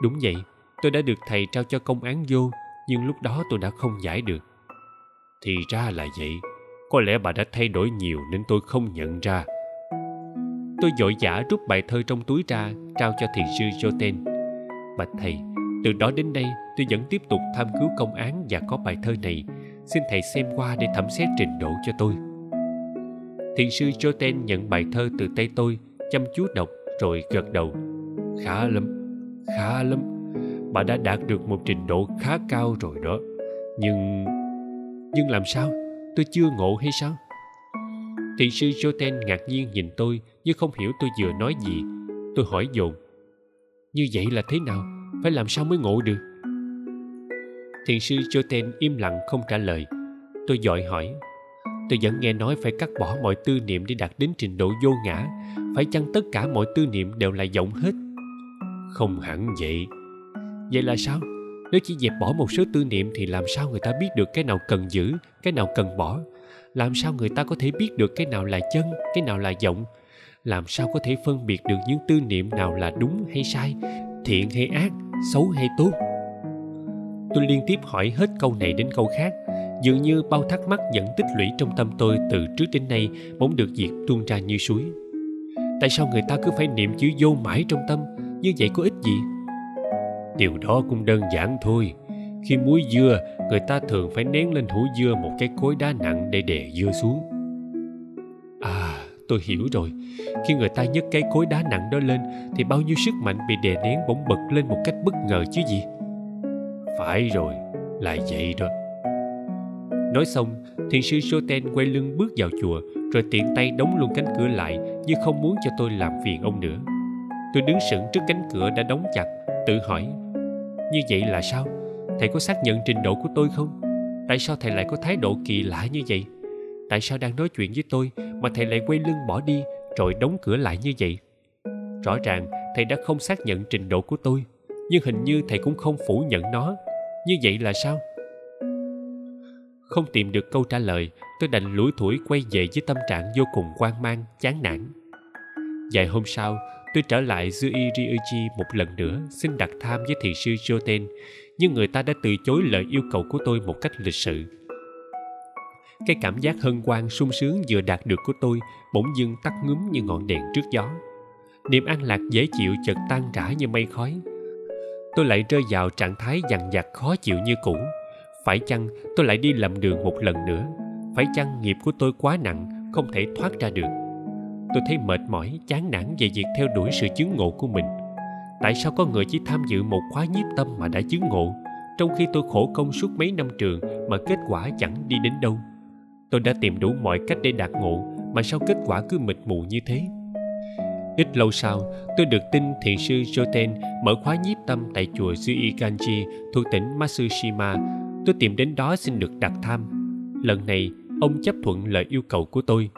Đúng vậy, tôi đã được thầy trao cho công án vô, nhưng lúc đó tôi đã không giải được. Thì ra là vậy. Có lẽ bà đã thay đổi nhiều nên tôi không nhận ra. Tôi vội vã rút bài thơ trong túi ra, trao cho thiền sư joten. Bạch thầy, từ đó đến nay, tôi vẫn tiếp tục tham cứu công án và có bài thơ này. Xin thầy xem qua để thẩm xét trình độ cho tôi thiền sư Choten nhận bài thơ từ tay tôi, chăm chú đọc rồi gật đầu. Khá lắm khá lắm. Bà đã đạt được một trình độ khá cao rồi đó. Nhưng nhưng làm sao? Tôi chưa ngộ hay sao? Thiền sư Choten ngạc nhiên nhìn tôi như không hiểu tôi vừa nói gì. Tôi hỏi dồn, như vậy là thế nào? Phải làm sao mới ngộ được? Thiền sư Choten im lặng không trả lời. Tôi dội hỏi tôi vẫn nghe nói phải cắt bỏ mọi tư niệm để đạt đến trình độ vô ngã. Phải chăng tất cả mọi tư niệm đều là vọng hết? Không hẳn vậy. Vậy là sao? Nếu chỉ dẹp bỏ một số tư niệm thì làm sao người ta biết được cái nào cần giữ, cái nào cần bỏ? Làm sao người ta có thể biết được cái nào là chân, cái nào là vọng làm sao có thể phân biệt được những tư niệm nào là đúng hay sai, thiện hay ác, xấu hay tốt? Tôi liên tiếp hỏi hết câu này đến câu khác. Dường như bao thắc mắc vẫn tích lũy trong tâm tôi từ trước đến nay, bỗng được diệt tuôn ra như suối. Tại sao người ta cứ phải niệm chữ vô mãi trong tâm? Như vậy có ích gì? Điều đó cũng đơn giản thôi. Khi muối dưa, người ta thường phải nén lên hũ dưa một cái khối đá nặng để đè dưa xuống. À tôi hiểu rồi. Khi người ta nhấc cái khối đá nặng đó lên, thì bao nhiêu sức mạnh bị đè nén bỗng bật lên một cách bất ngờ chứ gì? Phải rồi, là vậy đó. Nói xong thiền sư Soten quay lưng bước vào chùa, rồi tiện tay đóng luôn cánh cửa lại như không muốn cho tôi làm phiền ông nữa. Tôi đứng sững trước cánh cửa đã đóng chặt, tự hỏi, như vậy là sao? Thầy có xác nhận trình độ của tôi không? Tại sao thầy lại có thái độ kỳ lạ như vậy? Tại sao đang nói chuyện với tôi mà thầy lại quay lưng bỏ đi, rồi đóng cửa lại như vậy? Rõ ràng, thầy đã không xác nhận trình độ của tôi nhưng hình như thầy cũng không phủ nhận nó như vậy là sao không tìm được câu trả lời tôi đành lủi thủi quay về với tâm trạng vô cùng quan mang chán nản vài hôm sau tôi trở lại Zui Ryuji một lần nữa xin đặt tham với thị sư Joten, nhưng người ta đã từ chối lời yêu cầu của tôi một cách lịch sự. Cái cảm giác hân hoan sung sướng vừa đạt được của tôi bỗng dưng tắt ngúm như ngọn đèn trước gió. Niềm an lạc dễ chịu chợt tan rã như mây khói. Tôi lại rơi vào trạng thái dằn vặt khó chịu như cũ. Phải chăng tôi lại đi lầm đường một lần nữa? Phải chăng nghiệp của tôi quá nặng, không thể thoát ra được? tôi thấy mệt mỏi chán nản về việc theo đuổi sự chứng ngộ của mình tại sao có người chỉ tham dự một khóa nhiếp tâm mà đã chứng ngộ trong khi tôi khổ công suốt mấy năm trường mà kết quả chẳng đi đến đâu tôi đã tìm đủ mọi cách để đạt ngộ mà sao kết quả cứ mịt mù như thế ít lâu sau, tôi được tin thiền sư joten mở khóa nhiếp tâm tại chùa suikanji thuộc tỉnh matsushima. Tôi tìm đến đó xin được đặt tham. Lần này, ông chấp thuận lời yêu cầu của tôi.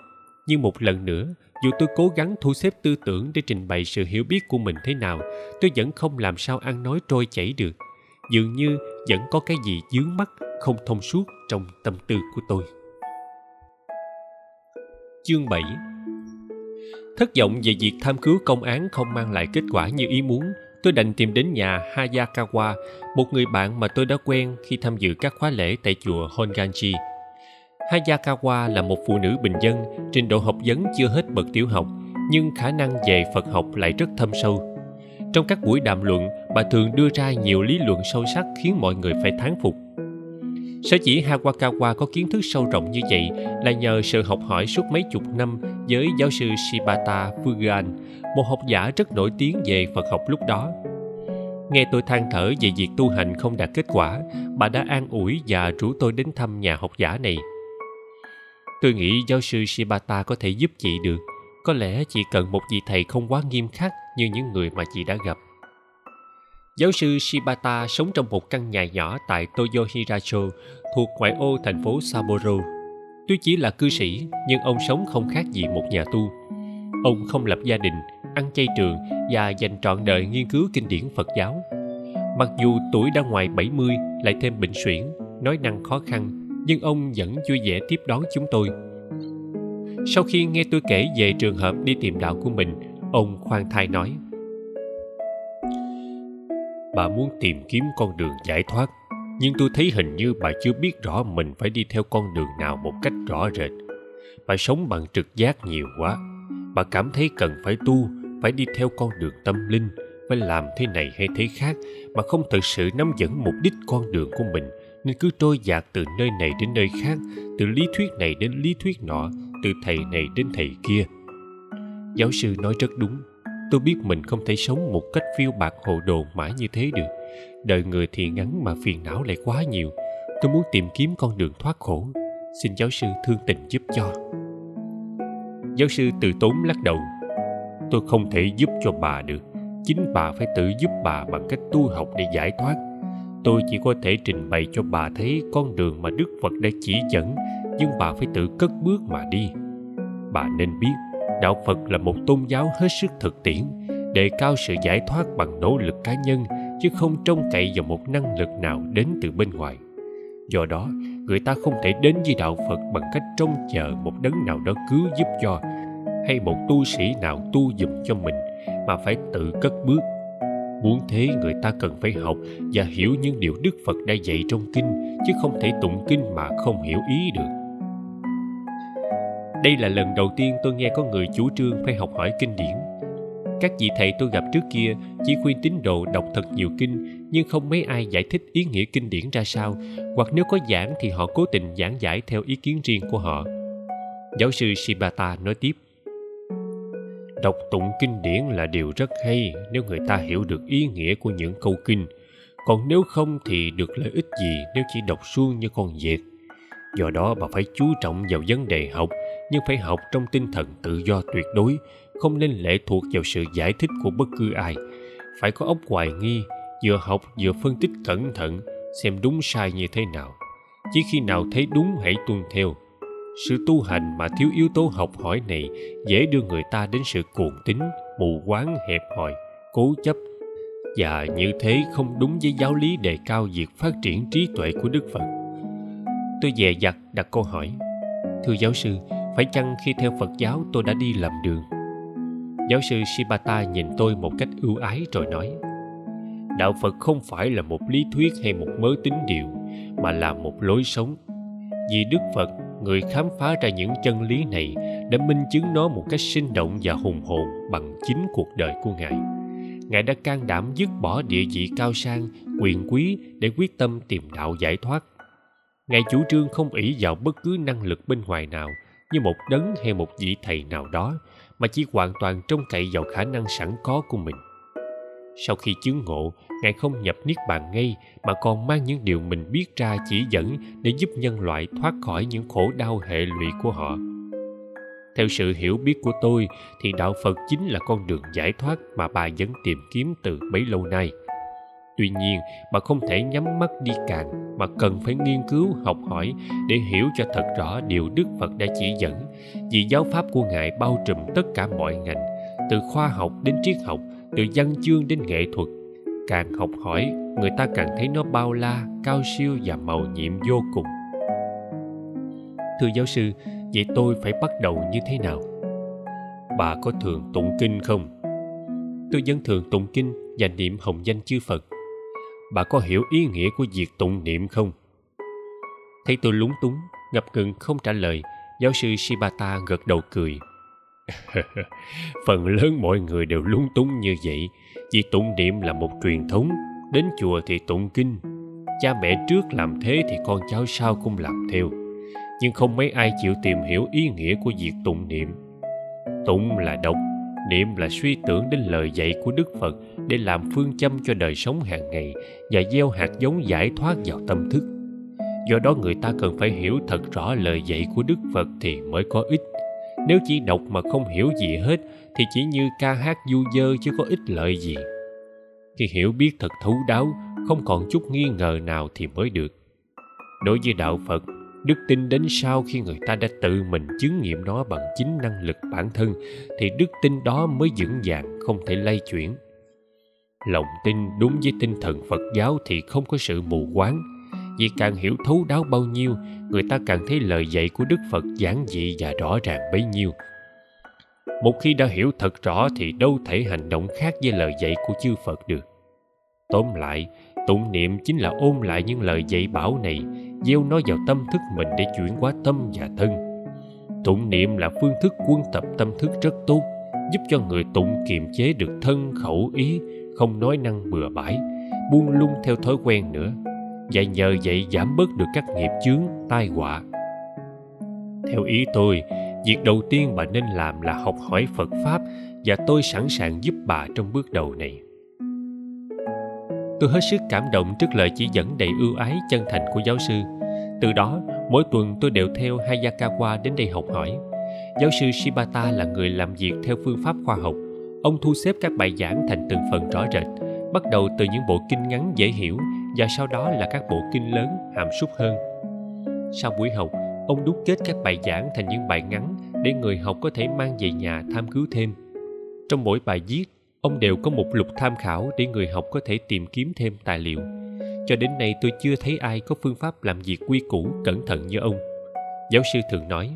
Nhưng một lần nữa, dù tôi cố gắng thu xếp tư tưởng để trình bày sự hiểu biết của mình thế nào, tôi vẫn không làm sao ăn nói trôi chảy được. Dường như vẫn có cái gì dướng mắt, không thông suốt trong tâm tư của tôi. Chương 7 Thất vọng về việc tham cứu công án không mang lại kết quả như ý muốn, tôi đành tìm đến nhà Hayakawa, một người bạn mà tôi đã quen khi tham dự các khóa lễ tại chùa Honganji Hayakawa là một phụ nữ bình dân, trình độ học vấn chưa hết bậc tiểu học, nhưng khả năng về Phật học lại rất thâm sâu. Trong các buổi đàm luận, bà thường đưa ra nhiều lý luận sâu sắc khiến mọi người phải thán phục. Sở chỉ Hawakawa có kiến thức sâu rộng như vậy là nhờ sự học hỏi suốt mấy chục năm với giáo sư Shibata Fugan, một học giả rất nổi tiếng về Phật học lúc đó. Nghe tôi than thở về việc tu hành không đạt kết quả, bà đã an ủi và rủ tôi đến thăm nhà học giả này. Tôi nghĩ giáo sư Shibata có thể giúp chị được. Có lẽ chị cần một vị thầy không quá nghiêm khắc như những người mà chị đã gặp. Giáo sư Shibata sống trong một căn nhà nhỏ tại Toyohiracho thuộc ngoại ô thành phố Sapporo. Tuy chỉ là cư sĩ, nhưng ông sống không khác gì một nhà tu. Ông không lập gia đình, ăn chay trường và dành trọn đời nghiên cứu kinh điển Phật giáo. Mặc dù tuổi đã ngoài 70 lại thêm bệnh suyễn, nói năng khó khăn, nhưng ông vẫn vui vẻ tiếp đón chúng tôi. Sau khi nghe tôi kể về trường hợp đi tìm đạo của mình, ông khoan thai nói – bà muốn tìm kiếm con đường giải thoát. Nhưng tôi thấy hình như bà chưa biết rõ mình phải đi theo con đường nào một cách rõ rệt. Bà sống bằng trực giác nhiều quá. Bà cảm thấy cần phải tu, phải đi theo con đường tâm linh, phải làm thế này hay thế khác. Mà không thực sự nắm vững mục đích con đường của mình, nên cứ trôi dạt từ nơi này đến nơi khác, từ lý thuyết này đến lý thuyết nọ, từ thầy này đến thầy kia. Giáo sư nói rất đúng tôi biết mình không thể sống một cách phiêu bạc hồ đồ mãi như thế được. Đời người thì ngắn mà phiền não lại quá nhiều. Tôi muốn tìm kiếm con đường thoát khổ. Xin giáo sư thương tình giúp cho. Giáo sư từ tốn lắc đầu. Tôi không thể giúp cho bà được. Chính bà phải tự giúp bà bằng cách tu học để giải thoát. Tôi chỉ có thể trình bày cho bà thấy con đường mà đức phật đã chỉ dẫn, nhưng bà phải tự cất bước mà đi. Bà nên biết đạo phật là một tôn giáo hết sức thực tiễn, đề cao sự giải thoát bằng nỗ lực cá nhân, chứ không trông cậy vào một năng lực nào đến từ bên ngoài. Do đó, người ta không thể đến với đạo phật bằng cách trông chờ một đấng nào đó cứu giúp cho, hay một tu sĩ nào tu dùm cho mình, mà phải tự cất bước. Muốn thế, người ta cần phải học và hiểu những điều đức phật đã dạy trong kinh, chứ không thể tụng kinh mà không hiểu ý được đây là lần đầu tiên tôi nghe có người chủ trương phải học hỏi kinh điển. Các vị thầy tôi gặp trước kia chỉ khuyên tín đồ đọc thật nhiều kinh, nhưng không mấy ai giải thích ý nghĩa kinh điển ra sao, hoặc nếu có giảng thì họ cố tình giảng giải theo ý kiến riêng của họ. Giáo sư shibata nói tiếp, đọc tụng kinh điển là điều rất hay nếu người ta hiểu được ý nghĩa của những câu kinh. Còn nếu không thì được lợi ích gì nếu chỉ đọc suông như con dệt? Do đó bà phải chú trọng vào vấn đề học nhưng phải học trong tinh thần tự do tuyệt đối, không nên lệ thuộc vào sự giải thích của bất cứ ai. Phải có óc hoài nghi, vừa học vừa phân tích cẩn thận xem đúng sai như thế nào. Chỉ khi nào thấy đúng hãy tuân theo. Sự tu hành mà thiếu yếu tố học hỏi này dễ đưa người ta đến sự cuồng tín, mù quáng, hẹp hòi, cố chấp. Và như thế không đúng với giáo lý đề cao việc phát triển trí tuệ của đức phật. Tôi dè dặt đặt câu hỏi, thưa giáo sư phải chăng khi theo phật giáo tôi đã đi lầm đường? Giáo sư shibata nhìn tôi một cách ưu ái rồi nói, đạo phật không phải là một lý thuyết hay một mớ tín điều, mà là một lối sống. Vì đức phật, người khám phá ra những chân lý này đã minh chứng nó một cách sinh động và hùng hồn bằng chính cuộc đời của ngài. Ngài đã can đảm dứt bỏ địa vị cao sang, quyền quý để quyết tâm tìm đạo giải thoát. Ngài chủ trương không ỷ vào bất cứ năng lực bên ngoài nào như một đấng hay một vị thầy nào đó, mà chỉ hoàn toàn trông cậy vào khả năng sẵn có của mình. Sau khi chứng ngộ, ngài không nhập niết bàn ngay, mà còn mang những điều mình biết ra chỉ dẫn để giúp nhân loại thoát khỏi những khổ đau hệ lụy của họ. Theo sự hiểu biết của tôi, thì đạo phật chính là con đường giải thoát mà bà vẫn tìm kiếm từ bấy lâu nay tuy nhiên bà không thể nhắm mắt đi càng, mà cần phải nghiên cứu, học hỏi để hiểu cho thật rõ điều đức phật đã chỉ dẫn. Vì giáo pháp của ngài bao trùm tất cả mọi ngành, từ khoa học đến triết học, từ văn chương đến nghệ thuật. Càng học hỏi, người ta càng thấy nó bao la, cao siêu và màu nhiệm vô cùng. Thưa giáo sư, vậy tôi phải bắt đầu như thế nào? Bà có thường tụng kinh không? Tôi vẫn thường tụng kinh và niệm hồng danh chư phật bà có hiểu ý nghĩa của việc tụng niệm không? Thấy tôi lúng túng, ngập ngừng không trả lời. Giáo sư shibata gật đầu cười. *laughs* phần lớn mọi người đều lúng túng như vậy. Vì tụng niệm là một truyền thống. Đến chùa thì tụng kinh. Cha mẹ trước làm thế thì con cháu sau cũng làm theo. Nhưng không mấy ai chịu tìm hiểu ý nghĩa của việc tụng niệm. Tụng là đọc niệm là suy tưởng đến lời dạy của đức phật để làm phương châm cho đời sống hàng ngày và gieo hạt giống giải thoát vào tâm thức. Do đó người ta cần phải hiểu thật rõ lời dạy của đức phật thì mới có ích. Nếu chỉ đọc mà không hiểu gì hết thì chỉ như ca hát du dơ chứ có ích lợi gì. Khi hiểu biết thật thấu đáo, không còn chút nghi ngờ nào thì mới được. Đối với đạo phật đức tin đến sau khi người ta đã tự mình chứng nghiệm nó bằng chính năng lực bản thân, thì đức tin đó mới vững vàng, không thể lay chuyển. Lòng tin đúng với tinh thần phật giáo thì không có sự mù quáng. Vì càng hiểu thấu đáo bao nhiêu, người ta càng thấy lời dạy của đức phật giản dị và rõ ràng bấy nhiêu. Một khi đã hiểu thật rõ thì đâu thể hành động khác với lời dạy của chư phật được. Tóm lại, tụng niệm chính là ôn lại những lời dạy bảo này gieo nó vào tâm thức mình để chuyển hóa tâm và thân. Tụng niệm là phương thức quân tập tâm thức rất tốt, giúp cho người tụng kiềm chế được thân khẩu ý, không nói năng bừa bãi, buông lung theo thói quen nữa. Và nhờ vậy giảm bớt được các nghiệp chướng, tai họa. Theo ý tôi, việc đầu tiên bà nên làm là học hỏi phật pháp và tôi sẵn sàng giúp bà trong bước đầu này tôi hết sức cảm động trước lời chỉ dẫn đầy ưu ái chân thành của giáo sư. Từ đó, mỗi tuần tôi đều theo hayakawa đến đây học hỏi. Giáo sư shibata là người làm việc theo phương pháp khoa học. Ông thu xếp các bài giảng thành từng phần rõ rệt, bắt đầu từ những bộ kinh ngắn dễ hiểu và sau đó là các bộ kinh lớn, hàm súc hơn. Sau buổi học, ông đúc kết các bài giảng thành những bài ngắn để người học có thể mang về nhà tham cứu thêm. Trong mỗi bài viết ông đều có một lục tham khảo để người học có thể tìm kiếm thêm tài liệu. Cho đến nay tôi chưa thấy ai có phương pháp làm việc quy củ cẩn thận như ông. Giáo sư thường nói,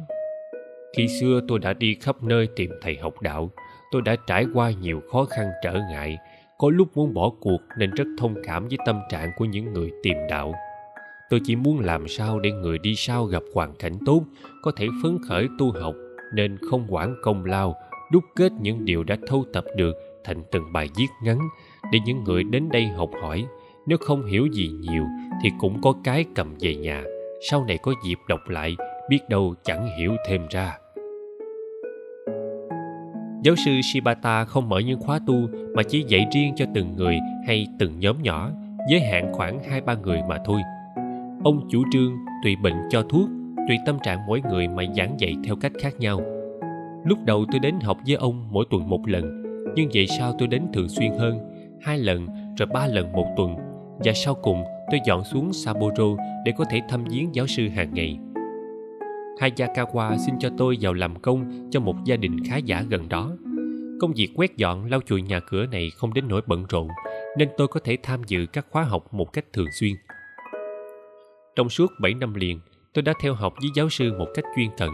khi xưa tôi đã đi khắp nơi tìm thầy học đạo, tôi đã trải qua nhiều khó khăn trở ngại, có lúc muốn bỏ cuộc nên rất thông cảm với tâm trạng của những người tìm đạo. Tôi chỉ muốn làm sao để người đi sau gặp hoàn cảnh tốt, có thể phấn khởi tu học, nên không quản công lao, đúc kết những điều đã thâu tập được thành từng bài viết ngắn để những người đến đây học hỏi. Nếu không hiểu gì nhiều thì cũng có cái cầm về nhà, sau này có dịp đọc lại, biết đâu chẳng hiểu thêm ra. Giáo sư shibata không mở những khóa tu mà chỉ dạy riêng cho từng người hay từng nhóm nhỏ, giới hạn khoảng hai ba người mà thôi. Ông chủ trương tùy bệnh cho thuốc, tùy tâm trạng mỗi người mà giảng dạy theo cách khác nhau. Lúc đầu tôi đến học với ông mỗi tuần một lần nhưng vậy sao tôi đến thường xuyên hơn hai lần rồi ba lần một tuần và sau cùng tôi dọn xuống Sapporo để có thể thăm viếng giáo sư hàng ngày. Hayakawa xin cho tôi vào làm công cho một gia đình khá giả gần đó. Công việc quét dọn lau chùi nhà cửa này không đến nỗi bận rộn, nên tôi có thể tham dự các khóa học một cách thường xuyên. Trong suốt 7 năm liền, tôi đã theo học với giáo sư một cách chuyên cần.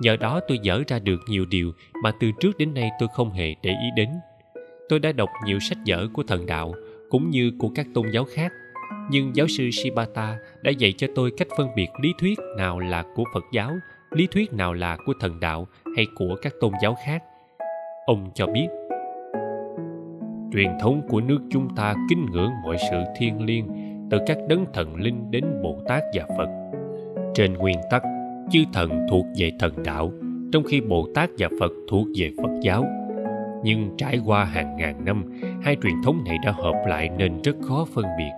Nhờ đó tôi dở ra được nhiều điều mà từ trước đến nay tôi không hề để ý đến. Tôi đã đọc nhiều sách vở của thần đạo, cũng như của các tôn giáo khác nhưng giáo sư shibata đã dạy cho tôi cách phân biệt lý thuyết nào là của phật giáo lý thuyết nào là của thần đạo hay của các tôn giáo khác ông cho biết truyền thống của nước chúng ta kính ngưỡng mọi sự thiêng liêng từ các đấng thần linh đến bồ tát và phật trên nguyên tắc chư thần thuộc về thần đạo, trong khi bồ tát và phật thuộc về phật giáo. Nhưng trải qua hàng ngàn năm, hai truyền thống này đã hợp lại nên rất khó phân biệt.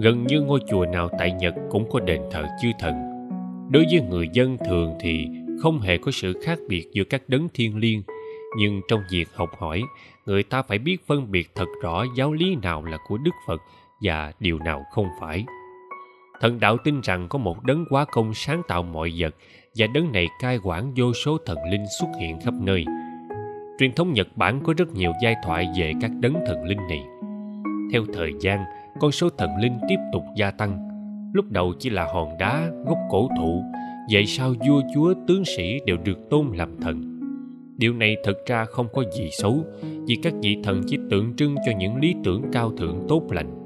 Gần như ngôi chùa nào tại nhật cũng có đền thờ chư thần. Đối với người dân thường thì không hề có sự khác biệt giữa các đấng thiên liêng. Nhưng trong việc học hỏi, người ta phải biết phân biệt thật rõ giáo lý nào là của đức phật và điều nào không phải thần đạo tin rằng có một đấng quá công sáng tạo mọi vật, và đấng này cai quản vô số thần linh xuất hiện khắp nơi. Truyền thống nhật bản có rất nhiều giai thoại về các đấng thần linh này. Theo thời gian, con số thần linh tiếp tục gia tăng. Lúc đầu chỉ là hòn đá, gốc cổ thụ, vậy sao vua chúa, tướng sĩ đều được tôn làm thần. Điều này thật ra không có gì xấu, vì các vị thần chỉ tượng trưng cho những lý tưởng cao thượng tốt lành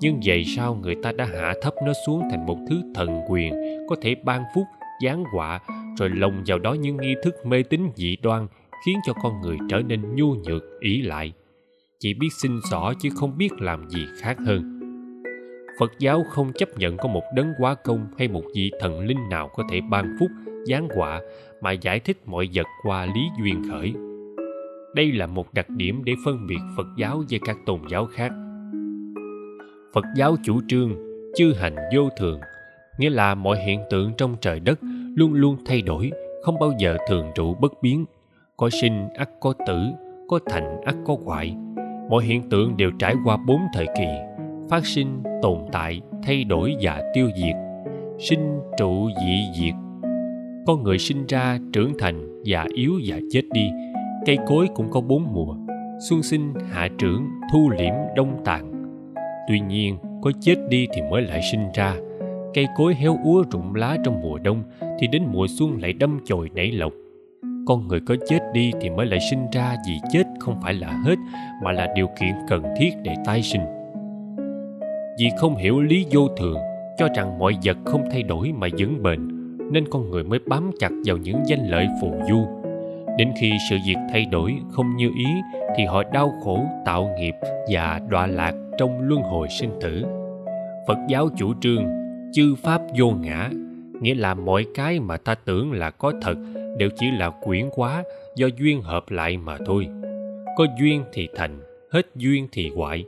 nhưng vậy sao người ta đã hạ thấp nó xuống thành một thứ thần quyền, có thể ban phúc, giáng họa, rồi lồng vào đó những nghi thức mê tín dị đoan, khiến cho con người trở nên nhu nhược ý lại. Chỉ biết xin xỏ chứ không biết làm gì khác hơn. Phật giáo không chấp nhận có một đấng quá công hay một vị thần linh nào có thể ban phúc, giáng họa mà giải thích mọi vật qua lý duyên khởi. Đây là một đặc điểm để phân biệt phật giáo với các tôn giáo khác phật giáo chủ trương, chư hành vô thường. Nghĩa là mọi hiện tượng trong trời đất luôn luôn thay đổi, không bao giờ thường trụ bất biến. Có sinh ắt có tử, có thành ắt có hoại. Mọi hiện tượng đều trải qua bốn thời kỳ, phát sinh, tồn tại, thay đổi và tiêu diệt. Sinh, trụ, dị, diệt. Con người sinh ra, trưởng thành già yếu và chết đi. Cây cối cũng có bốn mùa. Xuân sinh, hạ trưởng, thu liễm, đông tàn tuy nhiên, có chết đi thì mới lại sinh ra. Cây cối héo úa rụng lá trong mùa đông thì đến mùa xuân lại đâm chồi nảy lộc. Con người có chết đi thì mới lại sinh ra vì chết không phải là hết, mà là điều kiện cần thiết để tái sinh. Vì không hiểu lý vô thường, cho rằng mọi vật không thay đổi mà vẫn bền, nên con người mới bám chặt vào những danh lợi phù du đến khi sự việc thay đổi không như ý, thì họ đau khổ, tạo nghiệp và đọa lạc trong luân hồi sinh tử. Phật giáo chủ trương, chư pháp vô ngã, nghĩa là mọi cái mà ta tưởng là có thật đều chỉ là quyển quá do duyên hợp lại mà thôi. Có duyên thì thành, hết duyên thì hoại,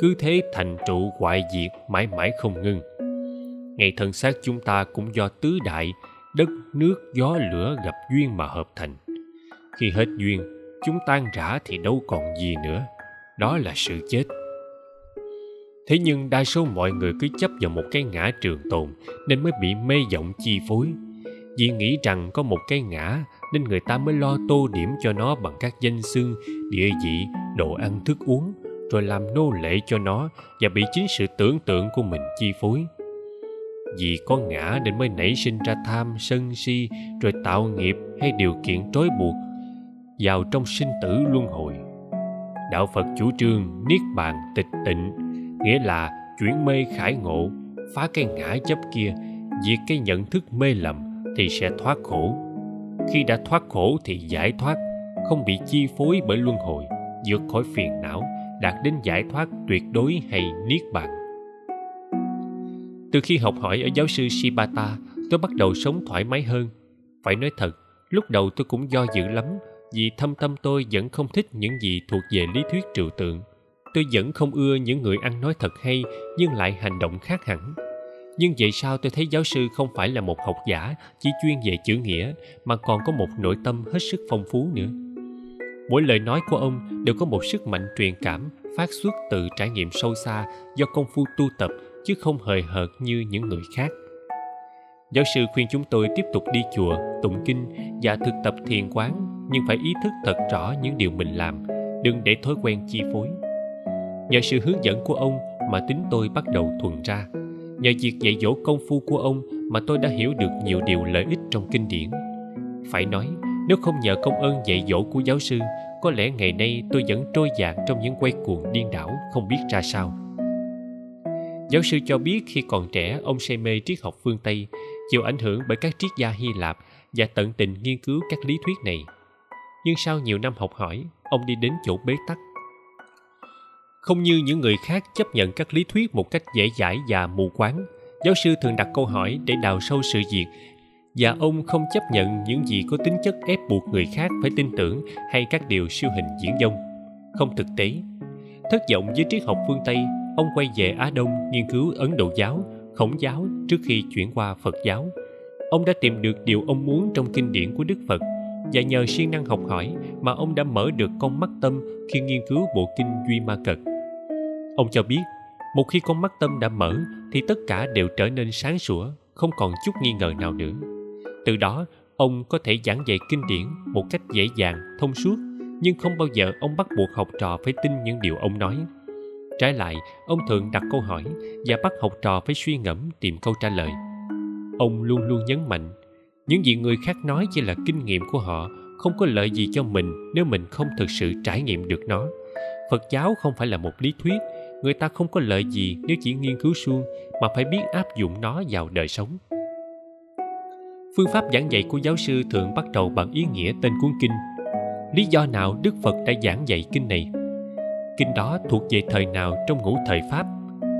cứ thế thành trụ hoại diệt mãi mãi không ngưng ngày thân xác chúng ta cũng do tứ đại, đất, nước, gió, lửa gặp duyên mà hợp thành khi hết duyên, chúng tan rã thì đâu còn gì nữa. Đó là sự chết. Thế nhưng đa số mọi người cứ chấp vào một cái ngã trường tồn nên mới bị mê vọng chi phối. Vì nghĩ rằng có một cái ngã nên người ta mới lo tô điểm cho nó bằng các danh xưng, địa vị, đồ ăn, thức uống, rồi làm nô lệ cho nó và bị chính sự tưởng tượng của mình chi phối. Vì có ngã nên mới nảy sinh ra tham sân si, rồi tạo nghiệp hay điều kiện trói buộc vào trong sinh tử luân hồi. Đạo phật chủ trương niết bàn tịch tịnh, nghĩa là chuyển mê khải ngộ, phá cái ngã chấp kia, diệt cái nhận thức mê lầm thì sẽ thoát khổ. Khi đã thoát khổ thì giải thoát, không bị chi phối bởi luân hồi, vượt khỏi phiền não, đạt đến giải thoát tuyệt đối hay niết bàn. Từ khi học hỏi ở giáo sư shibata, tôi bắt đầu sống thoải mái hơn. Phải nói thật, lúc đầu tôi cũng do dự lắm vì thâm tâm tôi vẫn không thích những gì thuộc về lý thuyết trừu tượng. Tôi vẫn không ưa những người ăn nói thật hay, nhưng lại hành động khác hẳn. Nhưng vậy sao tôi thấy giáo sư không phải là một học giả chỉ chuyên về chữ nghĩa, mà còn có một nội tâm hết sức phong phú nữa? Mỗi lời nói của ông đều có một sức mạnh truyền cảm, phát xuất từ trải nghiệm sâu xa do công phu tu tập, chứ không hời hợt như những người khác. Giáo sư khuyên chúng tôi tiếp tục đi chùa, tụng kinh và thực tập thiền quán nhưng phải ý thức thật rõ những điều mình làm, đừng để thói quen chi phối. Nhờ sự hướng dẫn của ông mà tính tôi bắt đầu thuần ra. Nhờ việc dạy dỗ công phu của ông mà tôi đã hiểu được nhiều điều lợi ích trong kinh điển. Phải nói, nếu không nhờ công ơn dạy dỗ của giáo sư, có lẽ ngày nay tôi vẫn trôi dạt trong những quay cuồng điên đảo không biết ra sao. Giáo sư cho biết khi còn trẻ, ông say mê triết học phương tây, chịu ảnh hưởng bởi các triết gia hy lạp và tận tình nghiên cứu các lý thuyết này nhưng sau nhiều năm học hỏi, ông đi đến chỗ bế tắc. Không như những người khác chấp nhận các lý thuyết một cách dễ dãi và mù quáng, giáo sư thường đặt câu hỏi để đào sâu sự việc, và ông không chấp nhận những gì có tính chất ép buộc người khác phải tin tưởng hay các điều siêu hình diễn dông. Không thực tế. Thất vọng với triết học phương tây, ông quay về á đông nghiên cứu ấn độ giáo, khổng giáo trước khi chuyển qua phật giáo. Ông đã tìm được điều ông muốn trong kinh điển của đức phật và nhờ siêng năng học hỏi mà ông đã mở được con mắt tâm khi nghiên cứu bộ kinh duy ma cật. Ông cho biết, một khi con mắt tâm đã mở thì tất cả đều trở nên sáng sủa, không còn chút nghi ngờ nào nữa. Từ đó, ông có thể giảng dạy kinh điển một cách dễ dàng, thông suốt, nhưng không bao giờ ông bắt buộc học trò phải tin những điều ông nói. Trái lại, ông thường đặt câu hỏi và bắt học trò phải suy ngẫm tìm câu trả lời. Ông luôn luôn nhấn mạnh những gì người khác nói chỉ là kinh nghiệm của họ, không có lợi gì cho mình nếu mình không thực sự trải nghiệm được nó. Phật giáo không phải là một lý thuyết, người ta không có lợi gì nếu chỉ nghiên cứu suông mà phải biết áp dụng nó vào đời sống. Phương pháp giảng dạy của giáo sư thường bắt đầu bằng ý nghĩa tên cuốn kinh. Lý do nào đức phật đã giảng dạy kinh này? Kinh đó thuộc về thời nào trong ngũ thời pháp?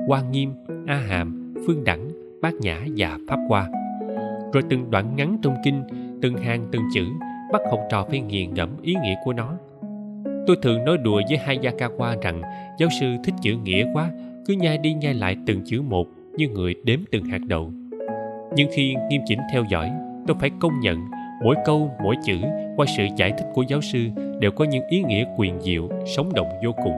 Quan nghiêm, a hàm, phương đẳng, bát nhã và pháp hoa? Rồi từng đoạn ngắn trong kinh, từng hàng, từng chữ, bắt học trò phải nghiền ngẫm ý nghĩa của nó. Tôi thường nói đùa với hayakawa rằng, giáo sư thích chữ nghĩa quá, cứ nhai đi nhai lại từng chữ một như người đếm từng hạt đậu. Nhưng khi nghiêm chỉnh theo dõi, tôi phải công nhận mỗi câu, mỗi chữ qua sự giải thích của giáo sư đều có những ý nghĩa quyền diệu, sống động vô cùng.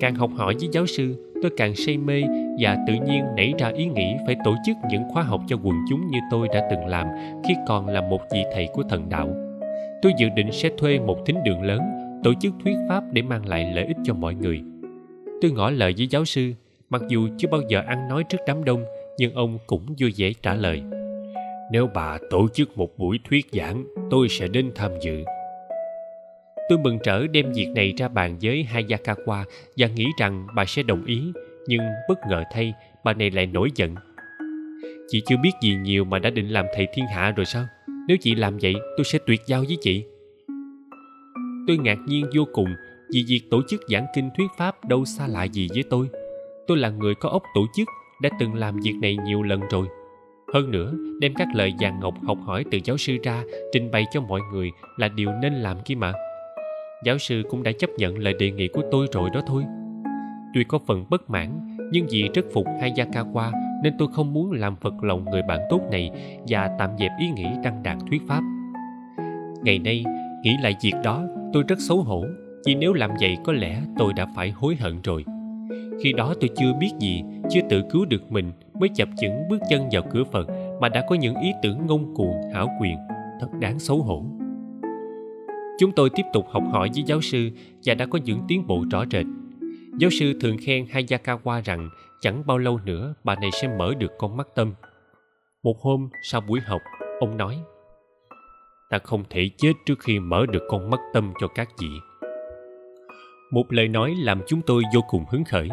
Càng học hỏi với giáo sư tôi càng say mê và tự nhiên nảy ra ý nghĩ phải tổ chức những khóa học cho quần chúng như tôi đã từng làm khi còn là một vị thầy của thần đạo. Tôi dự định sẽ thuê một thính đường lớn, tổ chức thuyết pháp để mang lại lợi ích cho mọi người. Tôi ngỏ lời với giáo sư, mặc dù chưa bao giờ ăn nói trước đám đông, nhưng ông cũng vui vẻ trả lời. Nếu bà tổ chức một buổi thuyết giảng, tôi sẽ đến tham dự tôi mừng trở đem việc này ra bàn với hayakawa và nghĩ rằng bà sẽ đồng ý, nhưng bất ngờ thay, bà này lại nổi giận. Chị chưa biết gì nhiều mà đã định làm thầy thiên hạ rồi sao? Nếu chị làm vậy, tôi sẽ tuyệt giao với chị. Tôi ngạc nhiên vô cùng vì việc tổ chức giảng kinh thuyết pháp đâu xa lạ gì với tôi. Tôi là người có óc tổ chức, đã từng làm việc này nhiều lần rồi. Hơn nữa, đem các lời vàng ngọc học hỏi từ giáo sư ra, trình bày cho mọi người là điều nên làm kia mà giáo sư cũng đã chấp nhận lời đề nghị của tôi rồi đó thôi. Tuy có phần bất mãn, nhưng vì rất phục hayakawa nên tôi không muốn làm phật lòng người bạn tốt này và tạm dẹp ý nghĩ đăng đàn thuyết pháp. Ngày nay, nghĩ lại việc đó, tôi rất xấu hổ, vì nếu làm vậy có lẽ tôi đã phải hối hận rồi. Khi đó tôi chưa biết gì, chưa tự cứu được mình mới chập chững bước chân vào cửa phật mà đã có những ý tưởng ngông cuồng, hảo quyền, thật đáng xấu hổ chúng tôi tiếp tục học hỏi với giáo sư và đã có những tiến bộ rõ rệt. Giáo sư thường khen hayakawa rằng chẳng bao lâu nữa bà này sẽ mở được con mắt tâm. Một hôm sau buổi học, ông nói, ta không thể chết trước khi mở được con mắt tâm cho các vị. Một lời nói làm chúng tôi vô cùng hứng khởi.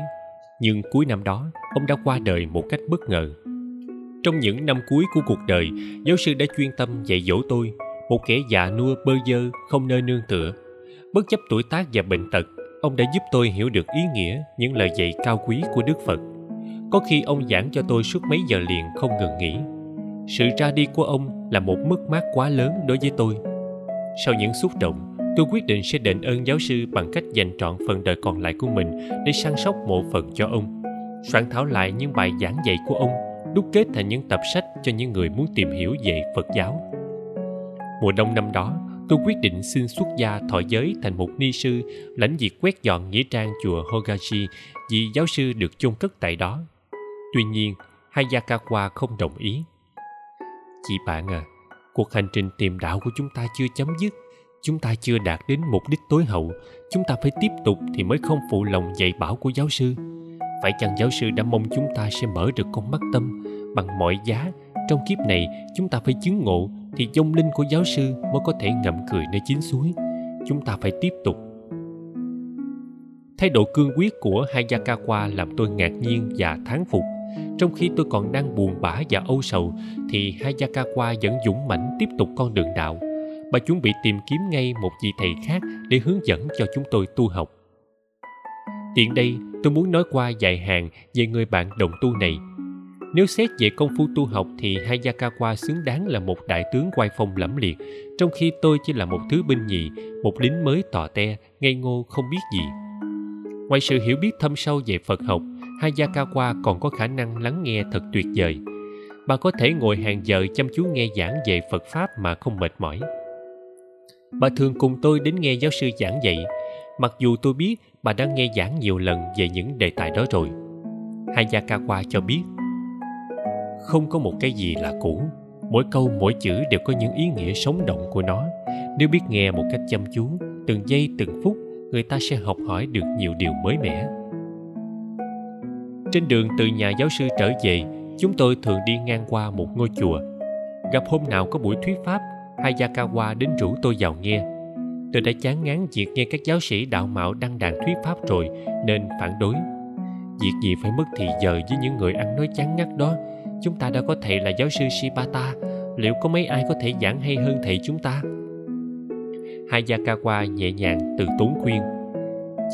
Nhưng cuối năm đó, ông đã qua đời một cách bất ngờ. Trong những năm cuối của cuộc đời, giáo sư đã chuyên tâm dạy dỗ tôi một kẻ già nua bơ dơ không nơi nương tựa. Bất chấp tuổi tác và bệnh tật, ông đã giúp tôi hiểu được ý nghĩa những lời dạy cao quý của đức phật. Có khi ông giảng cho tôi suốt mấy giờ liền không ngừng nghỉ. Sự ra đi của ông là một mất mát quá lớn đối với tôi. Sau những xúc động, tôi quyết định sẽ đền ơn giáo sư bằng cách dành trọn phần đời còn lại của mình để săn sóc mộ phần cho ông. Soạn thảo lại những bài giảng dạy của ông, đúc kết thành những tập sách cho những người muốn tìm hiểu về phật giáo mùa đông năm đó tôi quyết định xin xuất gia thọ giới thành một ni sư lãnh việc quét dọn nghĩa trang chùa Hogashi vì giáo sư được chôn cất tại đó. Tuy nhiên, Hayakawa không đồng ý. Chị bạn à, cuộc hành trình tìm đạo của chúng ta chưa chấm dứt. Chúng ta chưa đạt đến mục đích tối hậu. Chúng ta phải tiếp tục thì mới không phụ lòng dạy bảo của giáo sư. Phải chăng giáo sư đã mong chúng ta sẽ mở được con mắt tâm bằng mọi giá trong kiếp này chúng ta phải chứng ngộ thì dông linh của giáo sư mới có thể ngậm cười nơi chín suối. Chúng ta phải tiếp tục. Thái độ cương quyết của hayakawa làm tôi ngạc nhiên và thán phục. Trong khi tôi còn đang buồn bã và âu sầu, thì hayakawa vẫn dũng mãnh tiếp tục con đường đạo. Bà chuẩn bị tìm kiếm ngay một vị thầy khác để hướng dẫn cho chúng tôi tu học. Tiện đây, tôi muốn nói qua vài hàng về người bạn đồng tu này nếu xét về công phu tu học thì Hayakawa xứng đáng là một đại tướng quay phong lẫm liệt, trong khi tôi chỉ là một thứ binh nhì, một lính mới tò te, ngây ngô không biết gì. Ngoài sự hiểu biết thâm sâu về Phật học, Hayakawa còn có khả năng lắng nghe thật tuyệt vời. Bà có thể ngồi hàng giờ chăm chú nghe giảng về Phật Pháp mà không mệt mỏi. Bà thường cùng tôi đến nghe giáo sư giảng dạy, mặc dù tôi biết bà đã nghe giảng nhiều lần về những đề tài đó rồi. Hayakawa cho biết không có một cái gì là cũ. Mỗi câu, mỗi chữ đều có những ý nghĩa sống động của nó. Nếu biết nghe một cách chăm chú, từng giây, từng phút, người ta sẽ học hỏi được nhiều điều mới mẻ. Trên đường từ nhà giáo sư trở về, chúng tôi thường đi ngang qua một ngôi chùa. Gặp hôm nào có buổi thuyết pháp, hayakawa đến rủ tôi vào nghe. Tôi đã chán ngán việc nghe các giáo sĩ đạo mạo đăng đàn thuyết pháp rồi, nên phản đối. Việc gì phải mất thì giờ với những người ăn nói chán ngắt đó chúng ta đã có thầy là giáo sư Shibata. Liệu có mấy ai có thể giảng hay hơn thầy chúng ta? Hayakawa nhẹ nhàng từ tốn khuyên.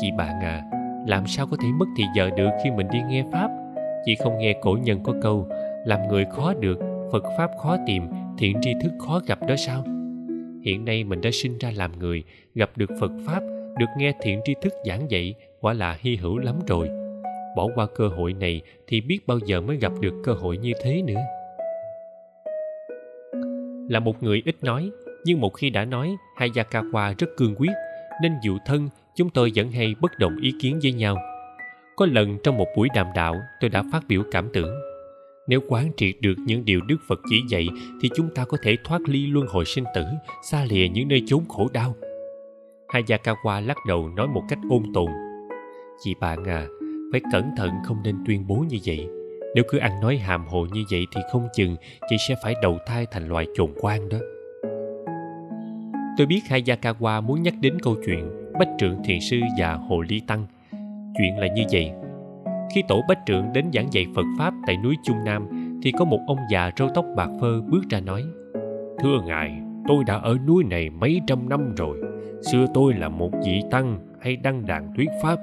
Chị bạn à làm sao có thể mất thì giờ được khi mình đi nghe pháp? Chị không nghe cổ nhân có câu, làm người khó được, phật pháp khó tìm, thiện tri thức khó gặp đó sao? Hiện nay mình đã sinh ra làm người, gặp được phật pháp, được nghe thiện tri thức giảng dạy, quả là hy hữu lắm rồi bỏ qua cơ hội này thì biết bao giờ mới gặp được cơ hội như thế nữa. Là một người ít nói, nhưng một khi đã nói, hayakawa rất cương quyết, nên dù thân, chúng tôi vẫn hay bất đồng ý kiến với nhau. Có lần trong một buổi đàm đạo, tôi đã phát biểu cảm tưởng, nếu quán triệt được những điều đức phật chỉ dạy, thì chúng ta có thể thoát ly luân hồi sinh tử, xa lìa những nơi chốn khổ đau. Hayakawa lắc đầu nói một cách ôn tồn, chị bạn à phải cẩn thận không nên tuyên bố như vậy. Nếu cứ ăn nói hàm hồ như vậy thì không chừng chị sẽ phải đầu thai thành loài chồn quan đó. Tôi biết hayakawa muốn nhắc đến câu chuyện bách trượng thiền sư và hồ ly tăng. Chuyện là như vậy. Khi tổ bách trượng đến giảng dạy phật pháp tại núi trung nam thì có một ông già râu tóc bạc phơ bước ra nói, thưa ngài, tôi đã ở núi này mấy trăm năm rồi. Xưa tôi là một vị tăng hay đăng đàn thuyết pháp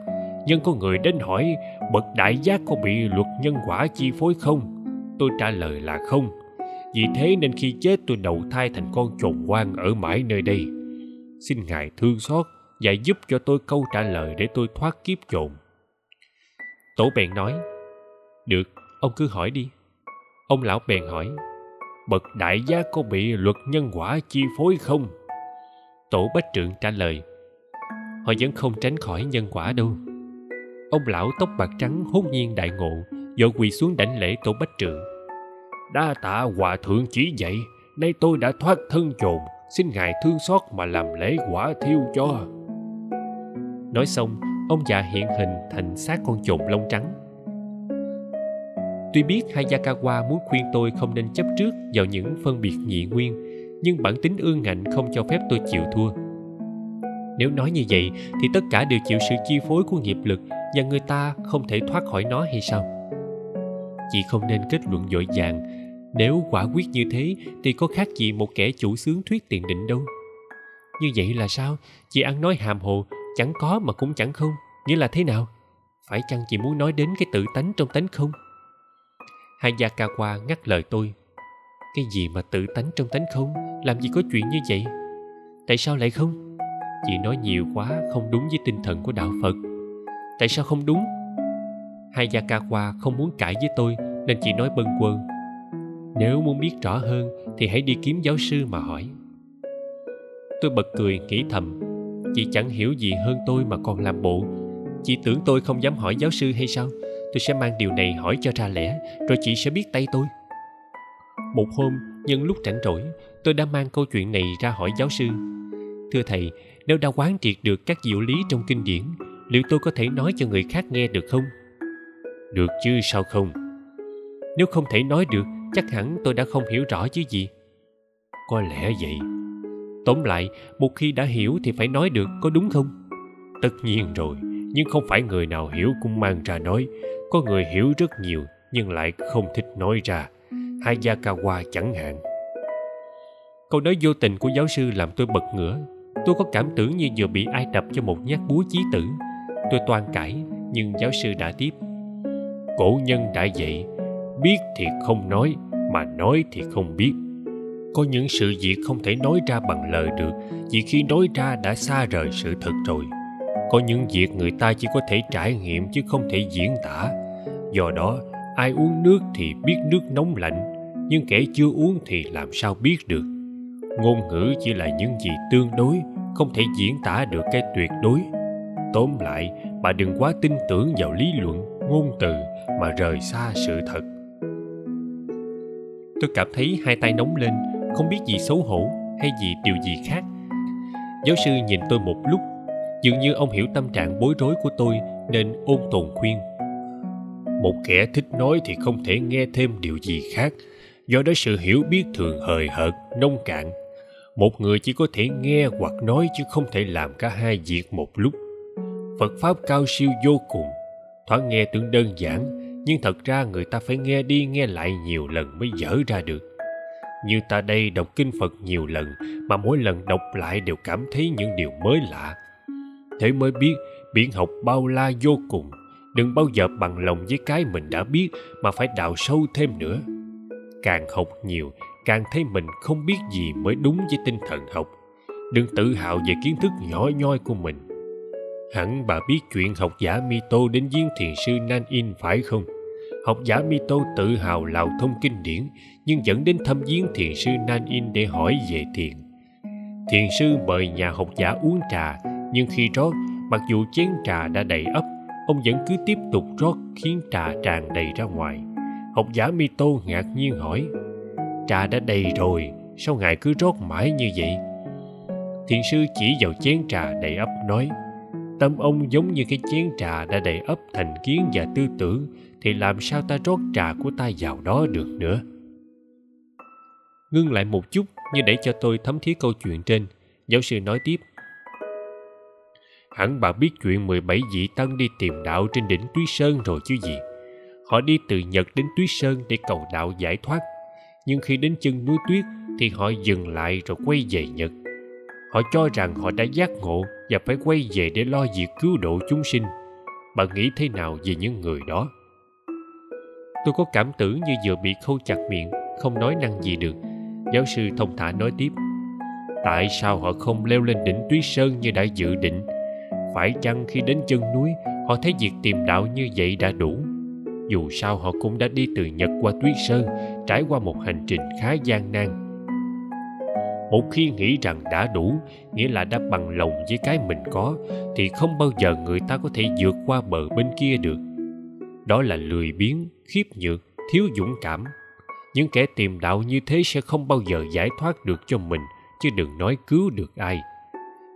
nhưng có người đến hỏi, bậc đại giác có bị luật nhân quả chi phối không? Tôi trả lời là không. Vì thế nên khi chết tôi đầu thai thành con trồn quan ở mãi nơi đây. Xin ngài thương xót và giúp cho tôi câu trả lời để tôi thoát kiếp trồn tổ bèn nói, được, ông cứ hỏi đi. Ông lão bèn hỏi, bậc đại gia có bị luật nhân quả chi phối không? Tổ bách trượng trả lời, họ vẫn không tránh khỏi nhân quả đâu ông lão tóc bạc trắng hốt nhiên đại ngộ vội quỳ xuống đảnh lễ tổ bách trượng. Đa tạ hòa thượng chỉ dạy nay tôi đã thoát thân chồn xin ngài thương xót mà làm lễ quả thiêu cho. Nói xong ông già hiện hình thành xác con trồn lông trắng. Tuy biết hayakawa muốn khuyên tôi không nên chấp trước vào những phân biệt nhị nguyên nhưng bản tính ương ngạnh không cho phép tôi chịu thua nếu nói như vậy, thì tất cả đều chịu sự chi phối của nghiệp lực và người ta không thể thoát khỏi nó hay sao? Chị không nên kết luận dội vàng nếu quả quyết như thế, thì có khác gì một kẻ chủ sướng thuyết tiền định đâu. Như vậy là sao? Chị ăn nói hàm hồ, chẳng có mà cũng chẳng không. Nghĩa là thế nào? Phải chăng chị muốn nói đến cái tự tánh trong tánh không? Hayakawa ngắt lời tôi. Cái gì mà tự tánh trong tánh không? Làm gì có chuyện như vậy? Tại sao lại không? Chị nói nhiều quá không đúng với tinh thần của đạo phật. Tại sao không đúng? Hayakawa không muốn cãi với tôi, nên chị nói bâng quơ. Nếu muốn biết rõ hơn thì hãy đi kiếm giáo sư mà hỏi. Tôi bật cười nghĩ thầm, chị chẳng hiểu gì hơn tôi mà còn làm bộ. Chị tưởng tôi không dám hỏi giáo sư hay sao? Tôi sẽ mang điều này hỏi cho ra lẽ, rồi chị sẽ biết tay tôi. Một hôm, nhân lúc rảnh rỗi, tôi đã mang câu chuyện này ra hỏi giáo sư. Thưa thầy nếu đã quán triệt được các diệu lý trong kinh điển, liệu tôi có thể nói cho người khác nghe được không? Được chứ, sao không? Nếu không thể nói được, chắc hẳn tôi đã không hiểu rõ chứ gì. Có lẽ vậy. Tóm lại, một khi đã hiểu thì phải nói được, có đúng không? Tất nhiên rồi, nhưng không phải người nào hiểu cũng mang ra nói. Có người hiểu rất nhiều, nhưng lại không thích nói ra. Hayakawa chẳng hạn. Câu nói vô tình của giáo sư làm tôi bật ngửa tôi có cảm tưởng như vừa bị ai đập cho một nhát búa chí tử. Tôi toan cãi, nhưng giáo sư đã tiếp. Cổ nhân đã dạy, biết thì không nói, mà nói thì không biết. Có những sự việc không thể nói ra bằng lời được vì khi nói ra đã xa rời sự thật rồi. Có những việc người ta chỉ có thể trải nghiệm chứ không thể diễn tả. Do đó, ai uống nước thì biết nước nóng lạnh, nhưng kẻ chưa uống thì làm sao biết được? Ngôn ngữ chỉ là những gì tương đối, không thể diễn tả được cái tuyệt đối. Tóm lại, bà đừng quá tin tưởng vào lý luận, ngôn từ mà rời xa sự thật. Tôi cảm thấy hai tay nóng lên, không biết gì xấu hổ hay gì điều gì khác. Giáo sư nhìn tôi một lúc, dường như ông hiểu tâm trạng bối rối của tôi nên ôn tồn khuyên. Một kẻ thích nói thì không thể nghe thêm điều gì khác, do đó sự hiểu biết thường hời hợt, nông cạn một người chỉ có thể nghe hoặc nói chứ không thể làm cả hai việc một lúc. Phật pháp cao siêu vô cùng. Thoáng nghe tưởng đơn giản, nhưng thật ra người ta phải nghe đi nghe lại nhiều lần mới dở ra được. Như ta đây đọc kinh phật nhiều lần, mà mỗi lần đọc lại đều cảm thấy những điều mới lạ. Thế mới biết, biển học bao la vô cùng. Đừng bao giờ bằng lòng với cái mình đã biết mà phải đào sâu thêm nữa. Càng học nhiều càng thấy mình không biết gì mới đúng với tinh thần học. Đừng tự hào về kiến thức nhỏ nhoi của mình. Hẳn bà biết chuyện học giả mito đến viên thiền sư nan in phải không? Học giả mito tự hào lào thông kinh điển, nhưng dẫn đến thăm viếng thiền sư nan in để hỏi về thiền. Thiền sư mời nhà học giả uống trà, nhưng khi rót, mặc dù chén trà đã đầy ấp ông vẫn cứ tiếp tục rót khiến trà tràn đầy ra ngoài. Học giả mito ngạc nhiên hỏi trà đã đầy rồi, sao ngài cứ rót mãi như vậy thiền sư chỉ vào chén trà đầy ấp, nói, tâm ông giống như cái chén trà đã đầy ấp thành kiến và tư tưởng, thì làm sao ta rót trà của ta vào đó được nữa ngưng lại một chút, như để cho tôi thấm thía câu chuyện trên giáo sư nói tiếp, hẳn bà biết chuyện 17 vị tăng đi tìm đạo trên đỉnh Túy Sơn rồi chứ gì. Họ đi từ Nhật đến Túy Sơn để cầu đạo giải thoát. Nhưng khi đến chân núi tuyết thì họ dừng lại rồi quay về Nhật. Họ cho rằng họ đã giác ngộ và phải quay về để lo việc cứu độ chúng sinh. bạn nghĩ thế nào về những người đó? Tôi có cảm tưởng như vừa bị khâu chặt miệng, không nói năng gì được. Giáo sư thông thả nói tiếp. Tại sao họ không leo lên đỉnh tuyết Sơn như đã dự định phải chăng khi đến chân núi họ thấy việc tìm đạo như vậy đã đủ dù sao họ cũng đã đi từ nhật qua tuyết sơn, trải qua một hành trình khá gian nan. Một khi nghĩ rằng đã đủ, nghĩa là đã bằng lòng với cái mình có, thì không bao giờ người ta có thể vượt qua bờ bên kia được. Đó là lười biếng, khiếp nhược, thiếu dũng cảm. Những kẻ tìm đạo như thế sẽ không bao giờ giải thoát được cho mình, chứ đừng nói cứu được ai.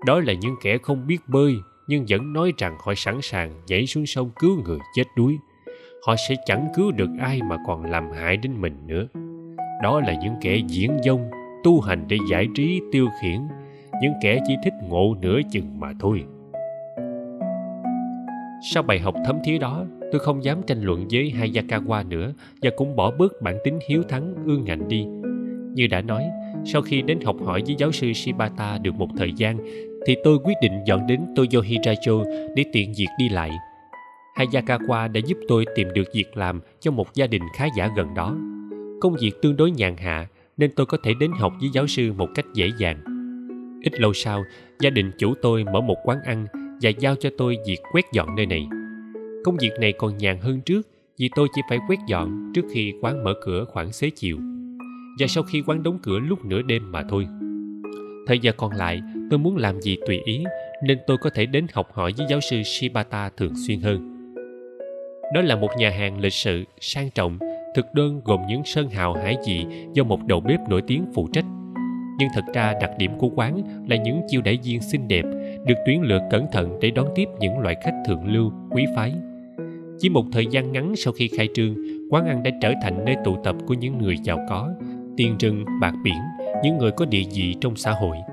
Đó là những kẻ không biết bơi, nhưng vẫn nói rằng họ sẵn sàng nhảy xuống sông cứu người chết đuối họ sẽ chẳng cứu được ai mà còn làm hại đến mình nữa. Đó là những kẻ diễn dông, tu hành để giải trí, tiêu khiển. Những kẻ chỉ thích ngộ nửa chừng mà thôi. Sau bài học thấm thía đó, tôi không dám tranh luận với hayakawa nữa và cũng bỏ bớt bản tính hiếu thắng, ương ngạnh đi. Như đã nói, sau khi đến học hỏi với giáo sư shibata được một thời gian, thì tôi quyết định dọn đến Toyohiracho để tiện việc đi lại. Hayakawa đã giúp tôi tìm được việc làm cho một gia đình khá giả gần đó. Công việc tương đối nhàn hạ nên tôi có thể đến học với giáo sư một cách dễ dàng. Ít lâu sau, gia đình chủ tôi mở một quán ăn và giao cho tôi việc quét dọn nơi này. Công việc này còn nhàn hơn trước vì tôi chỉ phải quét dọn trước khi quán mở cửa khoảng xế chiều và sau khi quán đóng cửa lúc nửa đêm mà thôi. Thời giờ còn lại, tôi muốn làm gì tùy ý nên tôi có thể đến học hỏi với giáo sư Shibata thường xuyên hơn. Đó là một nhà hàng lịch sự, sang trọng, thực đơn gồm những sơn hào hải vị do một đầu bếp nổi tiếng phụ trách. Nhưng thật ra đặc điểm của quán là những chiêu đãi viên xinh đẹp, được tuyển lựa cẩn thận để đón tiếp những loại khách thượng lưu, quý phái. Chỉ một thời gian ngắn sau khi khai trương, quán ăn đã trở thành nơi tụ tập của những người giàu có, tiền rừng, bạc biển, những người có địa vị trong xã hội –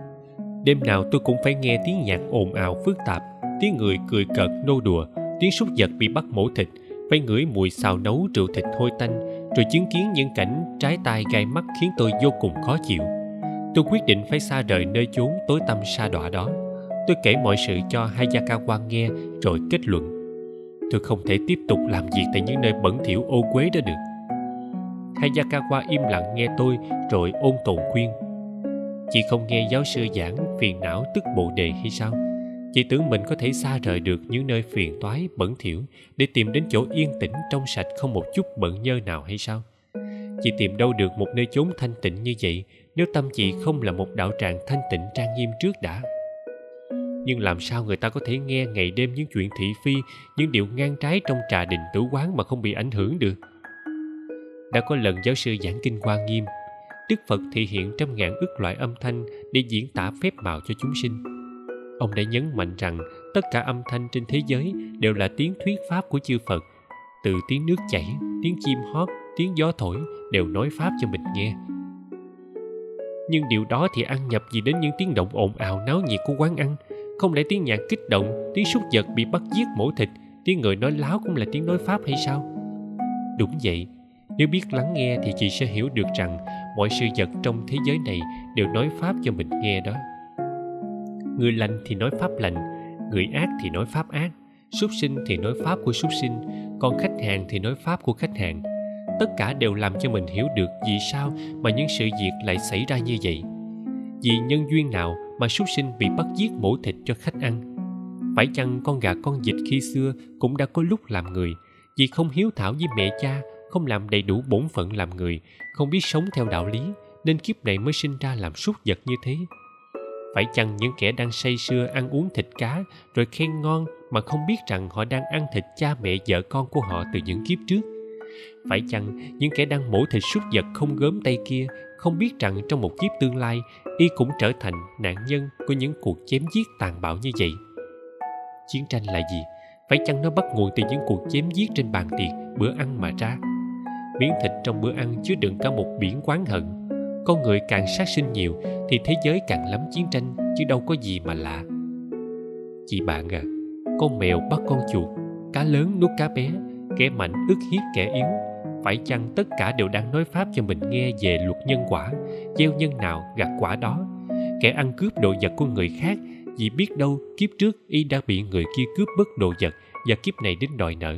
đêm nào tôi cũng phải nghe tiếng nhạc ồn ào phức tạp tiếng người cười cợt nô đùa tiếng súc vật bị bắt mổ thịt phải ngửi mùi xào nấu rượu thịt hôi tanh, rồi chứng kiến những cảnh trái tai gai mắt khiến tôi vô cùng khó chịu. Tôi quyết định phải xa rời nơi chốn tối tăm sa đọa đó. Tôi kể mọi sự cho hayakawa nghe rồi kết luận. Tôi không thể tiếp tục làm việc tại những nơi bẩn thỉu ô quế đó được. Hayakawa im lặng nghe tôi rồi ôn tồn khuyên. Chị không nghe giáo sư giảng phiền não tức bồ đề hay sao? Chị tưởng mình có thể xa rời được những nơi phiền toái, bẩn thỉu, để tìm đến chỗ yên tĩnh, trong sạch không một chút bận nhơ nào hay sao? Chị tìm đâu được một nơi chốn thanh tịnh như vậy, nếu tâm chị không là một đạo tràng thanh tịnh trang nghiêm trước đã. Nhưng làm sao người ta có thể nghe ngày đêm những chuyện thị phi, những điều ngang trái trong trà đình tử quán mà không bị ảnh hưởng được? Đã có lần giáo sư giảng kinh hoa nghiêm, Đức Phật thị hiện trăm ngàn ức loại âm thanh để diễn tả phép màu cho chúng sinh. Ông đã nhấn mạnh rằng tất cả âm thanh trên thế giới đều là tiếng thuyết pháp của chư Phật. Từ tiếng nước chảy, tiếng chim hót, tiếng gió thổi đều nói pháp cho mình nghe. Nhưng điều đó thì ăn nhập gì đến những tiếng động ồn ào náo nhiệt của quán ăn. Không lẽ tiếng nhạc kích động, tiếng súc vật bị bắt giết mổ thịt, tiếng người nói láo cũng là tiếng nói pháp hay sao? Đúng vậy, nếu biết lắng nghe thì chị sẽ hiểu được rằng mọi sự vật trong thế giới này đều nói pháp cho mình nghe đó người lành thì nói pháp lành, người ác thì nói pháp ác, súc sinh thì nói pháp của súc sinh, còn khách hàng thì nói pháp của khách hàng. Tất cả đều làm cho mình hiểu được vì sao mà những sự việc lại xảy ra như vậy. Vì nhân duyên nào mà súc sinh bị bắt giết mổ thịt cho khách ăn? Phải chăng con gà con vịt khi xưa cũng đã có lúc làm người, vì không hiếu thảo với mẹ cha, không làm đầy đủ bổn phận làm người, không biết sống theo đạo lý, nên kiếp này mới sinh ra làm súc vật như thế? Phải chăng những kẻ đang say sưa ăn uống thịt cá rồi khen ngon mà không biết rằng họ đang ăn thịt cha mẹ, vợ con của họ từ những kiếp trước? Phải chăng những kẻ đang mổ thịt súc vật không gớm tay kia không biết rằng trong một kiếp tương lai, y cũng trở thành nạn nhân của những cuộc chém giết tàn bạo như vậy? Chiến tranh là gì? Phải chăng nó bắt nguồn từ những cuộc chém giết trên bàn tiệc, bữa ăn mà ra? Miếng thịt trong bữa ăn chứa đựng cả một biển quán hận con người càng sát sinh nhiều, thì thế giới càng lắm chiến tranh, chứ đâu có gì mà lạ. Chị bạn à con mèo bắt con chuột, cá lớn nuốt cá bé, kẻ mạnh ức hiếp kẻ yếu. Phải chăng tất cả đều đang nói pháp cho mình nghe về luật nhân quả, gieo nhân nào gặt quả đó? Kẻ ăn cướp đồ vật của người khác, vì biết đâu kiếp trước y đã bị người kia cướp mất đồ vật và kiếp này đến đòi nợ.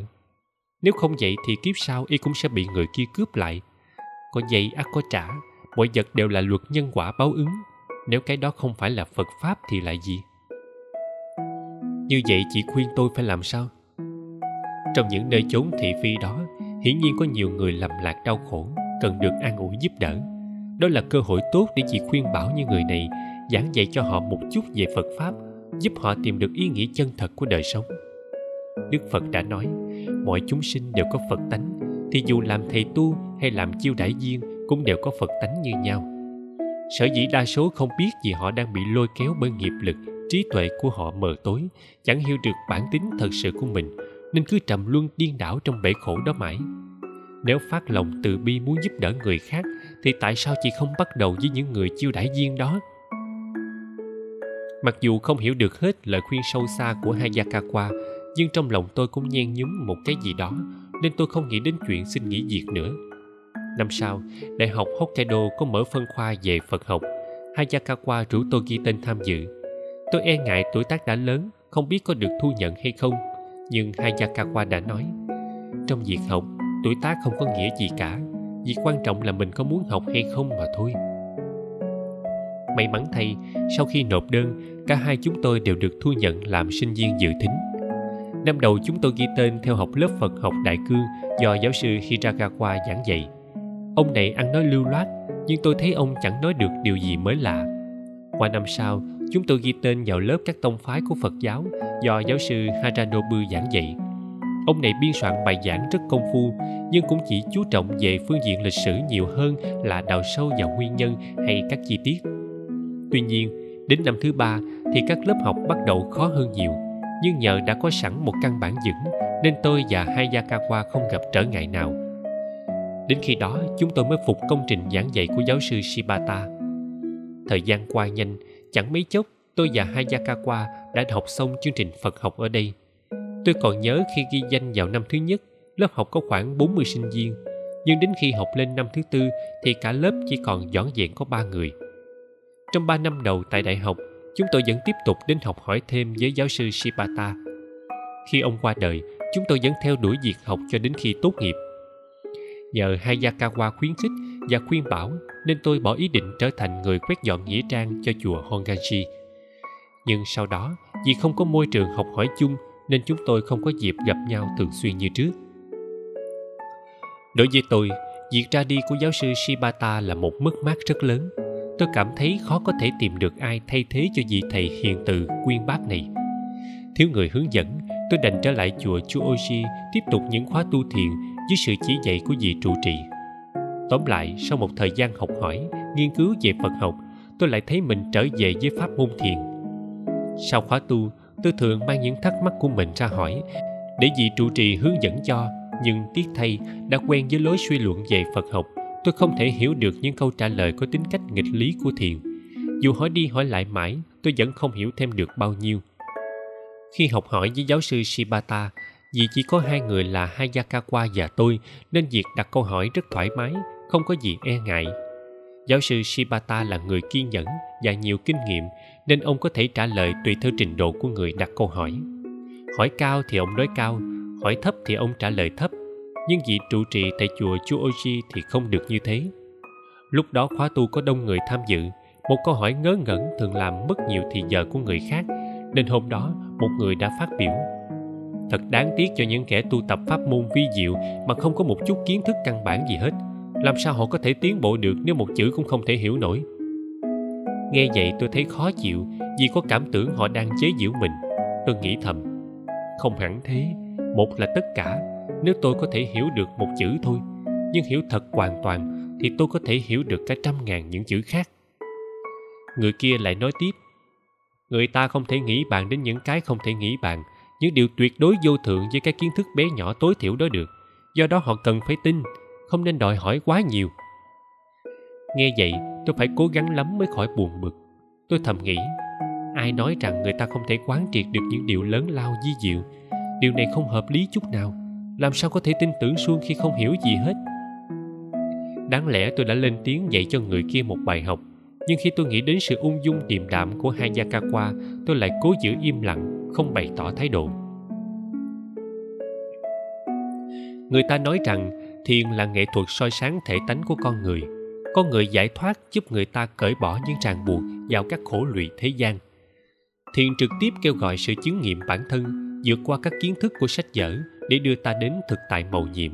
Nếu không vậy thì kiếp sau y cũng sẽ bị người kia cướp lại. Có dây ắt có trả mọi vật đều là luật nhân quả báo ứng. Nếu cái đó không phải là phật pháp thì là gì? Như vậy chị khuyên tôi phải làm sao? Trong những nơi chốn thị phi đó, hiển nhiên có nhiều người lầm lạc đau khổ, cần được an ủi giúp đỡ. Đó là cơ hội tốt để chị khuyên bảo những người này, giảng dạy cho họ một chút về phật pháp, giúp họ tìm được ý nghĩa chân thật của đời sống. Đức phật đã nói, mọi chúng sinh đều có phật tánh, thì dù làm thầy tu hay làm chiêu đại viên cũng đều có phật tánh như nhau. Sở dĩ đa số không biết vì họ đang bị lôi kéo bởi nghiệp lực, trí tuệ của họ mờ tối, chẳng hiểu được bản tính thật sự của mình, nên cứ trầm luân điên đảo trong bể khổ đó mãi. Nếu phát lòng từ bi muốn giúp đỡ người khác, thì tại sao chị không bắt đầu với những người chiêu đãi viên đó? Mặc dù không hiểu được hết lời khuyên sâu xa của hayakawa, nhưng trong lòng tôi cũng nhen nhúm một cái gì đó, nên tôi không nghĩ đến chuyện xin nghỉ việc nữa năm sau, đại học hokkaido có mở phân khoa về phật học. Hayakawa rủ tôi ghi tên tham dự. Tôi e ngại tuổi tác đã lớn, không biết có được thu nhận hay không, nhưng hayakawa đã nói, trong việc học, tuổi tác không có nghĩa gì cả, việc quan trọng là mình có muốn học hay không mà thôi. May mắn thay, sau khi nộp đơn, cả hai chúng tôi đều được thu nhận làm sinh viên dự thính năm đầu chúng tôi ghi tên theo học lớp phật học đại cương do giáo sư hiragawa giảng dạy ông này ăn nói lưu loát, nhưng tôi thấy ông chẳng nói được điều gì mới lạ. Qua năm sau, chúng tôi ghi tên vào lớp các tông phái của phật giáo do giáo sư haranobu giảng dạy. Ông này biên soạn bài giảng rất công phu, nhưng cũng chỉ chú trọng về phương diện lịch sử nhiều hơn là đào sâu vào nguyên nhân hay các chi tiết. Tuy nhiên, đến năm thứ ba thì các lớp học bắt đầu khó hơn nhiều, nhưng nhờ đã có sẵn một căn bản vững, nên tôi và Hayakawa không gặp trở ngại nào. Đến khi đó, chúng tôi mới phục công trình giảng dạy của giáo sư Shibata. Thời gian qua nhanh, chẳng mấy chốc tôi và Hayakawa đã học xong chương trình Phật học ở đây. Tôi còn nhớ khi ghi danh vào năm thứ nhất, lớp học có khoảng 40 sinh viên, nhưng đến khi học lên năm thứ tư thì cả lớp chỉ còn dọn dẹn có ba người. Trong ba năm đầu tại đại học, chúng tôi vẫn tiếp tục đến học hỏi thêm với giáo sư Shibata. Khi ông qua đời, chúng tôi vẫn theo đuổi việc học cho đến khi tốt nghiệp. Nhờ Hayakawa khuyến khích và khuyên bảo nên tôi bỏ ý định trở thành người quét dọn nghĩa trang cho chùa Honganji. Nhưng sau đó, vì không có môi trường học hỏi chung nên chúng tôi không có dịp gặp nhau thường xuyên như trước. Đối với tôi, việc ra đi của giáo sư Shibata là một mất mát rất lớn tôi cảm thấy khó có thể tìm được ai thay thế cho vị thầy hiền từ quyên bác này thiếu người hướng dẫn tôi đành trở lại chùa chuoshi tiếp tục những khóa tu thiền dưới sự chỉ dạy của vị trụ trì. Tóm lại, sau một thời gian học hỏi, nghiên cứu về phật học, tôi lại thấy mình trở về với pháp môn thiền. Sau khóa tu, tôi thường mang những thắc mắc của mình ra hỏi, để vị trụ trì hướng dẫn cho, nhưng tiếc thay, đã quen với lối suy luận về phật học, tôi không thể hiểu được những câu trả lời có tính cách nghịch lý của thiền. Dù hỏi đi hỏi lại mãi, tôi vẫn không hiểu thêm được bao nhiêu. Khi học hỏi với giáo sư shibata vì chỉ có hai người là hayakawa và tôi nên việc đặt câu hỏi rất thoải mái không có gì e ngại giáo sư shibata là người kiên nhẫn và nhiều kinh nghiệm nên ông có thể trả lời tùy theo trình độ của người đặt câu hỏi hỏi cao thì ông nói cao hỏi thấp thì ông trả lời thấp nhưng vị trụ trì tại chùa Chuoji thì không được như thế. Lúc đó khóa tu có đông người tham dự, một câu hỏi ngớ ngẩn thường làm mất nhiều thì giờ của người khác, nên hôm đó một người đã phát biểu. Thật đáng tiếc cho những kẻ tu tập pháp môn vi diệu mà không có một chút kiến thức căn bản gì hết. Làm sao họ có thể tiến bộ được nếu một chữ cũng không thể hiểu nổi? Nghe vậy tôi thấy khó chịu vì có cảm tưởng họ đang chế giễu mình. Tôi nghĩ thầm, không hẳn thế, một là tất cả, nếu tôi có thể hiểu được một chữ thôi, nhưng hiểu thật hoàn toàn thì tôi có thể hiểu được cả trăm ngàn những chữ khác. Người kia lại nói tiếp, người ta không thể nghĩ bàn đến những cái không thể nghĩ bàn, những điều tuyệt đối vô thượng với các kiến thức bé nhỏ tối thiểu đó được. Do đó họ cần phải tin, không nên đòi hỏi quá nhiều. Nghe vậy, tôi phải cố gắng lắm mới khỏi buồn bực. Tôi thầm nghĩ, ai nói rằng người ta không thể quán triệt được những điều lớn lao di diệu điều này không hợp lý chút nào làm sao có thể tin tưởng suông khi không hiểu gì hết đáng lẽ tôi đã lên tiếng dạy cho người kia một bài học nhưng khi tôi nghĩ đến sự ung dung điềm đạm của hayakawa tôi lại cố giữ im lặng không bày tỏ thái độ. Người ta nói rằng, thiền là nghệ thuật soi sáng thể tánh của con người. Con người giải thoát giúp người ta cởi bỏ những ràng buộc vào các khổ lụy thế gian. Thiền trực tiếp kêu gọi sự chứng nghiệm bản thân vượt qua các kiến thức của sách vở để đưa ta đến thực tại mầu nhiệm.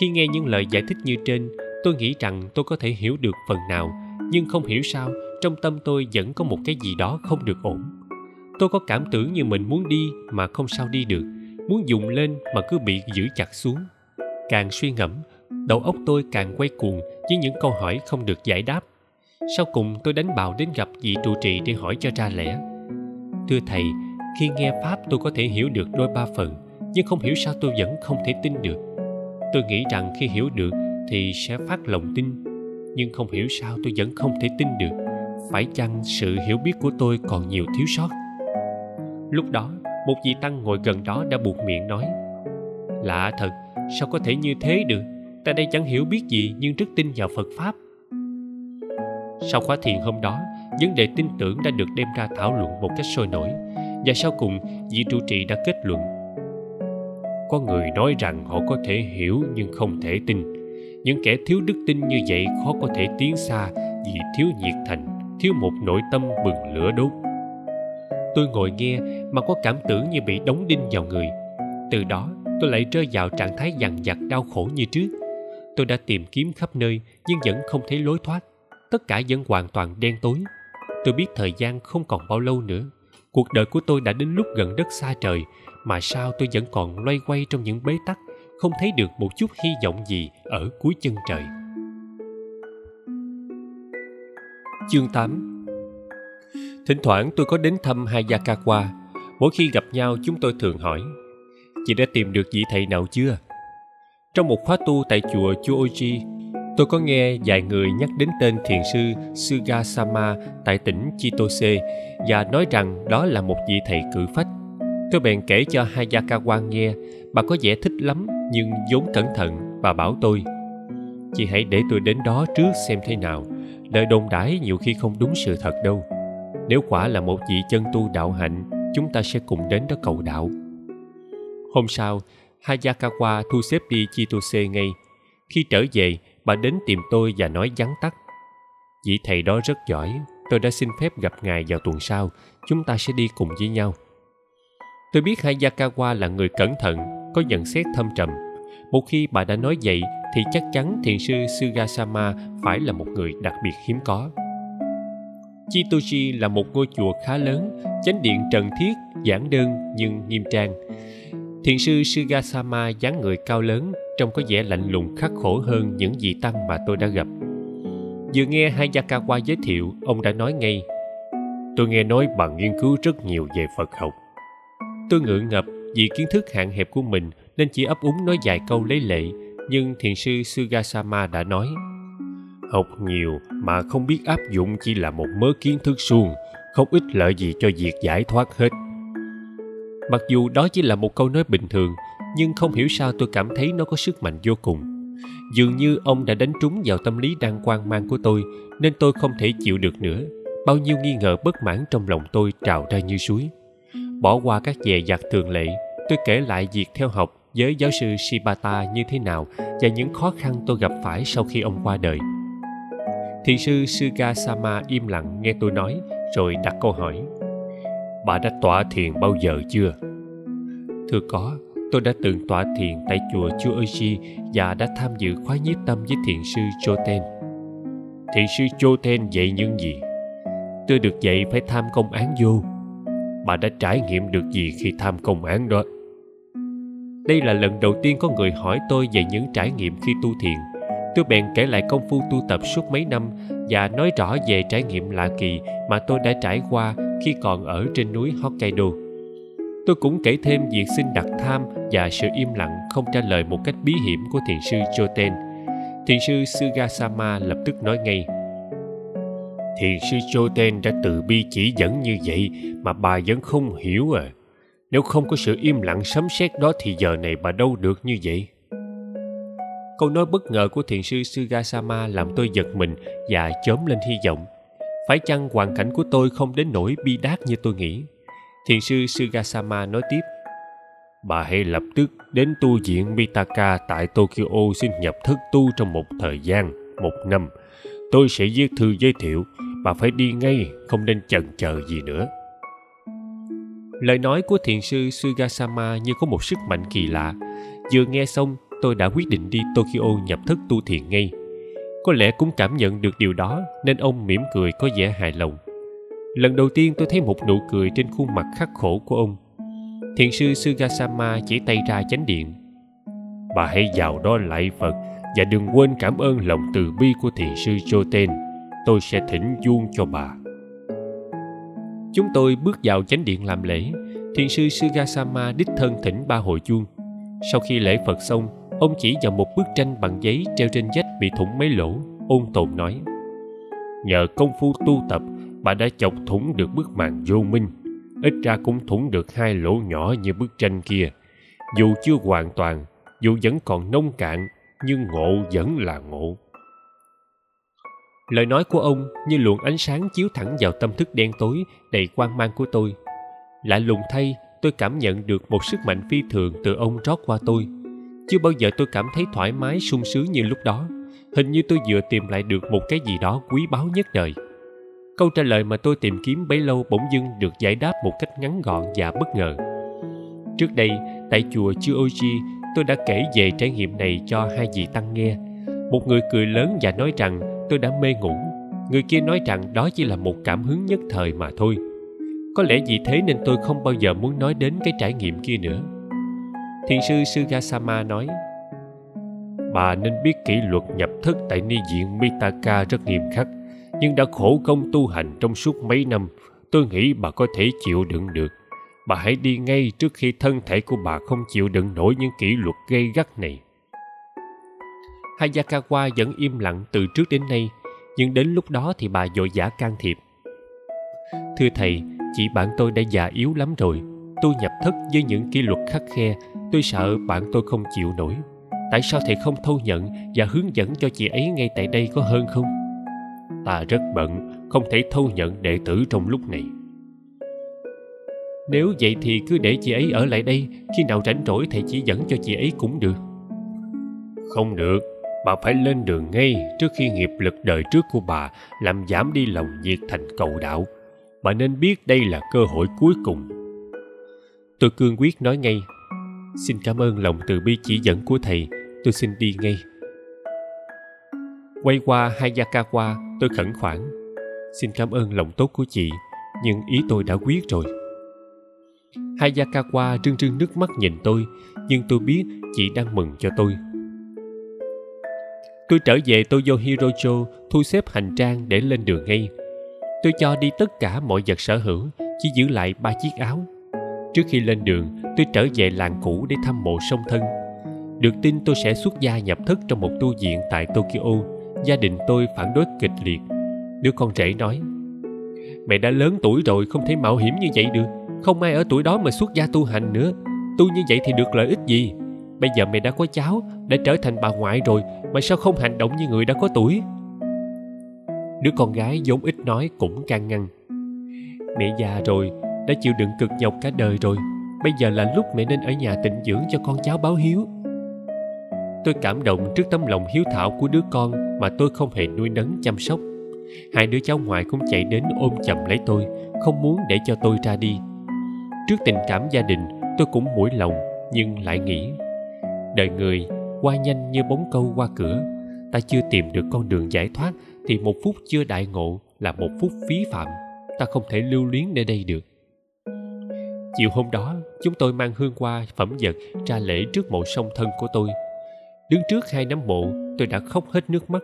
Khi nghe những lời giải thích như trên, tôi nghĩ rằng tôi có thể hiểu được phần nào, nhưng không hiểu sao trong tâm tôi vẫn có một cái gì đó không được ổn tôi có cảm tưởng như mình muốn đi mà không sao đi được. Muốn dùng lên mà cứ bị giữ chặt xuống. Càng suy ngẫm, đầu óc tôi càng quay cuồng với những câu hỏi không được giải đáp. Sau cùng tôi đánh bạo đến gặp vị trụ trì để hỏi cho ra lẽ. Thưa thầy, khi nghe pháp tôi có thể hiểu được đôi ba phần, nhưng không hiểu sao tôi vẫn không thể tin được. Tôi nghĩ rằng khi hiểu được thì sẽ phát lòng tin, nhưng không hiểu sao tôi vẫn không thể tin được. Phải chăng sự hiểu biết của tôi còn nhiều thiếu sót? Lúc đó, một vị tăng ngồi gần đó đã buộc miệng nói, lạ thật, sao có thể như thế được? Ta đây chẳng hiểu biết gì nhưng rất tin vào phật pháp. Sau khóa thiền hôm đó, vấn đề tin tưởng đã được đem ra thảo luận một cách sôi nổi, và sau cùng, vị trụ trì đã kết luận. Có người nói rằng họ có thể hiểu nhưng không thể tin. Những kẻ thiếu đức tin như vậy khó có thể tiến xa vì thiếu nhiệt thành, thiếu một nội tâm bừng lửa đốt tôi ngồi nghe mà có cảm tưởng như bị đóng đinh vào người. Từ đó, tôi lại rơi vào trạng thái dằn vặt đau khổ như trước. Tôi đã tìm kiếm khắp nơi nhưng vẫn không thấy lối thoát. Tất cả vẫn hoàn toàn đen tối. Tôi biết thời gian không còn bao lâu nữa. Cuộc đời của tôi đã đến lúc gần đất xa trời mà sao tôi vẫn còn loay quay trong những bế tắc, không thấy được một chút hy vọng gì ở cuối chân trời. Chương 8 Thỉnh thoảng tôi có đến thăm Hayakawa Mỗi khi gặp nhau chúng tôi thường hỏi Chị đã tìm được vị thầy nào chưa? Trong một khóa tu tại chùa Chuoji Tôi có nghe vài người nhắc đến tên thiền sư Sugasama tại tỉnh Chitose và nói rằng đó là một vị thầy cử phách. Tôi bèn kể cho Hayakawa nghe, bà có vẻ thích lắm nhưng vốn cẩn thận, và bảo tôi Chị hãy để tôi đến đó trước xem thế nào, lời đồn đãi nhiều khi không đúng sự thật đâu. Nếu quả là một vị chân tu đạo hạnh, chúng ta sẽ cùng đến đó cầu đạo. Hôm sau, Hayakawa thu xếp đi Chitose ngay. Khi trở về, bà đến tìm tôi và nói vắn tắt vị thầy đó rất giỏi tôi đã xin phép gặp ngài vào tuần sau chúng ta sẽ đi cùng với nhau tôi biết hayakawa là người cẩn thận có nhận xét thâm trầm một khi bà đã nói vậy thì chắc chắn thiền sư sugasama phải là một người đặc biệt hiếm có chitoshi là một ngôi chùa khá lớn, chánh điện trần thiết, giản đơn nhưng nghiêm trang. Thiền sư sugasama dáng người cao lớn, trông có vẻ lạnh lùng khắc khổ hơn những vị tăng mà tôi đã gặp. Vừa nghe hayakawa giới thiệu, ông đã nói ngay, tôi nghe nói bạn nghiên cứu rất nhiều về phật học. Tôi ngượng ngập vì kiến thức hạn hẹp của mình nên chỉ ấp úng nói vài câu lấy lệ, nhưng thiền sư sugasama đã nói học nhiều mà không biết áp dụng chỉ là một mớ kiến thức suông, không ích lợi gì cho việc giải thoát hết. Mặc dù đó chỉ là một câu nói bình thường, nhưng không hiểu sao tôi cảm thấy nó có sức mạnh vô cùng. Dường như ông đã đánh trúng vào tâm lý đang quan mang của tôi, nên tôi không thể chịu được nữa. Bao nhiêu nghi ngờ bất mãn trong lòng tôi trào ra như suối. Bỏ qua các dè dặt thường lệ, tôi kể lại việc theo học với giáo sư Shibata như thế nào và những khó khăn tôi gặp phải sau khi ông qua đời. Thiền sư suga sama im lặng nghe tôi nói rồi đặt câu hỏi. Bà đã tọa thiền bao giờ chưa? Thưa có, tôi đã từng tọa thiền tại chùa Chuoji và đã tham dự khóa nhiếp tâm với thiền sư Choten. Thiền sư Choten dạy những gì? Tôi được dạy phải tham công án vô. Bà đã trải nghiệm được gì khi tham công án đó? Đây là lần đầu tiên có người hỏi tôi về những trải nghiệm khi tu thiền. Tôi bèn kể lại công phu tu tập suốt mấy năm và nói rõ về trải nghiệm lạ kỳ mà tôi đã trải qua khi còn ở trên núi Hokkaido. Tôi cũng kể thêm việc xin đặt tham và sự im lặng không trả lời một cách bí hiểm của thiền sư Choten. Thiền sư Sugasama lập tức nói ngay. Thiền sư Choten đã từ bi chỉ dẫn như vậy mà bà vẫn không hiểu à. Nếu không có sự im lặng sấm sét đó thì giờ này bà đâu được như vậy. Câu nói bất ngờ của thiền sư Sugasama làm tôi giật mình và chớm lên hy vọng. Phải chăng hoàn cảnh của tôi không đến nỗi bi đát như tôi nghĩ? Thiền sư Sugasama nói tiếp. Bà hãy lập tức đến tu viện Mitaka tại Tokyo xin nhập thức tu trong một thời gian, một năm. Tôi sẽ viết thư giới thiệu, bà phải đi ngay, không nên chần chờ gì nữa. Lời nói của thiền sư Sugasama như có một sức mạnh kỳ lạ. Vừa nghe xong, tôi đã quyết định đi Tokyo nhập thức tu thiền ngay. Có lẽ cũng cảm nhận được điều đó nên ông mỉm cười có vẻ hài lòng. Lần đầu tiên tôi thấy một nụ cười trên khuôn mặt khắc khổ của ông. Thiền sư Sugasama chỉ tay ra chánh điện. Bà hãy vào đó lại Phật và đừng quên cảm ơn lòng từ bi của thiền sư Joten. Tôi sẽ thỉnh vuông cho bà. Chúng tôi bước vào chánh điện làm lễ. Thiền sư Sugasama đích thân thỉnh ba hồi chuông. Sau khi lễ Phật xong, ông chỉ vào một bức tranh bằng giấy treo trên vách bị thủng mấy lỗ. Ôn tồn nói. Nhờ công phu tu tập, bà đã chọc thủng được bức màn vô minh. Ít ra cũng thủng được hai lỗ nhỏ như bức tranh kia. Dù chưa hoàn toàn, dù vẫn còn nông cạn, nhưng ngộ vẫn là ngộ. Lời nói của ông như luồng ánh sáng chiếu thẳng vào tâm thức đen tối đầy quan mang của tôi. Lạ lùng thay, tôi cảm nhận được một sức mạnh phi thường từ ông rót qua tôi. Chưa bao giờ tôi cảm thấy thoải mái sung sướng như lúc đó. Hình như tôi vừa tìm lại được một cái gì đó quý báu nhất đời. Câu trả lời mà tôi tìm kiếm bấy lâu bỗng dưng được giải đáp một cách ngắn gọn và bất ngờ. Trước đây, tại chùa Chuoji, tôi đã kể về trải nghiệm này cho hai vị tăng nghe. Một người cười lớn và nói rằng tôi đã mê ngủ người kia nói rằng đó chỉ là một cảm hứng nhất thời mà thôi có lẽ vì thế nên tôi không bao giờ muốn nói đến cái trải nghiệm kia nữa thiền sư sugasama nói bà nên biết kỷ luật nhập thức tại ni viện mitaka rất nghiêm khắc nhưng đã khổ công tu hành trong suốt mấy năm tôi nghĩ bà có thể chịu đựng được bà hãy đi ngay trước khi thân thể của bà không chịu đựng nổi những kỷ luật gây gắt này Hayakawa vẫn im lặng từ trước đến nay, nhưng đến lúc đó thì bà vội vã can thiệp. Thưa thầy, chị bạn tôi đã già yếu lắm rồi. Tôi nhập thất với những kỷ luật khắc khe, tôi sợ bạn tôi không chịu nổi. Tại sao thầy không thâu nhận và hướng dẫn cho chị ấy ngay tại đây có hơn không? Ta rất bận, không thể thâu nhận đệ tử trong lúc này. Nếu vậy thì cứ để chị ấy ở lại đây, khi nào rảnh rỗi thầy chỉ dẫn cho chị ấy cũng được. Không được, bà phải lên đường ngay trước khi nghiệp lực đời trước của bà làm giảm đi lòng nhiệt thành cầu đạo bà nên biết đây là cơ hội cuối cùng tôi cương quyết nói ngay xin cảm ơn lòng từ bi chỉ dẫn của thầy. Tôi xin đi ngay. Quay qua hayakawa tôi khẩn khoản. Xin cảm ơn lòng tốt của chị nhưng ý tôi đã quyết rồi. Hayakawa rưng rưng nước mắt nhìn tôi nhưng tôi biết chị đang mừng cho tôi. Tôi trở về Toyo Hirojo thu xếp hành trang để lên đường ngay. Tôi cho đi tất cả mọi vật sở hữu, chỉ giữ lại ba chiếc áo. Trước khi lên đường, tôi trở về làng cũ để thăm mộ song thân. Được tin tôi sẽ xuất gia nhập thất trong một tu viện tại Tokyo. Gia đình tôi phản đối kịch liệt. Đứa con rể nói, Mẹ đã lớn tuổi rồi không thể mạo hiểm như vậy được. Không ai ở tuổi đó mà xuất gia tu hành nữa. Tu như vậy thì được lợi ích gì? Bây giờ mẹ đã có cháu, đã trở thành bà ngoại rồi mà sao không hành động như người đã có tuổi đứa con gái vốn ít nói cũng can ngăn mẹ già rồi đã chịu đựng cực nhọc cả đời rồi. Bây giờ là lúc mẹ nên ở nhà tịnh dưỡng cho con cháu báo hiếu. Tôi cảm động trước tấm lòng hiếu thảo của đứa con mà tôi không hề nuôi nấng chăm sóc. Hai đứa cháu ngoại cũng chạy đến ôm chầm lấy tôi, không muốn để cho tôi ra đi. Trước tình cảm gia đình, tôi cũng mũi lòng nhưng lại nghĩ, đời người qua nhanh như bóng câu qua cửa. Ta chưa tìm được con đường giải thoát thì một phút chưa đại ngộ là một phút phí phạm. Ta không thể lưu luyến nơi đây được chiều hôm đó, chúng tôi mang hương hoa, phẩm vật ra lễ trước mộ song thân của tôi. Đứng trước hai nấm mộ, tôi đã khóc hết nước mắt.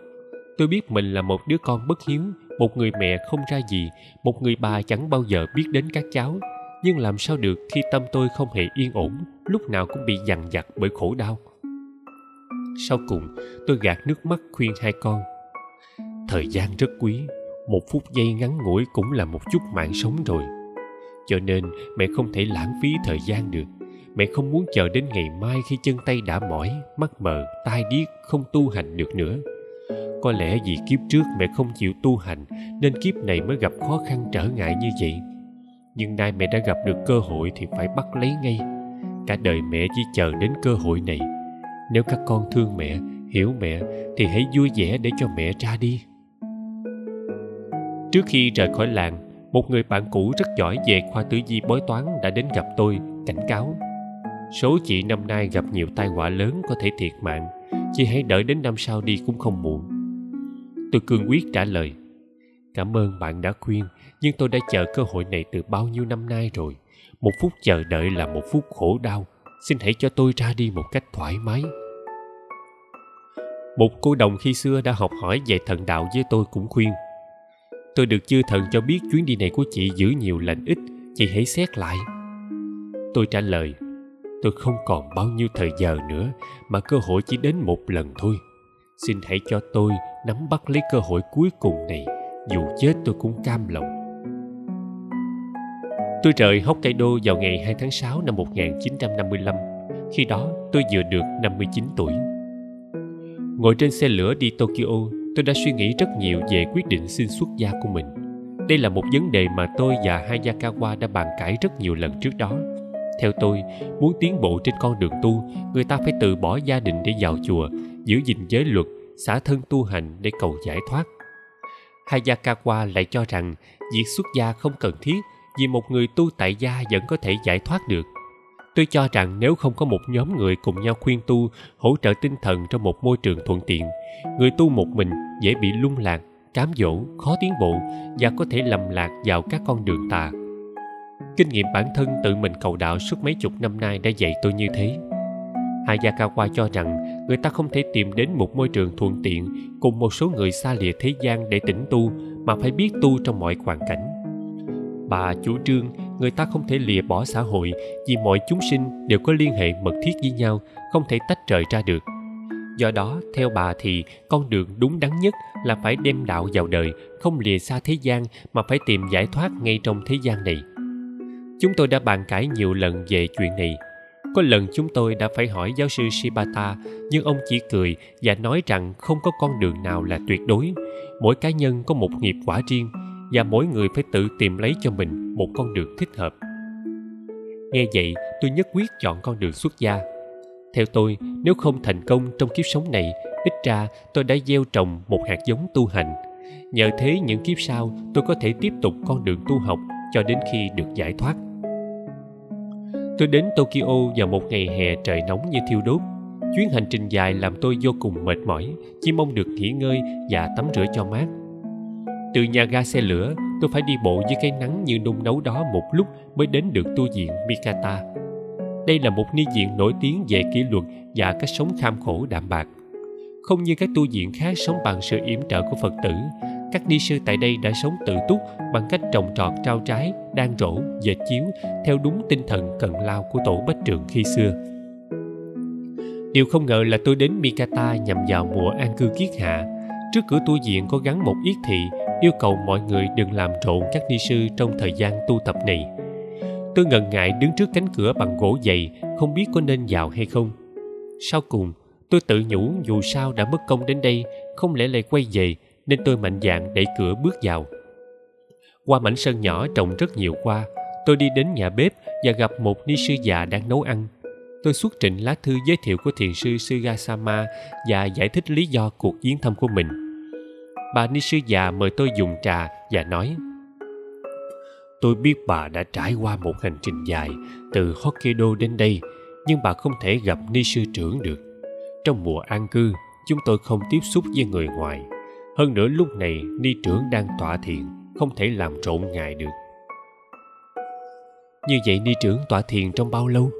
Tôi biết mình là một đứa con bất hiếu, một người mẹ không ra gì, một người bà chẳng bao giờ biết đến các cháu. Nhưng làm sao được khi tâm tôi không hề yên ổn, lúc nào cũng bị dằn vặt bởi khổ đau. Sau cùng, tôi gạt nước mắt khuyên hai con. Thời gian rất quý, một phút giây ngắn ngủi cũng là một chút mạng sống rồi cho nên mẹ không thể lãng phí thời gian được. Mẹ không muốn chờ đến ngày mai khi chân tay đã mỏi, mắt mờ, tai điếc không tu hành được nữa. Có lẽ vì kiếp trước mẹ không chịu tu hành, nên kiếp này mới gặp khó khăn trở ngại như vậy. Nhưng nay mẹ đã gặp được cơ hội thì phải bắt lấy ngay. Cả đời mẹ chỉ chờ đến cơ hội này. Nếu các con thương mẹ, hiểu mẹ, thì hãy vui vẻ để cho mẹ ra đi. Trước khi rời khỏi làng một người bạn cũ rất giỏi về khoa tư duy bói toán đã đến gặp tôi, cảnh cáo. Số chị năm nay gặp nhiều tai họa lớn có thể thiệt mạng, chị hãy đợi đến năm sau đi cũng không muộn. Tôi cương quyết trả lời, cảm ơn bạn đã khuyên, nhưng tôi đã chờ cơ hội này từ bao nhiêu năm nay rồi. Một phút chờ đợi là một phút khổ đau. Xin hãy cho tôi ra đi một cách thoải mái. Một cô đồng khi xưa đã học hỏi về thần đạo với tôi cũng khuyên tôi được chư thần cho biết chuyến đi này của chị giữ nhiều lành ít. Chị hãy xét lại. Tôi trả lời, tôi không còn bao nhiêu thời giờ nữa, mà cơ hội chỉ đến một lần thôi. Xin hãy cho tôi nắm bắt lấy cơ hội cuối cùng này. Dù chết tôi cũng cam lòng. Tôi rời Hokkaido vào ngày 2 tháng 6 năm 1955 khi đó tôi vừa được 59 tuổi. Ngồi trên xe lửa đi Tokyo tôi đã suy nghĩ rất nhiều về quyết định xin xuất gia của mình. Đây là một vấn đề mà tôi và Hayakawa đã bàn cãi rất nhiều lần trước đó. Theo tôi, muốn tiến bộ trên con đường tu, người ta phải từ bỏ gia đình để vào chùa, giữ gìn giới luật, xả thân tu hành để cầu giải thoát. Hayakawa lại cho rằng việc xuất gia không cần thiết vì một người tu tại gia vẫn có thể giải thoát được tôi cho rằng nếu không có một nhóm người cùng nhau khuyên tu, hỗ trợ tinh thần trong một môi trường thuận tiện, người tu một mình dễ bị lung lạc, cám dỗ, khó tiến bộ và có thể lầm lạc vào các con đường tà. Kinh nghiệm bản thân tự mình cầu đạo suốt mấy chục năm nay đã dạy tôi như thế. Hayakawa cho rằng người ta không thể tìm đến một môi trường thuận tiện cùng một số người xa lìa thế gian để tĩnh tu mà phải biết tu trong mọi hoàn cảnh. Bà chủ trương người ta không thể lìa bỏ xã hội vì mọi chúng sinh đều có liên hệ mật thiết với nhau, không thể tách rời ra được. Do đó, theo bà thì con đường đúng đắn nhất là phải đem đạo vào đời, không lìa xa thế gian mà phải tìm giải thoát ngay trong thế gian này. Chúng tôi đã bàn cãi nhiều lần về chuyện này. Có lần chúng tôi đã phải hỏi giáo sư shibata, nhưng ông chỉ cười và nói rằng không có con đường nào là tuyệt đối. Mỗi cá nhân có một nghiệp quả riêng và mỗi người phải tự tìm lấy cho mình một con đường thích hợp. Nghe vậy, tôi nhất quyết chọn con đường xuất gia. Theo tôi, nếu không thành công trong kiếp sống này, ít ra tôi đã gieo trồng một hạt giống tu hành. Nhờ thế, những kiếp sau, tôi có thể tiếp tục con đường tu học cho đến khi được giải thoát. Tôi đến tokyo vào một ngày hè trời nóng như thiêu đốt. Chuyến hành trình dài làm tôi vô cùng mệt mỏi, chỉ mong được nghỉ ngơi và tắm rửa cho mát từ nhà ga xe lửa, tôi phải đi bộ dưới cái nắng như nung nấu đó một lúc mới đến được tu viện mikata. Đây là một ni viện nổi tiếng về kỷ luật và cách sống kham khổ đạm bạc. Không như các tu viện khác sống bằng sự yểm trợ của phật tử, các ni sư tại đây đã sống tự túc bằng cách trồng trọt trao trái, đan rổ, dệt chiếu theo đúng tinh thần cần lao của tổ bách trường khi xưa. Điều không ngờ là tôi đến mikata nhằm vào mùa an cư kiết hạ. Trước cửa tu viện có gắn một yết thị yêu cầu mọi người đừng làm rộn các ni sư trong thời gian tu tập này. Tôi ngần ngại đứng trước cánh cửa bằng gỗ dày, không biết có nên vào hay không. Sau cùng, tôi tự nhủ dù sao đã mất công đến đây, không lẽ lại quay về, nên tôi mạnh dạn đẩy cửa bước vào. Qua mảnh sân nhỏ trồng rất nhiều hoa, tôi đi đến nhà bếp và gặp một ni sư già đang nấu ăn. Tôi xuất trình lá thư giới thiệu của thiền sư Sugasama và giải thích lý do cuộc viếng thăm của mình. Bà ni sư già mời tôi dùng trà và nói Tôi biết bà đã trải qua một hành trình dài từ Hokkaido đến đây nhưng bà không thể gặp ni sư trưởng được. Trong mùa an cư, chúng tôi không tiếp xúc với người ngoài. Hơn nữa lúc này ni trưởng đang tọa thiền, không thể làm trộn ngài được. Như vậy ni trưởng tọa thiền trong bao lâu?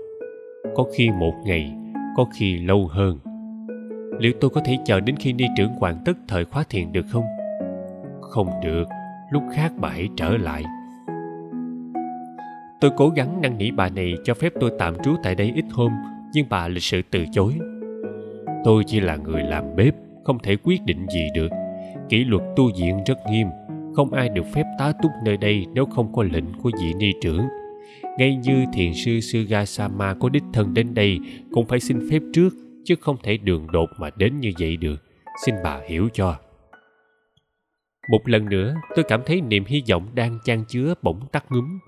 có khi một ngày có khi lâu hơn liệu tôi có thể chờ đến khi ni trưởng hoàn tất thời khóa thiền được không? Không được, lúc khác bà hãy trở lại. Tôi cố gắng năn nỉ bà này cho phép tôi tạm trú tại đây ít hôm, nhưng bà lịch sự từ chối. Tôi chỉ là người làm bếp, không thể quyết định gì được. Kỷ luật tu viện rất nghiêm, không ai được phép tá túc nơi đây nếu không có lệnh của vị ni trưởng. Ngay như thiền sư Sugasama có đích thân đến đây, cũng phải xin phép trước chứ không thể đường đột mà đến như vậy được. Xin bà hiểu cho. Một lần nữa, tôi cảm thấy niềm hy vọng đang chan chứa bỗng tắt ngúm.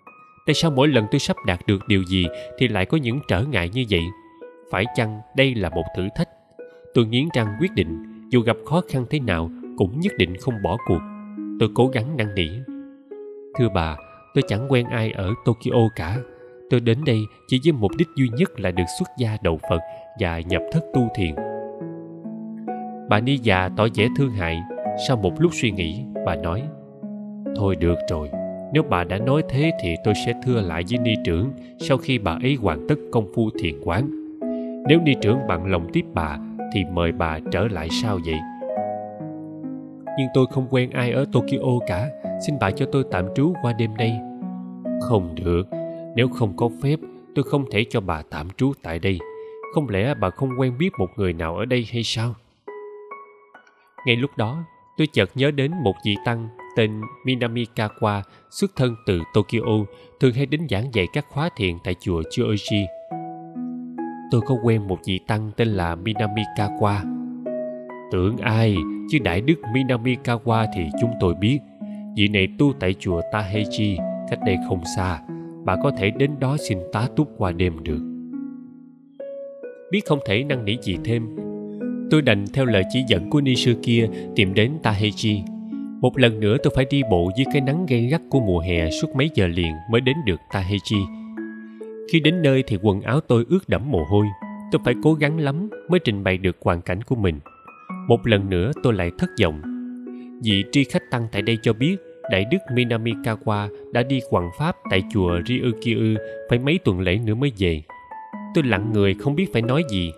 Tại sao mỗi lần tôi sắp đạt được điều gì thì lại có những trở ngại như vậy? Phải chăng đây là một thử thách? Tôi nghiến răng quyết định, dù gặp khó khăn thế nào cũng nhất định không bỏ cuộc. Tôi cố gắng năn nỉ. Thưa bà, tôi chẳng quen ai ở tokyo cả tôi đến đây chỉ với mục đích duy nhất là được xuất gia đầu phật và nhập thất tu thiền. Bà ni già tỏ vẻ thương hại sau một lúc suy nghĩ, bà nói, thôi được rồi, nếu bà đã nói thế thì tôi sẽ thưa lại với ni trưởng sau khi bà ấy hoàn tất công phu thiền quán. Nếu ni trưởng bằng lòng tiếp bà thì mời bà trở lại sao vậy. Nhưng tôi không quen ai ở tokyo cả, xin bà cho tôi tạm trú qua đêm nay. Không được nếu không có phép tôi không thể cho bà tạm trú tại đây không lẽ bà không quen biết một người nào ở đây hay sao ngay lúc đó tôi chợt nhớ đến một vị tăng tên Minamikawa xuất thân từ Tokyo thường hay đến giảng dạy các khóa thiền tại chùa Chuoji. Tôi có quen một vị tăng tên là Minamikawa. Tưởng ai, chứ Đại Đức Minamikawa thì chúng tôi biết. Vị này tu tại chùa Taheji, cách đây không xa. Bà có thể đến đó xin tá túc qua đêm được. Biết không thể năn nỉ gì thêm, tôi đành theo lời chỉ dẫn của ni sư kia tìm đến Taheji. Một lần nữa tôi phải đi bộ dưới cái nắng gay gắt của mùa hè suốt mấy giờ liền mới đến được Taheji. Khi đến nơi thì quần áo tôi ướt đẫm mồ hôi. Tôi phải cố gắng lắm mới trình bày được hoàn cảnh của mình. Một lần nữa tôi lại thất vọng. Vị tri khách tăng tại đây cho biết Đại đức Minamikawa đã đi quảng pháp tại chùa Ryukyu phải mấy tuần lễ nữa mới về. Tôi lặng người không biết phải nói gì.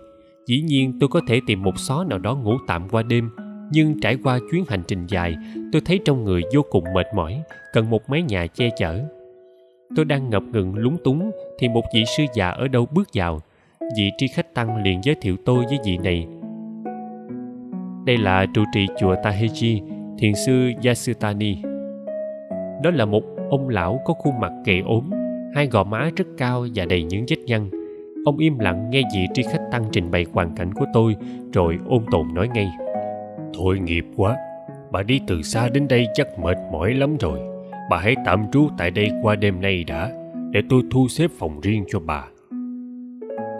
Dĩ nhiên tôi có thể tìm một xó nào đó ngủ tạm qua đêm, nhưng trải qua chuyến hành trình dài, tôi thấy trong người vô cùng mệt mỏi, cần một mái nhà che chở. Tôi đang ngập ngừng lúng túng thì một vị sư già ở đâu bước vào. Vị tri khách tăng liền giới thiệu tôi với vị này. Đây là trụ trì chùa Taheji, thiền sư Yasutani đó là một ông lão có khuôn mặt kệ ốm hai gò má rất cao và đầy những vết nhăn. Ông im lặng nghe vị tri khách tăng trình bày hoàn cảnh của tôi rồi ôn tồn nói ngay. Thôi nghiệp quá bà đi từ xa đến đây chắc mệt mỏi lắm rồi. Bà hãy tạm trú tại đây qua đêm nay đã để tôi thu xếp phòng riêng cho bà.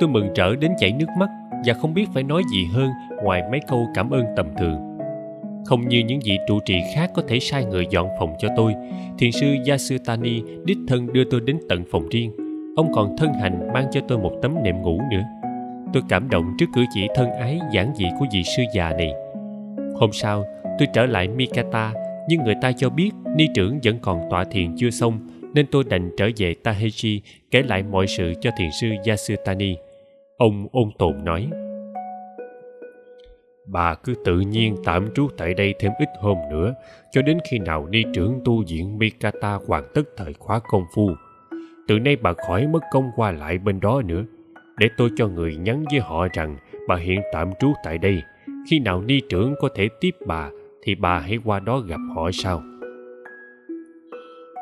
Tôi mừng trở đến chảy nước mắt và không biết phải nói gì hơn ngoài mấy câu cảm ơn tầm thường không như những vị trụ trì khác có thể sai người dọn phòng cho tôi. Thiền sư yasutani đích thân đưa tôi đến tận phòng riêng. Ông còn thân hành mang cho tôi một tấm nệm ngủ nữa. Tôi cảm động trước cử chỉ thân ái giản dị của vị sư già này. Hôm sau, tôi trở lại mikata, nhưng người ta cho biết ni trưởng vẫn còn tọa thiền chưa xong, nên tôi đành trở về Taheji kể lại mọi sự cho thiền sư yasutani. Ông ôn tồn nói bà cứ tự nhiên tạm trú tại đây thêm ít hôm nữa, cho đến khi nào ni trưởng tu viện mikata hoàn tất thời khóa công phu. Từ nay bà khỏi mất công qua lại bên đó nữa. Để tôi cho người nhắn với họ rằng bà hiện tạm trú tại đây. Khi nào ni trưởng có thể tiếp bà, thì bà hãy qua đó gặp họ sau.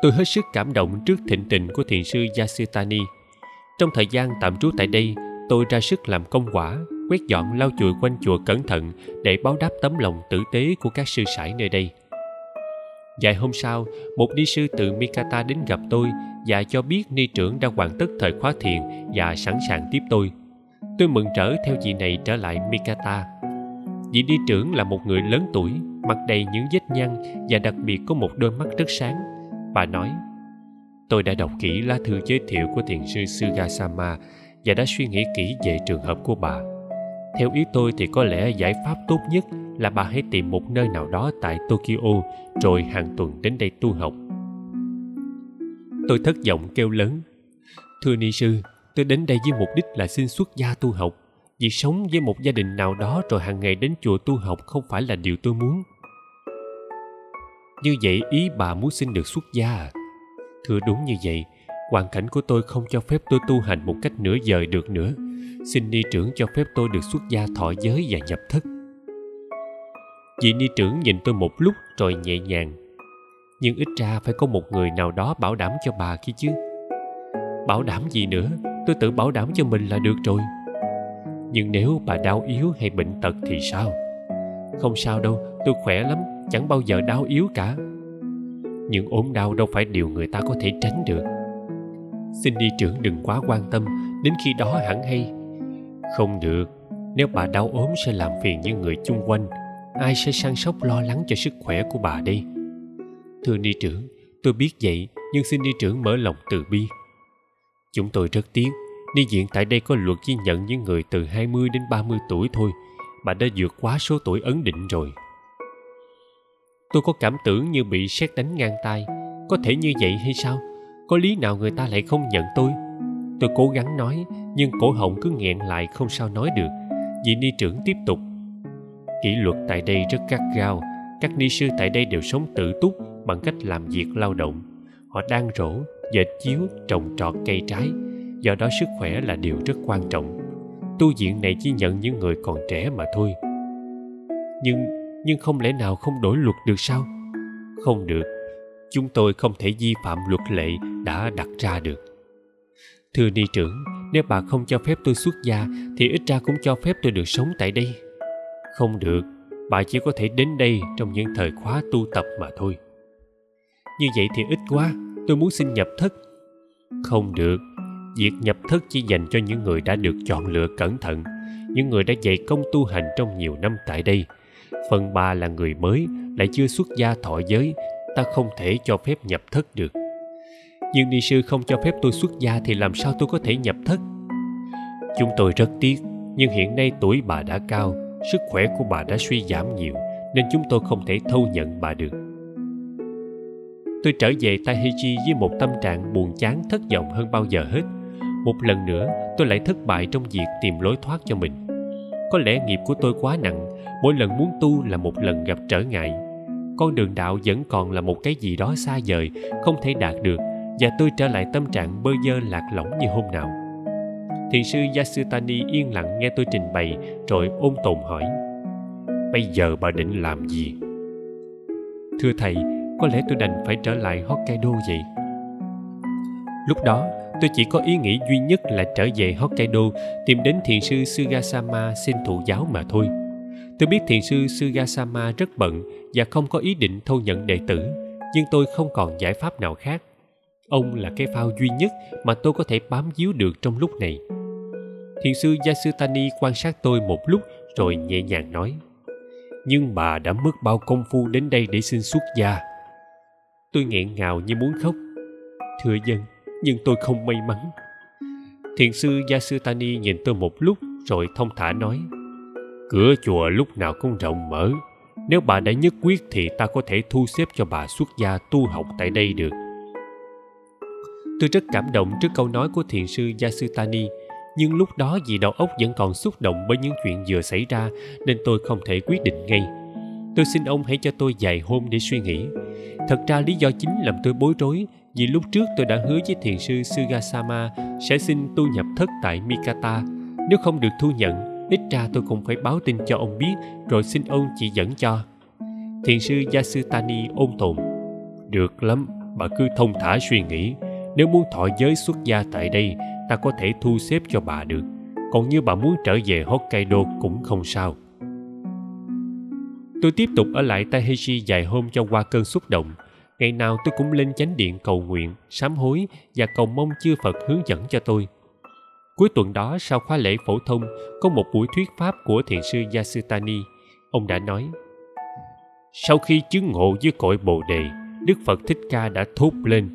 Tôi hết sức cảm động trước thịnh tình của thiền sư yasutani. Trong thời gian tạm trú tại đây, tôi ra sức làm công quả quét dọn lau chùi quanh chùa cẩn thận để báo đáp tấm lòng tử tế của các sư sãi nơi đây. Vài hôm sau, một ni sư từ mikata đến gặp tôi và cho biết ni trưởng đã hoàn tất thời khóa thiền và sẵn sàng tiếp tôi. Tôi mừng trở theo vị này trở lại mikata. Vị ni trưởng là một người lớn tuổi, mặt đầy những vết nhăn và đặc biệt có một đôi mắt rất sáng. Bà nói, tôi đã đọc kỹ lá thư giới thiệu của thiền sư sugasama và đã suy nghĩ kỹ về trường hợp của bà theo ý tôi thì có lẽ giải pháp tốt nhất là bà hãy tìm một nơi nào đó tại tokyo, rồi hàng tuần đến đây tu học. Tôi thất vọng kêu lớn. Thưa ni sư, tôi đến đây với mục đích là xin xuất gia tu học. Việc sống với một gia đình nào đó rồi hàng ngày đến chùa tu học không phải là điều tôi muốn. Như vậy ý bà muốn xin được xuất gia à? Thưa đúng như vậy, hoàn cảnh của tôi không cho phép tôi tu hành một cách nửa vời được nữa xin ni trưởng cho phép tôi được xuất gia thọ giới và nhập thất. Vị ni trưởng nhìn tôi một lúc rồi nhẹ nhàng. Nhưng ít ra phải có một người nào đó bảo đảm cho bà kia chứ. Bảo đảm gì nữa? Tôi tự bảo đảm cho mình là được rồi. Nhưng nếu bà đau yếu hay bệnh tật thì sao? Không sao đâu, tôi khỏe lắm, chẳng bao giờ đau yếu cả. Nhưng ốm đau đâu phải điều người ta có thể tránh được xin đi trưởng đừng quá quan tâm, đến khi đó hẳn hay. Không được, nếu bà đau ốm sẽ làm phiền những người chung quanh. Ai sẽ săn sóc lo lắng cho sức khỏe của bà đây? Thưa ni trưởng, tôi biết vậy, nhưng xin ni trưởng mở lòng từ bi. Chúng tôi rất tiếc, ni viện tại đây có luật ghi nhận những người từ 20 đến 30 tuổi thôi. Bà đã vượt quá số tuổi ấn định rồi. Tôi có cảm tưởng như bị sét đánh ngang tay có thể như vậy hay sao? Có lý nào người ta lại không nhận tôi? Tôi cố gắng nói, nhưng cổ họng cứ nghẹn lại không sao nói được. Vị ni trưởng tiếp tục. Kỷ luật tại đây rất gắt gao. Các ni sư tại đây đều sống tự túc bằng cách làm việc lao động. Họ đang rổ dệt chiếu, trồng trọt cây trái. Do đó sức khỏe là điều rất quan trọng. Tu viện này chỉ nhận những người còn trẻ mà thôi. Nhưng nhưng không lẽ nào không đổi luật được sao? Không được chúng tôi không thể vi phạm luật lệ đã đặt ra được. Thưa ni trưởng, nếu bà không cho phép tôi xuất gia, thì ít ra cũng cho phép tôi được sống tại đây. Không được, bà chỉ có thể đến đây trong những thời khóa tu tập mà thôi. Như vậy thì ít quá, tôi muốn xin nhập thất. Không được, việc nhập thất chỉ dành cho những người đã được chọn lựa cẩn thận, những người đã dày công tu hành trong nhiều năm tại đây. Phần bà là người mới, lại chưa xuất gia thọ giới ta không thể cho phép nhập thất được. Nhưng ni sư không cho phép tôi xuất gia thì làm sao tôi có thể nhập thất? Chúng tôi rất tiếc, nhưng hiện nay tuổi bà đã cao, sức khỏe của bà đã suy giảm nhiều, nên chúng tôi không thể thâu nhận bà được. Tôi trở về Tahechi với một tâm trạng buồn chán thất vọng hơn bao giờ hết. Một lần nữa, tôi lại thất bại trong việc tìm lối thoát cho mình. Có lẽ nghiệp của tôi quá nặng, mỗi lần muốn tu là một lần gặp trở ngại con đường đạo vẫn còn là một cái gì đó xa vời, không thể đạt được, và tôi trở lại tâm trạng bơ vơ lạc lõng như hôm nào. Thiền sư yasutani yên lặng nghe tôi trình bày, rồi ôn tồn hỏi, bây giờ bà định làm gì? Thưa thầy, có lẽ tôi đành phải trở lại hokkaido vậy. Lúc đó, tôi chỉ có ý nghĩ duy nhất là trở về hokkaido, tìm đến thiền sư sugasama xin thụ giáo mà thôi tôi biết thiền sư sugasama rất bận và không có ý định thâu nhận đệ tử, nhưng tôi không còn giải pháp nào khác. Ông là cái phao duy nhất mà tôi có thể bám víu được trong lúc này. Thiền sư yasutani quan sát tôi một lúc rồi nhẹ nhàng nói, nhưng bà đã mất bao công phu đến đây để xin xuất gia. Tôi nghẹn ngào như muốn khóc. Thưa dân, nhưng tôi không may mắn. Thiền sư yasutani nhìn tôi một lúc rồi thông thả nói cửa chùa lúc nào cũng rộng mở. Nếu bà đã nhất quyết thì ta có thể thu xếp cho bà xuất gia tu học tại đây được. Tôi rất cảm động trước câu nói của thiền sư yasutani, nhưng lúc đó vì đầu óc vẫn còn xúc động bởi những chuyện vừa xảy ra nên tôi không thể quyết định ngay. Tôi xin ông hãy cho tôi vài hôm để suy nghĩ. Thật ra lý do chính làm tôi bối rối vì lúc trước tôi đã hứa với thiền sư sugasama sẽ xin tu nhập thất tại mikata. Nếu không được thu nhận ít ra tôi cũng phải báo tin cho ông biết, rồi xin ông chỉ dẫn cho. Thiền sư yasutani ôn tồn, được lắm, bà cứ thông thả suy nghĩ. Nếu muốn thọ giới xuất gia tại đây, ta có thể thu xếp cho bà được. Còn như bà muốn trở về hokkaido cũng không sao. Tôi tiếp tục ở lại taheshi vài hôm cho qua cơn xúc động. Ngày nào tôi cũng lên chánh điện cầu nguyện, sám hối và cầu mong chư phật hướng dẫn cho tôi cuối tuần đó, sau khóa lễ phổ thông, có một buổi thuyết pháp của thiền sư yasutani. Ông đã nói, sau khi chứng ngộ với cội bồ đề, đức phật thích ca đã thốt lên,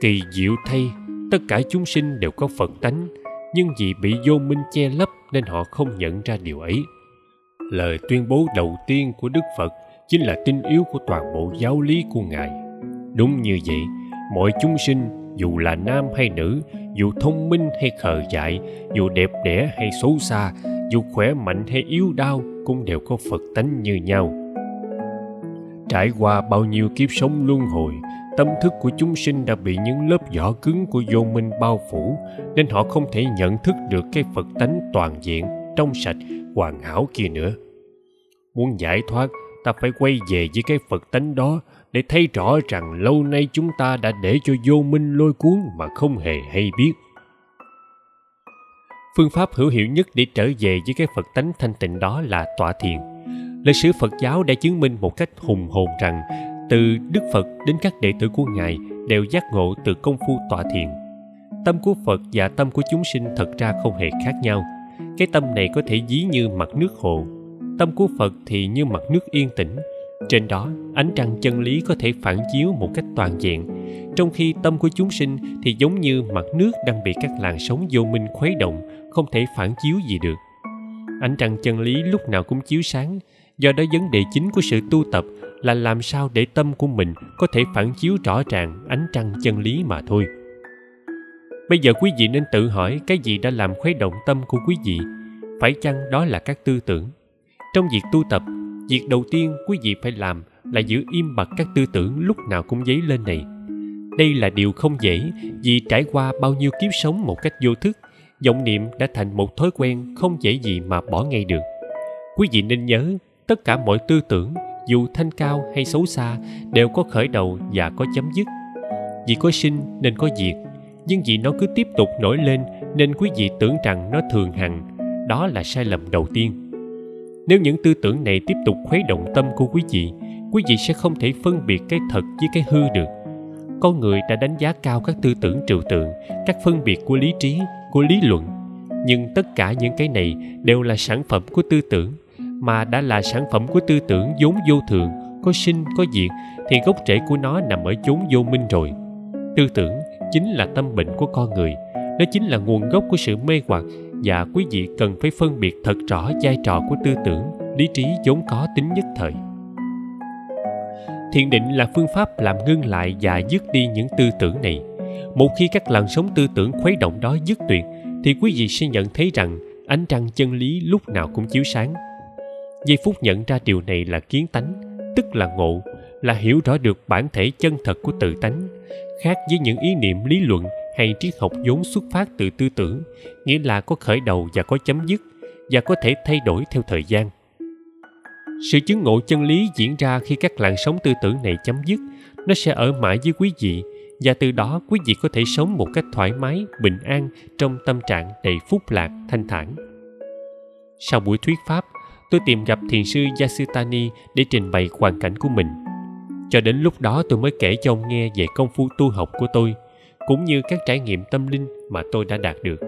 kỳ diệu thay, tất cả chúng sinh đều có phật tánh, nhưng vì bị vô minh che lấp nên họ không nhận ra điều ấy. Lời tuyên bố đầu tiên của đức phật chính là tinh yếu của toàn bộ giáo lý của ngài. Đúng như vậy, mọi chúng sinh dù là nam hay nữ, dù thông minh hay khờ dại, dù đẹp đẽ hay xấu xa, dù khỏe mạnh hay yếu đau cũng đều có phật tánh như nhau. Trải qua bao nhiêu kiếp sống luân hồi, tâm thức của chúng sinh đã bị những lớp vỏ cứng của vô minh bao phủ, nên họ không thể nhận thức được cái phật tánh toàn diện, trong sạch, hoàn hảo kia nữa. Muốn giải thoát, ta phải quay về với cái phật tánh đó để thấy rõ rằng lâu nay chúng ta đã để cho vô minh lôi cuốn mà không hề hay biết. Phương pháp hữu hiệu nhất để trở về với cái phật tánh thanh tịnh đó là tọa thiền. Lịch sử phật giáo đã chứng minh một cách hùng hồn rằng từ đức phật đến các đệ tử của ngài đều giác ngộ từ công phu tọa thiền. Tâm của phật và tâm của chúng sinh thật ra không hề khác nhau. Cái tâm này có thể ví như mặt nước hồ. Tâm của phật thì như mặt nước yên tĩnh trên đó, ánh trăng chân lý có thể phản chiếu một cách toàn diện. Trong khi tâm của chúng sinh thì giống như mặt nước đang bị các làn sóng vô minh khuấy động, không thể phản chiếu gì được. Ánh trăng chân lý lúc nào cũng chiếu sáng, do đó vấn đề chính của sự tu tập là làm sao để tâm của mình có thể phản chiếu rõ ràng ánh trăng chân lý mà thôi. Bây giờ quý vị nên tự hỏi cái gì đã làm khuấy động tâm của quý vị? Phải chăng đó là các tư tưởng? Trong việc tu tập việc đầu tiên quý vị phải làm là giữ im bặt các tư tưởng lúc nào cũng dấy lên này. Đây là điều không dễ vì trải qua bao nhiêu kiếp sống một cách vô thức, vọng niệm đã thành một thói quen không dễ gì mà bỏ ngay được. Quý vị nên nhớ, tất cả mọi tư tưởng, dù thanh cao hay xấu xa, đều có khởi đầu và có chấm dứt. Vì có sinh nên có diệt, nhưng vì nó cứ tiếp tục nổi lên nên quý vị tưởng rằng nó thường hằng, đó là sai lầm đầu tiên nếu những tư tưởng này tiếp tục khuấy động tâm của quý vị quý vị sẽ không thể phân biệt cái thật với cái hư được. Con người đã đánh giá cao các tư tưởng trừu tượng, các phân biệt của lý trí, của lý luận. Nhưng tất cả những cái này đều là sản phẩm của tư tưởng. Mà đã là sản phẩm của tư tưởng vốn vô thường, có sinh, có diệt, thì gốc rễ của nó nằm ở chốn vô minh rồi. Tư tưởng chính là tâm bệnh của con người. Nó chính là nguồn gốc của sự mê hoặc và quý vị cần phải phân biệt thật rõ vai trò của tư tưởng, lý trí vốn có tính nhất thời. Thiền định là phương pháp làm ngưng lại và dứt đi những tư tưởng này. Một khi các làn sóng tư tưởng khuấy động đó dứt tuyệt, thì quý vị sẽ nhận thấy rằng ánh trăng chân lý lúc nào cũng chiếu sáng. Giây phút nhận ra điều này là kiến tánh, tức là ngộ, là hiểu rõ được bản thể chân thật của tự tánh, khác với những ý niệm lý luận hay triết học vốn xuất phát từ tư tưởng, nghĩa là có khởi đầu và có chấm dứt, và có thể thay đổi theo thời gian. Sự chứng ngộ chân lý diễn ra khi các làn sóng tư tưởng này chấm dứt, nó sẽ ở mãi với quý vị, và từ đó quý vị có thể sống một cách thoải mái, bình an trong tâm trạng đầy phúc lạc, thanh thản. Sau buổi thuyết pháp, tôi tìm gặp thiền sư yasutani để trình bày hoàn cảnh của mình. Cho đến lúc đó tôi mới kể cho ông nghe về công phu tu học của tôi cũng như các trải nghiệm tâm linh mà tôi đã đạt được.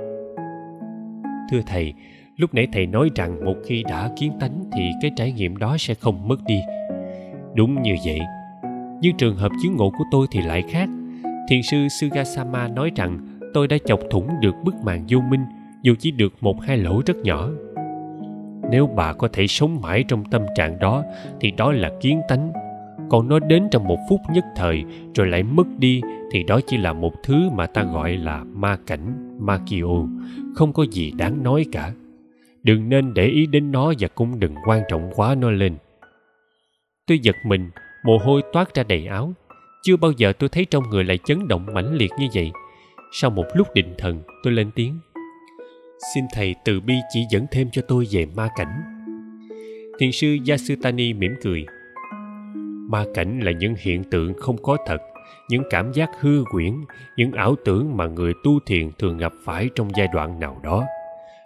Thưa thầy, lúc nãy thầy nói rằng một khi đã kiến tánh thì cái trải nghiệm đó sẽ không mất đi. Đúng như vậy. Nhưng trường hợp chứng ngộ của tôi thì lại khác. Thiền sư sugasama nói rằng tôi đã chọc thủng được bức màn vô minh, dù chỉ được một hai lỗ rất nhỏ. Nếu bà có thể sống mãi trong tâm trạng đó, thì đó là kiến tánh còn nó đến trong một phút nhất thời, rồi lại mất đi, thì đó chỉ là một thứ mà ta gọi là ma cảnh, ma kiêu không có gì đáng nói cả. Đừng nên để ý đến nó và cũng đừng quan trọng quá nó lên. Tôi giật mình, mồ hôi toát ra đầy áo. Chưa bao giờ tôi thấy trong người lại chấn động mãnh liệt như vậy. Sau một lúc định thần, tôi lên tiếng. Xin thầy từ bi chỉ dẫn thêm cho tôi về ma cảnh. Thiền sư yasutani mỉm cười ma cảnh là những hiện tượng không có thật, những cảm giác hư quyển những ảo tưởng mà người tu thiền thường gặp phải trong giai đoạn nào đó.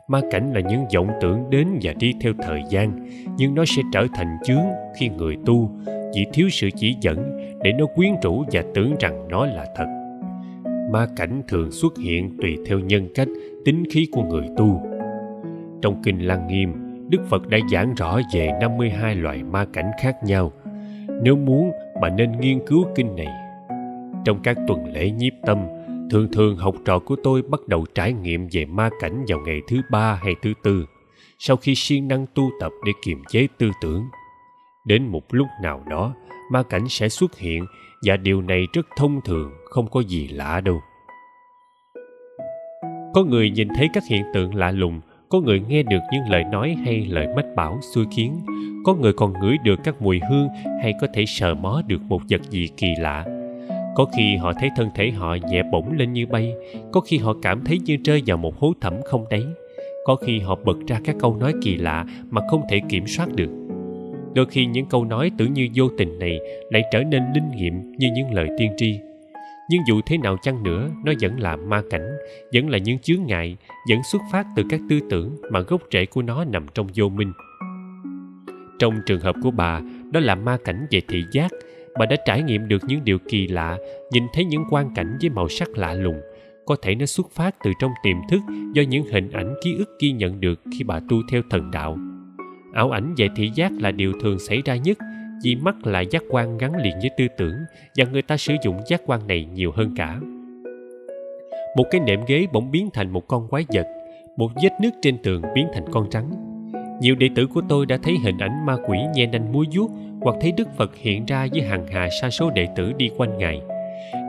Ma cảnh là những vọng tưởng đến và đi theo thời gian, nhưng nó sẽ trở thành chướng khi người tu, vì thiếu sự chỉ dẫn để nó quyến rũ và tưởng rằng nó là thật. Ma cảnh thường xuất hiện tùy theo nhân cách, tính khí của người tu. Trong kinh lăng nghiêm, đức phật đã giảng rõ về 52 loại ma cảnh khác nhau nếu muốn bạn nên nghiên cứu kinh này. Trong các tuần lễ nhiếp tâm, thường thường học trò của tôi bắt đầu trải nghiệm về ma cảnh vào ngày thứ ba hay thứ tư, sau khi siêng năng tu tập để kiềm chế tư tưởng. Đến một lúc nào đó, ma cảnh sẽ xuất hiện và điều này rất thông thường, không có gì lạ đâu. Có người nhìn thấy các hiện tượng lạ lùng có người nghe được những lời nói hay lời mách bảo xui khiến. Có người còn ngửi được các mùi hương hay có thể sờ mó được một vật gì kỳ lạ. Có khi họ thấy thân thể họ nhẹ bổng lên như bay. Có khi họ cảm thấy như rơi vào một hố thẳm không đáy. Có khi họ bật ra các câu nói kỳ lạ mà không thể kiểm soát được. Đôi khi những câu nói tưởng như vô tình này lại trở nên linh nghiệm như những lời tiên tri nhưng dù thế nào chăng nữa, nó vẫn là ma cảnh, vẫn là những chướng ngại, vẫn xuất phát từ các tư tưởng mà gốc rễ của nó nằm trong vô minh. Trong trường hợp của bà, đó là ma cảnh về thị giác. Bà đã trải nghiệm được những điều kỳ lạ, nhìn thấy những quan cảnh với màu sắc lạ lùng. Có thể nó xuất phát từ trong tiềm thức do những hình ảnh ký ức ghi nhận được khi bà tu theo thần đạo. Ảo ảnh về thị giác là điều thường xảy ra nhất vì mắt là giác quan gắn liền với tư tưởng và người ta sử dụng giác quan này nhiều hơn cả. Một cái nệm ghế bỗng biến thành một con quái vật, một vết nước trên tường biến thành con trắng. nhiều đệ tử của tôi đã thấy hình ảnh ma quỷ nhe nanh múa vuốt hoặc thấy đức phật hiện ra với hàng hà sa số đệ tử đi quanh ngài.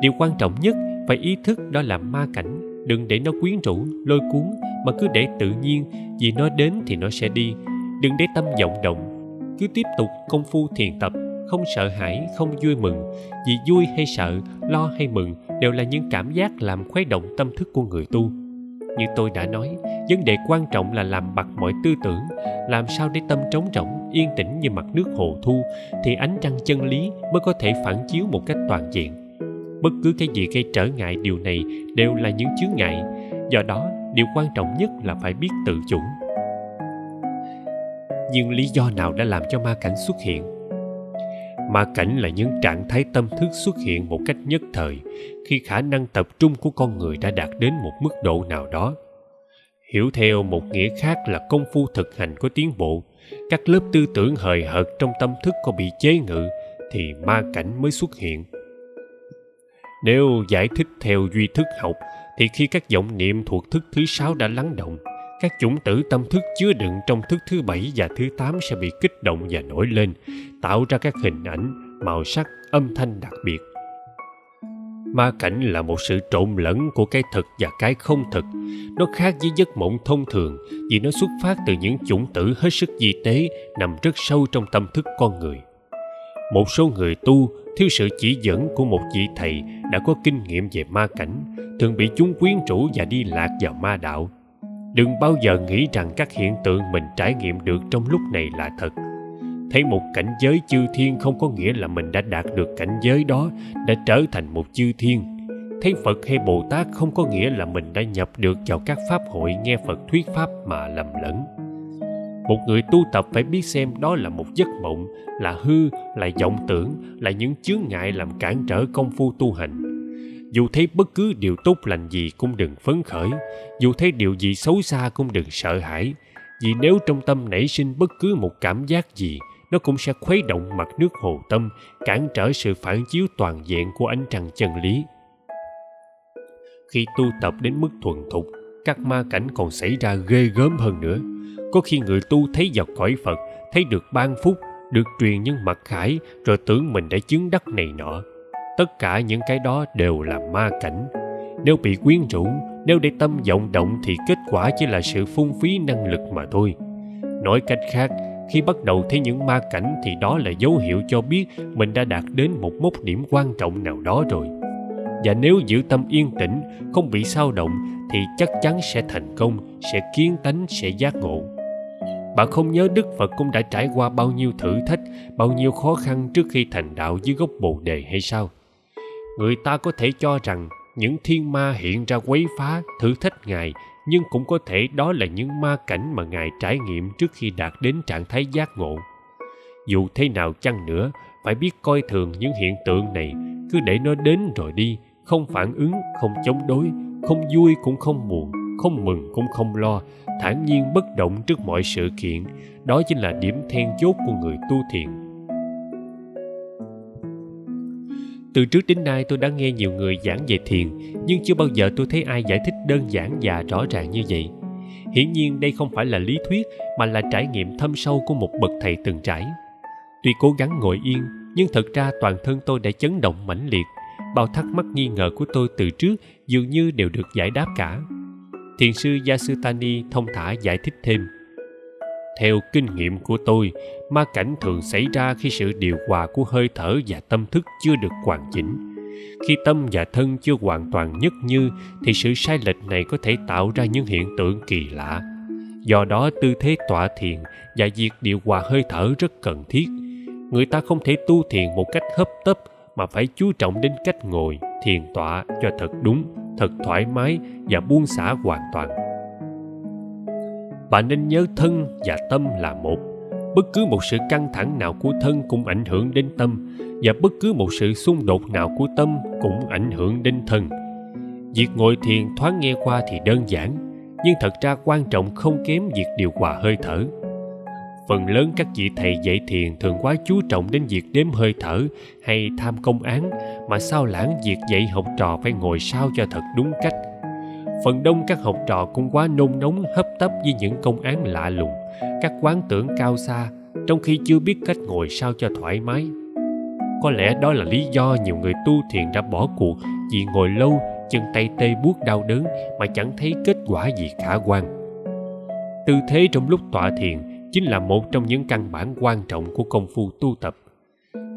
Điều quan trọng nhất phải ý thức đó là ma cảnh, đừng để nó quyến rũ, lôi cuốn mà cứ để tự nhiên, vì nó đến thì nó sẽ đi. Đừng để tâm vọng động cứ tiếp tục công phu thiền tập, không sợ hãi, không vui mừng. Vì vui hay sợ, lo hay mừng đều là những cảm giác làm khuấy động tâm thức của người tu. Như tôi đã nói, vấn đề quan trọng là làm bặt mọi tư tưởng, làm sao để tâm trống rỗng, yên tĩnh như mặt nước hồ thu, thì ánh trăng chân lý mới có thể phản chiếu một cách toàn diện. Bất cứ cái gì gây trở ngại điều này đều là những chướng ngại. Do đó, điều quan trọng nhất là phải biết tự chủ nhưng lý do nào đã làm cho ma cảnh xuất hiện? Ma cảnh là những trạng thái tâm thức xuất hiện một cách nhất thời, khi khả năng tập trung của con người đã đạt đến một mức độ nào đó. Hiểu theo một nghĩa khác là công phu thực hành có tiến bộ. Các lớp tư tưởng hời hợt trong tâm thức có bị chế ngự thì ma cảnh mới xuất hiện. Nếu giải thích theo duy thức học, thì khi các vọng niệm thuộc thức thứ sáu đã lắng động các chủng tử tâm thức chứa đựng trong thức thứ bảy và thứ tám sẽ bị kích động và nổi lên, tạo ra các hình ảnh, màu sắc, âm thanh đặc biệt. Ma cảnh là một sự trộn lẫn của cái thực và cái không thực. Nó khác với giấc mộng thông thường vì nó xuất phát từ những chủng tử hết sức di tế nằm rất sâu trong tâm thức con người. Một số người tu thiếu sự chỉ dẫn của một vị thầy đã có kinh nghiệm về ma cảnh thường bị chúng quyến rũ và đi lạc vào ma đạo đừng bao giờ nghĩ rằng các hiện tượng mình trải nghiệm được trong lúc này là thật. Thấy một cảnh giới chư thiên không có nghĩa là mình đã đạt được cảnh giới đó, đã trở thành một chư thiên. Thấy phật hay bồ tát không có nghĩa là mình đã nhập được vào các pháp hội nghe phật thuyết pháp mà lầm lẫn. Một người tu tập phải biết xem đó là một giấc mộng, là hư, là vọng tưởng, là những chướng ngại làm cản trở công phu tu hành dù thấy bất cứ điều tốt lành gì cũng đừng phấn khởi. Dù thấy điều gì xấu xa cũng đừng sợ hãi. Vì nếu trong tâm nảy sinh bất cứ một cảm giác gì, nó cũng sẽ khuấy động mặt nước hồ tâm, cản trở sự phản chiếu toàn diện của ánh trăng chân lý. Khi tu tập đến mức thuần thục, các ma cảnh còn xảy ra ghê gớm hơn nữa. Có khi người tu thấy vào cõi phật, thấy được ban phúc, được truyền những mặt khải, rồi tưởng mình đã chứng đắc này nọ tất cả những cái đó đều là ma cảnh. Nếu bị quyến rũ, nếu để tâm vọng động thì kết quả chỉ là sự phung phí năng lực mà thôi. Nói cách khác, khi bắt đầu thấy những ma cảnh thì đó là dấu hiệu cho biết mình đã đạt đến một mốc điểm quan trọng nào đó rồi. Và nếu giữ tâm yên tĩnh, không bị sao động, thì chắc chắn sẽ thành công, sẽ kiến tánh, sẽ giác ngộ. Bạn không nhớ đức phật cũng đã trải qua bao nhiêu thử thách, bao nhiêu khó khăn trước khi thành đạo dưới gốc bồ đề hay sao? Người ta có thể cho rằng những thiên ma hiện ra quấy phá thử thách ngài, nhưng cũng có thể đó là những ma cảnh mà ngài trải nghiệm trước khi đạt đến trạng thái giác ngộ. Dù thế nào chăng nữa, phải biết coi thường những hiện tượng này, cứ để nó đến rồi đi, không phản ứng, không chống đối, không vui cũng không buồn, không mừng cũng không lo, thản nhiên bất động trước mọi sự kiện. Đó chính là điểm then chốt của người tu thiền. Từ trước đến nay tôi đã nghe nhiều người giảng về thiền, nhưng chưa bao giờ tôi thấy ai giải thích đơn giản và rõ ràng như vậy. Hiển nhiên đây không phải là lý thuyết, mà là trải nghiệm thâm sâu của một bậc thầy từng trải. Tuy cố gắng ngồi yên, nhưng thật ra toàn thân tôi đã chấn động mãnh liệt. Bao thắc mắc nghi ngờ của tôi từ trước dường như đều được giải đáp cả. Thiền sư yasutani thông thả giải thích thêm theo kinh nghiệm của tôi, ma cảnh thường xảy ra khi sự điều hòa của hơi thở và tâm thức chưa được hoàn chỉnh. Khi tâm và thân chưa hoàn toàn nhất như, thì sự sai lệch này có thể tạo ra những hiện tượng kỳ lạ. Do đó, tư thế tọa thiền và việc điều hòa hơi thở rất cần thiết. Người ta không thể tu thiền một cách hấp tấp, mà phải chú trọng đến cách ngồi, thiền tọa cho thật đúng, thật thoải mái và buông xả hoàn toàn bạn nên nhớ thân và tâm là một. Bất cứ một sự căng thẳng nào của thân cũng ảnh hưởng đến tâm, và bất cứ một sự xung đột nào của tâm cũng ảnh hưởng đến thân. Việc ngồi thiền thoáng nghe qua thì đơn giản, nhưng thật ra quan trọng không kém việc điều hòa hơi thở. Phần lớn các vị thầy dạy thiền thường quá chú trọng đến việc đếm hơi thở hay tham công án, mà sao lãng việc dạy học trò phải ngồi sao cho thật đúng cách? Phần đông các học trò cũng quá nôn nóng, hấp tấp với những công án lạ lùng. Các quán tưởng cao xa, trong khi chưa biết cách ngồi sao cho thoải mái. Có lẽ đó là lý do nhiều người tu thiền đã bỏ cuộc vì ngồi lâu, chân tay tê buốt đau đớn mà chẳng thấy kết quả gì khả quan. Tư thế trong lúc tọa thiền chính là một trong những căn bản quan trọng của công phu tu tập.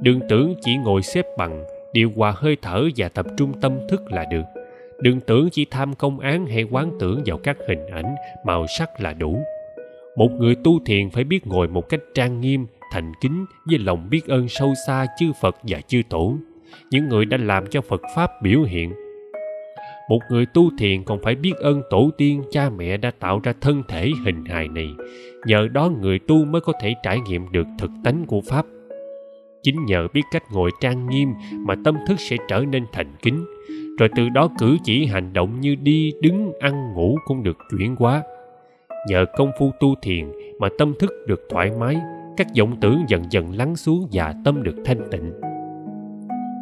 Đừng tưởng chỉ ngồi xếp bằng, điều hòa hơi thở và tập trung tâm thức là được đừng tưởng chỉ tham công án hay quán tưởng vào các hình ảnh, màu sắc là đủ. Một người tu thiền phải biết ngồi một cách trang nghiêm, thành kính, với lòng biết ơn sâu xa chư phật và chư tổ. Những người đã làm cho phật pháp biểu hiện. Một người tu thiền còn phải biết ơn tổ tiên, cha mẹ đã tạo ra thân thể hình hài này. Nhờ đó người tu mới có thể trải nghiệm được thực tánh của pháp. Chính nhờ biết cách ngồi trang nghiêm mà tâm thức sẽ trở nên thành kính rồi từ đó cử chỉ hành động như đi, đứng, ăn, ngủ cũng được chuyển hóa. Nhờ công phu tu thiền mà tâm thức được thoải mái, các vọng tưởng dần dần lắng xuống và tâm được thanh tịnh.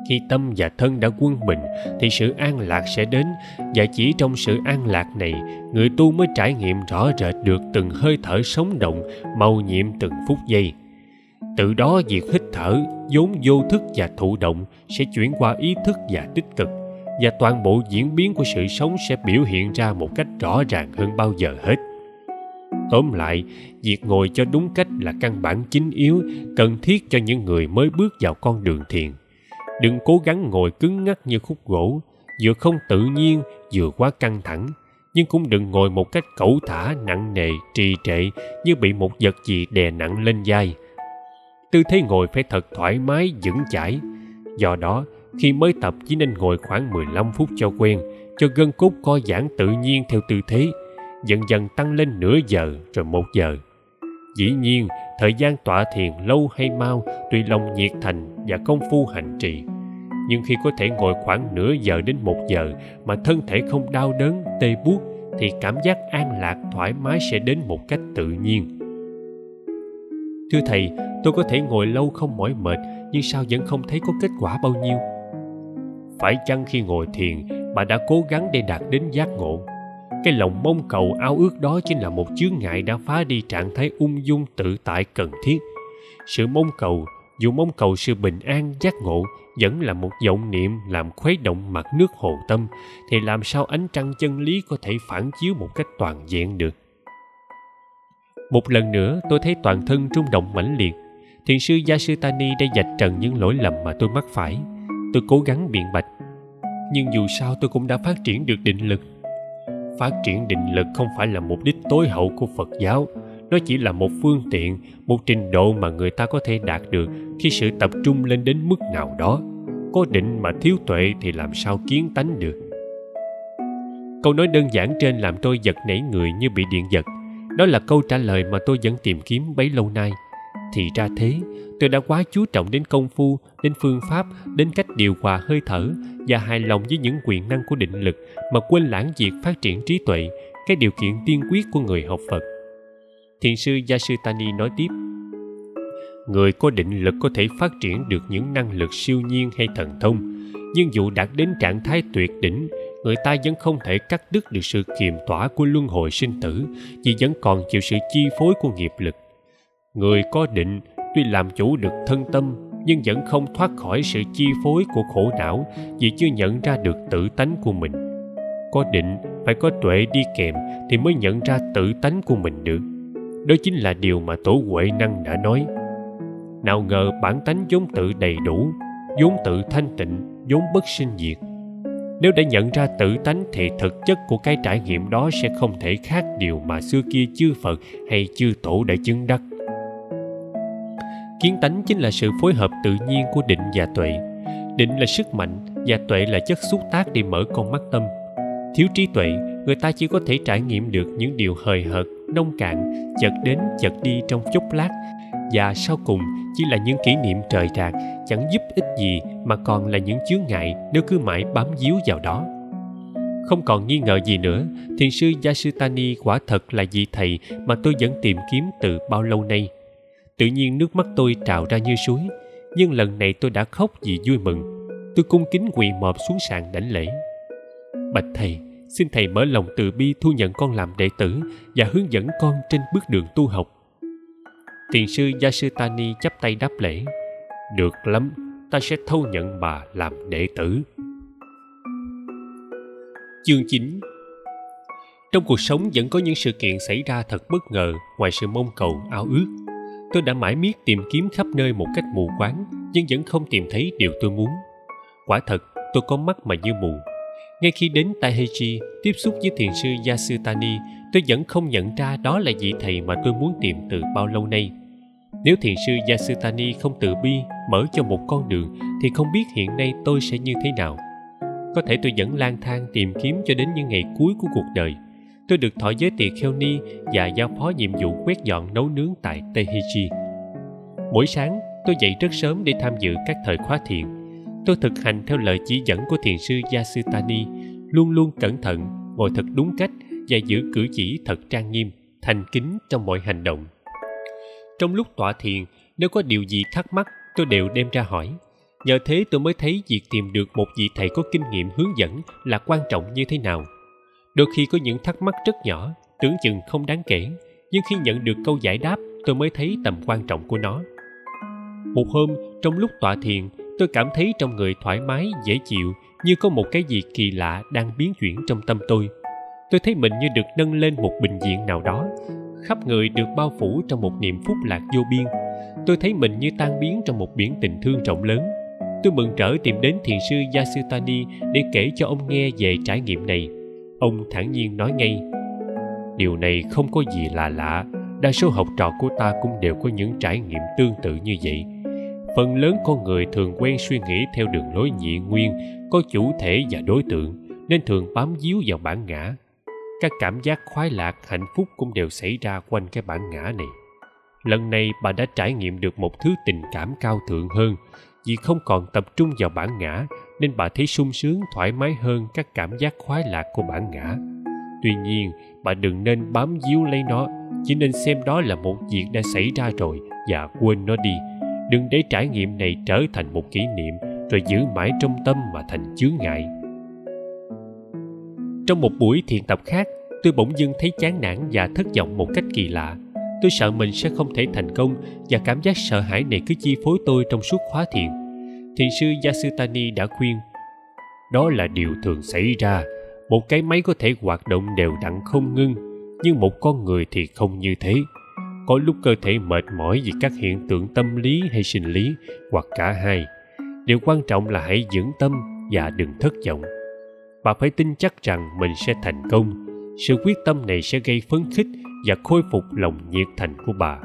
Khi tâm và thân đã quân bình, thì sự an lạc sẽ đến. Và chỉ trong sự an lạc này, người tu mới trải nghiệm rõ rệt được từng hơi thở sống động, màu nhiệm từng phút giây. Từ đó việc hít thở, vốn vô thức và thụ động sẽ chuyển qua ý thức và tích cực và toàn bộ diễn biến của sự sống sẽ biểu hiện ra một cách rõ ràng hơn bao giờ hết. Tóm lại, việc ngồi cho đúng cách là căn bản chính yếu, cần thiết cho những người mới bước vào con đường thiền. Đừng cố gắng ngồi cứng ngắc như khúc gỗ, vừa không tự nhiên, vừa quá căng thẳng. Nhưng cũng đừng ngồi một cách cẩu thả, nặng nề, trì trệ, như bị một vật gì đè nặng lên vai. Tư thế ngồi phải thật thoải mái, vững chãi. Do đó khi mới tập chỉ nên ngồi khoảng 15 phút cho quen, cho gân cốt co giãn tự nhiên theo tư thế, dần dần tăng lên nửa giờ rồi một giờ. Dĩ nhiên, thời gian tọa thiền lâu hay mau tùy lòng nhiệt thành và công phu hành trì. Nhưng khi có thể ngồi khoảng nửa giờ đến một giờ mà thân thể không đau đớn, tê buốt, thì cảm giác an lạc, thoải mái sẽ đến một cách tự nhiên. Thưa thầy, tôi có thể ngồi lâu không mỏi mệt, nhưng sao vẫn không thấy có kết quả bao nhiêu? Phải chăng khi ngồi thiền, bà đã cố gắng để đạt đến giác ngộ? Cái lòng mong cầu ao ước đó chính là một chướng ngại đã phá đi trạng thái ung dung tự tại cần thiết. Sự mong cầu, dù mong cầu sự bình an, giác ngộ, vẫn là một vọng niệm làm khuấy động mặt nước hồ tâm, thì làm sao ánh trăng chân lý có thể phản chiếu một cách toàn diện được? Một lần nữa, tôi thấy toàn thân rung động mãnh liệt. Thiền sư yasutani đã dạch trần những lỗi lầm mà tôi mắc phải tôi cố gắng biện bạch. Nhưng dù sao tôi cũng đã phát triển được định lực. Phát triển định lực không phải là mục đích tối hậu của phật giáo. Nó chỉ là một phương tiện, một trình độ mà người ta có thể đạt được khi sự tập trung lên đến mức nào đó. Có định mà thiếu tuệ thì làm sao kiến tánh được? Câu nói đơn giản trên làm tôi giật nảy người như bị điện giật. Đó là câu trả lời mà tôi vẫn tìm kiếm bấy lâu nay. Thì ra thế tôi đã quá chú trọng đến công phu, đến phương pháp, đến cách điều hòa hơi thở và hài lòng với những quyền năng của định lực mà quên lãng việc phát triển trí tuệ, cái điều kiện tiên quyết của người học phật. Thiền sư yasutani nói tiếp, người có định lực có thể phát triển được những năng lực siêu nhiên hay thần thông, nhưng dù đạt đến trạng thái tuyệt đỉnh, người ta vẫn không thể cắt đứt được sự kiềm tỏa của luân hồi sinh tử vì vẫn còn chịu sự chi phối của nghiệp lực. Người có định tuy làm chủ được thân tâm, nhưng vẫn không thoát khỏi sự chi phối của khổ não vì chưa nhận ra được tự tánh của mình. Có định, phải có tuệ đi kèm thì mới nhận ra tự tánh của mình được. Đó chính là điều mà tổ huệ năng đã nói. Nào ngờ bản tánh vốn tự đầy đủ, vốn tự thanh tịnh, vốn bất sinh diệt. Nếu đã nhận ra tự tánh thì thực chất của cái trải nghiệm đó sẽ không thể khác điều mà xưa kia chư phật hay chư tổ đã chứng đắc kiến tánh chính là sự phối hợp tự nhiên của định và tuệ. Định là sức mạnh và tuệ là chất xúc tác để mở con mắt tâm thiếu trí tuệ, người ta chỉ có thể trải nghiệm được những điều hời hợt, nông cạn, chợt đến, chợt đi trong chốc lát. Và sau cùng, chỉ là những kỷ niệm trời rạc, chẳng giúp ích gì mà còn là những chướng ngại nếu cứ mãi bám víu vào đó. Không còn nghi ngờ gì nữa, thiền sư yasutani quả thật là vị thầy mà tôi vẫn tìm kiếm từ bao lâu nay tự nhiên nước mắt tôi trào ra như suối, nhưng lần này tôi đã khóc vì vui mừng. Tôi cung kính quỳ mọp xuống sàn đảnh lễ. Bạch thầy, xin thầy mở lòng từ bi thu nhận con làm đệ tử và hướng dẫn con trên bước đường tu học. Thiền sư yasutani chắp tay đáp lễ. Được lắm, ta sẽ thâu nhận bà làm đệ tử. Chương 9 Trong cuộc sống vẫn có những sự kiện xảy ra thật bất ngờ ngoài sự mong cầu, ao ước. Tôi đã mãi miết tìm kiếm khắp nơi một cách mù quáng nhưng vẫn không tìm thấy điều tôi muốn. Quả thật, tôi có mắt mà như mù. Ngay khi đến Tahechi tiếp xúc với thiền sư Yasutani, tôi vẫn không nhận ra đó là vị thầy mà tôi muốn tìm từ bao lâu nay – nếu thiền sư Yasutani không từ bi mở cho một con đường thì không biết hiện nay tôi sẽ như thế nào. Có thể tôi vẫn lang thang tìm kiếm cho đến những ngày cuối của cuộc đời. Tôi được thọ giới tỳ kheo ni và giao phó nhiệm vụ quét dọn nấu nướng tại Tehichi. Mỗi sáng, tôi dậy rất sớm để tham dự các thời khóa thiền. Tôi thực hành theo lời chỉ dẫn của thiền sư Yasutani, luôn luôn cẩn thận, ngồi thật đúng cách và giữ cử chỉ thật trang nghiêm, thành kính trong mọi hành động trong lúc tọa thiền nếu có điều gì thắc mắc tôi đều đem ra hỏi nhờ thế tôi mới thấy việc tìm được một vị thầy có kinh nghiệm hướng dẫn là quan trọng như thế nào đôi khi có những thắc mắc rất nhỏ, tưởng chừng không đáng kể, nhưng khi nhận được câu giải đáp, tôi mới thấy tầm quan trọng của nó. Một hôm, trong lúc tọa thiền, tôi cảm thấy trong người thoải mái, dễ chịu, như có một cái gì kỳ lạ đang biến chuyển trong tâm tôi. Tôi thấy mình như được nâng lên một bình diện nào đó, khắp người được bao phủ trong một niềm phúc lạc vô biên. Tôi thấy mình như tan biến trong một biển tình thương rộng lớn. Tôi mừng rỡ tìm đến thiền sư yasutani để kể cho ông nghe về trải nghiệm này ông thản nhiên nói ngay, điều này không có gì là lạ, đa số học trò của ta cũng đều có những trải nghiệm tương tự như vậy. Phần lớn con người thường quen suy nghĩ theo đường lối nhị nguyên, có chủ thể và đối tượng, nên thường bám víu vào bản ngã. Các cảm giác khoái lạc, hạnh phúc cũng đều xảy ra quanh cái bản ngã này. Lần này bà đã trải nghiệm được một thứ tình cảm cao thượng hơn, vì không còn tập trung vào bản ngã nên bà thấy sung sướng, thoải mái hơn các cảm giác khoái lạc của bản ngã. Tuy nhiên, bà đừng nên bám víu lấy nó, chỉ nên xem đó là một việc đã xảy ra rồi và quên nó đi. Đừng để trải nghiệm này trở thành một kỷ niệm rồi giữ mãi trong tâm mà thành chướng ngại. Trong một buổi thiền tập khác, tôi bỗng dưng thấy chán nản và thất vọng một cách kỳ lạ. Tôi sợ mình sẽ không thể thành công và cảm giác sợ hãi này cứ chi phối tôi trong suốt khóa thiền thiền sư yasutani đã khuyên, đó là điều thường xảy ra. Một cái máy có thể hoạt động đều đặn không ngưng, nhưng một con người thì không như thế. Có lúc cơ thể mệt mỏi vì các hiện tượng tâm lý hay sinh lý, hoặc cả hai. Điều quan trọng là hãy dưỡng tâm và đừng thất vọng. Bà phải tin chắc rằng mình sẽ thành công. Sự quyết tâm này sẽ gây phấn khích và khôi phục lòng nhiệt thành của bà.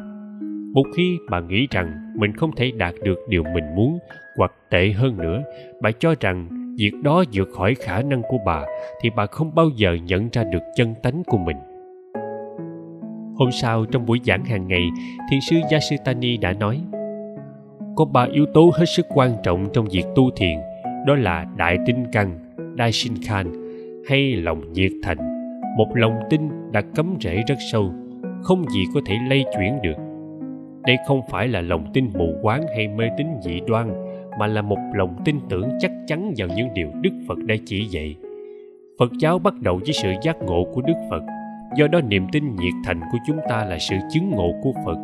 Một khi bà nghĩ rằng mình không thể đạt được điều mình muốn hoặc tệ hơn nữa. Bà cho rằng, việc đó vượt khỏi khả năng của bà thì bà không bao giờ nhận ra được chân tánh của mình. Hôm sau, trong buổi giảng hàng ngày thiền sư yasutani đã nói, có ba yếu tố hết sức quan trọng trong việc tu thiền, đó là đại tinh căn đại sinh khan, hay lòng nhiệt thành. Một lòng tin đã cấm rễ rất sâu, không gì có thể lay chuyển được. Đây không phải là lòng tin mù quáng hay mê tín dị đoan mà là một lòng tin tưởng chắc chắn vào những điều đức phật đã chỉ dạy. Phật giáo bắt đầu với sự giác ngộ của đức phật. Do đó niềm tin nhiệt thành của chúng ta là sự chứng ngộ của phật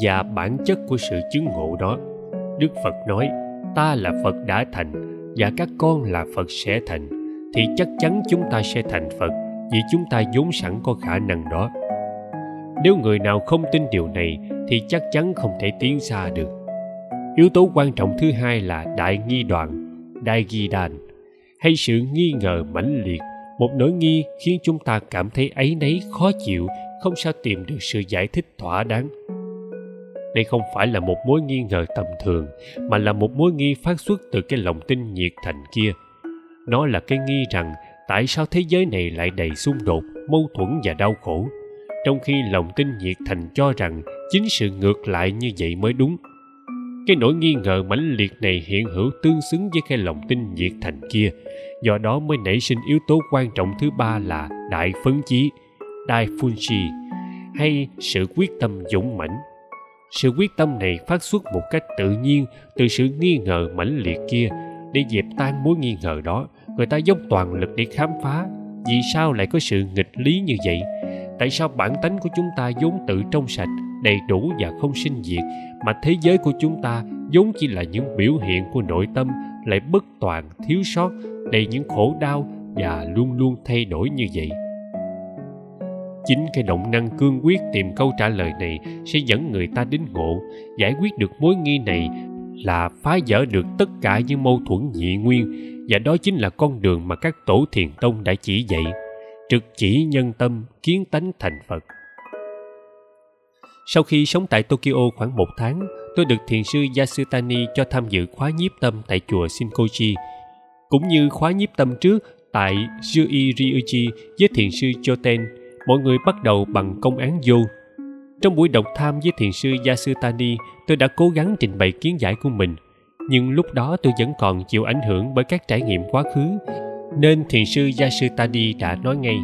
và bản chất của sự chứng ngộ đó. Đức phật nói, ta là phật đã thành và các con là phật sẽ thành, thì chắc chắn chúng ta sẽ thành phật vì chúng ta vốn sẵn có khả năng đó. Nếu người nào không tin điều này thì chắc chắn không thể tiến xa được yếu tố quan trọng thứ hai là đại nghi đoạn, đại ghi đàn. Hay sự nghi ngờ mãnh liệt, một nỗi nghi khiến chúng ta cảm thấy ấy nấy khó chịu, không sao tìm được sự giải thích thỏa đáng. Đây không phải là một mối nghi ngờ tầm thường, mà là một mối nghi phát xuất từ cái lòng tin nhiệt thành kia. Nó là cái nghi rằng tại sao thế giới này lại đầy xung đột, mâu thuẫn và đau khổ, trong khi lòng tin nhiệt thành cho rằng chính sự ngược lại như vậy mới đúng cái nỗi nghi ngờ mãnh liệt này hiện hữu tương xứng với cái lòng tin nhiệt thành kia. Do đó mới nảy sinh yếu tố quan trọng thứ ba là đại phấn chí đại phun chi, hay sự quyết tâm dũng mãnh. Sự quyết tâm này phát xuất một cách tự nhiên từ sự nghi ngờ mãnh liệt kia. Để dẹp tan mối nghi ngờ đó người ta dốc toàn lực để khám phá. Vì sao lại có sự nghịch lý như vậy? Tại sao bản tánh của chúng ta vốn tự trong sạch đầy đủ và không sinh diệt mà thế giới của chúng ta vốn chỉ là những biểu hiện của nội tâm lại bất toàn, thiếu sót, đầy những khổ đau và luôn luôn thay đổi như vậy. Chính cái động năng cương quyết tìm câu trả lời này sẽ dẫn người ta đến ngộ, giải quyết được mối nghi này là phá vỡ được tất cả những mâu thuẫn nhị nguyên, và đó chính là con đường mà các tổ thiền tông đã chỉ dạy, trực chỉ nhân tâm, kiến tánh thành phật sau khi sống tại tokyo khoảng một tháng tôi được thiền sư yasutani cho tham dự khóa nhiếp tâm tại chùa shinkoji. Cũng như khóa nhiếp tâm trước tại Jui Ryuji với thiền sư Choten, mọi người bắt đầu bằng công án vô. Trong buổi đọc tham với thiền sư Yasutani, tôi đã cố gắng trình bày kiến giải của mình, nhưng lúc đó tôi vẫn còn chịu ảnh hưởng bởi các trải nghiệm quá khứ, nên thiền sư Yasutani đã nói ngay,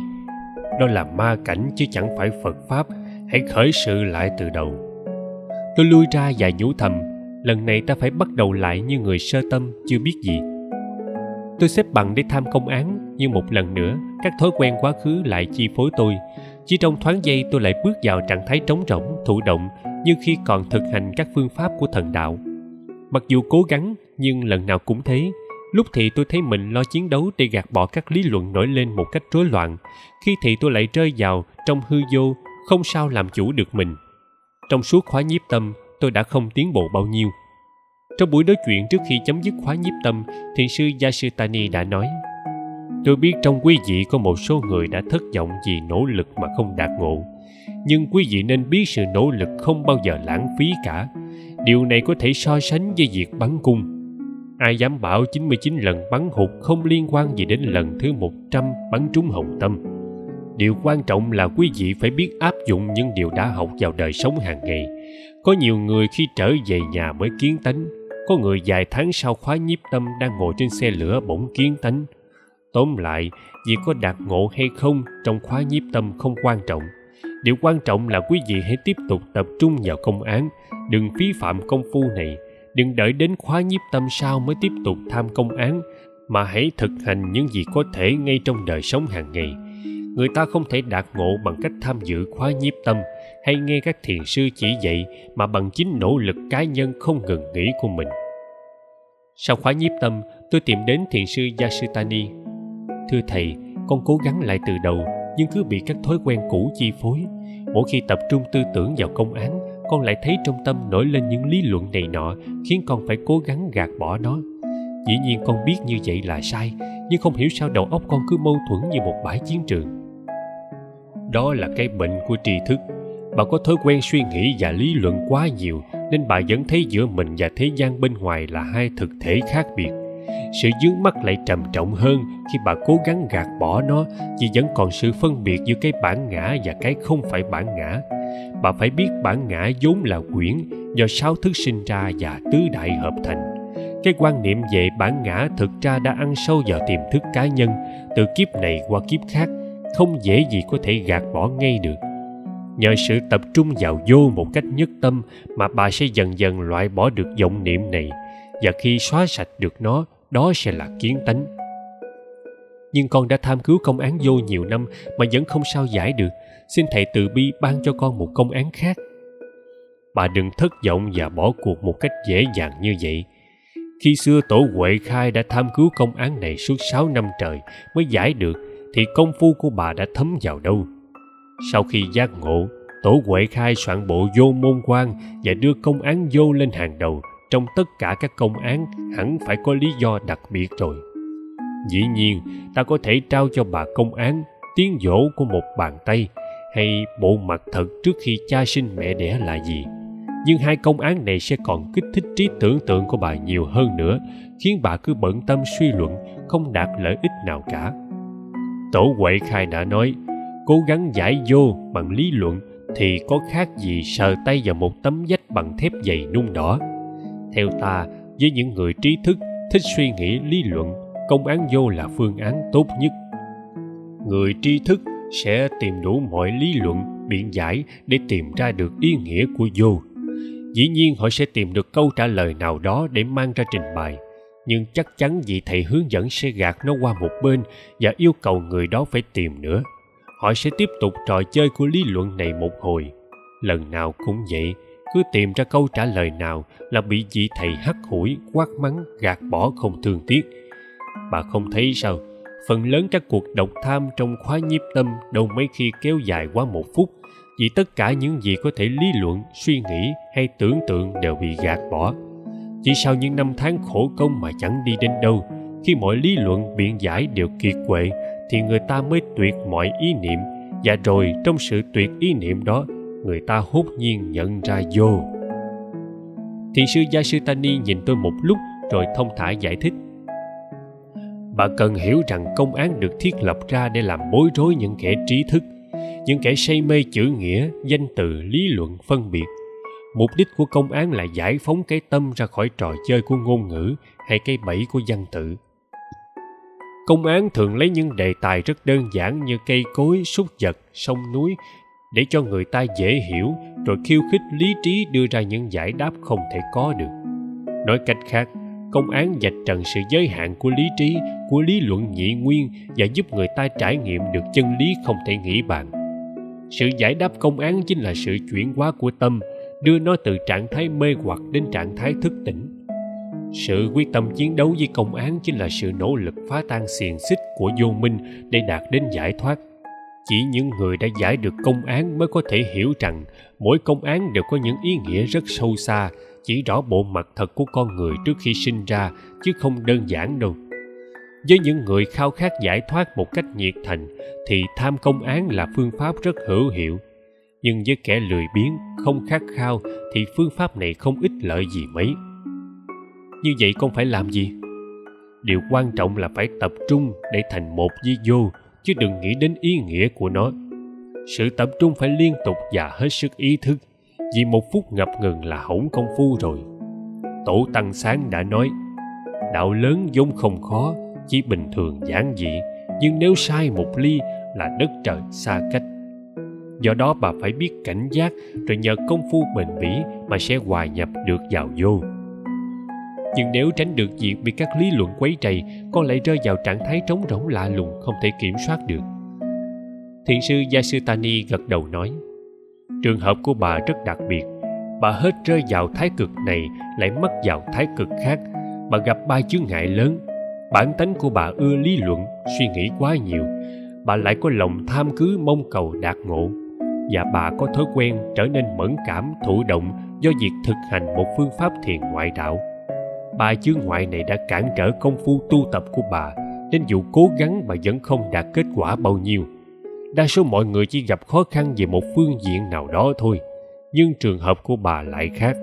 đó là ma cảnh chứ chẳng phải Phật Pháp, hãy khởi sự lại từ đầu. Tôi lui ra và nhủ thầm, lần này ta phải bắt đầu lại như người sơ tâm chưa biết gì. Tôi xếp bằng để tham công án nhưng một lần nữa các thói quen quá khứ lại chi phối tôi. Chỉ trong thoáng giây tôi lại bước vào trạng thái trống rỗng thụ động như khi còn thực hành các phương pháp của thần đạo. Mặc dù cố gắng nhưng lần nào cũng thế. Lúc thì tôi thấy mình lo chiến đấu để gạt bỏ các lý luận nổi lên một cách rối loạn. Khi thì tôi lại rơi vào trong hư vô không sao làm chủ được mình trong suốt khóa nhiếp tâm tôi đã không tiến bộ bao nhiêu trong buổi nói chuyện trước khi chấm dứt khóa nhiếp tâm, thiền sư Yasutani đã nói Tôi biết trong quý vị có một số người đã thất vọng vì nỗ lực mà không đạt ngộ. Nhưng quý vị nên biết sự nỗ lực không bao giờ lãng phí cả. Điều này có thể so sánh với việc bắn cung. Ai dám bảo 99 lần bắn hụt không liên quan gì đến lần thứ 100 bắn trúng hồng tâm. Điều quan trọng là quý vị phải biết áp dụng những điều đã học vào đời sống hàng ngày. Có nhiều người khi trở về nhà mới kiến tánh, có người vài tháng sau khóa nhiếp tâm đang ngồi trên xe lửa bỗng kiến tánh. Tóm lại việc có đạt ngộ hay không trong khóa nhiếp tâm không quan trọng. Điều quan trọng là quý vị hãy tiếp tục tập trung vào công án đừng phí phạm công phu này. Đừng đợi đến khóa nhiếp tâm sau mới tiếp tục tham công án mà hãy thực hành những gì có thể ngay trong đời sống hàng ngày người ta không thể đạt ngộ bằng cách tham dự khóa nhiếp tâm hay nghe các thiền sư chỉ dạy mà bằng chính nỗ lực cá nhân không ngừng nghỉ của mình. Sau khóa nhiếp tâm, tôi tìm đến thiền sư yasutani. Thưa thầy, con cố gắng lại từ đầu, nhưng cứ bị các thói quen cũ chi phối. Mỗi khi tập trung tư tưởng vào công án, con lại thấy trong tâm nổi lên những lý luận này nọ, khiến con phải cố gắng gạt bỏ nó. Dĩ nhiên con biết như vậy là sai, nhưng không hiểu sao đầu óc con cứ mâu thuẫn như một bãi chiến trường đó là cái bệnh của tri thức. Bà có thói quen suy nghĩ và lý luận quá nhiều, nên bà vẫn thấy giữa mình và thế gian bên ngoài là hai thực thể khác biệt. Sự dướng mắt lại trầm trọng hơn khi bà cố gắng gạt bỏ nó, vì vẫn còn sự phân biệt giữa cái bản ngã và cái không phải bản ngã. Bà phải biết bản ngã vốn là quyển do sáu thức sinh ra và tứ đại hợp thành. Cái quan niệm về bản ngã thực ra đã ăn sâu vào tiềm thức cá nhân, từ kiếp này qua kiếp khác không dễ gì có thể gạt bỏ ngay được. Nhờ sự tập trung vào vô một cách nhất tâm mà bà sẽ dần dần loại bỏ được vọng niệm này, và khi xóa sạch được nó, đó sẽ là kiến tánh. Nhưng con đã tham cứu công án vô nhiều năm mà vẫn không sao giải được. Xin thầy từ bi ban cho con một công án khác. Bà đừng thất vọng và bỏ cuộc một cách dễ dàng như vậy. Khi xưa tổ huệ khai đã tham cứu công án này suốt sáu năm trời mới giải được thì công phu của bà đã thấm vào đâu. Sau khi giác ngộ, tổ huệ khai soạn bộ vô môn quan và đưa công án vô lên hàng đầu, trong tất cả các công án, hẳn phải có lý do đặc biệt rồi. Dĩ nhiên, ta có thể trao cho bà công án, tiếng dỗ của một bàn tay, hay bộ mặt thật trước khi cha sinh mẹ đẻ là gì. Nhưng hai công án này sẽ còn kích thích trí tưởng tượng của bà nhiều hơn nữa, khiến bà cứ bận tâm suy luận, không đạt lợi ích nào cả tổ huệ khai đã nói, cố gắng giải vô bằng lý luận thì có khác gì sờ tay vào một tấm vách bằng thép dày nung đỏ. Theo ta, với những người trí thức, thích suy nghĩ lý luận, công án vô là phương án tốt nhất. Người tri thức sẽ tìm đủ mọi lý luận biện giải để tìm ra được ý nghĩa của vô. Dĩ nhiên họ sẽ tìm được câu trả lời nào đó để mang ra trình bày nhưng chắc chắn vị thầy hướng dẫn sẽ gạt nó qua một bên và yêu cầu người đó phải tìm nữa. Họ sẽ tiếp tục trò chơi của lý luận này một hồi. Lần nào cũng vậy, cứ tìm ra câu trả lời nào là bị vị thầy hắt hủi, quát mắng, gạt bỏ không thương tiếc. Bà không thấy sao, phần lớn các cuộc độc tham trong khóa nhiếp tâm đâu mấy khi kéo dài quá một phút, vì tất cả những gì có thể lý luận, suy nghĩ hay tưởng tượng đều bị gạt bỏ chỉ sau những năm tháng khổ công mà chẳng đi đến đâu, khi mọi lý luận biện giải đều kiệt quệ, thì người ta mới tuyệt mọi ý niệm. Và rồi, trong sự tuyệt ý niệm đó, người ta hốt nhiên nhận ra vô. Thiền sư gia sư tani nhìn tôi một lúc, rồi thông thả giải thích. Bạn cần hiểu rằng công án được thiết lập ra để làm bối rối những kẻ trí thức, những kẻ say mê chữ nghĩa, danh từ, lý luận, phân biệt mục đích của công án là giải phóng cái tâm ra khỏi trò chơi của ngôn ngữ hay cái bẫy của văn tự. Công án thường lấy những đề tài rất đơn giản như cây cối, súc vật, sông núi để cho người ta dễ hiểu, rồi khiêu khích lý trí đưa ra những giải đáp không thể có được. Nói cách khác, công án vạch trần sự giới hạn của lý trí, của lý luận nhị nguyên và giúp người ta trải nghiệm được chân lý không thể nghĩ bàn. Sự giải đáp công án chính là sự chuyển hóa của tâm đưa nó từ trạng thái mê hoặc đến trạng thái thức tỉnh. Sự quyết tâm chiến đấu với công án chính là sự nỗ lực phá tan xiềng xích của vô minh để đạt đến giải thoát. Chỉ những người đã giải được công án mới có thể hiểu rằng mỗi công án đều có những ý nghĩa rất sâu xa, chỉ rõ bộ mặt thật của con người trước khi sinh ra, chứ không đơn giản đâu. Với những người khao khát giải thoát một cách nhiệt thành, thì tham công án là phương pháp rất hữu hiệu nhưng với kẻ lười biếng, không khát khao thì phương pháp này không ích lợi gì mấy. Như vậy con phải làm gì? Điều quan trọng là phải tập trung để thành một với vô, chứ đừng nghĩ đến ý nghĩa của nó. Sự tập trung phải liên tục và hết sức ý thức, vì một phút ngập ngừng là hỏng công phu rồi. Tổ tăng sáng đã nói, đạo lớn vốn không khó, chỉ bình thường giản dị, nhưng nếu sai một ly là đất trời xa cách do đó bà phải biết cảnh giác rồi nhờ công phu bền bỉ mà sẽ hòa nhập được vào vô. Nhưng nếu tránh được việc bị các lý luận quấy rầy, con lại rơi vào trạng thái trống rỗng lạ lùng, không thể kiểm soát được. Thiền sư yasutani gật đầu nói, trường hợp của bà rất đặc biệt. Bà hết rơi vào thái cực này, lại mất vào thái cực khác. Bà gặp ba chướng ngại lớn. Bản tánh của bà ưa lý luận, suy nghĩ quá nhiều. Bà lại có lòng tham cứ mong cầu đạt ngộ và bà có thói quen trở nên mẫn cảm, thụ động do việc thực hành một phương pháp thiền ngoại đạo. Ba chướng ngoại này đã cản trở công phu tu tập của bà, nên dù cố gắng bà vẫn không đạt kết quả bao nhiêu. Đa số mọi người chỉ gặp khó khăn về một phương diện nào đó thôi, nhưng trường hợp của bà lại khác.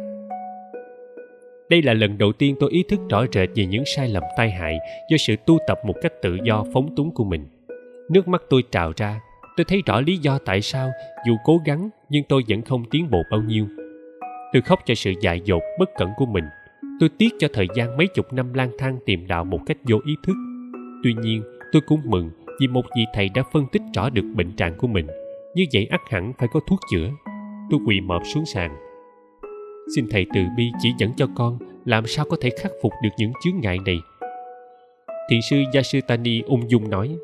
Đây là lần đầu tiên tôi ý thức rõ rệt về những sai lầm tai hại do sự tu tập một cách tự do, phóng túng của mình. Nước mắt tôi trào ra tôi thấy rõ lý do tại sao dù cố gắng nhưng tôi vẫn không tiến bộ bao nhiêu. Tôi khóc cho sự dại dột, bất cẩn của mình. Tôi tiếc cho thời gian mấy chục năm lang thang tìm đạo một cách vô ý thức. Tuy nhiên, tôi cũng mừng vì một vị thầy đã phân tích rõ được bệnh trạng của mình. Như vậy ắt hẳn phải có thuốc chữa. Tôi quỳ mọp xuống sàn. Xin thầy từ bi chỉ dẫn cho con làm sao có thể khắc phục được những chướng ngại này. Thiền sư yasutani ung dung nói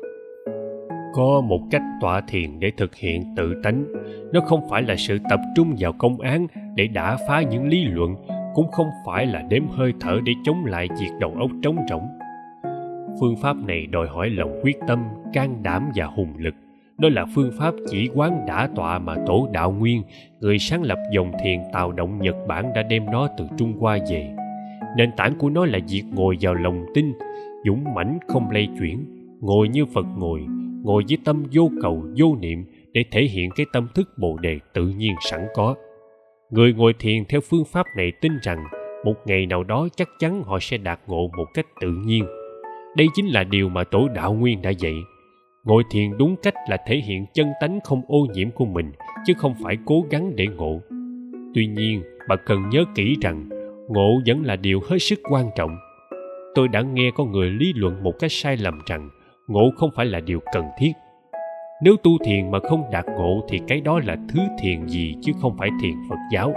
có một cách tọa thiền để thực hiện tự tánh. Nó không phải là sự tập trung vào công án để đả phá những lý luận, cũng không phải là đếm hơi thở để chống lại việc đầu óc trống rỗng. Phương pháp này đòi hỏi lòng quyết tâm, can đảm và hùng lực. Đó là phương pháp chỉ quán đả tọa mà tổ đạo nguyên, người sáng lập dòng thiền tào động nhật bản đã đem nó từ trung hoa về. Nền tảng của nó là việc ngồi vào lòng tin, dũng mãnh không lay chuyển, ngồi như phật ngồi ngồi với tâm vô cầu, vô niệm để thể hiện cái tâm thức bồ đề tự nhiên sẵn có. Người ngồi thiền theo phương pháp này tin rằng một ngày nào đó chắc chắn họ sẽ đạt ngộ một cách tự nhiên. Đây chính là điều mà tổ đạo nguyên đã dạy. Ngồi thiền đúng cách là thể hiện chân tánh không ô nhiễm của mình, chứ không phải cố gắng để ngộ. Tuy nhiên, bà cần nhớ kỹ rằng ngộ vẫn là điều hết sức quan trọng. Tôi đã nghe có người lý luận một cách sai lầm rằng ngộ không phải là điều cần thiết. Nếu tu thiền mà không đạt ngộ thì cái đó là thứ thiền gì chứ không phải thiền phật giáo.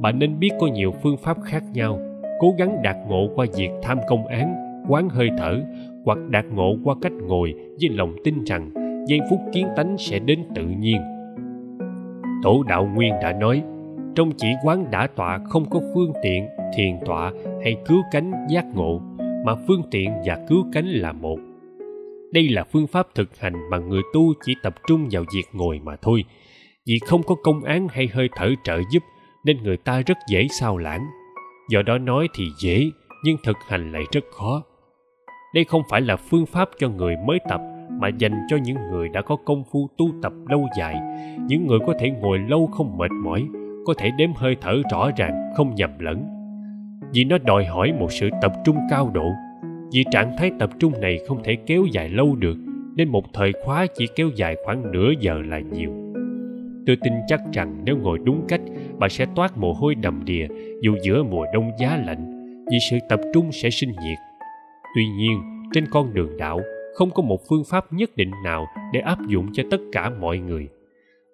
Bạn nên biết có nhiều phương pháp khác nhau. Cố gắng đạt ngộ qua việc tham công án, quán hơi thở, hoặc đạt ngộ qua cách ngồi với lòng tin rằng giây phút kiến tánh sẽ đến tự nhiên. Tổ đạo nguyên đã nói, trong chỉ quán đã tọa không có phương tiện, thiền tọa hay cứu cánh giác ngộ, mà phương tiện và cứu cánh là một đây là phương pháp thực hành mà người tu chỉ tập trung vào việc ngồi mà thôi. Vì không có công án hay hơi thở trợ giúp, nên người ta rất dễ sao lãng. Do đó nói thì dễ, nhưng thực hành lại rất khó. Đây không phải là phương pháp cho người mới tập, mà dành cho những người đã có công phu tu tập lâu dài. Những người có thể ngồi lâu không mệt mỏi, có thể đếm hơi thở rõ ràng, không nhầm lẫn. Vì nó đòi hỏi một sự tập trung cao độ vì trạng thái tập trung này không thể kéo dài lâu được, nên một thời khóa chỉ kéo dài khoảng nửa giờ là nhiều. Tôi tin chắc rằng nếu ngồi đúng cách, bạn sẽ toát mồ hôi đầm đìa dù giữa mùa đông giá lạnh, vì sự tập trung sẽ sinh nhiệt. Tuy nhiên, trên con đường đạo, không có một phương pháp nhất định nào để áp dụng cho tất cả mọi người.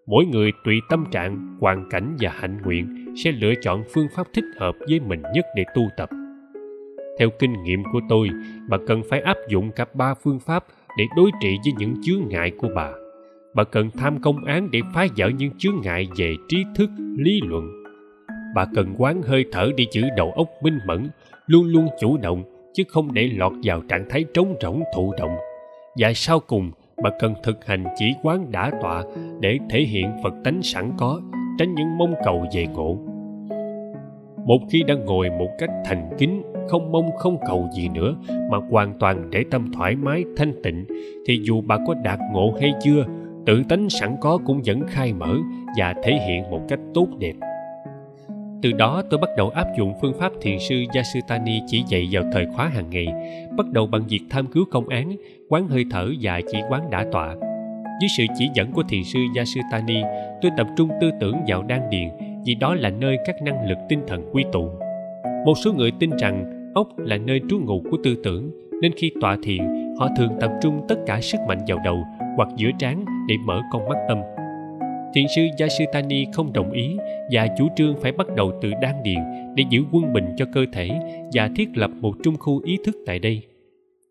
Mỗi người tùy tâm trạng, hoàn cảnh và hạnh nguyện sẽ lựa chọn phương pháp thích hợp với mình nhất để tu tập theo kinh nghiệm của tôi, bà cần phải áp dụng cả ba phương pháp để đối trị với những chướng ngại của bà. Bà cần tham công án để phá vỡ những chướng ngại về trí thức, lý luận. Bà cần quán hơi thở để giữ đầu óc minh mẫn, luôn luôn chủ động, chứ không để lọt vào trạng thái trống rỗng thụ động. Và sau cùng, bà cần thực hành chỉ quán đã tọa để thể hiện phật tánh sẵn có, tránh những mong cầu về ngộ. Một khi đã ngồi một cách thành kính không mong không cầu gì nữa mà hoàn toàn để tâm thoải mái thanh tịnh thì dù bà có đạt ngộ hay chưa tự tánh sẵn có cũng vẫn khai mở và thể hiện một cách tốt đẹp từ đó tôi bắt đầu áp dụng phương pháp thiền sư Yasutani chỉ dạy vào thời khóa hàng ngày, bắt đầu bằng việc tham cứu công án, quán hơi thở và chỉ quán đã tọa. Dưới sự chỉ dẫn của thiền sư Yasutani, tôi tập trung tư tưởng vào đan điền vì đó là nơi các năng lực tinh thần quy tụ. Một số người tin rằng ốc là nơi trú ngụ của tư tưởng, nên khi tọa thiền, họ thường tập trung tất cả sức mạnh vào đầu hoặc giữa trán để mở con mắt tâm thiền sư Yasutani không đồng ý và chủ trương phải bắt đầu từ đan điền để giữ quân bình cho cơ thể và thiết lập một trung khu ý thức tại đây.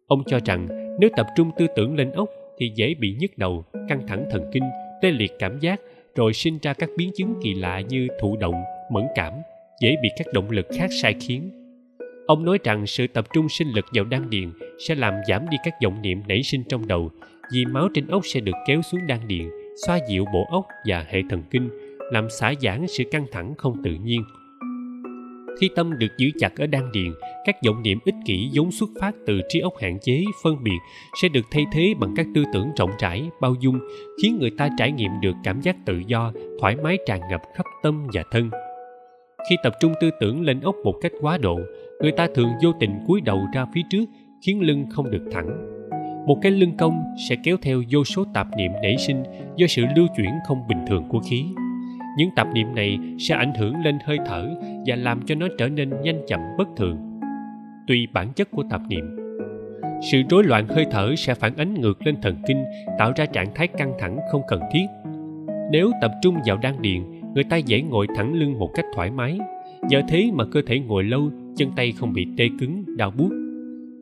Ông cho rằng nếu tập trung tư tưởng lên ốc thì dễ bị nhức đầu, căng thẳng thần kinh, tê liệt cảm giác rồi sinh ra các biến chứng kỳ lạ như thụ động, mẫn cảm, dễ bị các động lực khác sai khiến. Ông nói rằng sự tập trung sinh lực vào đan điền sẽ làm giảm đi các vọng niệm nảy sinh trong đầu, vì máu trên ốc sẽ được kéo xuống đan điền, xoa dịu bộ óc và hệ thần kinh, làm xả giãn sự căng thẳng không tự nhiên khi tâm được giữ chặt ở đan điền, các vọng niệm ích kỷ vốn xuất phát từ trí óc hạn chế, phân biệt sẽ được thay thế bằng các tư tưởng rộng rãi, bao dung, khiến người ta trải nghiệm được cảm giác tự do, thoải mái tràn ngập khắp tâm và thân khi tập trung tư tưởng lên ốc một cách quá độ, người ta thường vô tình cúi đầu ra phía trước, khiến lưng không được thẳng. Một cái lưng cong sẽ kéo theo vô số tạp niệm nảy sinh do sự lưu chuyển không bình thường của khí. Những tạp niệm này sẽ ảnh hưởng lên hơi thở và làm cho nó trở nên nhanh chậm bất thường. Tùy bản chất của tạp niệm, sự rối loạn hơi thở sẽ phản ánh ngược lên thần kinh, tạo ra trạng thái căng thẳng không cần thiết. Nếu tập trung vào đan điền người ta dễ ngồi thẳng lưng một cách thoải mái. Nhờ thế mà cơ thể ngồi lâu, chân tay không bị tê cứng, đau buốt.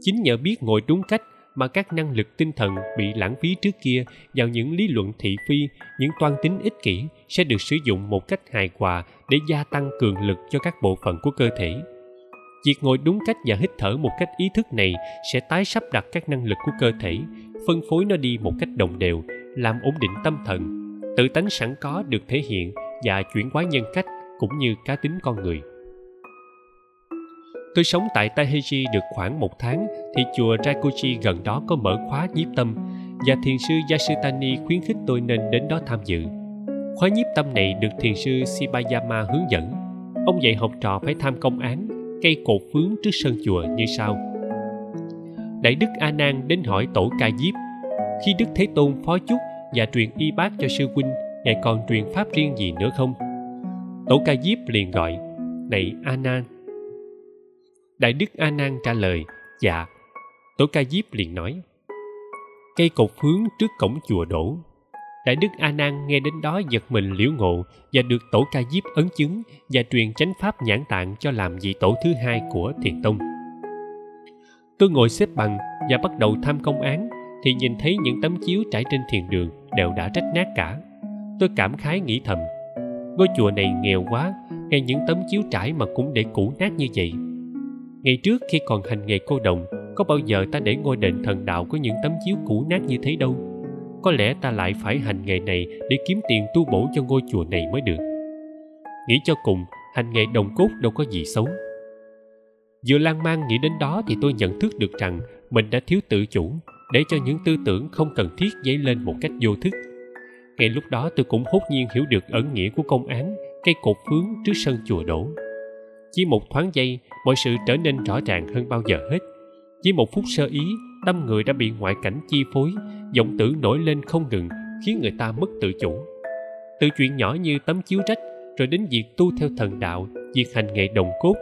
Chính nhờ biết ngồi đúng cách mà các năng lực tinh thần bị lãng phí trước kia vào những lý luận thị phi, những toan tính ích kỷ sẽ được sử dụng một cách hài hòa để gia tăng cường lực cho các bộ phận của cơ thể. Việc ngồi đúng cách và hít thở một cách ý thức này sẽ tái sắp đặt các năng lực của cơ thể, phân phối nó đi một cách đồng đều, làm ổn định tâm thần. Tự tánh sẵn có được thể hiện và chuyển hóa nhân cách cũng như cá tính con người tôi sống tại Taheji được khoảng một tháng thì chùa Raikuchi gần đó có mở khóa nhiếp tâm và thiền sư Yasutani khuyến khích tôi nên đến đó tham dự. Khóa nhiếp tâm này được thiền sư Shibayama hướng dẫn. Ông dạy học trò phải tham công án, cây cột phướng trước sân chùa như sau. Đại đức A Nan đến hỏi tổ ca diếp. Khi Đức Thế Tôn phó chúc và truyền y bác cho sư huynh, ngài còn truyền pháp riêng gì nữa không? Tổ ca diếp liền gọi, này A Nan, đại đức a nan trả lời dạ. Tổ ca diếp liền nói cây cột hướng trước cổng chùa đổ. Đại đức a nan nghe đến đó giật mình liễu ngộ và được tổ ca diếp ấn chứng và truyền chánh pháp nhãn tạng cho làm vị tổ thứ hai của thiền tông. Tôi ngồi xếp bằng và bắt đầu tham công án thì nhìn thấy những tấm chiếu trải trên thiền đường đều đã rách nát cả tôi cảm khái nghĩ thầm, ngôi chùa này nghèo quá, ngay những tấm chiếu trải mà cũng để cũ nát như vậy. Ngày trước khi còn hành nghề cô đồng, có bao giờ ta để ngôi đền thần đạo có những tấm chiếu cũ nát như thế đâu? Có lẽ ta lại phải hành nghề này để kiếm tiền tu bổ cho ngôi chùa này mới được. Nghĩ cho cùng, hành nghề đồng cốt đâu có gì xấu. Vừa lan man nghĩ đến đó thì tôi nhận thức được rằng mình đã thiếu tự chủ, để cho những tư tưởng không cần thiết dấy lên một cách vô thức ngay lúc đó tôi cũng hốt nhiên hiểu được ẩn nghĩa của công án cây cột phướng trước sân chùa đổ. Chỉ một thoáng giây, mọi sự trở nên rõ ràng hơn bao giờ hết. Chỉ một phút sơ ý tâm người đã bị ngoại cảnh chi phối vọng tử nổi lên không ngừng, khiến người ta mất tự chủ. Từ chuyện nhỏ như tấm chiếu rách, rồi đến việc tu theo thần đạo, việc hành nghề đồng cốt.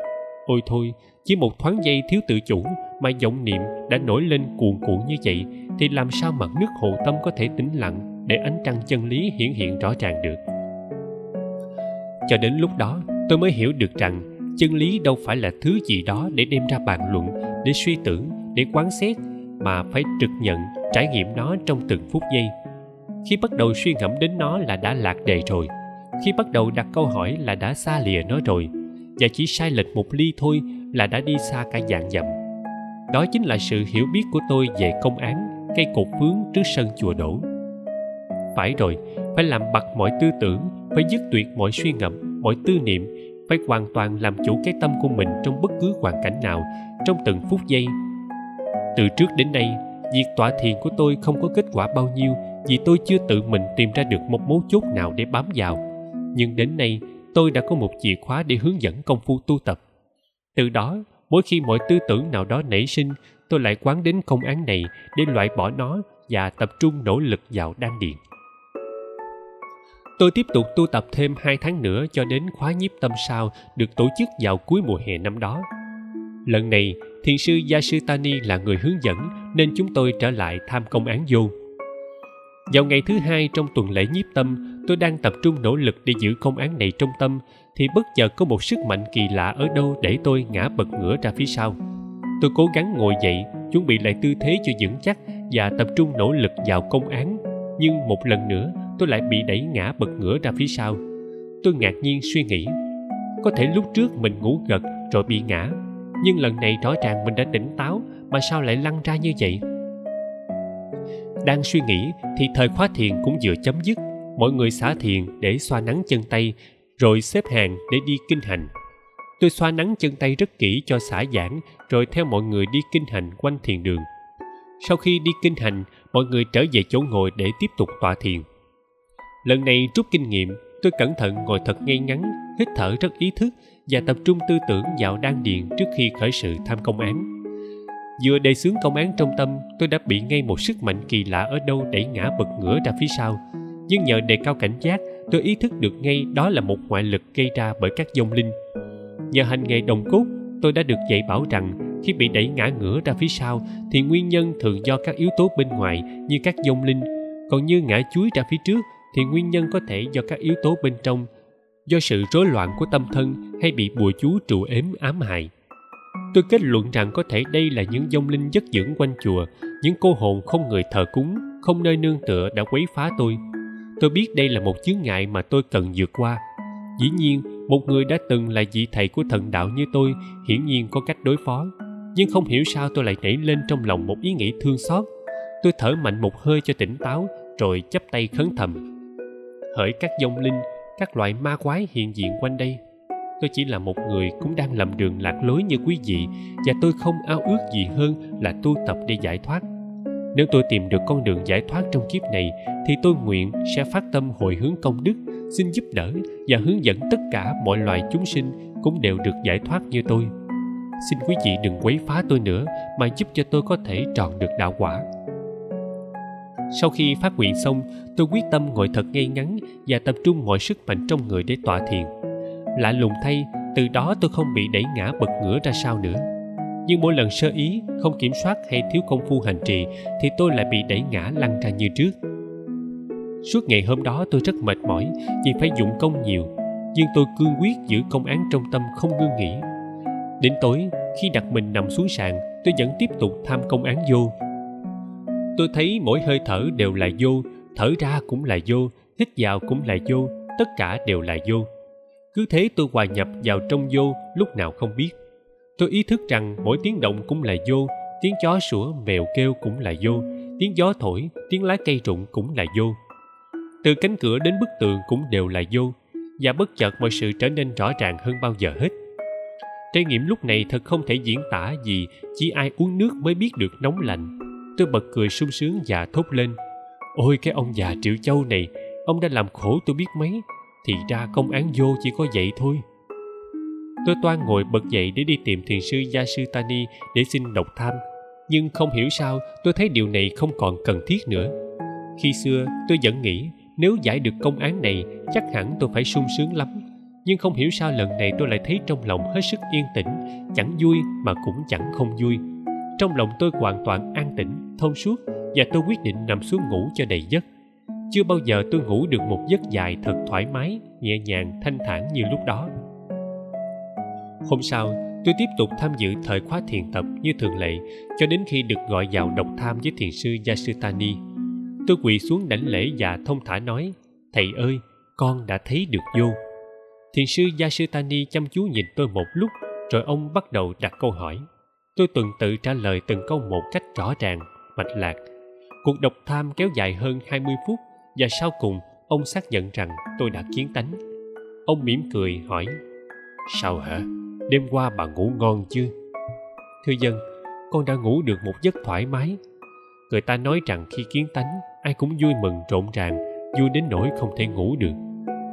Ôi thôi, chỉ một thoáng giây thiếu tự chủ mà vọng niệm đã nổi lên cuồn cuộn như vậy, thì làm sao mặt nước hồ tâm có thể tĩnh lặng? Để ánh trăng chân lý hiển hiện rõ ràng được. Cho đến lúc đó, tôi mới hiểu được rằng chân lý đâu phải là thứ gì đó để đem ra bàn luận, để suy tưởng, để quán xét, mà phải trực nhận, trải nghiệm nó trong từng phút giây. Khi bắt đầu suy ngẫm đến nó là đã lạc đề rồi. Khi bắt đầu đặt câu hỏi là đã xa lìa nó rồi. Và chỉ sai lệch một ly thôi là đã đi xa cả dạng dặm. Đó chính là sự hiểu biết của tôi về công án, cây cột vướng trước sân chùa đổ phải rồi, phải làm bặt mọi tư tưởng, phải dứt tuyệt mọi suy ngẫm, mọi tư niệm, phải hoàn toàn làm chủ cái tâm của mình trong bất cứ hoàn cảnh nào, trong từng phút giây. Từ trước đến nay, việc tọa thiền của tôi không có kết quả bao nhiêu vì tôi chưa tự mình tìm ra được một mấu chốt nào để bám vào. Nhưng đến nay, tôi đã có một chìa khóa để hướng dẫn công phu tu tập. Từ đó, mỗi khi mọi tư tưởng nào đó nảy sinh, tôi lại quán đến công án này để loại bỏ nó và tập trung nỗ lực vào đan điền. Tôi tiếp tục tu tập thêm hai tháng nữa cho đến khóa nhiếp tâm sao được tổ chức vào cuối mùa hè năm đó. Lần này, thiền sư Yasutani là người hướng dẫn nên chúng tôi trở lại tham công án vô. Vào ngày thứ hai trong tuần lễ nhiếp tâm, tôi đang tập trung nỗ lực để giữ công án này trong tâm thì bất chợt có một sức mạnh kỳ lạ ở đâu để tôi ngã bật ngửa ra phía sau. Tôi cố gắng ngồi dậy, chuẩn bị lại tư thế cho vững chắc và tập trung nỗ lực vào công án. Nhưng một lần nữa, tôi lại bị đẩy ngã bật ngửa ra phía sau. Tôi ngạc nhiên suy nghĩ, có thể lúc trước mình ngủ gật rồi bị ngã, nhưng lần này rõ ràng mình đã tỉnh táo mà sao lại lăn ra như vậy? Đang suy nghĩ thì thời khóa thiền cũng vừa chấm dứt. Mọi người xả thiền để xoa nắng chân tay, rồi xếp hàng để đi kinh hành. Tôi xoa nắng chân tay rất kỹ cho xả giãn, rồi theo mọi người đi kinh hành quanh thiền đường. Sau khi đi kinh hành, mọi người trở về chỗ ngồi để tiếp tục tọa thiền lần này rút kinh nghiệm, tôi cẩn thận ngồi thật ngay ngắn, hít thở rất ý thức và tập trung tư tưởng vào đan điền trước khi khởi sự tham công án. Vừa đề xướng công án trong tâm, tôi đã bị ngay một sức mạnh kỳ lạ ở đâu đẩy ngã bật ngửa ra phía sau. Nhưng nhờ đề cao cảnh giác, tôi ý thức được ngay đó là một ngoại lực gây ra bởi các dông linh. Nhờ hành nghề đồng cốt, tôi đã được dạy bảo rằng khi bị đẩy ngã ngửa ra phía sau thì nguyên nhân thường do các yếu tố bên ngoài như các dông linh. Còn như ngã chuối ra phía trước thì nguyên nhân có thể do các yếu tố bên trong, do sự rối loạn của tâm thân hay bị bùa chú trụ ếm ám hại. Tôi kết luận rằng có thể đây là những dông linh giấc dưỡng quanh chùa, những cô hồn không người thờ cúng, không nơi nương tựa đã quấy phá tôi. Tôi biết đây là một chướng ngại mà tôi cần vượt qua. Dĩ nhiên, một người đã từng là vị thầy của thần đạo như tôi hiển nhiên có cách đối phó. Nhưng không hiểu sao tôi lại nảy lên trong lòng một ý nghĩ thương xót. Tôi thở mạnh một hơi cho tỉnh táo, rồi chắp tay khấn thầm hỡi các dông linh, các loại ma quái hiện diện quanh đây. Tôi chỉ là một người cũng đang lầm đường lạc lối như quý vị, và tôi không ao ước gì hơn là tu tập để giải thoát. Nếu tôi tìm được con đường giải thoát trong kiếp này, thì tôi nguyện sẽ phát tâm hồi hướng công đức, xin giúp đỡ và hướng dẫn tất cả mọi loài chúng sinh cũng đều được giải thoát như tôi. Xin quý vị đừng quấy phá tôi nữa, mà giúp cho tôi có thể tròn được đạo quả sau khi phát nguyện xong, tôi quyết tâm ngồi thật ngay ngắn và tập trung mọi sức mạnh trong người để tọa thiền. Lạ lùng thay, từ đó tôi không bị đẩy ngã bật ngửa ra sau nữa. Nhưng mỗi lần sơ ý, không kiểm soát hay thiếu công phu hành trì, thì tôi lại bị đẩy ngã lăn ra như trước. Suốt ngày hôm đó tôi rất mệt mỏi vì phải dụng công nhiều, nhưng tôi cương quyết giữ công án trong tâm không ngưng nghỉ. Đến tối, khi đặt mình nằm xuống sàn, tôi vẫn tiếp tục tham công án vô tôi thấy mỗi hơi thở đều là vô, thở ra cũng là vô, hít vào cũng là vô, tất cả đều là vô. Cứ thế tôi hòa nhập vào trong vô, lúc nào không biết. Tôi ý thức rằng mỗi tiếng động cũng là vô, tiếng chó sủa, mèo kêu cũng là vô, tiếng gió thổi, tiếng lá cây rụng cũng là vô. Từ cánh cửa đến bức tường cũng đều là vô, và bất chợt mọi sự trở nên rõ ràng hơn bao giờ hết. Trải nghiệm lúc này thật không thể diễn tả gì chỉ ai uống nước mới biết được nóng lạnh tôi bật cười sung sướng và thốt lên. Ôi, cái ông già triệu châu này, ông đã làm khổ tôi biết mấy. Thì ra công án vô chỉ có vậy thôi. Tôi toan ngồi bật dậy để đi tìm thiền sư gia sư tani để xin độc tham. Nhưng không hiểu sao, tôi thấy điều này không còn cần thiết nữa. Khi xưa, tôi vẫn nghĩ, nếu giải được công án này, chắc hẳn tôi phải sung sướng lắm. Nhưng không hiểu sao lần này tôi lại thấy trong lòng hết sức yên tĩnh, chẳng vui mà cũng chẳng không vui. Trong lòng tôi hoàn toàn an tĩnh thông suốt và tôi quyết định nằm xuống ngủ cho đầy giấc. Chưa bao giờ tôi ngủ được một giấc dài thật thoải mái, nhẹ nhàng, thanh thản như lúc đó. Hôm sau, tôi tiếp tục tham dự thời khóa thiền tập như thường lệ, cho đến khi được gọi vào độc tham với thiền sư yasutani. Tôi quỳ xuống đảnh lễ và thông thả nói, thầy ơi, con đã thấy được vô. Thiền sư yasutani chăm chú nhìn tôi một lúc, rồi ông bắt đầu đặt câu hỏi. Tôi tuần tự trả lời từng câu một cách rõ ràng mạch lạc. Cuộc độc tham kéo dài hơn 20 phút và sau cùng, ông xác nhận rằng tôi đã kiến tánh. Ông mỉm cười hỏi, sao hả? Đêm qua bà ngủ ngon chưa? Thưa dân, con đã ngủ được một giấc thoải mái. Người ta nói rằng khi kiến tánh, ai cũng vui mừng rộn ràng, vui đến nỗi không thể ngủ được.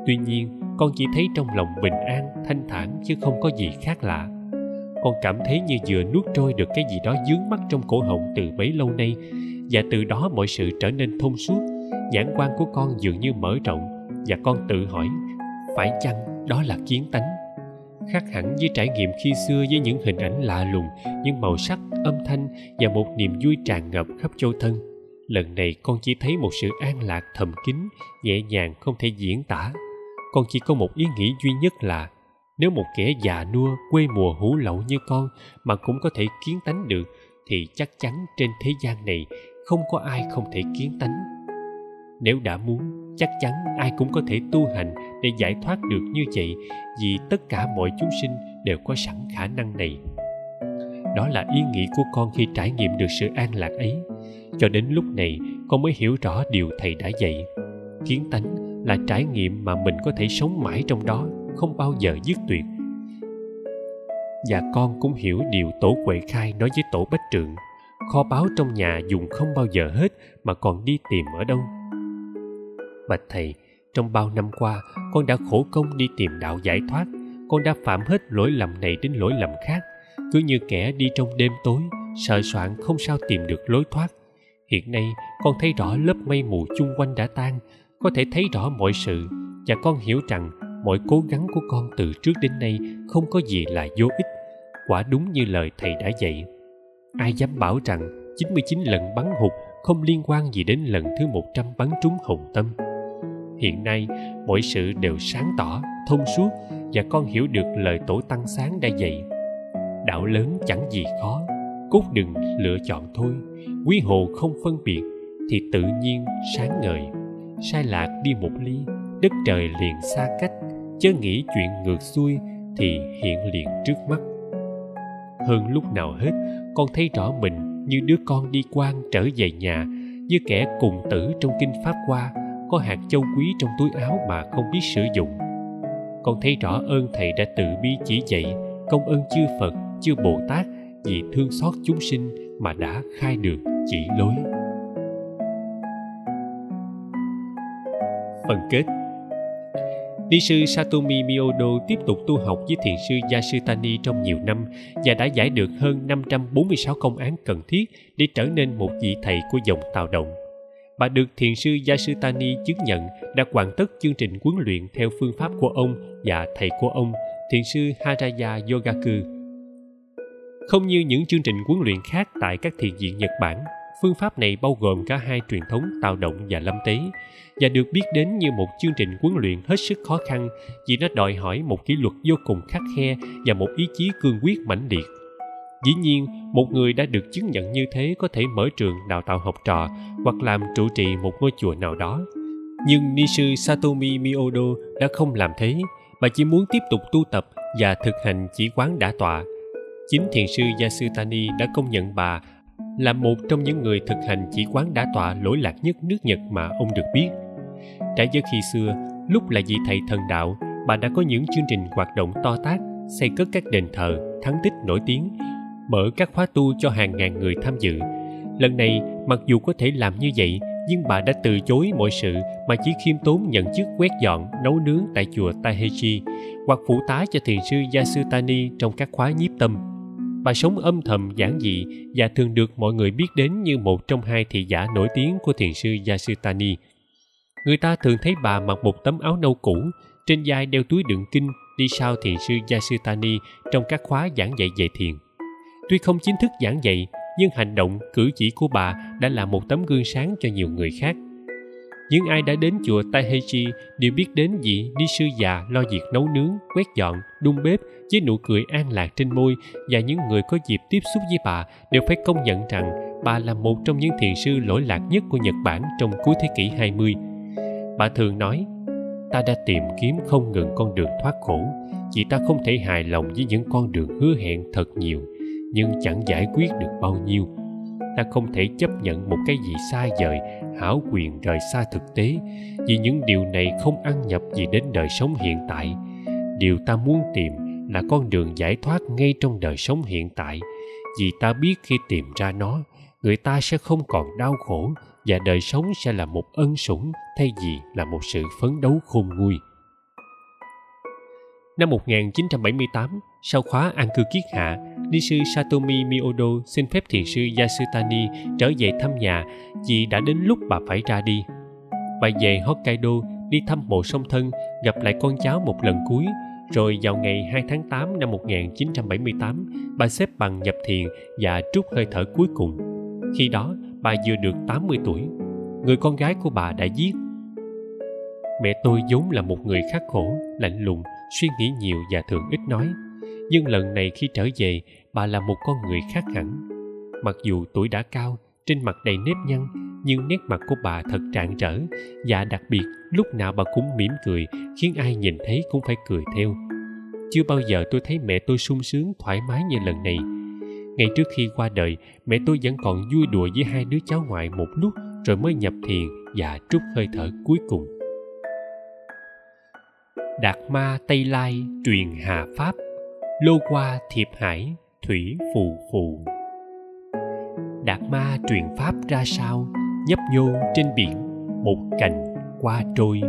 Tuy nhiên, con chỉ thấy trong lòng bình an, thanh thản chứ không có gì khác lạ con cảm thấy như vừa nuốt trôi được cái gì đó dướng mắt trong cổ họng từ bấy lâu nay. Và từ đó mọi sự trở nên thông suốt, nhãn quan của con dường như mở rộng. Và con tự hỏi, phải chăng đó là kiến tánh? Khác hẳn với trải nghiệm khi xưa với những hình ảnh lạ lùng, những màu sắc, âm thanh và một niềm vui tràn ngập khắp châu thân. Lần này con chỉ thấy một sự an lạc thầm kín, nhẹ nhàng, không thể diễn tả. Con chỉ có một ý nghĩ duy nhất là nếu một kẻ già nua, quê mùa hủ lậu như con mà cũng có thể kiến tánh được, thì chắc chắn trên thế gian này không có ai không thể kiến tánh. Nếu đã muốn, chắc chắn ai cũng có thể tu hành để giải thoát được như vậy, vì tất cả mọi chúng sinh đều có sẵn khả năng này. Đó là ý nghĩ của con khi trải nghiệm được sự an lạc ấy. Cho đến lúc này, con mới hiểu rõ điều thầy đã dạy. Kiến tánh là trải nghiệm mà mình có thể sống mãi trong đó không bao giờ dứt tuyệt. Và con cũng hiểu điều tổ quệ khai nói với tổ bách trượng, kho báu trong nhà dùng không bao giờ hết mà còn đi tìm ở đâu. Bạch thầy, trong bao năm qua, con đã khổ công đi tìm đạo giải thoát, con đã phạm hết lỗi lầm này đến lỗi lầm khác. Cứ như kẻ đi trong đêm tối, sợ soạn không sao tìm được lối thoát. Hiện nay, con thấy rõ lớp mây mù chung quanh đã tan, có thể thấy rõ mọi sự, và con hiểu rằng mọi cố gắng của con từ trước đến nay không có gì là vô ích. Quả đúng như lời thầy đã dạy. Ai dám bảo rằng 99 lần bắn hụt không liên quan gì đến lần thứ 100 bắn trúng hồng tâm? Hiện nay mọi sự đều sáng tỏ, thông suốt và con hiểu được lời tổ tăng sáng đã dạy. Đạo lớn chẳng gì khó, cốt đừng lựa chọn thôi. Quý hồ không phân biệt thì tự nhiên sáng ngời. Sai lạc đi một ly, đất trời liền xa cách chớ nghĩ chuyện ngược xuôi thì hiện liền trước mắt. Hơn lúc nào hết, con thấy rõ mình như đứa con đi quan trở về nhà, như kẻ cùng tử trong kinh pháp qua có hạt châu quý trong túi áo mà không biết sử dụng. Con thấy rõ ơn thầy đã tự bi chỉ dạy, công ơn chư phật, chư bồ tát vì thương xót chúng sinh mà đã khai được chỉ lối. Phần kết. Ni sư Satomi Miodo tiếp tục tu học với thiền sư Yasutani trong nhiều năm và đã giải được hơn 546 công án cần thiết để trở nên một vị thầy của dòng Tào Động. Bà được thiền sư Yasutani chứng nhận đã hoàn tất chương trình huấn luyện theo phương pháp của ông và thầy của ông, thiền sư Haraya Yogaku. Không như những chương trình huấn luyện khác tại các thiền viện Nhật Bản, phương pháp này bao gồm cả hai truyền thống tạo động và lâm tế và được biết đến như một chương trình huấn luyện hết sức khó khăn vì nó đòi hỏi một kỷ luật vô cùng khắc khe và một ý chí cương quyết mãnh liệt. Dĩ nhiên, một người đã được chứng nhận như thế có thể mở trường đào tạo học trò hoặc làm trụ trì một ngôi chùa nào đó. Nhưng ni sư satomi miodo đã không làm thế bà chỉ muốn tiếp tục tu tập và thực hành chỉ quán đã tọa. Chính thiền sư yasutani đã công nhận bà là một trong những người thực hành chỉ quán đã tọa lỗi lạc nhất nước Nhật mà ông được biết. Trái với khi xưa, lúc là vị thầy thần đạo, bà đã có những chương trình hoạt động to tác, xây cất các đền thờ, thắng tích nổi tiếng, mở các khóa tu cho hàng ngàn người tham dự. Lần này, mặc dù có thể làm như vậy, nhưng bà đã từ chối mọi sự mà chỉ khiêm tốn nhận chức quét dọn, nấu nướng tại chùa Taiheji hoặc phụ tá cho thiền sư Yasutani trong các khóa nhiếp tâm bà sống âm thầm giản dị và thường được mọi người biết đến như một trong hai thị giả nổi tiếng của thiền sư Yasutani. Người ta thường thấy bà mặc một tấm áo nâu cũ, trên vai đeo túi đựng kinh đi sau thiền sư Yasutani trong các khóa giảng dạy dạy thiền. Tuy không chính thức giảng dạy, nhưng hành động, cử chỉ của bà đã là một tấm gương sáng cho nhiều người khác những ai đã đến chùa Taiheiji đều biết đến vị đi sư già lo việc nấu nướng, quét dọn, đun bếp với nụ cười an lạc trên môi và những người có dịp tiếp xúc với bà đều phải công nhận rằng bà là một trong những thiền sư lỗi lạc nhất của Nhật Bản trong cuối thế kỷ 20. Bà thường nói, ta đã tìm kiếm không ngừng con đường thoát khổ, vì ta không thể hài lòng với những con đường hứa hẹn thật nhiều, nhưng chẳng giải quyết được bao nhiêu. Ta không thể chấp nhận một cái gì xa vời hảo quyền rời xa thực tế vì những điều này không ăn nhập gì đến đời sống hiện tại. Điều ta muốn tìm là con đường giải thoát ngay trong đời sống hiện tại vì ta biết khi tìm ra nó người ta sẽ không còn đau khổ và đời sống sẽ là một ân sủng thay vì là một sự phấn đấu khôn nguôi. Năm 1978, sau khóa an cư kiết hạ, ni sư Satomi Miodo xin phép thiền sư Yasutani trở về thăm nhà vì đã đến lúc bà phải ra đi. Bà về Hokkaido đi thăm mộ song thân, gặp lại con cháu một lần cuối, rồi vào ngày 2 tháng 8 năm 1978, bà xếp bằng nhập thiền và trút hơi thở cuối cùng. Khi đó, bà vừa được 80 tuổi. Người con gái của bà đã viết. Mẹ tôi vốn là một người khắc khổ, lạnh lùng, suy nghĩ nhiều và thường ít nói. Nhưng lần này khi trở về bà là một con người khác hẳn. Mặc dù tuổi đã cao trên mặt đầy nếp nhăn nhưng nét mặt của bà thật trạng trở và đặc biệt lúc nào bà cũng mỉm cười khiến ai nhìn thấy cũng phải cười theo. Chưa bao giờ tôi thấy mẹ tôi sung sướng thoải mái như lần này. Ngay trước khi qua đời mẹ tôi vẫn còn vui đùa với hai đứa cháu ngoại một lúc rồi mới nhập thiền và trút hơi thở cuối cùng đạt ma tây lai truyền hà pháp, lô qua thiệp hải thủy phù phù. Đạt ma truyền pháp ra sao, nhấp nhô trên biển, một cành qua trôi.